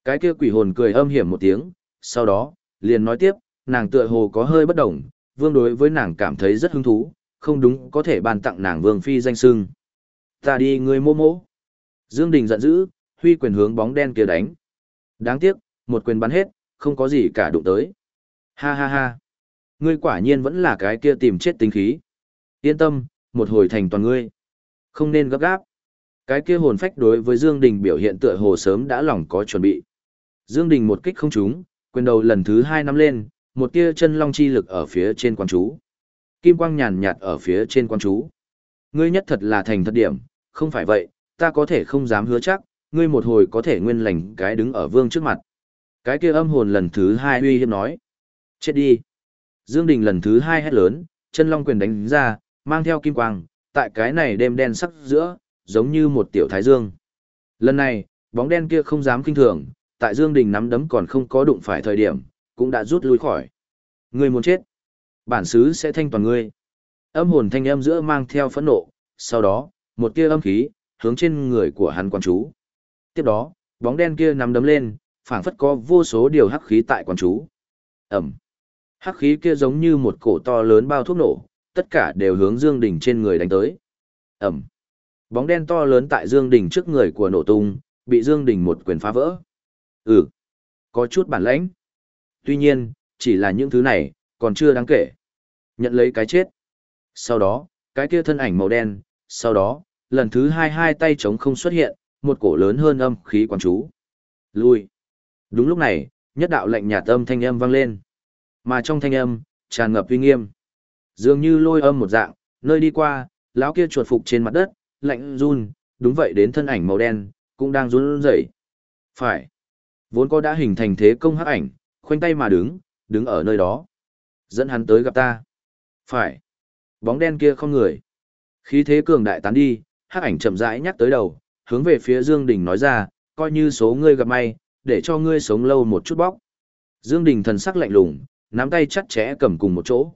Cái kia quỷ hồn cười âm hiểm một tiếng, sau đó, liền nói tiếp, nàng tựa hồ có hơi bất động vương đối với nàng cảm thấy rất hứng thú, không đúng có thể ban tặng nàng vương phi danh sưng. Ta đi người mô mô. Dương Đình giận dữ, huy quyền hướng bóng đen kia đánh. Đáng tiếc, một quyền bắn hết, không có gì cả đụng tới. Ha ha ha. Ngươi quả nhiên vẫn là cái kia tìm chết tính khí. Yên tâm, một hồi thành toàn ngươi. Không nên gấp gáp. Cái kia hồn phách đối với Dương Đình biểu hiện tựa hồ sớm đã lòng có chuẩn bị. Dương Đình một kích không trúng, quyền đầu lần thứ hai nắm lên, một tia chân long chi lực ở phía trên quan chú. Kim quang nhàn nhạt ở phía trên quan chú. Ngươi nhất thật là thành thật điểm, không phải vậy, ta có thể không dám hứa chắc, ngươi một hồi có thể nguyên lành cái đứng ở vương trước mặt. Cái kia âm hồn lần thứ hai uy hiếp nói. Chết đi. Dương Đình lần thứ hai hét lớn, chân long quyền đánh ra, mang theo kim quang, tại cái này đêm đen sắc giữa, giống như một tiểu thái dương. Lần này, bóng đen kia không dám kinh thường, tại Dương Đình nắm đấm còn không có đụng phải thời điểm, cũng đã rút lui khỏi. Ngươi muốn chết, bản sứ sẽ thanh toàn ngươi. Âm hồn thanh âm giữa mang theo phẫn nộ, sau đó, một tia âm khí hướng trên người của hắn quan chú. Tiếp đó, bóng đen kia nắm đấm lên, phảng phất có vô số điều hắc khí tại quan chú. Ẩm. Hắc khí kia giống như một cổ to lớn bao thuốc nổ, tất cả đều hướng Dương Đình trên người đánh tới. Ẩm. Bóng đen to lớn tại Dương Đình trước người của nổ tung, bị Dương Đình một quyền phá vỡ. Ừ. Có chút bản lãnh. Tuy nhiên, chỉ là những thứ này, còn chưa đáng kể. Nhận lấy cái chết. Sau đó, cái kia thân ảnh màu đen, sau đó, lần thứ hai hai tay chống không xuất hiện, một cổ lớn hơn âm khí quán chú. Lui. Đúng lúc này, nhất đạo lệnh nhạt âm thanh âm vang lên. Mà trong thanh âm, tràn ngập uy nghiêm. Dường như lôi âm một dạng, nơi đi qua, lão kia chuột phục trên mặt đất, lạnh run, đúng vậy đến thân ảnh màu đen, cũng đang run rẩy. Phải. Vốn có đã hình thành thế công hắc ảnh, khoanh tay mà đứng, đứng ở nơi đó. Dẫn hắn tới gặp ta. Phải. Bóng đen kia không người. Khí thế cường đại tán đi, hắc ảnh chậm rãi nhắc tới đầu, hướng về phía Dương Đình nói ra, coi như số ngươi gặp may, để cho ngươi sống lâu một chút bóc. Dương Đình thần sắc lạnh lùng, nắm tay chặt chẽ cầm cùng một chỗ.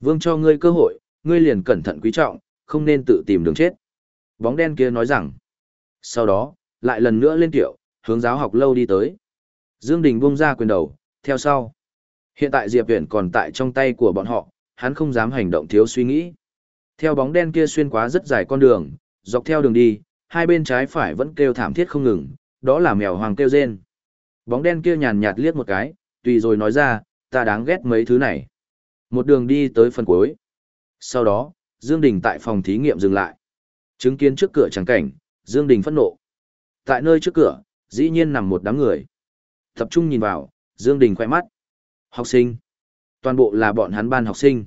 Vương cho ngươi cơ hội, ngươi liền cẩn thận quý trọng, không nên tự tìm đường chết. Bóng đen kia nói rằng. Sau đó, lại lần nữa lên tiểu, hướng giáo học lâu đi tới. Dương Đình buông ra quyền đầu, theo sau. Hiện tại Diệp Viễn còn tại trong tay của bọn họ, hắn không dám hành động thiếu suy nghĩ. Theo bóng đen kia xuyên qua rất dài con đường, dọc theo đường đi, hai bên trái phải vẫn kêu thảm thiết không ngừng, đó là mèo hoàng kêu rên. Bóng đen kia nhàn nhạt liếc một cái, tùy rồi nói ra, ta đáng ghét mấy thứ này. Một đường đi tới phần cuối. Sau đó, Dương Đình tại phòng thí nghiệm dừng lại. Chứng kiến trước cửa trắng cảnh, Dương Đình phẫn nộ. Tại nơi trước cửa, dĩ nhiên nằm một đám người. Tập trung nhìn vào, Dương Đình khỏe mắt. Học sinh. Toàn bộ là bọn hắn ban học sinh.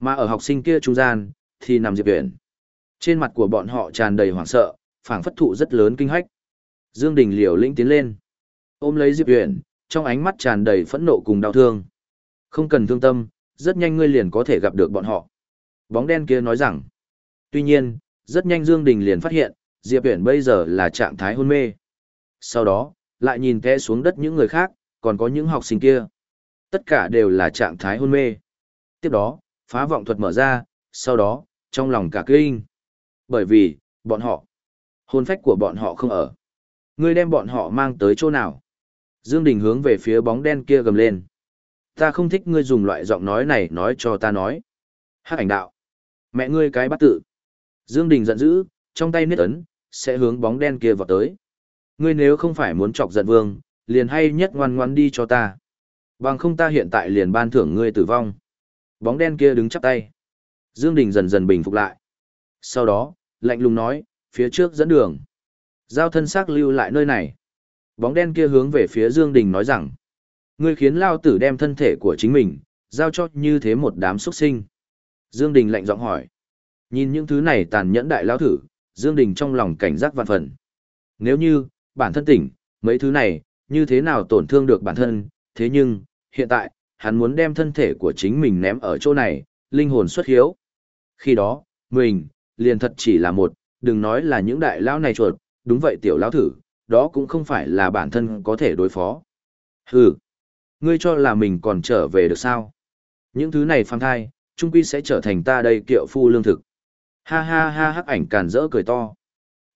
Mà ở học sinh kia trung gian, thì nằm Diệp tuyển Trên mặt của bọn họ tràn đầy hoảng sợ, phảng phất thụ rất lớn kinh hách. Dương Đình liều lĩnh tiến lên. Ôm lấy Diệp tuyển trong ánh mắt tràn đầy phẫn nộ cùng đau thương. Không cần thương tâm, rất nhanh ngươi liền có thể gặp được bọn họ. Bóng đen kia nói rằng. Tuy nhiên, rất nhanh Dương Đình liền phát hiện, Diệp tuyển bây giờ là trạng thái hôn mê. Sau đó, lại nhìn kẽ xuống đất những người khác, còn có những học sinh kia. Tất cả đều là trạng thái hôn mê. Tiếp đó, phá vọng thuật mở ra, sau đó, trong lòng cả kinh. Bởi vì, bọn họ, hôn phách của bọn họ không ở. Ngươi đem bọn họ mang tới chỗ nào? Dương Đình hướng về phía bóng đen kia gầm lên. Ta không thích ngươi dùng loại giọng nói này nói cho ta nói. Hắc ảnh đạo. Mẹ ngươi cái bắt tự. Dương Đình giận dữ, trong tay niết ấn, sẽ hướng bóng đen kia vào tới. Ngươi nếu không phải muốn chọc giận vương, liền hay nhất ngoan ngoan đi cho ta. Bằng không ta hiện tại liền ban thưởng ngươi tử vong. Bóng đen kia đứng chắp tay. Dương Đình dần dần bình phục lại. Sau đó, lạnh lùng nói, phía trước dẫn đường. Giao thân xác lưu lại nơi này. Bóng đen kia hướng về phía Dương Đình nói rằng, ngươi khiến Lao Tử đem thân thể của chính mình, giao cho như thế một đám xuất sinh. Dương Đình lạnh giọng hỏi. Nhìn những thứ này tàn nhẫn đại lao thử, Dương Đình trong lòng cảnh giác vạn phần. Nếu như, bản thân tỉnh, mấy thứ này, như thế nào tổn thương được bản thân, thế nhưng, hiện tại, hắn muốn đem thân thể của chính mình ném ở chỗ này, linh hồn xuất hiếu. Khi đó, mình, liền thật chỉ là một, đừng nói là những đại lão này chuột, đúng vậy tiểu lão thử, đó cũng không phải là bản thân có thể đối phó. Hừ, ngươi cho là mình còn trở về được sao? Những thứ này phang thai, trung quy sẽ trở thành ta đây kiệu phu lương thực. Ha ha ha hắc ảnh càn rỡ cười to.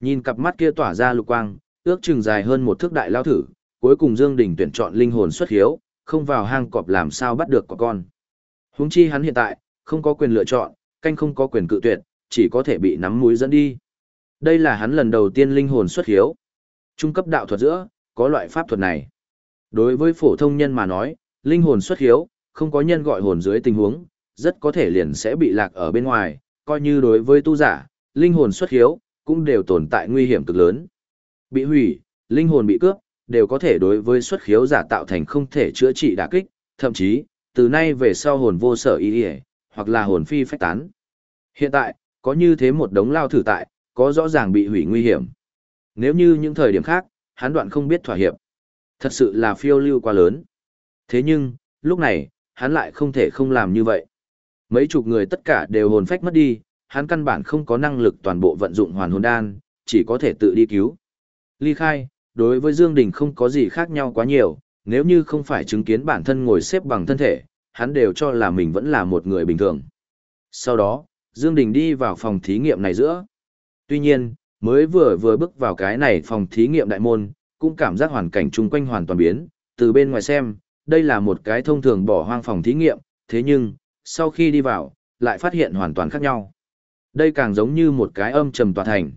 Nhìn cặp mắt kia tỏa ra lục quang, ước chừng dài hơn một thước đại lao thử, cuối cùng Dương Đình tuyển chọn linh hồn xuất hiếu, không vào hang cọp làm sao bắt được có con. Huống chi hắn hiện tại, không có quyền lựa chọn, canh không có quyền cự tuyệt, chỉ có thể bị nắm mũi dẫn đi. Đây là hắn lần đầu tiên linh hồn xuất hiếu. Trung cấp đạo thuật giữa, có loại pháp thuật này. Đối với phổ thông nhân mà nói, linh hồn xuất hiếu, không có nhân gọi hồn dưới tình huống, rất có thể liền sẽ bị lạc ở bên ngoài, coi như đối với tu giả, linh hồn xuất hiếu, cũng đều tồn tại nguy hiểm cực lớn. Bị hủy, linh hồn bị cướp, đều có thể đối với xuất khiếu giả tạo thành không thể chữa trị đả kích, thậm chí, từ nay về sau hồn vô sở ý ý, hoặc là hồn phi phách tán. Hiện tại, có như thế một đống lao thử tại, có rõ ràng bị hủy nguy hiểm. Nếu như những thời điểm khác, hắn đoạn không biết thỏa hiệp. Thật sự là phiêu lưu quá lớn. Thế nhưng, lúc này, hắn lại không thể không làm như vậy. Mấy chục người tất cả đều hồn phách mất đi, hắn căn bản không có năng lực toàn bộ vận dụng hoàn hồn đan, chỉ có thể tự đi cứu. Ly khai, đối với Dương Đình không có gì khác nhau quá nhiều, nếu như không phải chứng kiến bản thân ngồi xếp bằng thân thể, hắn đều cho là mình vẫn là một người bình thường. Sau đó, Dương Đình đi vào phòng thí nghiệm này giữa. Tuy nhiên, mới vừa vừa bước vào cái này phòng thí nghiệm đại môn, cũng cảm giác hoàn cảnh chung quanh hoàn toàn biến, từ bên ngoài xem, đây là một cái thông thường bỏ hoang phòng thí nghiệm, thế nhưng, sau khi đi vào, lại phát hiện hoàn toàn khác nhau. Đây càng giống như một cái âm trầm tòa thành.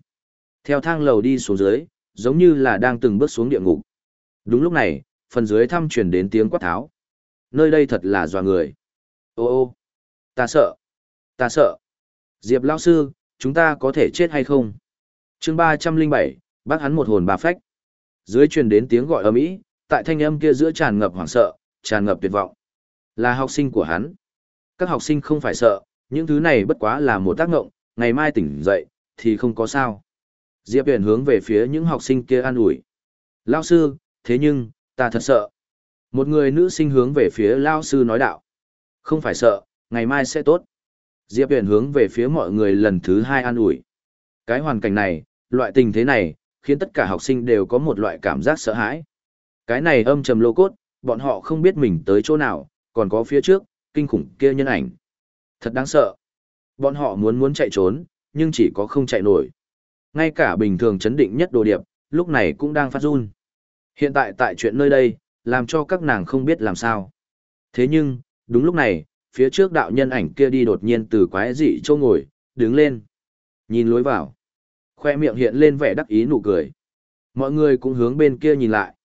Theo thang lầu đi xuống dưới, giống như là đang từng bước xuống địa ngục. Đúng lúc này, phần dưới thăm truyền đến tiếng quát tháo. Nơi đây thật là dọa người. Ô ô, ta sợ, ta sợ. Diệp lão sư, chúng ta có thể chết hay không? chương 307, bác hắn một hồn bà phách. Dưới truyền đến tiếng gọi ầm ĩ, tại thanh âm kia giữa tràn ngập hoảng sợ, tràn ngập tuyệt vọng. Là học sinh của hắn. Các học sinh không phải sợ, những thứ này bất quá là một tác ngộng, ngày mai tỉnh dậy, thì không có sao. Diệp Huyền hướng về phía những học sinh kia an ủi. Lão sư, thế nhưng, ta thật sợ. Một người nữ sinh hướng về phía lão sư nói đạo. Không phải sợ, ngày mai sẽ tốt. Diệp Huyền hướng về phía mọi người lần thứ hai an ủi. Cái hoàn cảnh này, loại tình thế này, khiến tất cả học sinh đều có một loại cảm giác sợ hãi. Cái này âm trầm lô cốt, bọn họ không biết mình tới chỗ nào, còn có phía trước, kinh khủng kia nhân ảnh. Thật đáng sợ. Bọn họ muốn muốn chạy trốn, nhưng chỉ có không chạy nổi. Ngay cả bình thường chấn định nhất đồ điệp, lúc này cũng đang phát run. Hiện tại tại chuyện nơi đây, làm cho các nàng không biết làm sao. Thế nhưng, đúng lúc này, phía trước đạo nhân ảnh kia đi đột nhiên từ quái dị châu ngồi, đứng lên. Nhìn lối vào. Khoe miệng hiện lên vẻ đắc ý nụ cười. Mọi người cũng hướng bên kia nhìn lại.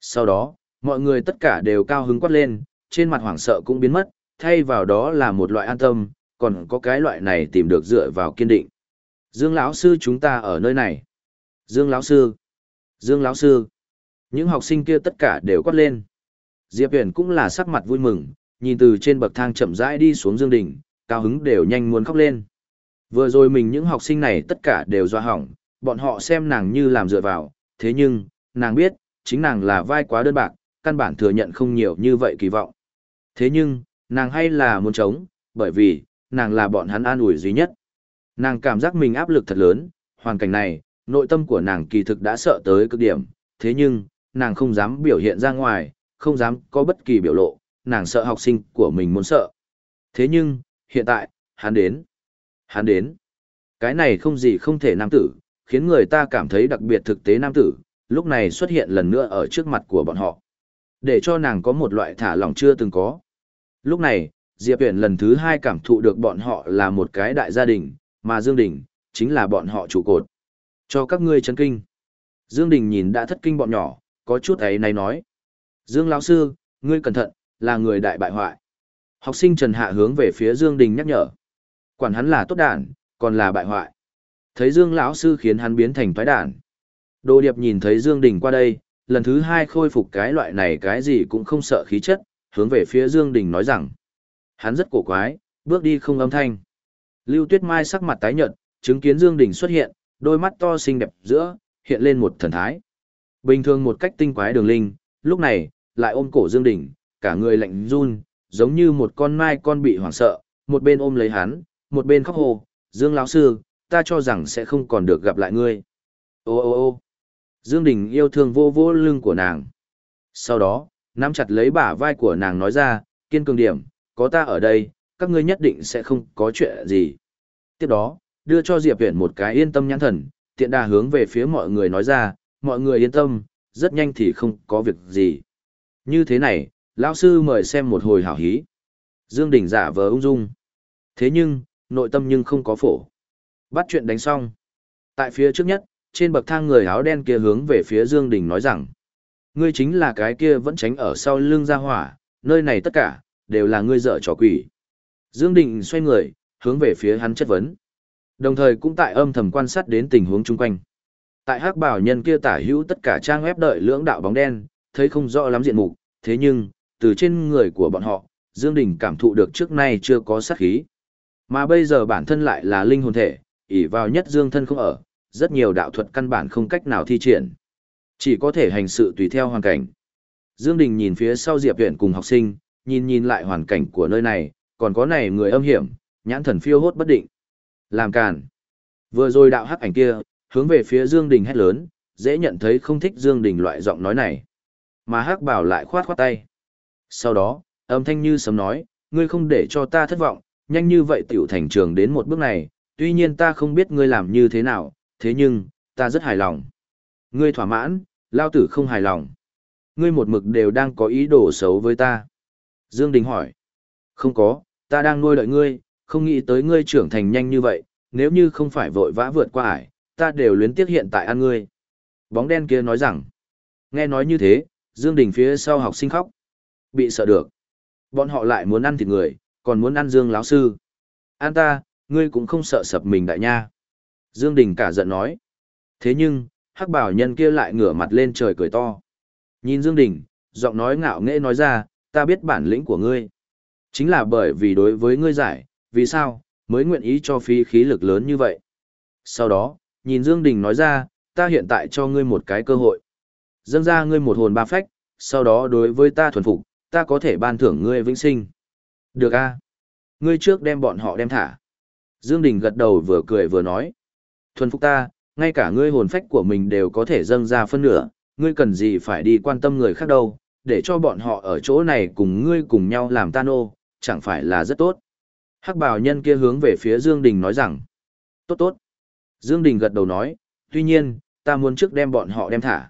Sau đó, mọi người tất cả đều cao hứng quát lên, trên mặt hoảng sợ cũng biến mất, thay vào đó là một loại an tâm, còn có cái loại này tìm được dựa vào kiên định. Dương lão sư chúng ta ở nơi này. Dương lão sư. Dương lão sư. Những học sinh kia tất cả đều quát lên. Diệp Huyền cũng là sắc mặt vui mừng, nhìn từ trên bậc thang chậm rãi đi xuống Dương đỉnh, cao hứng đều nhanh muốn khóc lên. Vừa rồi mình những học sinh này tất cả đều doa hỏng, bọn họ xem nàng như làm dựa vào, thế nhưng, nàng biết, chính nàng là vai quá đơn bạc, căn bản thừa nhận không nhiều như vậy kỳ vọng. Thế nhưng, nàng hay là muốn chống, bởi vì, nàng là bọn hắn an ủi duy nhất. Nàng cảm giác mình áp lực thật lớn, hoàn cảnh này, nội tâm của nàng kỳ thực đã sợ tới cực điểm, thế nhưng, nàng không dám biểu hiện ra ngoài, không dám có bất kỳ biểu lộ, nàng sợ học sinh của mình muốn sợ. Thế nhưng, hiện tại, hắn đến. Hắn đến. Cái này không gì không thể nam tử, khiến người ta cảm thấy đặc biệt thực tế nam tử, lúc này xuất hiện lần nữa ở trước mặt của bọn họ. Để cho nàng có một loại thả lỏng chưa từng có. Lúc này, Diệp Huyền lần thứ hai cảm thụ được bọn họ là một cái đại gia đình, mà Dương Đình, chính là bọn họ trụ cột. Cho các ngươi chấn kinh. Dương Đình nhìn đã thất kinh bọn nhỏ, có chút ấy này nói. Dương lão sư, ngươi cẩn thận, là người đại bại hoại. Học sinh Trần Hạ hướng về phía Dương Đình nhắc nhở. Quản hắn là tốt đàn, còn là bại hoại. Thấy Dương lão sư khiến hắn biến thành toái đàn. Đồ Điệp nhìn thấy Dương Đình qua đây, lần thứ hai khôi phục cái loại này cái gì cũng không sợ khí chất, hướng về phía Dương Đình nói rằng. Hắn rất cổ quái, bước đi không âm thanh. Lưu Tuyết Mai sắc mặt tái nhợt, chứng kiến Dương Đình xuất hiện, đôi mắt to xinh đẹp giữa, hiện lên một thần thái. Bình thường một cách tinh quái đường linh, lúc này, lại ôm cổ Dương Đình, cả người lạnh run, giống như một con mai con bị hoảng sợ, một bên ôm lấy hắn, một bên khóc hồ, Dương lão sư, ta cho rằng sẽ không còn được gặp lại ngươi. Ô ô ô Dương Đình yêu thương vô vô lưng của nàng. Sau đó, nắm chặt lấy bả vai của nàng nói ra, kiên cường điểm, có ta ở đây, các ngươi nhất định sẽ không có chuyện gì. Tiếp đó, đưa cho Diệp Viễn một cái yên tâm nhãn thần, tiện đà hướng về phía mọi người nói ra, mọi người yên tâm, rất nhanh thì không có việc gì. Như thế này, lão sư mời xem một hồi hảo hí. Dương Đình giả vờ ung dung. Thế nhưng, nội tâm nhưng không có phổ. Bắt chuyện đánh xong. Tại phía trước nhất, trên bậc thang người áo đen kia hướng về phía Dương Đình nói rằng. Ngươi chính là cái kia vẫn tránh ở sau lưng ra hỏa, nơi này tất cả, đều là ngươi dở trò quỷ. Dương Đình xoay người, hướng về phía hắn chất vấn. Đồng thời cũng tại âm thầm quan sát đến tình huống chung quanh. Tại hắc bảo nhân kia tả hữu tất cả trang web đợi lưỡng đạo bóng đen, thấy không rõ lắm diện mục, thế nhưng, từ trên người của bọn họ, Dương Đình cảm thụ được trước nay chưa có sát khí. Mà bây giờ bản thân lại là linh hồn thể, ỷ vào nhất Dương thân không ở, rất nhiều đạo thuật căn bản không cách nào thi triển. Chỉ có thể hành sự tùy theo hoàn cảnh. Dương Đình nhìn phía sau Diệp Viện cùng học sinh, nhìn nhìn lại hoàn cảnh của nơi này, còn có này người âm hiểm, nhãn thần phiêu hốt bất định. Làm càn. Vừa rồi đạo hắc ảnh kia, hướng về phía Dương Đình hét lớn, dễ nhận thấy không thích Dương Đình loại giọng nói này. Mà hắc bảo lại khoát khoát tay. Sau đó, âm thanh như sấm nói, ngươi không để cho ta thất vọng, nhanh như vậy tiểu thành trường đến một bước này, tuy nhiên ta không biết ngươi làm như thế nào, thế nhưng, ta rất hài lòng. Ngươi thỏa mãn, lao tử không hài lòng. Ngươi một mực đều đang có ý đồ xấu với ta. Dương Đình hỏi. Không có, ta đang nuôi đợi ngươi, không nghĩ tới ngươi trưởng thành nhanh như vậy, nếu như không phải vội vã vượt qua ải, ta đều luyến tiếc hiện tại ăn ngươi. Bóng đen kia nói rằng. Nghe nói như thế, Dương Đình phía sau học sinh khóc. Bị sợ được. Bọn họ lại muốn ăn thịt người, còn muốn ăn Dương lão sư. An ta, ngươi cũng không sợ sập mình đại nha. Dương Đình cả giận nói. Thế nhưng, hắc bảo nhân kia lại ngửa mặt lên trời cười to. Nhìn Dương Đình, giọng nói ngạo nghễ nói ra, ta biết bản lĩnh của ngươi. Chính là bởi vì đối với ngươi giải, vì sao, mới nguyện ý cho phí khí lực lớn như vậy. Sau đó, nhìn Dương Đình nói ra, ta hiện tại cho ngươi một cái cơ hội. Dâng ra ngươi một hồn ba phách, sau đó đối với ta thuần phục, ta có thể ban thưởng ngươi vĩnh sinh. Được a, Ngươi trước đem bọn họ đem thả. Dương Đình gật đầu vừa cười vừa nói. Thuần phục ta, ngay cả ngươi hồn phách của mình đều có thể dâng ra phân nửa, ngươi cần gì phải đi quan tâm người khác đâu, để cho bọn họ ở chỗ này cùng ngươi cùng nhau làm tan ô, chẳng phải là rất tốt. Hắc bào nhân kia hướng về phía Dương Đình nói rằng, tốt tốt. Dương Đình gật đầu nói, tuy nhiên, ta muốn trước đem bọn họ đem thả.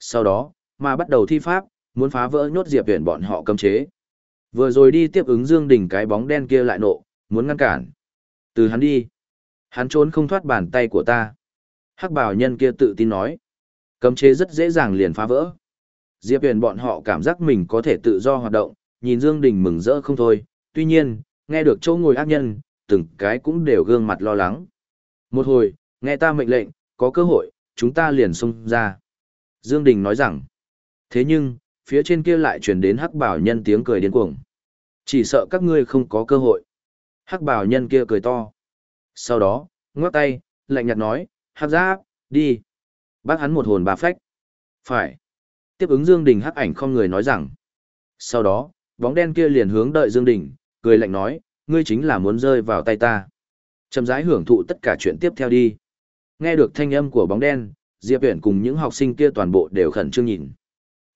Sau đó, mà bắt đầu thi pháp, muốn phá vỡ nhốt diệp huyền bọn họ cấm chế. Vừa rồi đi tiếp ứng Dương Đình cái bóng đen kia lại nộ, muốn ngăn cản. Từ hắn đi. Hắn trốn không thoát bàn tay của ta. Hắc bào nhân kia tự tin nói. Cấm chế rất dễ dàng liền phá vỡ. Diệp Huyền bọn họ cảm giác mình có thể tự do hoạt động, nhìn Dương Đình mừng rỡ không thôi. Tuy nhiên, nghe được chỗ ngồi ác nhân, từng cái cũng đều gương mặt lo lắng. Một hồi, nghe ta mệnh lệnh, có cơ hội, chúng ta liền xông ra. Dương Đình nói rằng, thế nhưng, phía trên kia lại truyền đến hắc bảo nhân tiếng cười điên cuồng. Chỉ sợ các ngươi không có cơ hội. Hắc bảo nhân kia cười to. Sau đó, ngoắc tay, lạnh nhạt nói, hắc giáp, đi. Bác hắn một hồn bà phách. Phải. Tiếp ứng Dương Đình hắc ảnh không người nói rằng. Sau đó, bóng đen kia liền hướng đợi Dương Đình, cười lạnh nói, ngươi chính là muốn rơi vào tay ta. Chậm rãi hưởng thụ tất cả chuyện tiếp theo đi. Nghe được thanh âm của bóng đen, Diệp Viễn cùng những học sinh kia toàn bộ đều khẩn trương nhìn.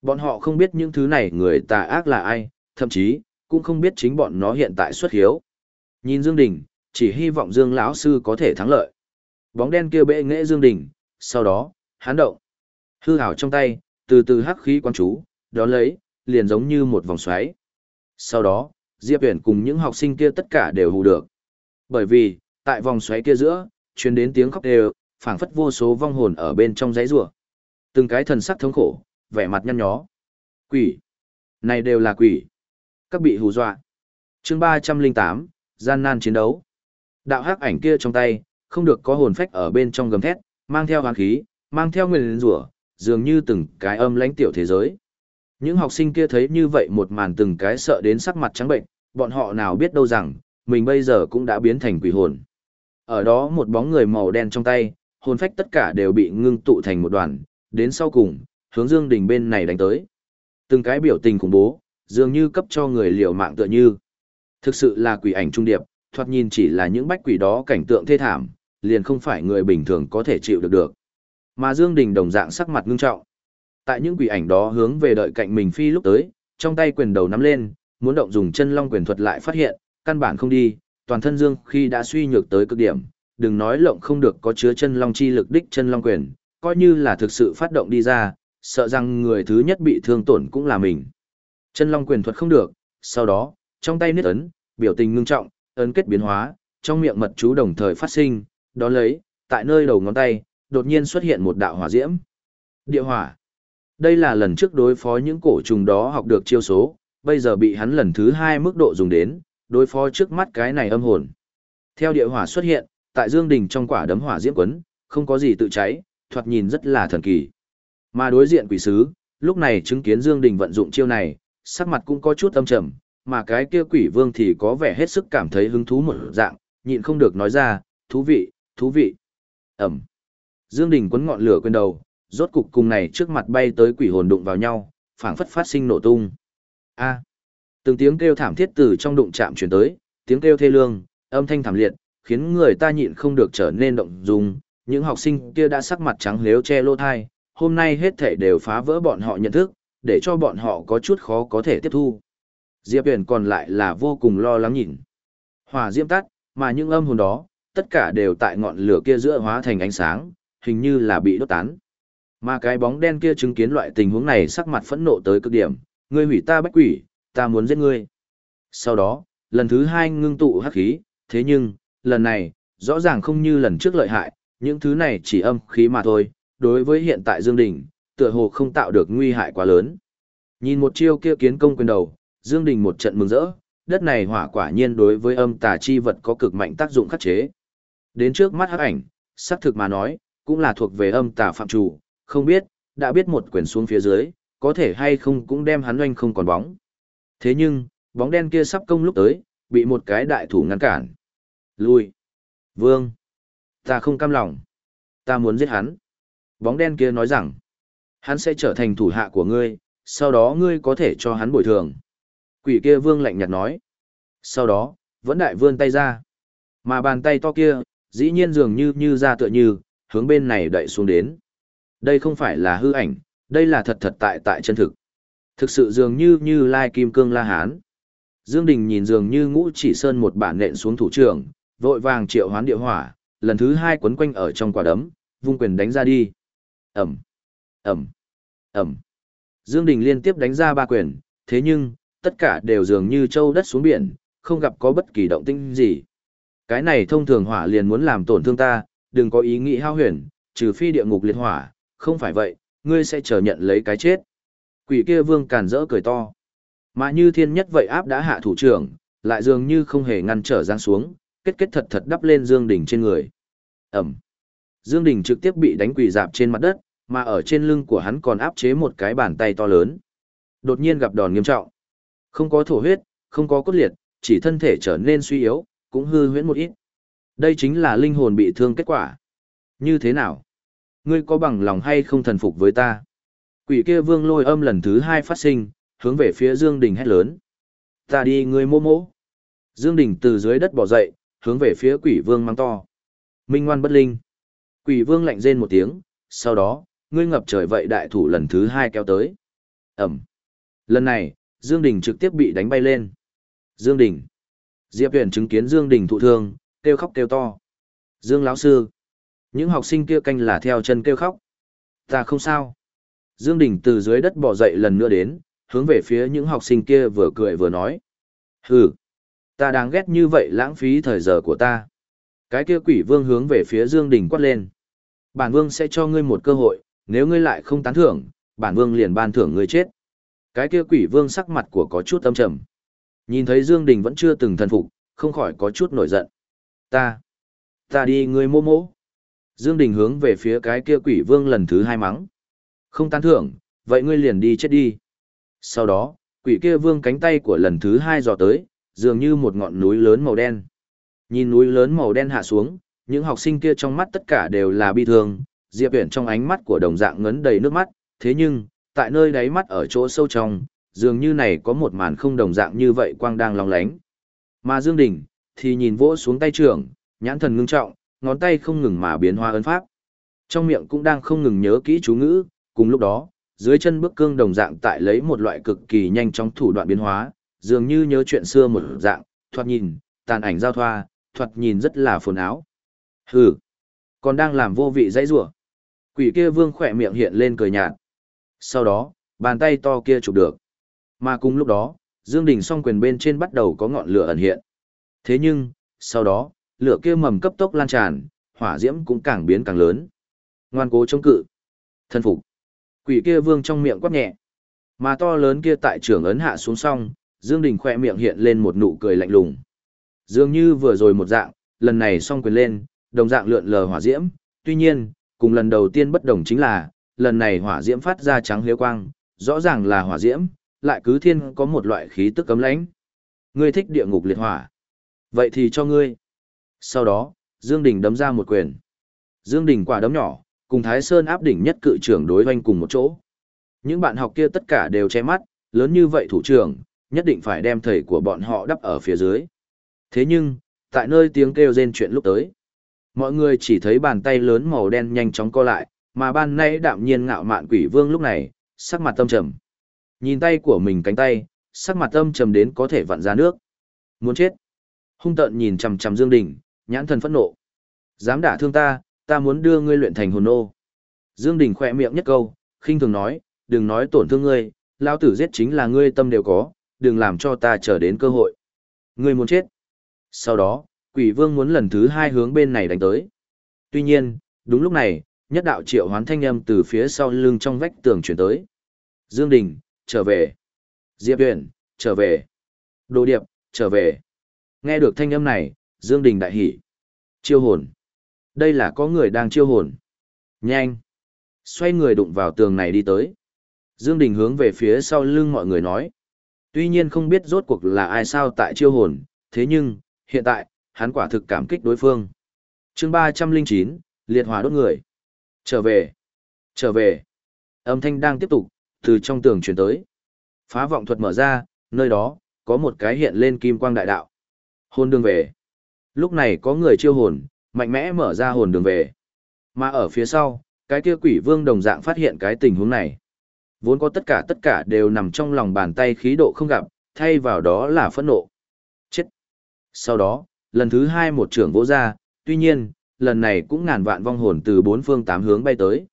Bọn họ không biết những thứ này người tà ác là ai, thậm chí, cũng không biết chính bọn nó hiện tại xuất hiếu. Nhìn Dương Đình, chỉ hy vọng Dương lão sư có thể thắng lợi. Bóng đen kia bệ nghệ Dương Đình, sau đó, hắn động. Hư hảo trong tay, từ từ hắc khí quan chú, đó lấy, liền giống như một vòng xoáy. Sau đó, Diệp Huyền cùng những học sinh kia tất cả đều hù được. Bởi vì, tại vòng xoáy kia giữa, truyền đến tiếng khóc đều, phảng phất vô số vong hồn ở bên trong giấy rủa. Từng cái thần sắc thống khổ, vẻ mặt nhăn nhó. Quỷ. Này đều là quỷ. Các bị hù dọa. chương 308, gian nan chiến đấu. Đạo hắc ảnh kia trong tay, không được có hồn phách ở bên trong gầm thét, mang theo hoàn khí, mang theo nguyên rủa, dường như từng cái âm lãnh tiểu thế giới. Những học sinh kia thấy như vậy một màn từng cái sợ đến sắc mặt trắng bệnh, bọn họ nào biết đâu rằng, mình bây giờ cũng đã biến thành quỷ hồn. Ở đó một bóng người màu đen trong tay, hồn phách tất cả đều bị ngưng tụ thành một đoàn, đến sau cùng, hướng Dương Đình bên này đánh tới. Từng cái biểu tình khủng bố, dường như cấp cho người liều mạng tựa như. Thực sự là quỷ ảnh trung điệp, thoạt nhìn chỉ là những bách quỷ đó cảnh tượng thê thảm, liền không phải người bình thường có thể chịu được được. Mà Dương Đình đồng dạng sắc mặt ngưng trọng. Tại những quỷ ảnh đó hướng về đợi cạnh mình phi lúc tới, trong tay quyền đầu nắm lên, muốn động dùng chân long quyền thuật lại phát hiện, căn bản không đi, toàn thân Dương khi đã suy nhược tới cực điểm, đừng nói lộng không được có chứa chân long chi lực đích chân long quyền, coi như là thực sự phát động đi ra, sợ rằng người thứ nhất bị thương tổn cũng là mình. Chân long quyền thuật không được, sau đó, trong tay niết ấn, biểu tình ngưng trọng, ấn kết biến hóa, trong miệng mật chú đồng thời phát sinh, đó lấy, tại nơi đầu ngón tay, đột nhiên xuất hiện một đạo hỏa diễm. Địa hỏa. Đây là lần trước đối phó những cổ trùng đó học được chiêu số, bây giờ bị hắn lần thứ hai mức độ dùng đến, đối phó trước mắt cái này âm hồn. Theo địa hỏa xuất hiện, tại Dương Đình trong quả đấm hỏa diễm quấn, không có gì tự cháy, thoạt nhìn rất là thần kỳ. Mà đối diện quỷ sứ, lúc này chứng kiến Dương Đình vận dụng chiêu này, sắc mặt cũng có chút âm trầm, mà cái kia quỷ vương thì có vẻ hết sức cảm thấy hứng thú một dạng, nhịn không được nói ra, thú vị, thú vị. Ẩm. Dương Đình quấn ngọn lửa quên đầu, rốt cục cùng này trước mặt bay tới quỷ hồn đụng vào nhau, phảng phất phát sinh nổ tung. A. Từng tiếng kêu thảm thiết từ trong đụng chạm truyền tới, tiếng kêu thê lương, âm thanh thảm liệt, khiến người ta nhịn không được trở nên động dung. Những học sinh kia đã sắc mặt trắng lếu che lô thai, hôm nay hết thể đều phá vỡ bọn họ nhận thức, để cho bọn họ có chút khó có thể tiếp thu. Diệp Huyền còn lại là vô cùng lo lắng nhìn. Hỏa diễm tắt, mà những âm hồn đó, tất cả đều tại ngọn lửa kia giữa hóa thành ánh sáng, hình như là bị đốt tán. Mà cái bóng đen kia chứng kiến loại tình huống này sắc mặt phẫn nộ tới cực điểm, ngươi hủy ta bách quỷ, ta muốn giết ngươi. Sau đó, lần thứ hai ngưng tụ hắc khí, thế nhưng, lần này, rõ ràng không như lần trước lợi hại, những thứ này chỉ âm khí mà thôi, đối với hiện tại Dương Đình, tựa hồ không tạo được nguy hại quá lớn. Nhìn một chiêu kia kiến công quyền đầu, Dương Đình một trận mừng rỡ, đất này hỏa quả nhiên đối với âm tà chi vật có cực mạnh tác dụng khắc chế. Đến trước mắt hắc ảnh, xác thực mà nói, cũng là thuộc về âm tà phạm chủ, không biết, đã biết một quyền xuống phía dưới, có thể hay không cũng đem hắn oanh không còn bóng. Thế nhưng, bóng đen kia sắp công lúc tới, bị một cái đại thủ ngăn cản. Lui. Vương. Ta không cam lòng. Ta muốn giết hắn. Bóng đen kia nói rằng, hắn sẽ trở thành thủ hạ của ngươi, sau đó ngươi có thể cho hắn bồi thường. Quỷ kia vương lạnh nhạt nói. Sau đó, vẫn đại vươn tay ra. Mà bàn tay to kia, dĩ nhiên dường như như ra tựa như, hướng bên này đậy xuống đến. Đây không phải là hư ảnh, đây là thật thật tại tại chân thực. Thực sự dường như như lai kim cương la hán. Dương Đình nhìn dường như ngũ chỉ sơn một bản nện xuống thủ trưởng, vội vàng triệu hoán địa hỏa, lần thứ hai quấn quanh ở trong quả đấm, vung quyền đánh ra đi. Ẩm, Ẩm, Ẩm. Dương Đình liên tiếp đánh ra ba quyền, thế nhưng, tất cả đều dường như châu đất xuống biển, không gặp có bất kỳ động tĩnh gì. Cái này thông thường hỏa liền muốn làm tổn thương ta, đừng có ý nghĩ hao huyền, trừ phi địa ngục liệt hỏa, không phải vậy, ngươi sẽ chờ nhận lấy cái chết. Quỷ kia vương càn rỡ cười to. Mà như thiên nhất vậy áp đã hạ thủ trưởng, lại dường như không hề ngăn trở giang xuống, kết kết thật thật đắp lên Dương Đình trên người. Ẩm. Dương Đình trực tiếp bị đánh quỳ dạp trên mặt đất, mà ở trên lưng của hắn còn áp chế một cái bàn tay to lớn. Đột nhiên gặp đòn nghiêm trọng. Không có thổ huyết, không có cốt liệt, chỉ thân thể trở nên suy yếu, cũng hư huyễn một ít. Đây chính là linh hồn bị thương kết quả. Như thế nào? Ngươi có bằng lòng hay không thần phục với ta? Quỷ kia vương lôi âm lần thứ hai phát sinh, hướng về phía Dương Đình hét lớn. Ta đi ngươi mô mô. Dương Đình từ dưới đất bò dậy, hướng về phía quỷ vương mang to. Minh ngoan bất linh. Quỷ vương lạnh rên một tiếng, sau đó, ngươi ngập trời vậy đại thủ lần thứ hai kéo tới. Ẩm. Lần này, Dương Đình trực tiếp bị đánh bay lên. Dương Đình. Diệp Huyền chứng kiến Dương Đình thụ thương, kêu khóc kêu to. Dương lão sư. Những học sinh kia canh là theo chân kêu khóc. Ta không sao. Dương Đình từ dưới đất bò dậy lần nữa đến, hướng về phía những học sinh kia vừa cười vừa nói. Hừ. Ta đáng ghét như vậy lãng phí thời giờ của ta. Cái kia quỷ vương hướng về phía Dương Đình quát lên. Bản vương sẽ cho ngươi một cơ hội, nếu ngươi lại không tán thưởng, bản vương liền ban thưởng ngươi chết. Cái kia quỷ vương sắc mặt của có chút âm trầm. Nhìn thấy Dương Đình vẫn chưa từng thần phục, không khỏi có chút nổi giận. Ta, ta đi ngươi mô mô. Dương Đình hướng về phía cái kia quỷ vương lần thứ hai mắng. Không tán thưởng, vậy ngươi liền đi chết đi. Sau đó, quỷ kia vương cánh tay của lần thứ hai dò tới, dường như một ngọn núi lớn màu đen. Nhìn núi lớn màu đen hạ xuống, những học sinh kia trong mắt tất cả đều là bi thương, Diệp Uyển trong ánh mắt của đồng dạng ngấn đầy nước mắt, thế nhưng, tại nơi đáy mắt ở chỗ sâu trong, dường như này có một màn không đồng dạng như vậy quang đang long lánh. Mà Dương Đình, thì nhìn vỗ xuống tay trưởng, nhãn thần ngưng trọng, ngón tay không ngừng mà biến hóa ấn pháp. Trong miệng cũng đang không ngừng nhớ kỹ chú ngữ, cùng lúc đó, dưới chân bước cương đồng dạng tại lấy một loại cực kỳ nhanh chóng thủ đoạn biến hóa, dường như nhớ chuyện xưa một dạng, thoạt nhìn, tàn ảnh giao thoa, thoạt nhìn rất là phồn áo. Hừ, còn đang làm vô vị dãy rủa. Quỷ kia vương khỏe miệng hiện lên cười nhạt. Sau đó, bàn tay to kia chụp được. Mà cùng lúc đó, Dương Đình song quyền bên trên bắt đầu có ngọn lửa ẩn hiện. Thế nhưng, sau đó, lửa kia mầm cấp tốc lan tràn, hỏa diễm cũng càng biến càng lớn. Ngoan cố chống cự. Thân phục. Quỷ kia vương trong miệng quát nhẹ. Mà to lớn kia tại trưởng ấn hạ xuống xong, Dương Đình khỏe miệng hiện lên một nụ cười lạnh lùng. Dường như vừa rồi một dạng, lần này song quyền lên, đồng dạng lượn lờ hỏa diễm, tuy nhiên, cùng lần đầu tiên bất đồng chính là, lần này hỏa diễm phát ra trắng liêu quang, rõ ràng là hỏa diễm, lại cứ thiên có một loại khí tức cấm lãnh. Ngươi thích địa ngục liệt hỏa. Vậy thì cho ngươi. Sau đó, Dương Đình đấm ra một quyền. Dương Đình quả đấm nhỏ, cùng Thái Sơn áp đỉnh nhất cự trưởng đối hoanh cùng một chỗ. Những bạn học kia tất cả đều che mắt, lớn như vậy thủ trưởng, nhất định phải đem thầy của bọn họ đắp ở phía dưới. Thế nhưng, tại nơi tiếng kêu rên chuyện lúc tới, mọi người chỉ thấy bàn tay lớn màu đen nhanh chóng co lại, mà ban nay đạm nhiên ngạo mạn quỷ vương lúc này, sắc mặt tâm trầm. Nhìn tay của mình cánh tay, sắc mặt tâm trầm đến có thể vặn ra nước. Muốn chết. Hung tợn nhìn chằm chằm Dương Đình, nhãn thần phẫn nộ. Dám đả thương ta, ta muốn đưa ngươi luyện thành hồn nô. Dương Đình khẽ miệng nhất câu, khinh thường nói, đừng nói tổn thương ngươi, lão tử giết chính là ngươi tâm đều có, đừng làm cho ta chờ đến cơ hội. Ngươi muốn chết. Sau đó, quỷ vương muốn lần thứ hai hướng bên này đánh tới. Tuy nhiên, đúng lúc này, nhất đạo triệu hoán thanh âm từ phía sau lưng trong vách tường chuyển tới. Dương Đình, trở về. Diệp Huyền, trở về. Đồ Điệp, trở về. Nghe được thanh âm này, Dương Đình đại hỉ. Chiêu hồn. Đây là có người đang chiêu hồn. Nhanh. Xoay người đụng vào tường này đi tới. Dương Đình hướng về phía sau lưng mọi người nói. Tuy nhiên không biết rốt cuộc là ai sao tại chiêu hồn, thế nhưng, hiện tại, hắn quả thực cảm kích đối phương. Chương 309, liệt hỏa đốt người. Trở về. Trở về. Âm thanh đang tiếp tục, từ trong tường truyền tới. Phá vọng thuật mở ra, nơi đó, có một cái hiện lên kim quang đại đạo. Hồn đường về. Lúc này có người chiêu hồn, mạnh mẽ mở ra hồn đường về. Mà ở phía sau, cái kia quỷ vương đồng dạng phát hiện cái tình huống này. Vốn có tất cả tất cả đều nằm trong lòng bàn tay khí độ không gặp, thay vào đó là phẫn nộ. Sau đó, lần thứ hai một trưởng vỗ ra, tuy nhiên, lần này cũng ngàn vạn vong hồn từ bốn phương tám hướng bay tới.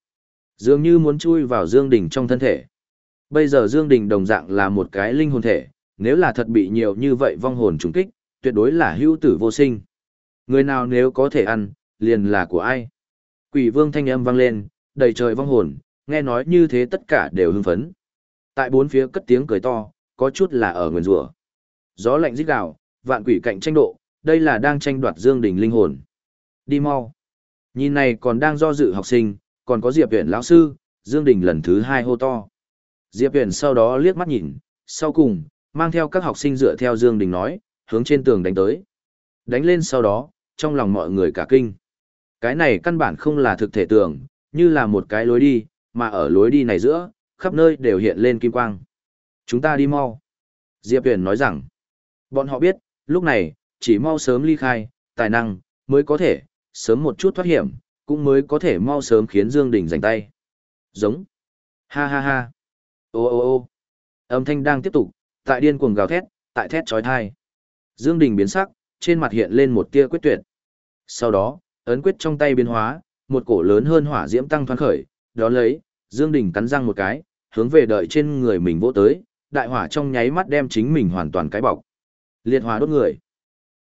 Dường như muốn chui vào Dương Đình trong thân thể. Bây giờ Dương Đình đồng dạng là một cái linh hồn thể, nếu là thật bị nhiều như vậy vong hồn trùng kích, tuyệt đối là hữu tử vô sinh. Người nào nếu có thể ăn, liền là của ai. Quỷ vương thanh âm vang lên, đầy trời vong hồn, nghe nói như thế tất cả đều hưng phấn. Tại bốn phía cất tiếng cười to, có chút là ở nguyền rủa. Gió lạnh rít gào, vạn quỷ cạnh tranh độ, đây là đang tranh đoạt Dương Đình linh hồn. Đi mau. Nhìn này còn đang do dự học sinh, còn có Diệp Huyền lão sư, Dương Đình lần thứ hai hô to. Diệp Huyền sau đó liếc mắt nhìn, sau cùng, mang theo các học sinh dựa theo Dương Đình nói, hướng trên tường đánh tới. Đánh lên sau đó, trong lòng mọi người cả kinh. Cái này căn bản không là thực thể tường, như là một cái lối đi, mà ở lối đi này giữa, khắp nơi đều hiện lên kim quang. Chúng ta đi mau. Diệp Huyền nói rằng, bọn họ biết, lúc này, chỉ mau sớm ly khai, tài năng, mới có thể, sớm một chút thoát hiểm, cũng mới có thể mau sớm khiến Dương Đình giành tay. Giống. Ha ha ha. Ô ô ô. Âm thanh đang tiếp tục, tại điên cuồng gào thét, tại thét chói tai. Dương Đình biến sắc, trên mặt hiện lên một tia quyết tuyệt. Sau đó, ấn quyết trong tay biến hóa, một cổ lớn hơn hỏa diễm tăng thoáng khởi, đó lấy, Dương Đình cắn răng một cái, hướng về đợi trên người mình vỗ tới, đại hỏa trong nháy mắt đem chính mình hoàn toàn cái bọc. Liệt hỏa đốt người.